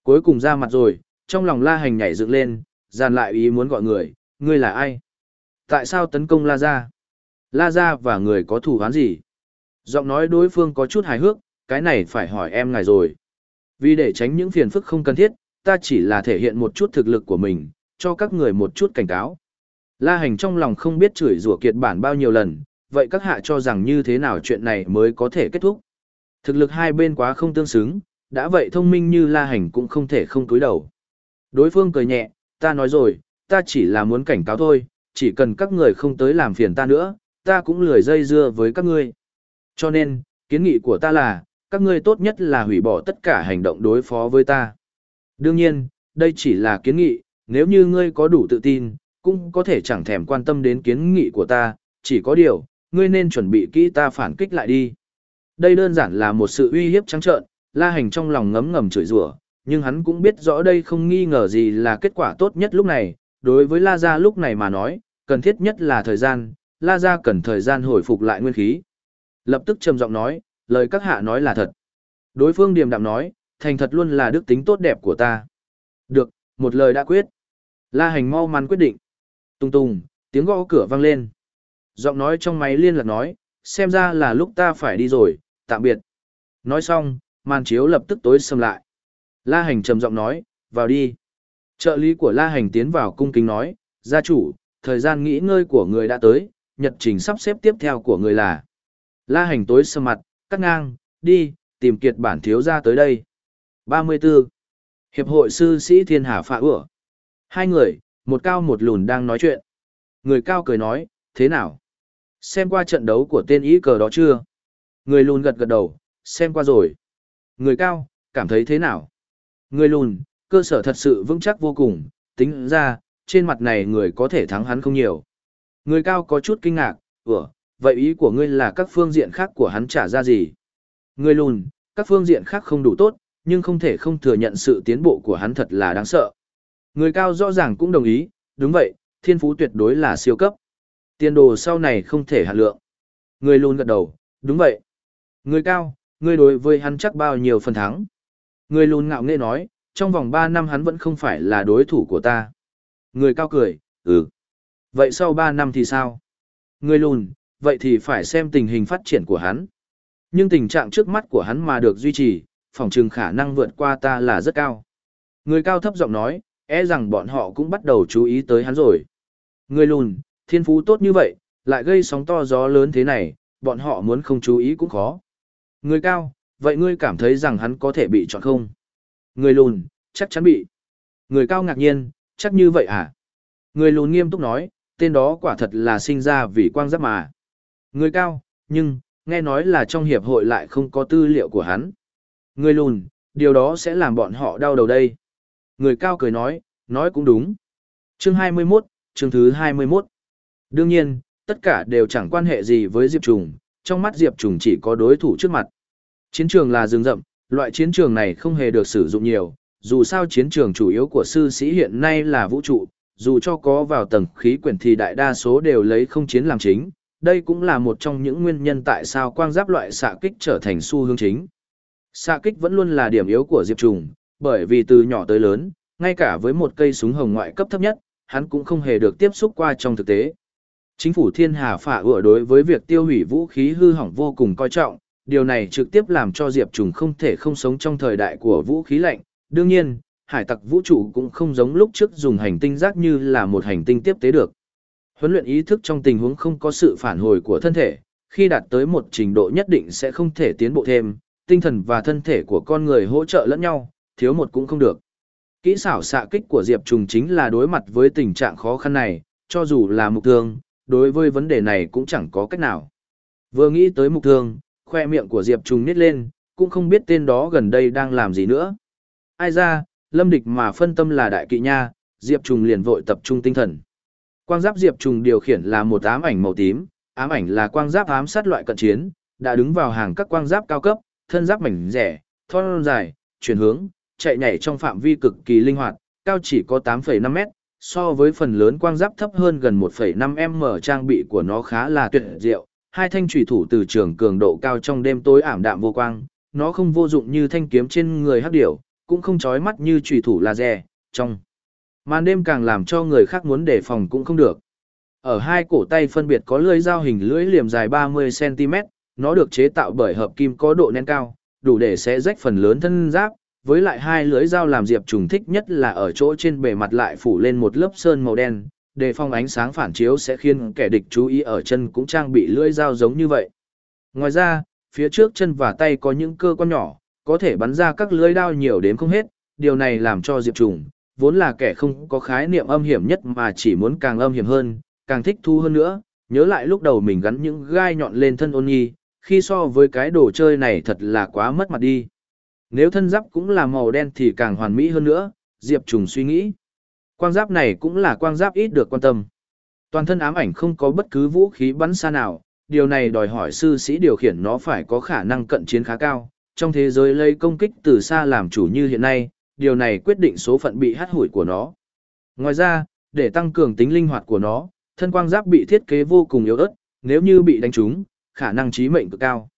Cuối cùng ra mặt rồi, trong lòng la hành nhảy dựng lên, dàn lại ý muốn gọi người, ngươi là ai? Tại sao tấn công la gia? La gia và người có thủ hán gì? Giọng nói đối phương có chút hài hước, cái này phải hỏi em ngài rồi. Vì để tránh những phiền phức không cần thiết, ta chỉ là thể hiện một chút thực lực của mình, cho các người một chút cảnh cáo. La hành trong lòng không biết chửi rủa kiệt bản bao nhiêu lần, vậy các hạ cho rằng như thế nào chuyện này mới có thể kết thúc. Thực lực hai bên quá không tương xứng, đã vậy thông minh như la hành cũng không thể không cúi đầu. Đối phương cười nhẹ, ta nói rồi, ta chỉ là muốn cảnh cáo thôi, chỉ cần các người không tới làm phiền ta nữa, ta cũng lười dây dưa với các ngươi. Cho nên, kiến nghị của ta là, các ngươi tốt nhất là hủy bỏ tất cả hành động đối phó với ta. Đương nhiên, đây chỉ là kiến nghị, nếu như ngươi có đủ tự tin, cũng có thể chẳng thèm quan tâm đến kiến nghị của ta, chỉ có điều, ngươi nên chuẩn bị kỹ ta phản kích lại đi. Đây đơn giản là một sự uy hiếp trắng trợn, la hành trong lòng ngấm ngầm chửi rủa, nhưng hắn cũng biết rõ đây không nghi ngờ gì là kết quả tốt nhất lúc này, đối với la gia lúc này mà nói, cần thiết nhất là thời gian, la gia cần thời gian hồi phục lại nguyên khí. Lập tức trầm giọng nói, lời các hạ nói là thật. Đối phương điềm đạm nói, thành thật luôn là đức tính tốt đẹp của ta. Được, một lời đã quyết. La hành mau mắn quyết định. Tung tung, tiếng gõ cửa vang lên. Giọng nói trong máy liên lạc nói, xem ra là lúc ta phải đi rồi, tạm biệt. Nói xong, màn chiếu lập tức tối sầm lại. La hành trầm giọng nói, vào đi. Trợ lý của La hành tiến vào cung kính nói, gia chủ, thời gian nghỉ ngơi của người đã tới, nhật trình sắp xếp tiếp theo của người là. La hành tối sầm mặt, cắt ngang, đi, tìm kiệt bản thiếu ra tới đây. 34. Hiệp hội sư sĩ thiên hà phạ ửa. Hai người, một cao một lùn đang nói chuyện. Người cao cười nói, thế nào? Xem qua trận đấu của tên ý cờ đó chưa? Người lùn gật gật đầu, xem qua rồi. Người cao, cảm thấy thế nào? Người lùn, cơ sở thật sự vững chắc vô cùng, tính ra, trên mặt này người có thể thắng hắn không nhiều. Người cao có chút kinh ngạc, ủa, vậy ý của ngươi là các phương diện khác của hắn trả ra gì? Người lùn, các phương diện khác không đủ tốt, nhưng không thể không thừa nhận sự tiến bộ của hắn thật là đáng sợ. Người cao rõ ràng cũng đồng ý, đúng vậy, thiên phú tuyệt đối là siêu cấp. Tiền đồ sau này không thể hạ lượng. Người luôn gật đầu, đúng vậy. Người cao, người đối với hắn chắc bao nhiêu phần thắng. Người luôn ngạo nghễ nói, trong vòng 3 năm hắn vẫn không phải là đối thủ của ta. Người cao cười, ừ. Vậy sau 3 năm thì sao? Người lùn, vậy thì phải xem tình hình phát triển của hắn. Nhưng tình trạng trước mắt của hắn mà được duy trì, phòng trừng khả năng vượt qua ta là rất cao. Người cao thấp giọng nói, e rằng bọn họ cũng bắt đầu chú ý tới hắn rồi. Người lùn, thiên phú tốt như vậy, lại gây sóng to gió lớn thế này, bọn họ muốn không chú ý cũng khó. Người cao, vậy ngươi cảm thấy rằng hắn có thể bị chọn không? Người lùn, chắc chắn bị. Người cao ngạc nhiên, chắc như vậy à? Người lùn nghiêm túc nói, tên đó quả thật là sinh ra vì quang giáp mà. Người cao, nhưng, nghe nói là trong hiệp hội lại không có tư liệu của hắn. Người lùn, điều đó sẽ làm bọn họ đau đầu đây. Người cao cười nói, nói cũng đúng. Chương 21, chương thứ 21. Đương nhiên, tất cả đều chẳng quan hệ gì với Diệp Trùng, trong mắt Diệp Trùng chỉ có đối thủ trước mặt. Chiến trường là rừng rậm, loại chiến trường này không hề được sử dụng nhiều, dù sao chiến trường chủ yếu của sư sĩ hiện nay là vũ trụ, dù cho có vào tầng khí quyển thì đại đa số đều lấy không chiến làm chính, đây cũng là một trong những nguyên nhân tại sao quang giáp loại xạ kích trở thành xu hướng chính. Xạ kích vẫn luôn là điểm yếu của Diệp Trùng, bởi vì từ nhỏ tới lớn, ngay cả với một cây súng hồng ngoại cấp thấp nhất, hắn cũng không hề được tiếp xúc qua trong thực tế. Chính phủ thiên hà phả ựa đối với việc tiêu hủy vũ khí hư hỏng vô cùng coi trọng, điều này trực tiếp làm cho Diệp Trùng không thể không sống trong thời đại của vũ khí lạnh. Đương nhiên, hải tặc vũ trụ cũng không giống lúc trước dùng hành tinh rác như là một hành tinh tiếp tế được. Huấn luyện ý thức trong tình huống không có sự phản hồi của thân thể, khi đạt tới một trình độ nhất định sẽ không thể tiến bộ thêm, tinh thần và thân thể của con người hỗ trợ lẫn nhau, thiếu một cũng không được. Kỹ xảo xạ kích của Diệp Trùng chính là đối mặt với tình trạng khó khăn này, cho dù là mục thương, đối với vấn đề này cũng chẳng có cách nào. Vừa nghĩ tới mục thương, khoe miệng của Diệp Trùng nít lên, cũng không biết tên đó gần đây đang làm gì nữa. Ai ra, lâm địch mà phân tâm là đại kỵ nha, Diệp Trùng liền vội tập trung tinh thần. Quang giáp Diệp Trùng điều khiển là một ám ảnh màu tím, ám ảnh là quang giáp ám sát loại cận chiến, đã đứng vào hàng các quang giáp cao cấp, thân giáp mảnh rẻ, thon dài, chuyển hướng, chạy nhảy trong phạm vi cực kỳ linh hoạt, cao chỉ có 8,5 mét, so với phần lớn quang giáp thấp hơn gần 1,5 m trang bị của nó khá là tuyệt diệu. Hai thanh thủy thủ từ trường cường độ cao trong đêm tối ảm đạm vô quang, nó không vô dụng như thanh kiếm trên người hắc điểu, cũng không chói mắt như thủy thủ laser, trong màn đêm càng làm cho người khác muốn đề phòng cũng không được. Ở hai cổ tay phân biệt có lưỡi dao hình lưỡi liềm dài 30cm, nó được chế tạo bởi hợp kim có độ nén cao, đủ để xé rách phần lớn thân giáp, với lại hai lưới dao làm diệp trùng thích nhất là ở chỗ trên bề mặt lại phủ lên một lớp sơn màu đen, để phong ánh sáng phản chiếu sẽ khiến kẻ địch chú ý ở chân cũng trang bị lưỡi dao giống như vậy. Ngoài ra, phía trước chân và tay có những cơ quan nhỏ, có thể bắn ra các lưỡi đao nhiều đến không hết, điều này làm cho diệp trùng, vốn là kẻ không có khái niệm âm hiểm nhất mà chỉ muốn càng âm hiểm hơn, càng thích thu hơn nữa, nhớ lại lúc đầu mình gắn những gai nhọn lên thân ôn nhi, khi so với cái đồ chơi này thật là quá mất mặt đi. Nếu thân giáp cũng là màu đen thì càng hoàn mỹ hơn nữa, Diệp Trùng suy nghĩ. Quang giáp này cũng là quang giáp ít được quan tâm. Toàn thân ám ảnh không có bất cứ vũ khí bắn xa nào, điều này đòi hỏi sư sĩ điều khiển nó phải có khả năng cận chiến khá cao. Trong thế giới lấy công kích từ xa làm chủ như hiện nay, điều này quyết định số phận bị hắt hủi của nó. Ngoài ra, để tăng cường tính linh hoạt của nó, thân quang giáp bị thiết kế vô cùng yếu ớt, nếu như bị đánh trúng, khả năng chí mệnh cực cao.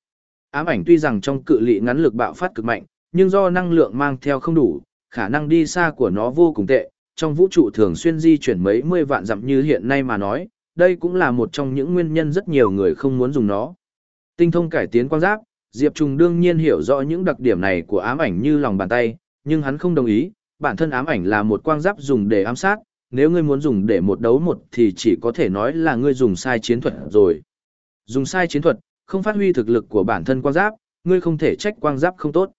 Ám ảnh tuy rằng trong cự ly ngắn lực bạo phát cực mạnh, nhưng do năng lượng mang theo không đủ, khả năng đi xa của nó vô cùng tệ, trong vũ trụ thường xuyên di chuyển mấy mươi vạn dặm như hiện nay mà nói, đây cũng là một trong những nguyên nhân rất nhiều người không muốn dùng nó. Tinh thông cải tiến quan giác, Diệp Trùng đương nhiên hiểu rõ những đặc điểm này của ám ảnh như lòng bàn tay, nhưng hắn không đồng ý, bản thân ám ảnh là một quang giáp dùng để ám sát, nếu ngươi muốn dùng để một đấu một thì chỉ có thể nói là ngươi dùng sai chiến thuật rồi. Dùng sai chiến thuật, không phát huy thực lực của bản thân quang giáp, ngươi không thể trách quang giáp không tốt.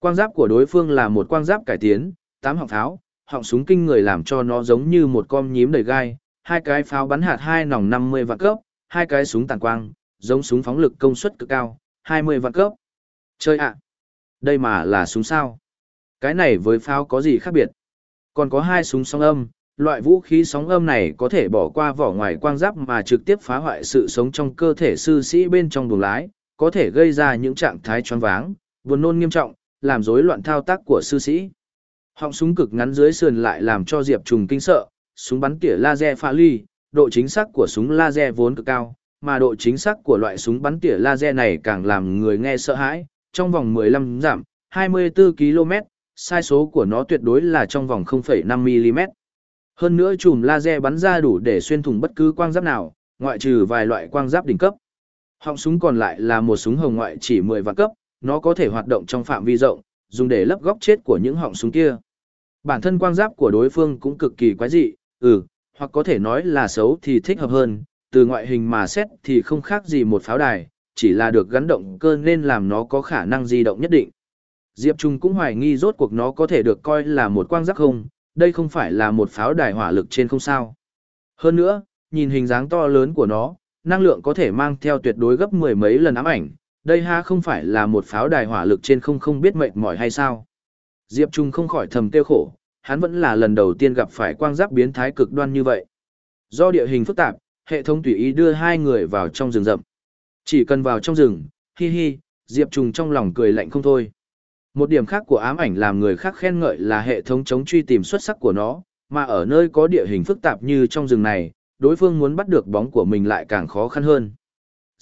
Quang giáp của đối phương là một quang giáp cải tiến, tám họng pháo, họng súng kinh người làm cho nó giống như một con nhím đầy gai, hai cái pháo bắn hạt hai nòng 50 vạn cấp, hai cái súng tàn quang, giống súng phóng lực công suất cực cao, 20 vạn cấp. Chơi ạ! đây mà là súng sao? Cái này với pháo có gì khác biệt? Còn có hai súng sóng âm, loại vũ khí sóng âm này có thể bỏ qua vỏ ngoài quang giáp mà trực tiếp phá hoại sự sống trong cơ thể sư sĩ bên trong buồng lái, có thể gây ra những trạng thái choáng váng, buồn nôn nghiêm trọng, làm rối loạn thao tác của sư sĩ. Họng súng cực ngắn dưới sườn lại làm cho Diệp Trùng kinh sợ, súng bắn tỉa laser pha ly, độ chính xác của súng laser vốn cực cao, mà độ chính xác của loại súng bắn tỉa laser này càng làm người nghe sợ hãi, trong vòng 15 giảm, 24 km, sai số của nó tuyệt đối là trong vòng 0,5 mm. Hơn nữa chùm laser bắn ra đủ để xuyên thủng bất cứ quang giáp nào, ngoại trừ vài loại quang giáp đỉnh cấp. Họng súng còn lại là một súng hồng ngoại chỉ 10 vạn cấp, nó có thể hoạt động trong phạm vi rộng, dùng để lấp góc chết của những họng súng kia. Bản thân quang giáp của đối phương cũng cực kỳ quái dị, ừ, hoặc có thể nói là xấu thì thích hợp hơn, từ ngoại hình mà xét thì không khác gì một pháo đài, chỉ là được gắn động cơ nên làm nó có khả năng di động nhất định. Diệp Trung cũng hoài nghi rốt cuộc nó có thể được coi là một quang giáp không, đây không phải là một pháo đài hỏa lực trên không sao. Hơn nữa, nhìn hình dáng to lớn của nó, năng lượng có thể mang theo tuyệt đối gấp mười mấy lần ám ảnh, đây ha không phải là một pháo đài hỏa lực trên không không biết mệt mỏi hay sao. Diệp Trung không khỏi thầm tiêu khổ, hắn vẫn là lần đầu tiên gặp phải quang giáp biến thái cực đoan như vậy. Do địa hình phức tạp, hệ thống tùy ý đưa hai người vào trong rừng rậm. Chỉ cần vào trong rừng, hi hi, Diệp Trung trong lòng cười lạnh không thôi. Một điểm khác của ám ảnh làm người khác khen ngợi là hệ thống chống truy tìm xuất sắc của nó, mà ở nơi có địa hình phức tạp như trong rừng này, đối phương muốn bắt được bóng của mình lại càng khó khăn hơn.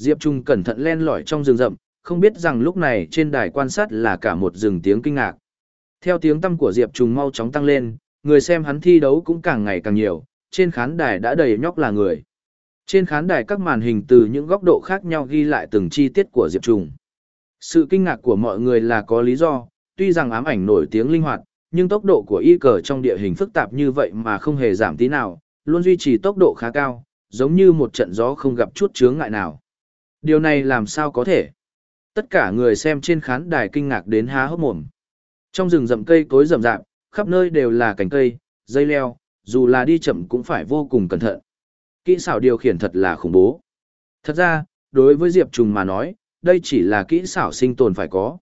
Diệp Trung cẩn thận len lỏi trong rừng rậm, không biết rằng lúc này trên đài quan sát là cả một rừng tiếng kinh ngạc. Theo tiếng tâm của Diệp Trung mau chóng tăng lên, người xem hắn thi đấu cũng càng ngày càng nhiều, trên khán đài đã đầy nhóc là người. Trên khán đài các màn hình từ những góc độ khác nhau ghi lại từng chi tiết của Diệp Trung. Sự kinh ngạc của mọi người là có lý do, tuy rằng ám ảnh nổi tiếng linh hoạt, nhưng tốc độ của y cờ trong địa hình phức tạp như vậy mà không hề giảm tí nào, luôn duy trì tốc độ khá cao, giống như một trận gió không gặp chút chướng ngại nào. Điều này làm sao có thể? Tất cả người xem trên khán đài kinh ngạc đến há hốc mồm. Trong rừng rậm cây cối rậm rạp, khắp nơi đều là cành cây, dây leo, dù là đi chậm cũng phải vô cùng cẩn thận. Kỹ xảo điều khiển thật là khủng bố. Thật ra, đối với Diệp Trùng mà nói, đây chỉ là kỹ xảo sinh tồn phải có.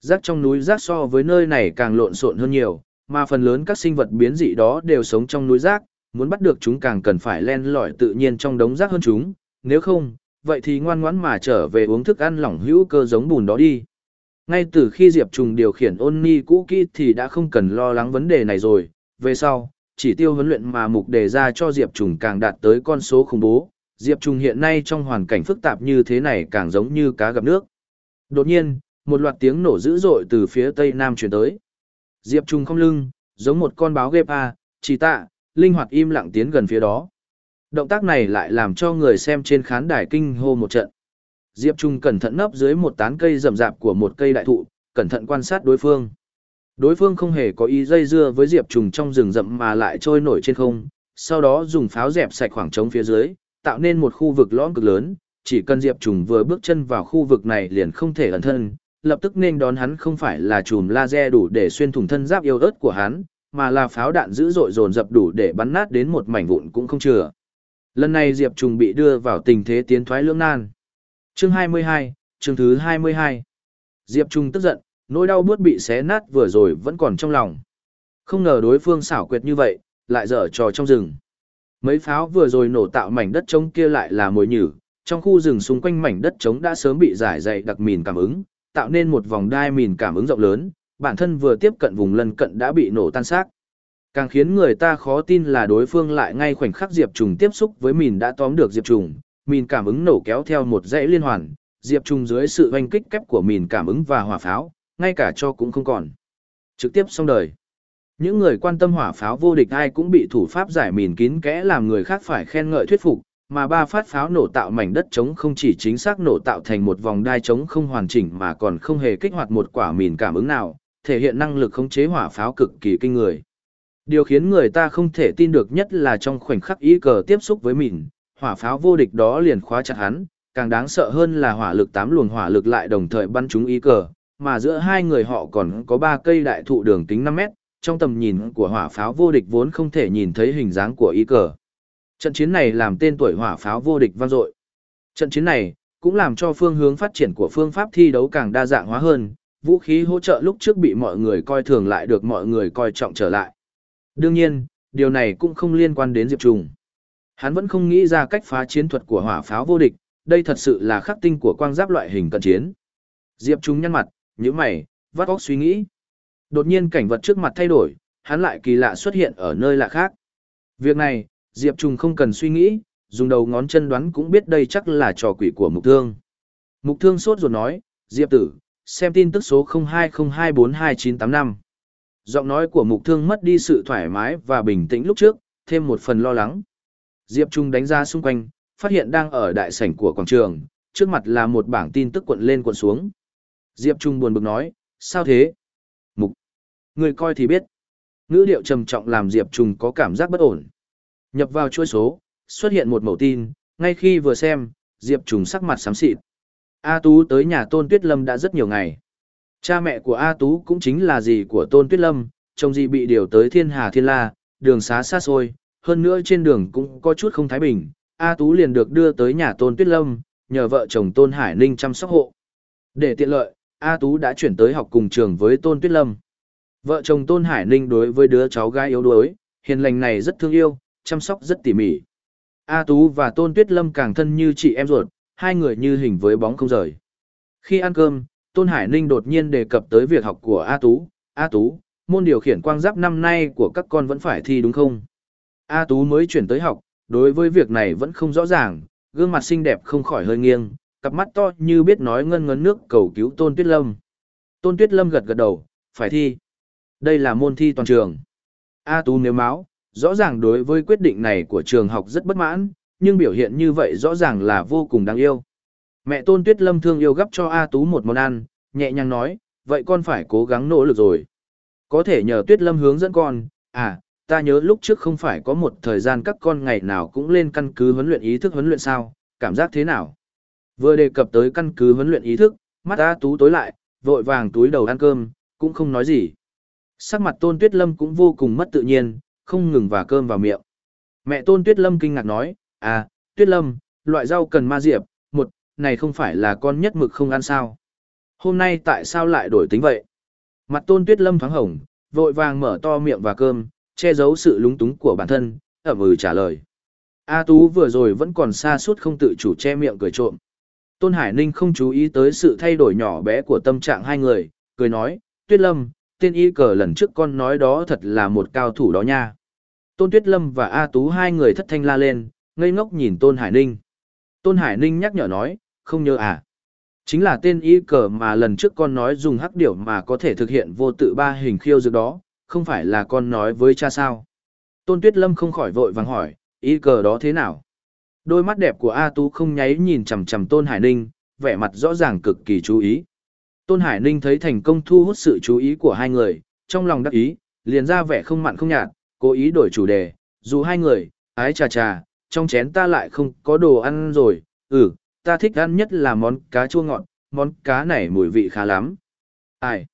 Rác trong núi rác so với nơi này càng lộn xộn hơn nhiều, mà phần lớn các sinh vật biến dị đó đều sống trong núi rác, muốn bắt được chúng càng cần phải len lỏi tự nhiên trong đống rác hơn chúng, nếu không, vậy thì ngoan ngoãn mà trở về uống thức ăn lỏng hữu cơ giống bùn đó đi. Ngay từ khi Diệp Trùng điều khiển ôn ni cũ kỹ thì đã không cần lo lắng vấn đề này rồi, về sau, chỉ tiêu huấn luyện mà mục đề ra cho Diệp Trùng càng đạt tới con số khủng bố, Diệp Trùng hiện nay trong hoàn cảnh phức tạp như thế này càng giống như cá gặp nước. Đột nhiên, một loạt tiếng nổ dữ dội từ phía tây nam truyền tới. Diệp Trùng không lưng, giống một con báo ghép a, chỉ tạ, linh hoạt im lặng tiến gần phía đó. Động tác này lại làm cho người xem trên khán đài kinh hô một trận. Diệp Trung cẩn thận nấp dưới một tán cây rậm rạp của một cây đại thụ, cẩn thận quan sát đối phương. Đối phương không hề có ý dây dưa với Diệp Trung trong rừng rậm mà lại trôi nổi trên không, sau đó dùng pháo dẹp sạch khoảng trống phía dưới, tạo nên một khu vực lõm cực lớn, chỉ cần Diệp Trung vừa bước chân vào khu vực này liền không thể ẩn thân, lập tức nên đón hắn không phải là chùm laser đủ để xuyên thủng thân giáp yêu ớt của hắn, mà là pháo đạn dữ dội dồn dập đủ để bắn nát đến một mảnh vụn cũng không chừa. Lần này Diệp Trùng bị đưa vào tình thế tiến thoái lưỡng nan. Chương 22, chương thứ 22. Diệp Trùng tức giận, nỗi đau buốt bị xé nát vừa rồi vẫn còn trong lòng. Không ngờ đối phương xảo quyệt như vậy, lại dở trò trong rừng. Mấy pháo vừa rồi nổ tạo mảnh đất trống kia lại là mồi nhử, trong khu rừng xung quanh mảnh đất trống đã sớm bị giải dày đặc mìn cảm ứng, tạo nên một vòng đai mìn cảm ứng rộng lớn, bản thân vừa tiếp cận vùng lân cận đã bị nổ tan xác. Càng khiến người ta khó tin là đối phương lại ngay khoảnh khắc Diệp Trùng tiếp xúc với mìn đã tóm được Diệp Trùng, mìn cảm ứng nổ kéo theo một dãy liên hoàn, Diệp Trùng dưới sự oanh kích kép của mìn cảm ứng và hỏa pháo, ngay cả cho cũng không còn. Trực tiếp xong đời. Những người quan tâm hỏa pháo vô địch ai cũng bị thủ pháp giải mìn kín kẽ làm người khác phải khen ngợi thuyết phục, mà ba phát pháo nổ tạo mảnh đất trống không chỉ chính xác nổ tạo thành một vòng đai trống không hoàn chỉnh mà còn không hề kích hoạt một quả mìn cảm ứng nào, thể hiện năng lực khống chế hỏa pháo cực kỳ kinh người. Điều khiến người ta không thể tin được nhất là trong khoảnh khắc ý cờ tiếp xúc với mình, hỏa pháo vô địch đó liền khóa chặt hắn, càng đáng sợ hơn là hỏa lực tám luồng hỏa lực lại đồng thời bắn trúng ý cờ, mà giữa hai người họ còn có ba cây đại thụ đường kính 5 mét, trong tầm nhìn của hỏa pháo vô địch vốn không thể nhìn thấy hình dáng của ý cờ. Trận chiến này làm tên tuổi hỏa pháo vô địch vang dội. Trận chiến này cũng làm cho phương hướng phát triển của phương pháp thi đấu càng đa dạng hóa hơn, vũ khí hỗ trợ lúc trước bị mọi người coi thường lại được mọi người coi trọng trở lại. Đương nhiên, điều này cũng không liên quan đến Diệp Trùng. Hắn vẫn không nghĩ ra cách phá chiến thuật của hỏa pháo vô địch, đây thật sự là khắc tinh của quang giáp loại hình cận chiến. Diệp Trùng nhăn mặt, nhíu mày, vắt óc suy nghĩ. Đột nhiên cảnh vật trước mặt thay đổi, hắn lại kỳ lạ xuất hiện ở nơi lạ khác. Việc này, Diệp Trùng không cần suy nghĩ, dùng đầu ngón chân đoán cũng biết đây chắc là trò quỷ của Mục Thương. Mục Thương sốt ruột nói, Diệp tử, xem tin tức số 0202422985. Giọng nói của mục thương mất đi sự thoải mái và bình tĩnh lúc trước, thêm một phần lo lắng. Diệp Trung đánh ra xung quanh, phát hiện đang ở đại sảnh của quảng trường, trước mặt là một bảng tin tức cuộn lên cuộn xuống. Diệp Trung buồn bực nói, sao thế? Mục. Người coi thì biết. Ngữ điệu trầm trọng làm Diệp Trung có cảm giác bất ổn. Nhập vào chuỗi số, xuất hiện một mẫu tin, ngay khi vừa xem, Diệp Trung sắc mặt xám xịt. A Tú tới nhà Tôn Tuyết Lâm đã rất nhiều ngày. Cha mẹ của A Tú cũng chính là dì của Tôn Tuyết Lâm, chồng dì bị điều tới Thiên Hà Thiên La, đường xá xa xôi, hơn nữa trên đường cũng có chút không thái bình. A Tú liền được đưa tới nhà Tôn Tuyết Lâm, nhờ vợ chồng Tôn Hải Ninh chăm sóc hộ. Để tiện lợi, A Tú đã chuyển tới học cùng trường với Tôn Tuyết Lâm. Vợ chồng Tôn Hải Ninh đối với đứa cháu gái yếu đuối, hiền lành này rất thương yêu, chăm sóc rất tỉ mỉ. A Tú và Tôn Tuyết Lâm càng thân như chị em ruột, hai người như hình với bóng không rời. Khi ăn cơm, Tôn Hải Ninh đột nhiên đề cập tới việc học của A Tú. A Tú, môn điều khiển quang giáp năm nay của các con vẫn phải thi đúng không? A Tú mới chuyển tới học, đối với việc này vẫn không rõ ràng, gương mặt xinh đẹp không khỏi hơi nghiêng, cặp mắt to như biết nói ngân ngấn nước cầu cứu Tôn Tuyết Lâm. Tôn Tuyết Lâm gật gật đầu, phải thi. Đây là môn thi toàn trường. A Tú nếu máu, rõ ràng đối với quyết định này của trường học rất bất mãn, nhưng biểu hiện như vậy rõ ràng là vô cùng đáng yêu. Mẹ Tôn Tuyết Lâm thương yêu gấp cho A Tú một món ăn, nhẹ nhàng nói, vậy con phải cố gắng nỗ lực rồi. Có thể nhờ Tuyết Lâm hướng dẫn con, à, ta nhớ lúc trước không phải có một thời gian các con ngày nào cũng lên căn cứ huấn luyện ý thức huấn luyện sao, cảm giác thế nào? Vừa đề cập tới căn cứ huấn luyện ý thức, mắt A Tú tối lại, vội vàng túi đầu ăn cơm, cũng không nói gì. Sắc mặt Tôn Tuyết Lâm cũng vô cùng mất tự nhiên, không ngừng và cơm vào miệng. Mẹ Tôn Tuyết Lâm kinh ngạc nói, à, Tuyết Lâm, loại rau cần ma diệp, này không phải là con nhất mực không ăn sao. Hôm nay tại sao lại đổi tính vậy? Mặt Tôn Tuyết Lâm thoáng hồng, vội vàng mở to miệng và cơm, che giấu sự lúng túng của bản thân, ở vừa trả lời. A Tú vừa rồi vẫn còn xa suốt không tự chủ che miệng cười trộm. Tôn Hải Ninh không chú ý tới sự thay đổi nhỏ bé của tâm trạng hai người, cười nói, Tuyết Lâm, tên y cờ lần trước con nói đó thật là một cao thủ đó nha. Tôn Tuyết Lâm và A Tú hai người thất thanh la lên, ngây ngốc nhìn Tôn Hải Ninh. Tôn Hải Ninh nhắc nhở nói, không nhớ à. Chính là tên y cờ mà lần trước con nói dùng hắc điểu mà có thể thực hiện vô tự ba hình khiêu dược đó, không phải là con nói với cha sao. Tôn Tuyết Lâm không khỏi vội vàng hỏi, y cờ đó thế nào? Đôi mắt đẹp của A Tú không nháy nhìn chằm chằm Tôn Hải Ninh, vẻ mặt rõ ràng cực kỳ chú ý. Tôn Hải Ninh thấy thành công thu hút sự chú ý của hai người, trong lòng đắc ý, liền ra vẻ không mặn không nhạt, cố ý đổi chủ đề, dù hai người, ái trà trà, trong chén ta lại không có đồ ăn rồi, ừ, ta thích ăn nhất là món cá chua ngọt, món cá này mùi vị khá lắm. Ai?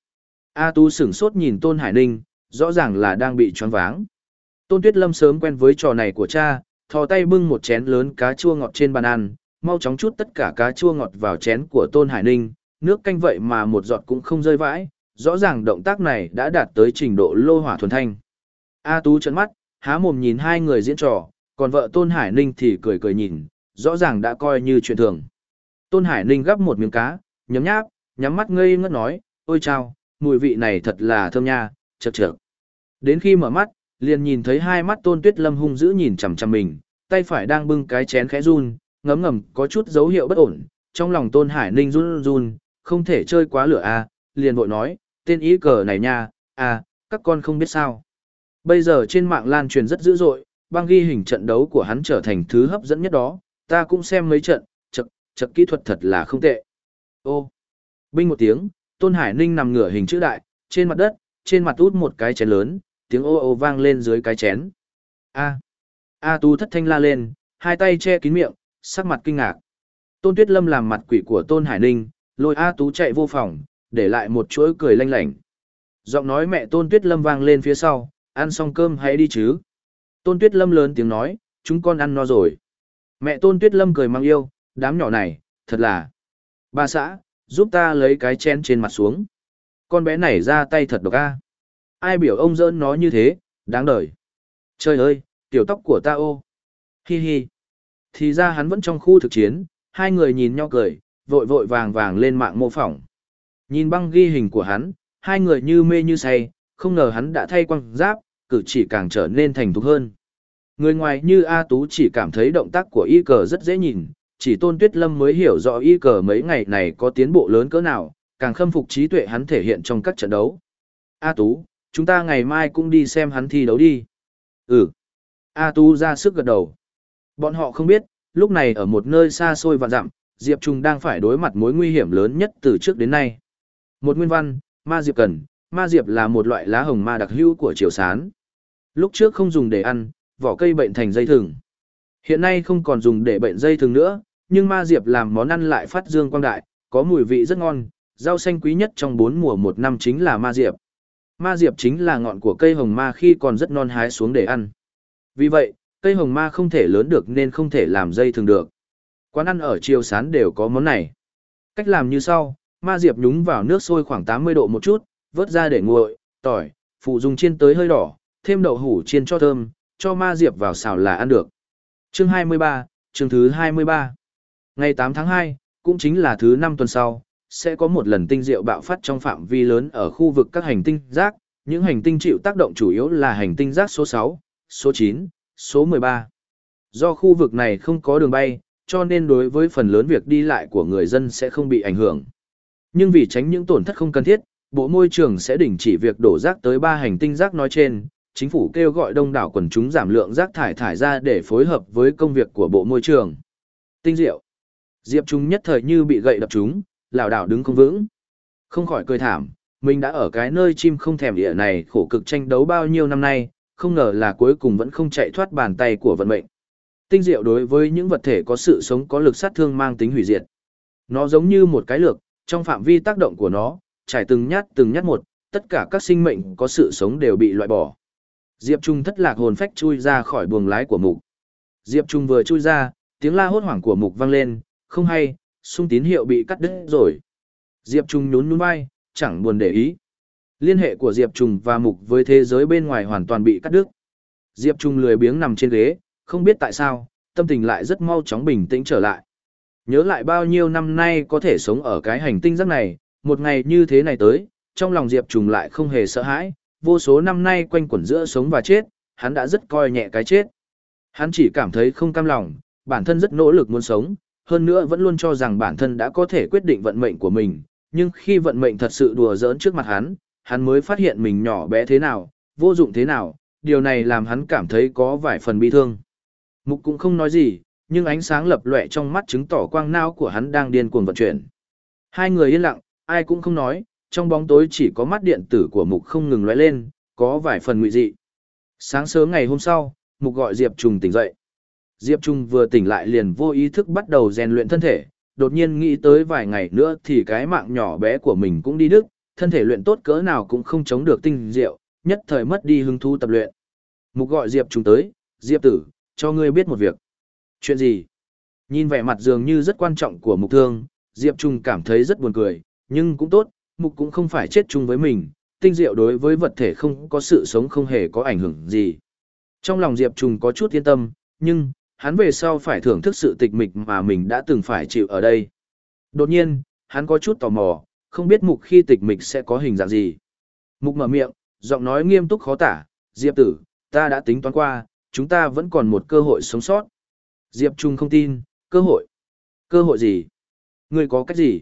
A Tu sửng sốt nhìn Tôn Hải Ninh, rõ ràng là đang bị choáng váng. Tôn Tuyết Lâm sớm quen với trò này của cha, thò tay bưng một chén lớn cá chua ngọt trên bàn ăn, mau chóng chút tất cả cá chua ngọt vào chén của Tôn Hải Ninh, nước canh vậy mà một giọt cũng không rơi vãi, rõ ràng động tác này đã đạt tới trình độ lô hỏa thuần thanh. A Tú trợn mắt, há mồm nhìn hai người diễn trò, còn vợ Tôn Hải Ninh thì cười cười nhìn, rõ ràng đã coi như chuyện thường. Tôn Hải Ninh gắp một miếng cá, nhấm nháp, nhắm mắt ngây ngất nói, ôi chao, mùi vị này thật là thơm nha, chật chật. Đến khi mở mắt, liền nhìn thấy hai mắt Tôn Tuyết Lâm hung dữ nhìn chằm chằm mình, tay phải đang bưng cái chén khẽ run, ngấm ngầm có chút dấu hiệu bất ổn, trong lòng Tôn Hải Ninh run run, không thể chơi quá lửa a, à, liền vội nói, tên ý cờ này nha, à, các con không biết sao. Bây giờ trên mạng lan truyền rất dữ dội, băng ghi hình trận đấu của hắn trở thành thứ hấp dẫn nhất đó, ta cũng xem mấy trận, chật, chật kỹ thuật thật là không tệ. Ô, binh một tiếng, Tôn Hải Ninh nằm ngửa hình chữ đại, trên mặt đất, trên mặt út một cái chén lớn, tiếng ô ô vang lên dưới cái chén. A. A Tu thất thanh la lên, hai tay che kín miệng, sắc mặt kinh ngạc. Tôn Tuyết Lâm làm mặt quỷ của Tôn Hải Ninh, lôi A Tú chạy vô phòng, để lại một chuỗi cười lanh lảnh. Giọng nói mẹ Tôn Tuyết Lâm vang lên phía sau, ăn xong cơm hãy đi chứ. Tôn Tuyết Lâm lớn tiếng nói, chúng con ăn no rồi. Mẹ Tôn Tuyết Lâm cười mang yêu, đám nhỏ này, thật là. Bà xã, giúp ta lấy cái chén trên mặt xuống. Con bé này ra tay thật độc a. Ai biểu ông dỡn nó như thế, đáng đời. Trời ơi, tiểu tóc của ta ô. Hi hi. Thì ra hắn vẫn trong khu thực chiến, hai người nhìn nhau cười, vội vội vàng vàng lên mạng mô phỏng. Nhìn băng ghi hình của hắn, hai người như mê như say, không ngờ hắn đã thay quăng giáp, cử chỉ càng trở nên thành thục hơn. Người ngoài như A Tú chỉ cảm thấy động tác của y cờ rất dễ nhìn, chỉ Tôn Tuyết Lâm mới hiểu rõ y cờ mấy ngày này có tiến bộ lớn cỡ nào, càng khâm phục trí tuệ hắn thể hiện trong các trận đấu. A Tú, chúng ta ngày mai cũng đi xem hắn thi đấu đi. Ừ. A Tú ra sức gật đầu. Bọn họ không biết, lúc này ở một nơi xa xôi và dặm, Diệp Trung đang phải đối mặt mối nguy hiểm lớn nhất từ trước đến nay. Một nguyên văn, ma diệp cần, ma diệp là một loại lá hồng ma đặc hữu của triều sán. Lúc trước không dùng để ăn, vỏ cây bệnh thành dây thừng. Hiện nay không còn dùng để bệnh dây thừng nữa, nhưng ma diệp làm món ăn lại phát dương quang đại, có mùi vị rất ngon, rau xanh quý nhất trong bốn mùa một năm chính là ma diệp. Ma diệp chính là ngọn của cây hồng ma khi còn rất non hái xuống để ăn. Vì vậy, cây hồng ma không thể lớn được nên không thể làm dây thường được. Quán ăn ở triều sán đều có món này. Cách làm như sau, ma diệp nhúng vào nước sôi khoảng 80 độ một chút, vớt ra để nguội, tỏi, phụ dùng chiên tới hơi đỏ, thêm đậu hủ chiên cho thơm, cho ma diệp vào xào là ăn được. Chương 23, chương thứ 23. Ngày 8 tháng 2, cũng chính là thứ 5 tuần sau, sẽ có một lần tinh diệu bạo phát trong phạm vi lớn ở khu vực các hành tinh rác, những hành tinh chịu tác động chủ yếu là hành tinh rác số 6, số 9, số 13. Do khu vực này không có đường bay, cho nên đối với phần lớn việc đi lại của người dân sẽ không bị ảnh hưởng. Nhưng vì tránh những tổn thất không cần thiết, Bộ Môi trường sẽ đình chỉ việc đổ rác tới ba hành tinh rác nói trên, chính phủ kêu gọi đông đảo quần chúng giảm lượng rác thải thải ra để phối hợp với công việc của Bộ Môi trường. Tinh diệu. Diệp Trung nhất thời như bị gậy đập chúng, lảo đảo đứng không vững. Không khỏi cười thảm, mình đã ở cái nơi chim không thèm địa này khổ cực tranh đấu bao nhiêu năm nay, không ngờ là cuối cùng vẫn không chạy thoát bàn tay của vận mệnh. Tinh diệu đối với những vật thể có sự sống có lực sát thương mang tính hủy diệt. Nó giống như một cái lược, trong phạm vi tác động của nó, trải từng nhát từng nhát một, tất cả các sinh mệnh có sự sống đều bị loại bỏ. Diệp Trung thất lạc hồn phách chui ra khỏi buồng lái của mục. Diệp Trung vừa chui ra, tiếng la hốt hoảng của mục vang lên, không hay, sung tín hiệu bị cắt đứt rồi. Diệp Trung nhún nhún vai, chẳng buồn để ý. Liên hệ của Diệp Trung và mục với thế giới bên ngoài hoàn toàn bị cắt đứt. Diệp Trung lười biếng nằm trên ghế, không biết tại sao, tâm tình lại rất mau chóng bình tĩnh trở lại. Nhớ lại bao nhiêu năm nay có thể sống ở cái hành tinh rác này, một ngày như thế này tới, trong lòng Diệp Trùng lại không hề sợ hãi, vô số năm nay quanh quẩn giữa sống và chết, hắn đã rất coi nhẹ cái chết. Hắn chỉ cảm thấy không cam lòng, bản thân rất nỗ lực muốn sống, hơn nữa vẫn luôn cho rằng bản thân đã có thể quyết định vận mệnh của mình, nhưng khi vận mệnh thật sự đùa giỡn trước mặt hắn, hắn mới phát hiện mình nhỏ bé thế nào, vô dụng thế nào, điều này làm hắn cảm thấy có vài phần bi thương. Mục cũng không nói gì, nhưng ánh sáng lập lòe trong mắt chứng tỏ quang não của hắn đang điên cuồng vận chuyển. Hai người yên lặng, ai cũng không nói, trong bóng tối chỉ có mắt điện tử của Mục không ngừng lóe lên, có vài phần nguy dị. Sáng sớm ngày hôm sau, Mục gọi Diệp Trùng tỉnh dậy. Diệp trùng vừa tỉnh lại liền vô ý thức bắt đầu rèn luyện thân thể, đột nhiên nghĩ tới vài ngày nữa thì cái mạng nhỏ bé của mình cũng đi đức thân thể luyện tốt cỡ nào cũng không chống được tinh diệu, nhất thời mất đi hứng thú tập luyện. Mục gọi Diệp trùng tới, Diệp tử, cho ngươi biết một việc. Chuyện gì? Nhìn vẻ mặt dường như rất quan trọng của mục thương, Diệp trùng cảm thấy rất buồn cười, nhưng cũng tốt, mục cũng không phải chết chung với mình, tinh diệu đối với vật thể không có sự sống không hề có ảnh hưởng gì. Trong lòng Diệp Trung có chút yên tâm, nhưng, hắn về sau phải thưởng thức sự tịch mịch mà mình đã từng phải chịu ở đây. Đột nhiên, hắn có chút tò mò, không biết mục khi tịch mịch sẽ có hình dạng gì. Mục mở miệng, giọng nói nghiêm túc khó tả, Diệp tử, ta đã tính toán qua, chúng ta vẫn còn một cơ hội sống sót. Diệp Trung không tin, cơ hội. Cơ hội gì? Ngươi có cách gì?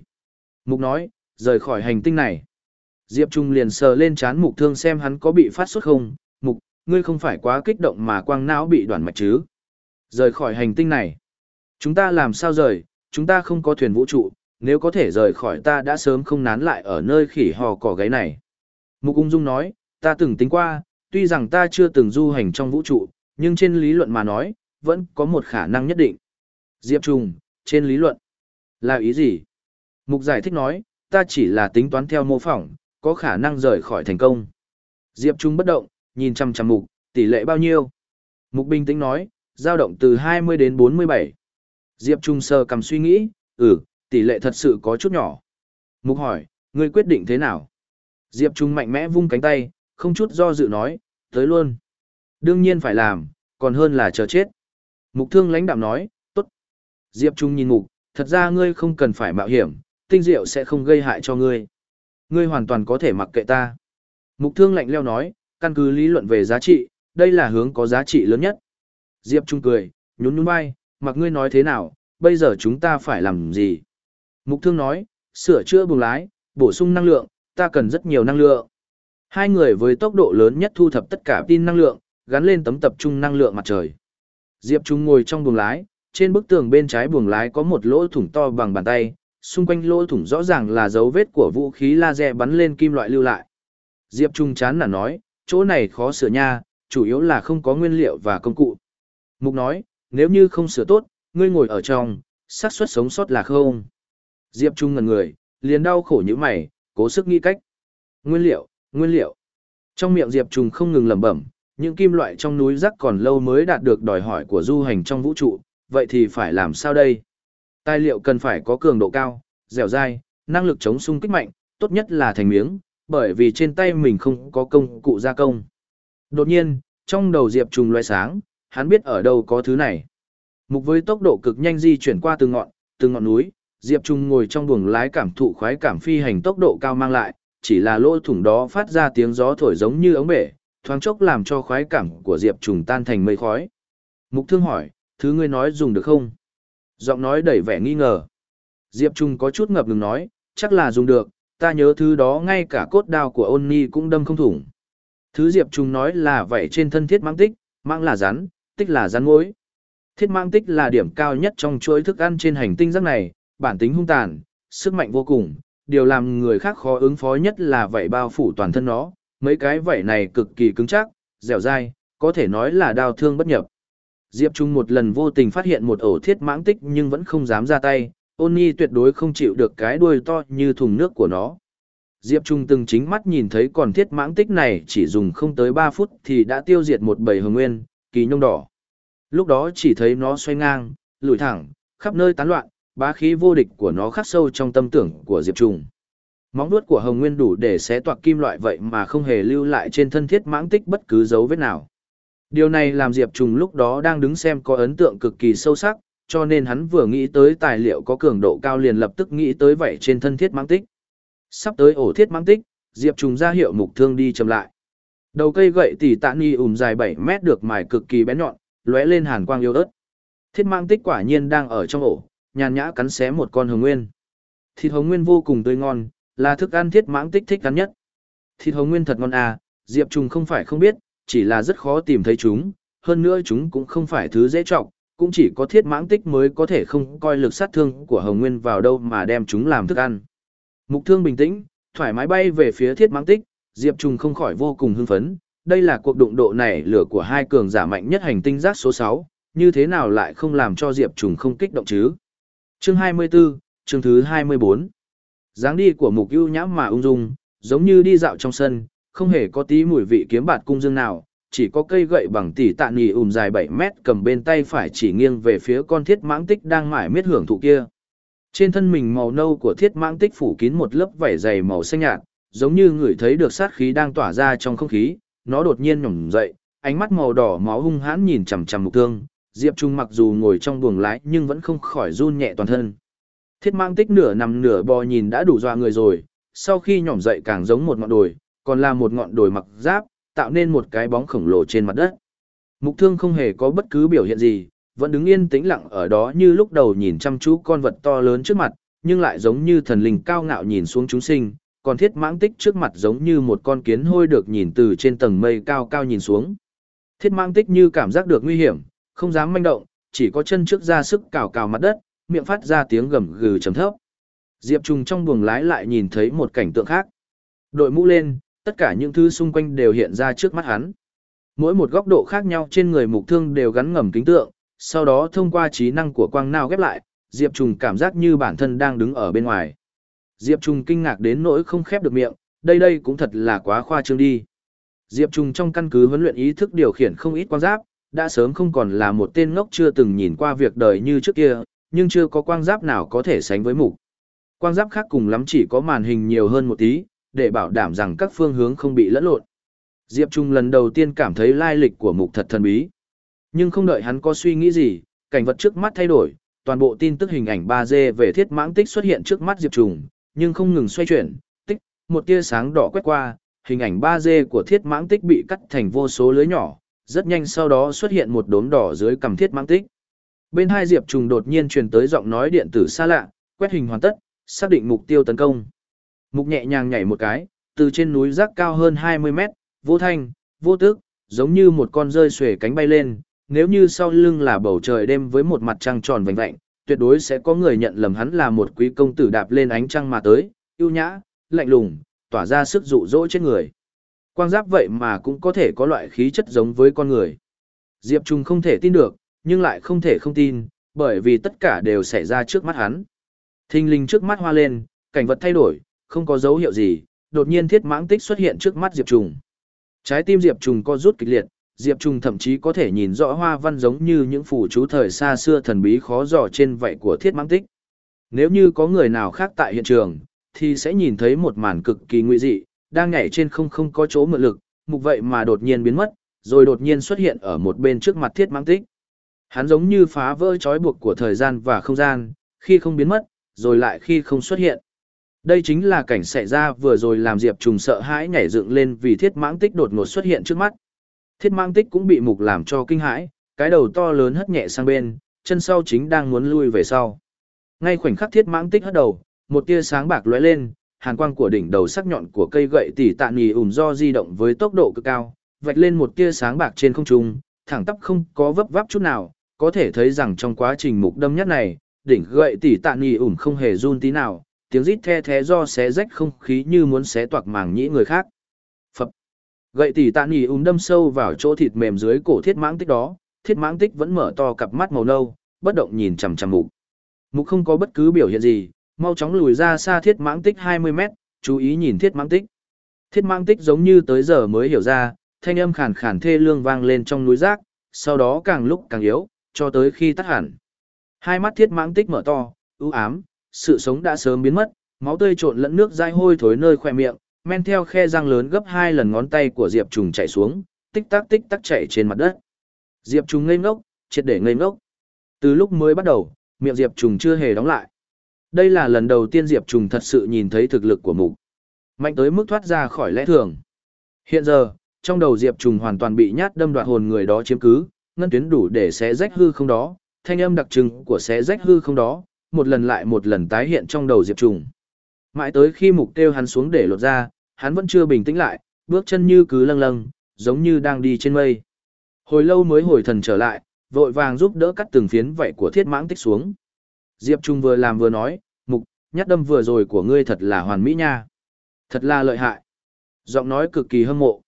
Mục nói, rời khỏi hành tinh này. Diệp Trung liền sờ lên chán mục thương xem hắn có bị phát xuất không. Mục, ngươi không phải quá kích động mà quang não bị đoạn mạch chứ? Rời khỏi hành tinh này. Chúng ta làm sao rời, chúng ta không có thuyền vũ trụ, nếu có thể rời khỏi ta đã sớm không nán lại ở nơi khỉ hò cỏ gáy này. Mục ung dung nói, ta từng tính qua, tuy rằng ta chưa từng du hành trong vũ trụ, nhưng trên lý luận mà nói, vẫn có một khả năng nhất định. Diệp Trung, trên lý luận, là ý gì? Mục giải thích nói, ta chỉ là tính toán theo mô phỏng, có khả năng rời khỏi thành công. Diệp Trung bất động, nhìn chăm chăm mục, tỷ lệ bao nhiêu? Mục bình tĩnh nói, dao động từ 20 đến 47. Diệp Trung sơ cầm suy nghĩ, ừ, tỷ lệ thật sự có chút nhỏ. Mục hỏi, ngươi quyết định thế nào? Diệp Trung mạnh mẽ vung cánh tay, không chút do dự nói, tới luôn. Đương nhiên phải làm, còn hơn là chờ chết. Mục thương lãnh đạm nói, tốt. Diệp Trung nhìn mục, thật ra ngươi không cần phải mạo hiểm, tinh diệu sẽ không gây hại cho ngươi. Ngươi hoàn toàn có thể mặc kệ ta. Mục thương lạnh leo nói, căn cứ lý luận về giá trị, đây là hướng có giá trị lớn nhất. Diệp Trung cười, nhún nhún vai, mặc ngươi nói thế nào, bây giờ chúng ta phải làm gì? Mục thương nói, sửa chữa buồng lái, bổ sung năng lượng, ta cần rất nhiều năng lượng. Hai người với tốc độ lớn nhất thu thập tất cả tin năng lượng, gắn lên tấm tập trung năng lượng mặt trời. Diệp Trung ngồi trong buồng lái, trên bức tường bên trái buồng lái có một lỗ thủng to bằng bàn tay, xung quanh lỗ thủng rõ ràng là dấu vết của vũ khí laser bắn lên kim loại lưu lại. Diệp Trung chán là nói, chỗ này khó sửa nha, chủ yếu là không có nguyên liệu và công cụ. Mục nói, nếu như không sửa tốt, ngươi ngồi ở trong, xác suất sống sót là không. Diệp Trung ngần người, liền đau khổ như mày, cố sức nghĩ cách. Nguyên liệu, nguyên liệu. Trong miệng Diệp Trung không ngừng lẩm bẩm, những kim loại trong núi rắc còn lâu mới đạt được đòi hỏi của du hành trong vũ trụ, vậy thì phải làm sao đây? Tài liệu cần phải có cường độ cao, dẻo dai, năng lực chống xung kích mạnh, tốt nhất là thành miếng, bởi vì trên tay mình không có công cụ gia công. Đột nhiên, trong đầu Diệp Trùng loe sáng, hắn biết ở đâu có thứ này. Mục với tốc độ cực nhanh di chuyển qua từng ngọn, từng ngọn núi, Diệp Trung ngồi trong buồng lái cảm thụ khoái cảm phi hành tốc độ cao mang lại, chỉ là lỗ thủng đó phát ra tiếng gió thổi giống như ống bể, thoáng chốc làm cho khoái cảm của Diệp Trung tan thành mây khói. Mục Thương hỏi, thứ ngươi nói dùng được không? Giọng nói đầy vẻ nghi ngờ. Diệp Trung có chút ngập ngừng nói, chắc là dùng được, ta nhớ thứ đó ngay cả cốt đao của ôn ni cũng đâm không thủng. Thứ Diệp Trung nói là vậy trên thân thiết mang tích, mang là rắn, tích là rắn mối. Thiết mang tích là điểm cao nhất trong chuỗi thức ăn trên hành tinh rắc này, bản tính hung tàn, sức mạnh vô cùng, điều làm người khác khó ứng phó nhất là vậy bao phủ toàn thân nó, mấy cái vảy này cực kỳ cứng chắc, dẻo dai, có thể nói là đau thương bất nhập. Diệp Trung một lần vô tình phát hiện một ổ thiết mãng tích nhưng vẫn không dám ra tay, ôn nhi tuyệt đối không chịu được cái đuôi to như thùng nước của nó. Diệp Trung từng chính mắt nhìn thấy còn thiết mãng tích này chỉ dùng không tới 3 phút thì đã tiêu diệt một bầy hồng nguyên, kỳ nhông đỏ. Lúc đó chỉ thấy nó xoay ngang, lùi thẳng, khắp nơi tán loạn, bá khí vô địch của nó khắc sâu trong tâm tưởng của Diệp Trung. Móng vuốt của Hồng Nguyên đủ để xé toạc kim loại vậy mà không hề lưu lại trên thân thiết mãng tích bất cứ dấu vết nào. Điều này làm Diệp Trùng lúc đó đang đứng xem có ấn tượng cực kỳ sâu sắc, cho nên hắn vừa nghĩ tới tài liệu có cường độ cao liền lập tức nghĩ tới vậy trên thân thiết mãng tích. Sắp tới ổ thiết mãng tích, Diệp Trùng ra hiệu mục thương đi chậm lại. Đầu cây gậy tỉ tạ ni ùm dài 7 mét được mài cực kỳ bén nhọn, lóe lên hàn quang yêu ớt. Thiết mãng tích quả nhiên đang ở trong ổ, nhàn nhã cắn xé một con hồng nguyên. Thịt hồng nguyên vô cùng tươi ngon, là thức ăn thiết mãng tích thích ăn nhất. Thịt hồng nguyên thật ngon à, Diệp Trùng không phải không biết, chỉ là rất khó tìm thấy chúng, hơn nữa chúng cũng không phải thứ dễ trọng, cũng chỉ có thiết mãng tích mới có thể không coi lực sát thương của Hồng Nguyên vào đâu mà đem chúng làm thức ăn. Mục thương bình tĩnh, thoải mái bay về phía thiết mãng tích, Diệp Trùng không khỏi vô cùng hưng phấn, đây là cuộc đụng độ này lửa của hai cường giả mạnh nhất hành tinh giác số 6, như thế nào lại không làm cho Diệp Trùng không kích động chứ? Chương 24, chương thứ 24. dáng đi của Mục Ưu nhãm mà ung dung, giống như đi dạo trong sân, không hề có tí mùi vị kiếm bạt cung dương nào, chỉ có cây gậy bằng tỉ tạ nì ùm dài 7 mét cầm bên tay phải chỉ nghiêng về phía con thiết mãng tích đang mải miết hưởng thụ kia. Trên thân mình màu nâu của thiết mãng tích phủ kín một lớp vảy dày màu xanh nhạt, giống như người thấy được sát khí đang tỏa ra trong không khí, nó đột nhiên nhổm dậy, ánh mắt màu đỏ máu hung hãn nhìn chằm chằm mục thương, Diệp Trung mặc dù ngồi trong buồng lái nhưng vẫn không khỏi run nhẹ toàn thân. Thiết mãng tích nửa nằm nửa bò nhìn đã đủ dọa người rồi, sau khi nhổm dậy càng giống một ngọn đồi, còn là một ngọn đồi mặc giáp, tạo nên một cái bóng khổng lồ trên mặt đất. Mục thương không hề có bất cứ biểu hiện gì, vẫn đứng yên tĩnh lặng ở đó như lúc đầu nhìn chăm chú con vật to lớn trước mặt, nhưng lại giống như thần linh cao ngạo nhìn xuống chúng sinh, còn thiết mãng tích trước mặt giống như một con kiến hôi được nhìn từ trên tầng mây cao cao nhìn xuống. Thiết mãng tích như cảm giác được nguy hiểm, không dám manh động, chỉ có chân trước ra sức cào cào mặt đất, miệng phát ra tiếng gầm gừ trầm thấp. Diệp Trung trong buồng lái lại nhìn thấy một cảnh tượng khác. Đội mũ lên, tất cả những thứ xung quanh đều hiện ra trước mắt hắn. Mỗi một góc độ khác nhau trên người mục thương đều gắn ngầm kính tượng, sau đó thông qua trí năng của quang nào ghép lại, Diệp Trùng cảm giác như bản thân đang đứng ở bên ngoài. Diệp Trùng kinh ngạc đến nỗi không khép được miệng, đây đây cũng thật là quá khoa trương đi. Diệp Trùng trong căn cứ huấn luyện ý thức điều khiển không ít quang giáp, đã sớm không còn là một tên ngốc chưa từng nhìn qua việc đời như trước kia, nhưng chưa có quang giáp nào có thể sánh với mục. Quang giáp khác cùng lắm chỉ có màn hình nhiều hơn một tí, để bảo đảm rằng các phương hướng không bị lẫn lộn. Diệp Trung lần đầu tiên cảm thấy lai lịch của mục thật thần bí. Nhưng không đợi hắn có suy nghĩ gì, cảnh vật trước mắt thay đổi, toàn bộ tin tức hình ảnh 3D về thiết mãng tích xuất hiện trước mắt Diệp Trung, nhưng không ngừng xoay chuyển, tích, một tia sáng đỏ quét qua, hình ảnh 3D của thiết mãng tích bị cắt thành vô số lưới nhỏ, rất nhanh sau đó xuất hiện một đốm đỏ dưới cầm thiết mãng tích. Bên hai Diệp Trung đột nhiên truyền tới giọng nói điện tử xa lạ, quét hình hoàn tất, xác định mục tiêu tấn công. Mục nhẹ nhàng nhảy một cái, từ trên núi rác cao hơn 20 mét, vô thanh, vô tức, giống như một con rơi xuể cánh bay lên, nếu như sau lưng là bầu trời đêm với một mặt trăng tròn vành vạnh, tuyệt đối sẽ có người nhận lầm hắn là một quý công tử đạp lên ánh trăng mà tới, ưu nhã, lạnh lùng, tỏa ra sức dụ dỗ trên người. Quang giáp vậy mà cũng có thể có loại khí chất giống với con người. Diệp Trung không thể tin được, nhưng lại không thể không tin, bởi vì tất cả đều xảy ra trước mắt hắn. Thinh linh trước mắt hoa lên, cảnh vật thay đổi, không có dấu hiệu gì, đột nhiên thiết mãng tích xuất hiện trước mắt Diệp Trung. Trái tim Diệp Trung co rút kịch liệt, Diệp Trung thậm chí có thể nhìn rõ hoa văn giống như những phù chú thời xa xưa thần bí khó dò trên vảy của thiết mãng tích. Nếu như có người nào khác tại hiện trường, thì sẽ nhìn thấy một màn cực kỳ nguy dị, đang nhảy trên không không có chỗ mượn lực, mục vậy mà đột nhiên biến mất, rồi đột nhiên xuất hiện ở một bên trước mặt thiết mãng tích. Hắn giống như phá vỡ trói buộc của thời gian và không gian, khi không biến mất, rồi lại khi không xuất hiện. Đây chính là cảnh xảy ra vừa rồi làm Diệp Trùng sợ hãi nhảy dựng lên vì thiết mãng tích đột ngột xuất hiện trước mắt. Thiết mãng tích cũng bị mục làm cho kinh hãi, cái đầu to lớn hất nhẹ sang bên, chân sau chính đang muốn lui về sau. Ngay khoảnh khắc thiết mãng tích hất đầu, một tia sáng bạc lóe lên, hàn quang của đỉnh đầu sắc nhọn của cây gậy tỉ tạ nhì ủm do di động với tốc độ cực cao, vạch lên một tia sáng bạc trên không trung, thẳng tắp không có vấp váp chút nào, có thể thấy rằng trong quá trình mục đâm nhất này, đỉnh gậy tỉ tạ nhì ủm không hề run tí nào, tiếng rít the thé do xé rách không khí như muốn xé toạc màng nhĩ người khác. Phập. Gậy tỉ tạ nhì ủm đâm sâu vào chỗ thịt mềm dưới cổ thiết mãng tích đó, thiết mãng tích vẫn mở to cặp mắt màu nâu, bất động nhìn chằm chằm mục. Mục không có bất cứ biểu hiện gì, mau chóng lùi ra xa thiết mãng tích 20 mét, chú ý nhìn thiết mãng tích. Thiết mãng tích giống như tới giờ mới hiểu ra, thanh âm khàn khàn thê lương vang lên trong núi rác, sau đó càng lúc càng yếu, cho tới khi tắt hẳn. Hai mắt thiết mãng tích mở to, ưu ám, sự sống đã sớm biến mất, máu tươi trộn lẫn nước dai hôi thối nơi khoe miệng, men theo khe răng lớn gấp hai lần ngón tay của Diệp Trùng chảy xuống, tích tắc tích tắc chảy trên mặt đất. Diệp Trùng ngây ngốc, triệt để ngây ngốc. Từ lúc mới bắt đầu, miệng Diệp Trùng chưa hề đóng lại. Đây là lần đầu tiên Diệp Trùng thật sự nhìn thấy thực lực của mục. Mạnh tới mức thoát ra khỏi lẽ thường. Hiện giờ, trong đầu Diệp Trùng hoàn toàn bị nhát đâm đoạt hồn người đó chiếm cứ, ngân tuyến đủ để xé rách hư không đó, thanh âm đặc trưng của xé rách hư không đó, một lần lại một lần tái hiện trong đầu Diệp Trùng. Mãi tới khi mục tiêu hắn xuống để lột ra, hắn vẫn chưa bình tĩnh lại, bước chân như cứ lâng lâng, giống như đang đi trên mây. Hồi lâu mới hồi thần trở lại, vội vàng giúp đỡ cắt từng phiến vảy của thiết mãng tích xuống. Diệp Trung vừa làm vừa nói, mục, nhát đâm vừa rồi của ngươi thật là hoàn mỹ nha. Thật là lợi hại. Giọng nói cực kỳ hâm mộ.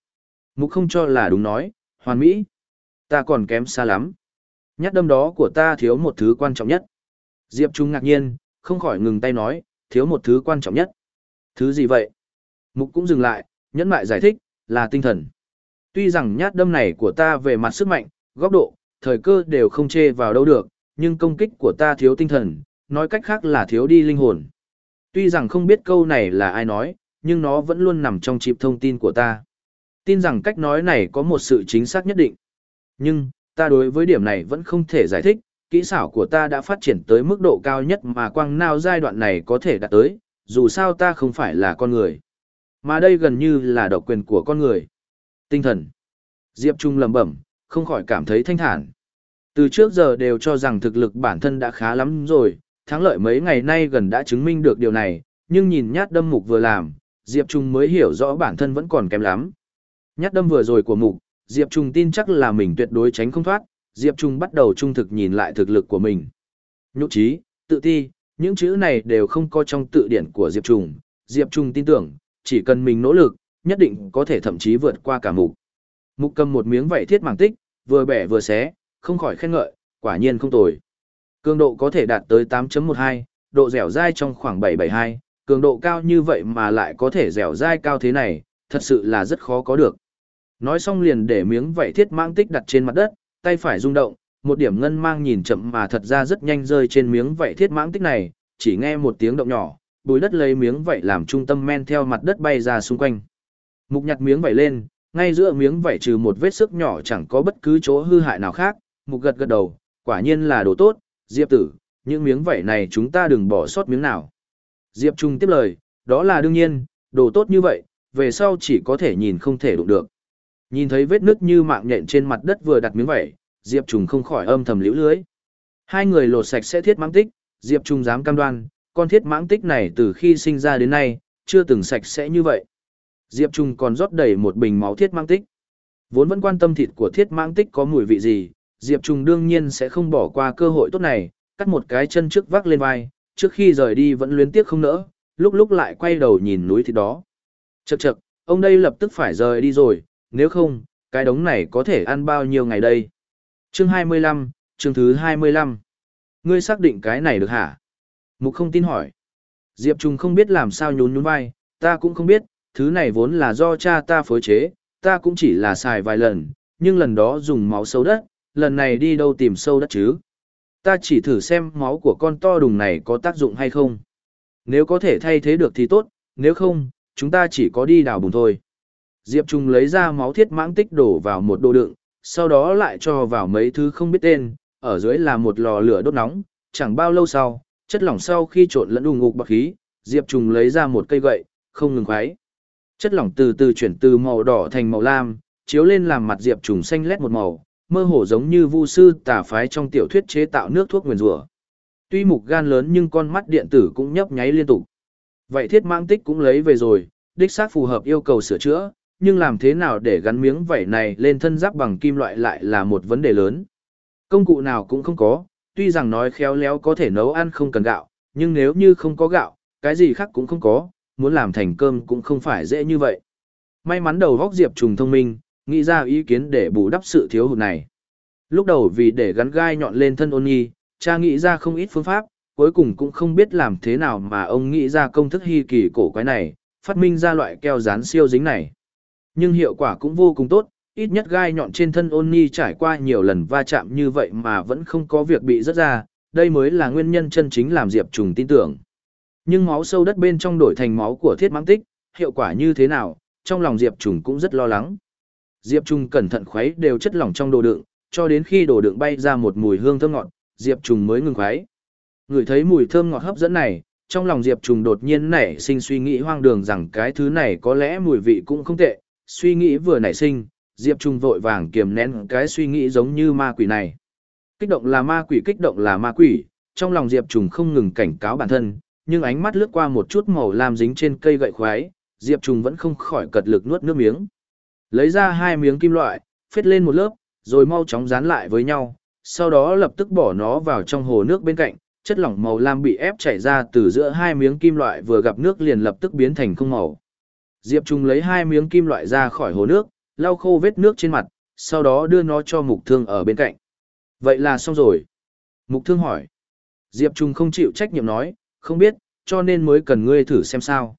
Mục không cho là đúng nói, hoàn mỹ. Ta còn kém xa lắm. Nhát đâm đó của ta thiếu một thứ quan trọng nhất. Diệp Trung ngạc nhiên, không khỏi ngừng tay nói, thiếu một thứ quan trọng nhất. Thứ gì vậy? Mục cũng dừng lại, nhẫn mại giải thích, là tinh thần. Tuy rằng nhát đâm này của ta về mặt sức mạnh, góc độ, thời cơ đều không chê vào đâu được, nhưng công kích của ta thiếu tinh thần, nói cách khác là thiếu đi linh hồn. Tuy rằng không biết câu này là ai nói, nhưng nó vẫn luôn nằm trong chip thông tin của ta. Tin rằng cách nói này có một sự chính xác nhất định. Nhưng, ta đối với điểm này vẫn không thể giải thích, kỹ xảo của ta đã phát triển tới mức độ cao nhất mà quang nao giai đoạn này có thể đạt tới, dù sao ta không phải là con người. Mà đây gần như là độc quyền của con người. Tinh thần. Diệp Trung lẩm bẩm, không khỏi cảm thấy thanh thản. Từ trước giờ đều cho rằng thực lực bản thân đã khá lắm rồi, thắng lợi mấy ngày nay gần đã chứng minh được điều này, nhưng nhìn nhát đâm mục vừa làm, Diệp Trung mới hiểu rõ bản thân vẫn còn kém lắm. Nhát đâm vừa rồi của mục, Diệp Trung tin chắc là mình tuyệt đối tránh không thoát, Diệp Trung bắt đầu trung thực nhìn lại thực lực của mình. Nhục trí, tự ti, những chữ này đều không có trong tự điển của Diệp Trung. Diệp Trung tin tưởng, chỉ cần mình nỗ lực, nhất định có thể thậm chí vượt qua cả mục. Mục cầm một miếng vảy thiết màng tích, vừa bẻ vừa xé, không khỏi khen ngợi, quả nhiên không tồi. Cường độ có thể đạt tới 8.12, độ dẻo dai trong khoảng 772, cường độ cao như vậy mà lại có thể dẻo dai cao thế này, thật sự là rất khó có được. Nói xong liền để miếng vảy thiết mang tích đặt trên mặt đất, tay phải rung động, một điểm ngân mang nhìn chậm mà thật ra rất nhanh rơi trên miếng vảy thiết mãng tích này, chỉ nghe một tiếng động nhỏ, bùi đất lấy miếng vảy làm trung tâm men theo mặt đất bay ra xung quanh. Mục nhặt miếng vảy lên, ngay giữa miếng vảy trừ một vết sức nhỏ chẳng có bất cứ chỗ hư hại nào khác, mục gật gật đầu, quả nhiên là đồ tốt, Diệp tử, những miếng vảy này chúng ta đừng bỏ sót miếng nào. Diệp Trung tiếp lời, đó là đương nhiên, đồ tốt như vậy, về sau chỉ có thể nhìn không thể đụng được. Nhìn thấy vết nứt như mạng nhện trên mặt đất vừa đặt miếng vẩy, Diệp Trung không khỏi âm thầm liễu lưới. Hai người lột sạch sẽ thiết mãng tích, Diệp Trung dám cam đoan, con thiết mãng tích này từ khi sinh ra đến nay, chưa từng sạch sẽ như vậy. Diệp Trung còn rót đầy một bình máu thiết mãng tích. Vốn vẫn quan tâm thịt của thiết mãng tích có mùi vị gì, Diệp Trùng đương nhiên sẽ không bỏ qua cơ hội tốt này, cắt một cái chân trước vác lên vai, trước khi rời đi vẫn luyến tiếc không nỡ, lúc lúc lại quay đầu nhìn núi thịt đó. Chậc chậc, ông đây lập tức phải rời đi rồi, nếu không, cái đống này có thể ăn bao nhiêu ngày đây? Chương 25, chương thứ 25. Ngươi xác định cái này được hả? Mục không tin hỏi. Diệp Trung không biết làm sao nhún nhún vai, ta cũng không biết, thứ này vốn là do cha ta phối chế, ta cũng chỉ là xài vài lần, nhưng lần đó dùng máu sâu đất, lần này đi đâu tìm sâu đất chứ? Ta chỉ thử xem máu của con to đùng này có tác dụng hay không. Nếu có thể thay thế được thì tốt, nếu không, chúng ta chỉ có đi đào bùn thôi. Diệp Trung lấy ra máu thiết mãng tích đổ vào một đồ đựng, sau đó lại cho vào mấy thứ không biết tên, ở dưới là một lò lửa đốt nóng, chẳng bao lâu sau, chất lỏng sau khi trộn lẫn đùng ngục bạc khí, Diệp Trung lấy ra một cây gậy, không ngừng khoái. Chất lỏng từ từ chuyển từ màu đỏ thành màu lam, chiếu lên làm mặt Diệp Trung xanh lét một màu, mơ hồ giống như vu sư tà phái trong tiểu thuyết chế tạo nước thuốc nguyền rủa. Tuy mục gan lớn nhưng con mắt điện tử cũng nhấp nháy liên tục. Vậy thiết mãng tích cũng lấy về rồi, đích xác phù hợp yêu cầu sửa chữa, nhưng làm thế nào để gắn miếng vảy này lên thân giáp bằng kim loại lại là một vấn đề lớn. Công cụ nào cũng không có, tuy rằng nói khéo léo có thể nấu ăn không cần gạo, nhưng nếu như không có gạo, cái gì khác cũng không có, muốn làm thành cơm cũng không phải dễ như vậy. May mắn đầu góc Diệp Trùng thông minh, nghĩ ra ý kiến để bù đắp sự thiếu hụt này. Lúc đầu vì để gắn gai nhọn lên thân ôn nhi, cha nghĩ ra không ít phương pháp, cuối cùng cũng không biết làm thế nào mà ông nghĩ ra công thức hy kỳ cổ quái này, phát minh ra loại keo dán siêu dính này. Nhưng hiệu quả cũng vô cùng tốt, ít nhất gai nhọn trên thân ôn ni trải qua nhiều lần va chạm như vậy mà vẫn không có việc bị rớt ra, đây mới là nguyên nhân chân chính làm Diệp Trùng tin tưởng. Nhưng máu sâu đất bên trong đổi thành máu của thiết mãng tích, hiệu quả như thế nào, trong lòng Diệp Trùng cũng rất lo lắng. Diệp Trùng cẩn thận khuấy đều chất lỏng trong đồ đựng, cho đến khi đồ đựng bay ra một mùi hương thơm ngọt, Diệp Trùng mới ngừng khuấy. Người thấy mùi thơm ngọt hấp dẫn này, trong lòng Diệp Trùng đột nhiên nảy sinh suy nghĩ hoang đường rằng cái thứ này có lẽ mùi vị cũng không tệ, suy nghĩ vừa nảy sinh, Diệp Trung vội vàng kiềm nén cái suy nghĩ giống như ma quỷ này. Kích động là ma quỷ, kích động là ma quỷ, trong lòng Diệp Trung không ngừng cảnh cáo bản thân, nhưng ánh mắt lướt qua một chút màu lam dính trên cây gậy khoái, Diệp Trung vẫn không khỏi cật lực nuốt nước miếng. Lấy ra hai miếng kim loại, phết lên một lớp, rồi mau chóng dán lại với nhau, sau đó lập tức bỏ nó vào trong hồ nước bên cạnh, chất lỏng màu lam bị ép chảy ra từ giữa hai miếng kim loại vừa gặp nước liền lập tức biến thành không màu. Diệp Trung lấy hai miếng kim loại ra khỏi hồ nước, lau khô vết nước trên mặt, sau đó đưa nó cho mục thương ở bên cạnh. Vậy là xong rồi. Mục thương hỏi. Diệp Trung không chịu trách nhiệm nói, không biết, cho nên mới cần ngươi thử xem sao.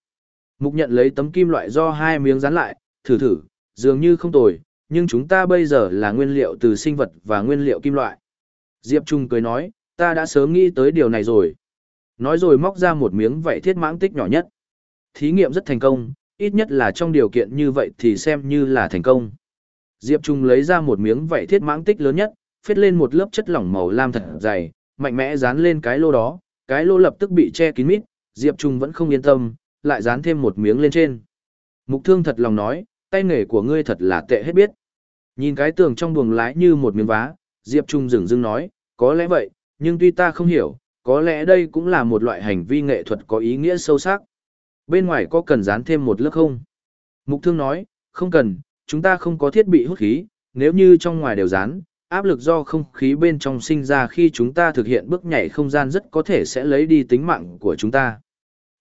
Mục nhận lấy tấm kim loại do hai miếng dán lại, thử thử, dường như không tồi, nhưng chúng ta bây giờ là nguyên liệu từ sinh vật và nguyên liệu kim loại. Diệp Trung cười nói, ta đã sớm nghĩ tới điều này rồi. Nói rồi móc ra một miếng vảy thiết mãng tích nhỏ nhất. Thí nghiệm rất thành công, ít nhất là trong điều kiện như vậy thì xem như là thành công. Diệp Trung lấy ra một miếng vảy thiết mãng tích lớn nhất, phết lên một lớp chất lỏng màu lam thật dày, mạnh mẽ dán lên cái lô đó, cái lô lập tức bị che kín mít, Diệp Trung vẫn không yên tâm, lại dán thêm một miếng lên trên. Mục thương thật lòng nói, tay nghề của ngươi thật là tệ hết biết. Nhìn cái tường trong buồng lái như một miếng vá, Diệp Trung dừng dưng nói, có lẽ vậy, nhưng tuy ta không hiểu, có lẽ đây cũng là một loại hành vi nghệ thuật có ý nghĩa sâu sắc. Bên ngoài có cần dán thêm một lớp không? Mục thương nói, không cần, chúng ta không có thiết bị hút khí, nếu như trong ngoài đều dán, áp lực do không khí bên trong sinh ra khi chúng ta thực hiện bước nhảy không gian rất có thể sẽ lấy đi tính mạng của chúng ta.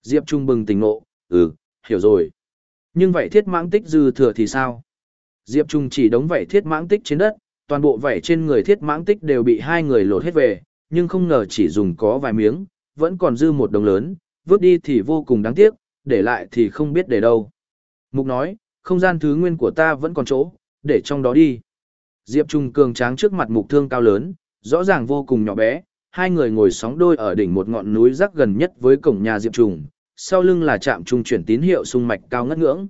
Diệp Trung bừng tỉnh ngộ, ừ, hiểu rồi. Nhưng vậy thiết mãng tích dư thừa thì sao? Diệp Trung chỉ đóng vậy thiết mãng tích trên đất, toàn bộ vảy trên người thiết mãng tích đều bị hai người lột hết về, nhưng không ngờ chỉ dùng có vài miếng, vẫn còn dư một đồng lớn, vứt đi thì vô cùng đáng tiếc, để lại thì không biết để đâu. Mục nói, không gian thứ nguyên của ta vẫn còn chỗ, để trong đó đi. Diệp Trung cường tráng trước mặt mục thương cao lớn, rõ ràng vô cùng nhỏ bé, hai người ngồi sóng đôi ở đỉnh một ngọn núi rắc gần nhất với cổng nhà Diệp Trung, sau lưng là trạm trung chuyển tín hiệu sung mạch cao ngất ngưỡng.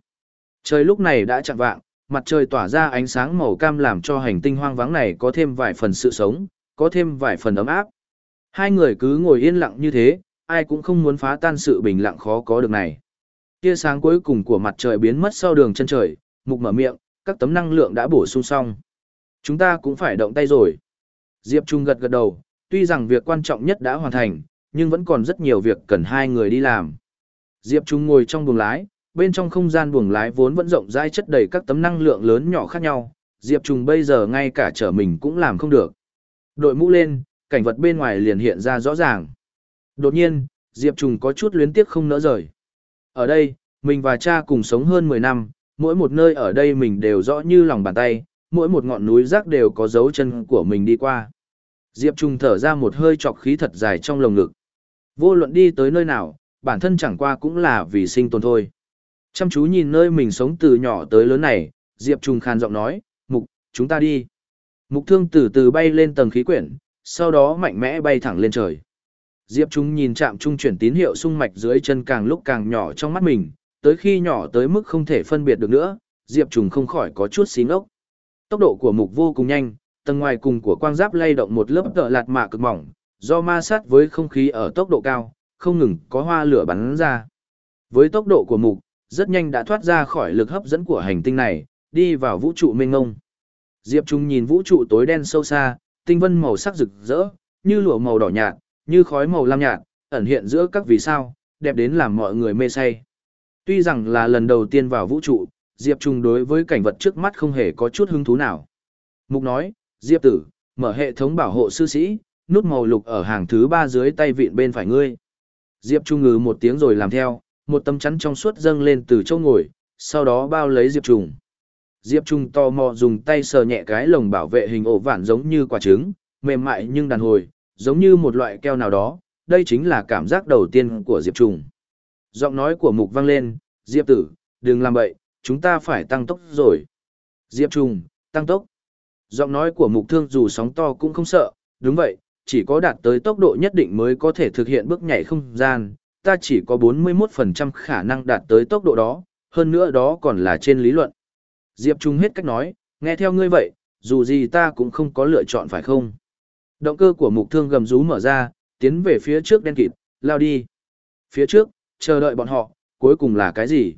Trời lúc này đã chạm vạng, mặt trời tỏa ra ánh sáng màu cam làm cho hành tinh hoang vắng này có thêm vài phần sự sống, có thêm vài phần ấm áp. Hai người cứ ngồi yên lặng như thế, ai cũng không muốn phá tan sự bình lặng khó có được này. Tia sáng cuối cùng của mặt trời biến mất sau đường chân trời, mục mở miệng, các tấm năng lượng đã bổ sung xong. Chúng ta cũng phải động tay rồi. Diệp Trung gật gật đầu, tuy rằng việc quan trọng nhất đã hoàn thành, nhưng vẫn còn rất nhiều việc cần hai người đi làm. Diệp Trung ngồi trong buồng lái, bên trong không gian buồng lái vốn vẫn rộng rãi chất đầy các tấm năng lượng lớn nhỏ khác nhau, Diệp Trung bây giờ ngay cả trở mình cũng làm không được. Đội mũ lên, cảnh vật bên ngoài liền hiện ra rõ ràng. Đột nhiên, Diệp Trùng có chút luyến tiếc không nỡ rời. Ở đây, mình và cha cùng sống hơn 10 năm, mỗi một nơi ở đây mình đều rõ như lòng bàn tay, mỗi một ngọn núi rác đều có dấu chân của mình đi qua. Diệp Trung thở ra một hơi trọc khí thật dài trong lồng ngực. Vô luận đi tới nơi nào, bản thân chẳng qua cũng là vì sinh tồn thôi. Chăm chú nhìn nơi mình sống từ nhỏ tới lớn này, Diệp Trung khàn giọng nói, Mục, chúng ta đi. Mục thương từ từ bay lên tầng khí quyển, sau đó mạnh mẽ bay thẳng lên trời. Diệp Trung nhìn chạm trung chuyển tín hiệu sung mạch dưới chân càng lúc càng nhỏ trong mắt mình, tới khi nhỏ tới mức không thể phân biệt được nữa, Diệp Trung không khỏi có chút xí ngốc. Tốc độ của mục vô cùng nhanh, tầng ngoài cùng của quang giáp lay động một lớp tợ lạt mạ cực mỏng, do ma sát với không khí ở tốc độ cao, không ngừng có hoa lửa bắn ra. Với tốc độ của mục, rất nhanh đã thoát ra khỏi lực hấp dẫn của hành tinh này, đi vào vũ trụ mênh ngông. Diệp Trung nhìn vũ trụ tối đen sâu xa, tinh vân màu sắc rực rỡ, như lụa màu đỏ nhạt, như khói màu lam nhạt, ẩn hiện giữa các vì sao, đẹp đến làm mọi người mê say. Tuy rằng là lần đầu tiên vào vũ trụ, Diệp Trung đối với cảnh vật trước mắt không hề có chút hứng thú nào. Mục nói, Diệp tử, mở hệ thống bảo hộ sư sĩ, nút màu lục ở hàng thứ ba dưới tay vịn bên phải ngươi. Diệp Trung ngừ một tiếng rồi làm theo, một tấm chắn trong suốt dâng lên từ chỗ ngồi, sau đó bao lấy Diệp Trung. Diệp Trung to mò dùng tay sờ nhẹ cái lồng bảo vệ hình ổ vản giống như quả trứng, mềm mại nhưng đàn hồi, giống như một loại keo nào đó, đây chính là cảm giác đầu tiên của Diệp Trùng. Giọng nói của Mục vang lên, Diệp tử, đừng làm bậy, chúng ta phải tăng tốc rồi. Diệp Trùng, tăng tốc. Giọng nói của Mục Thương dù sóng to cũng không sợ, đúng vậy, chỉ có đạt tới tốc độ nhất định mới có thể thực hiện bước nhảy không gian, ta chỉ có 41% khả năng đạt tới tốc độ đó, hơn nữa đó còn là trên lý luận. Diệp Trung hết cách nói, nghe theo ngươi vậy, dù gì ta cũng không có lựa chọn phải không? Động cơ của mục thương gầm rú mở ra, tiến về phía trước đen kịt, lao đi. Phía trước, chờ đợi bọn họ, cuối cùng là cái gì?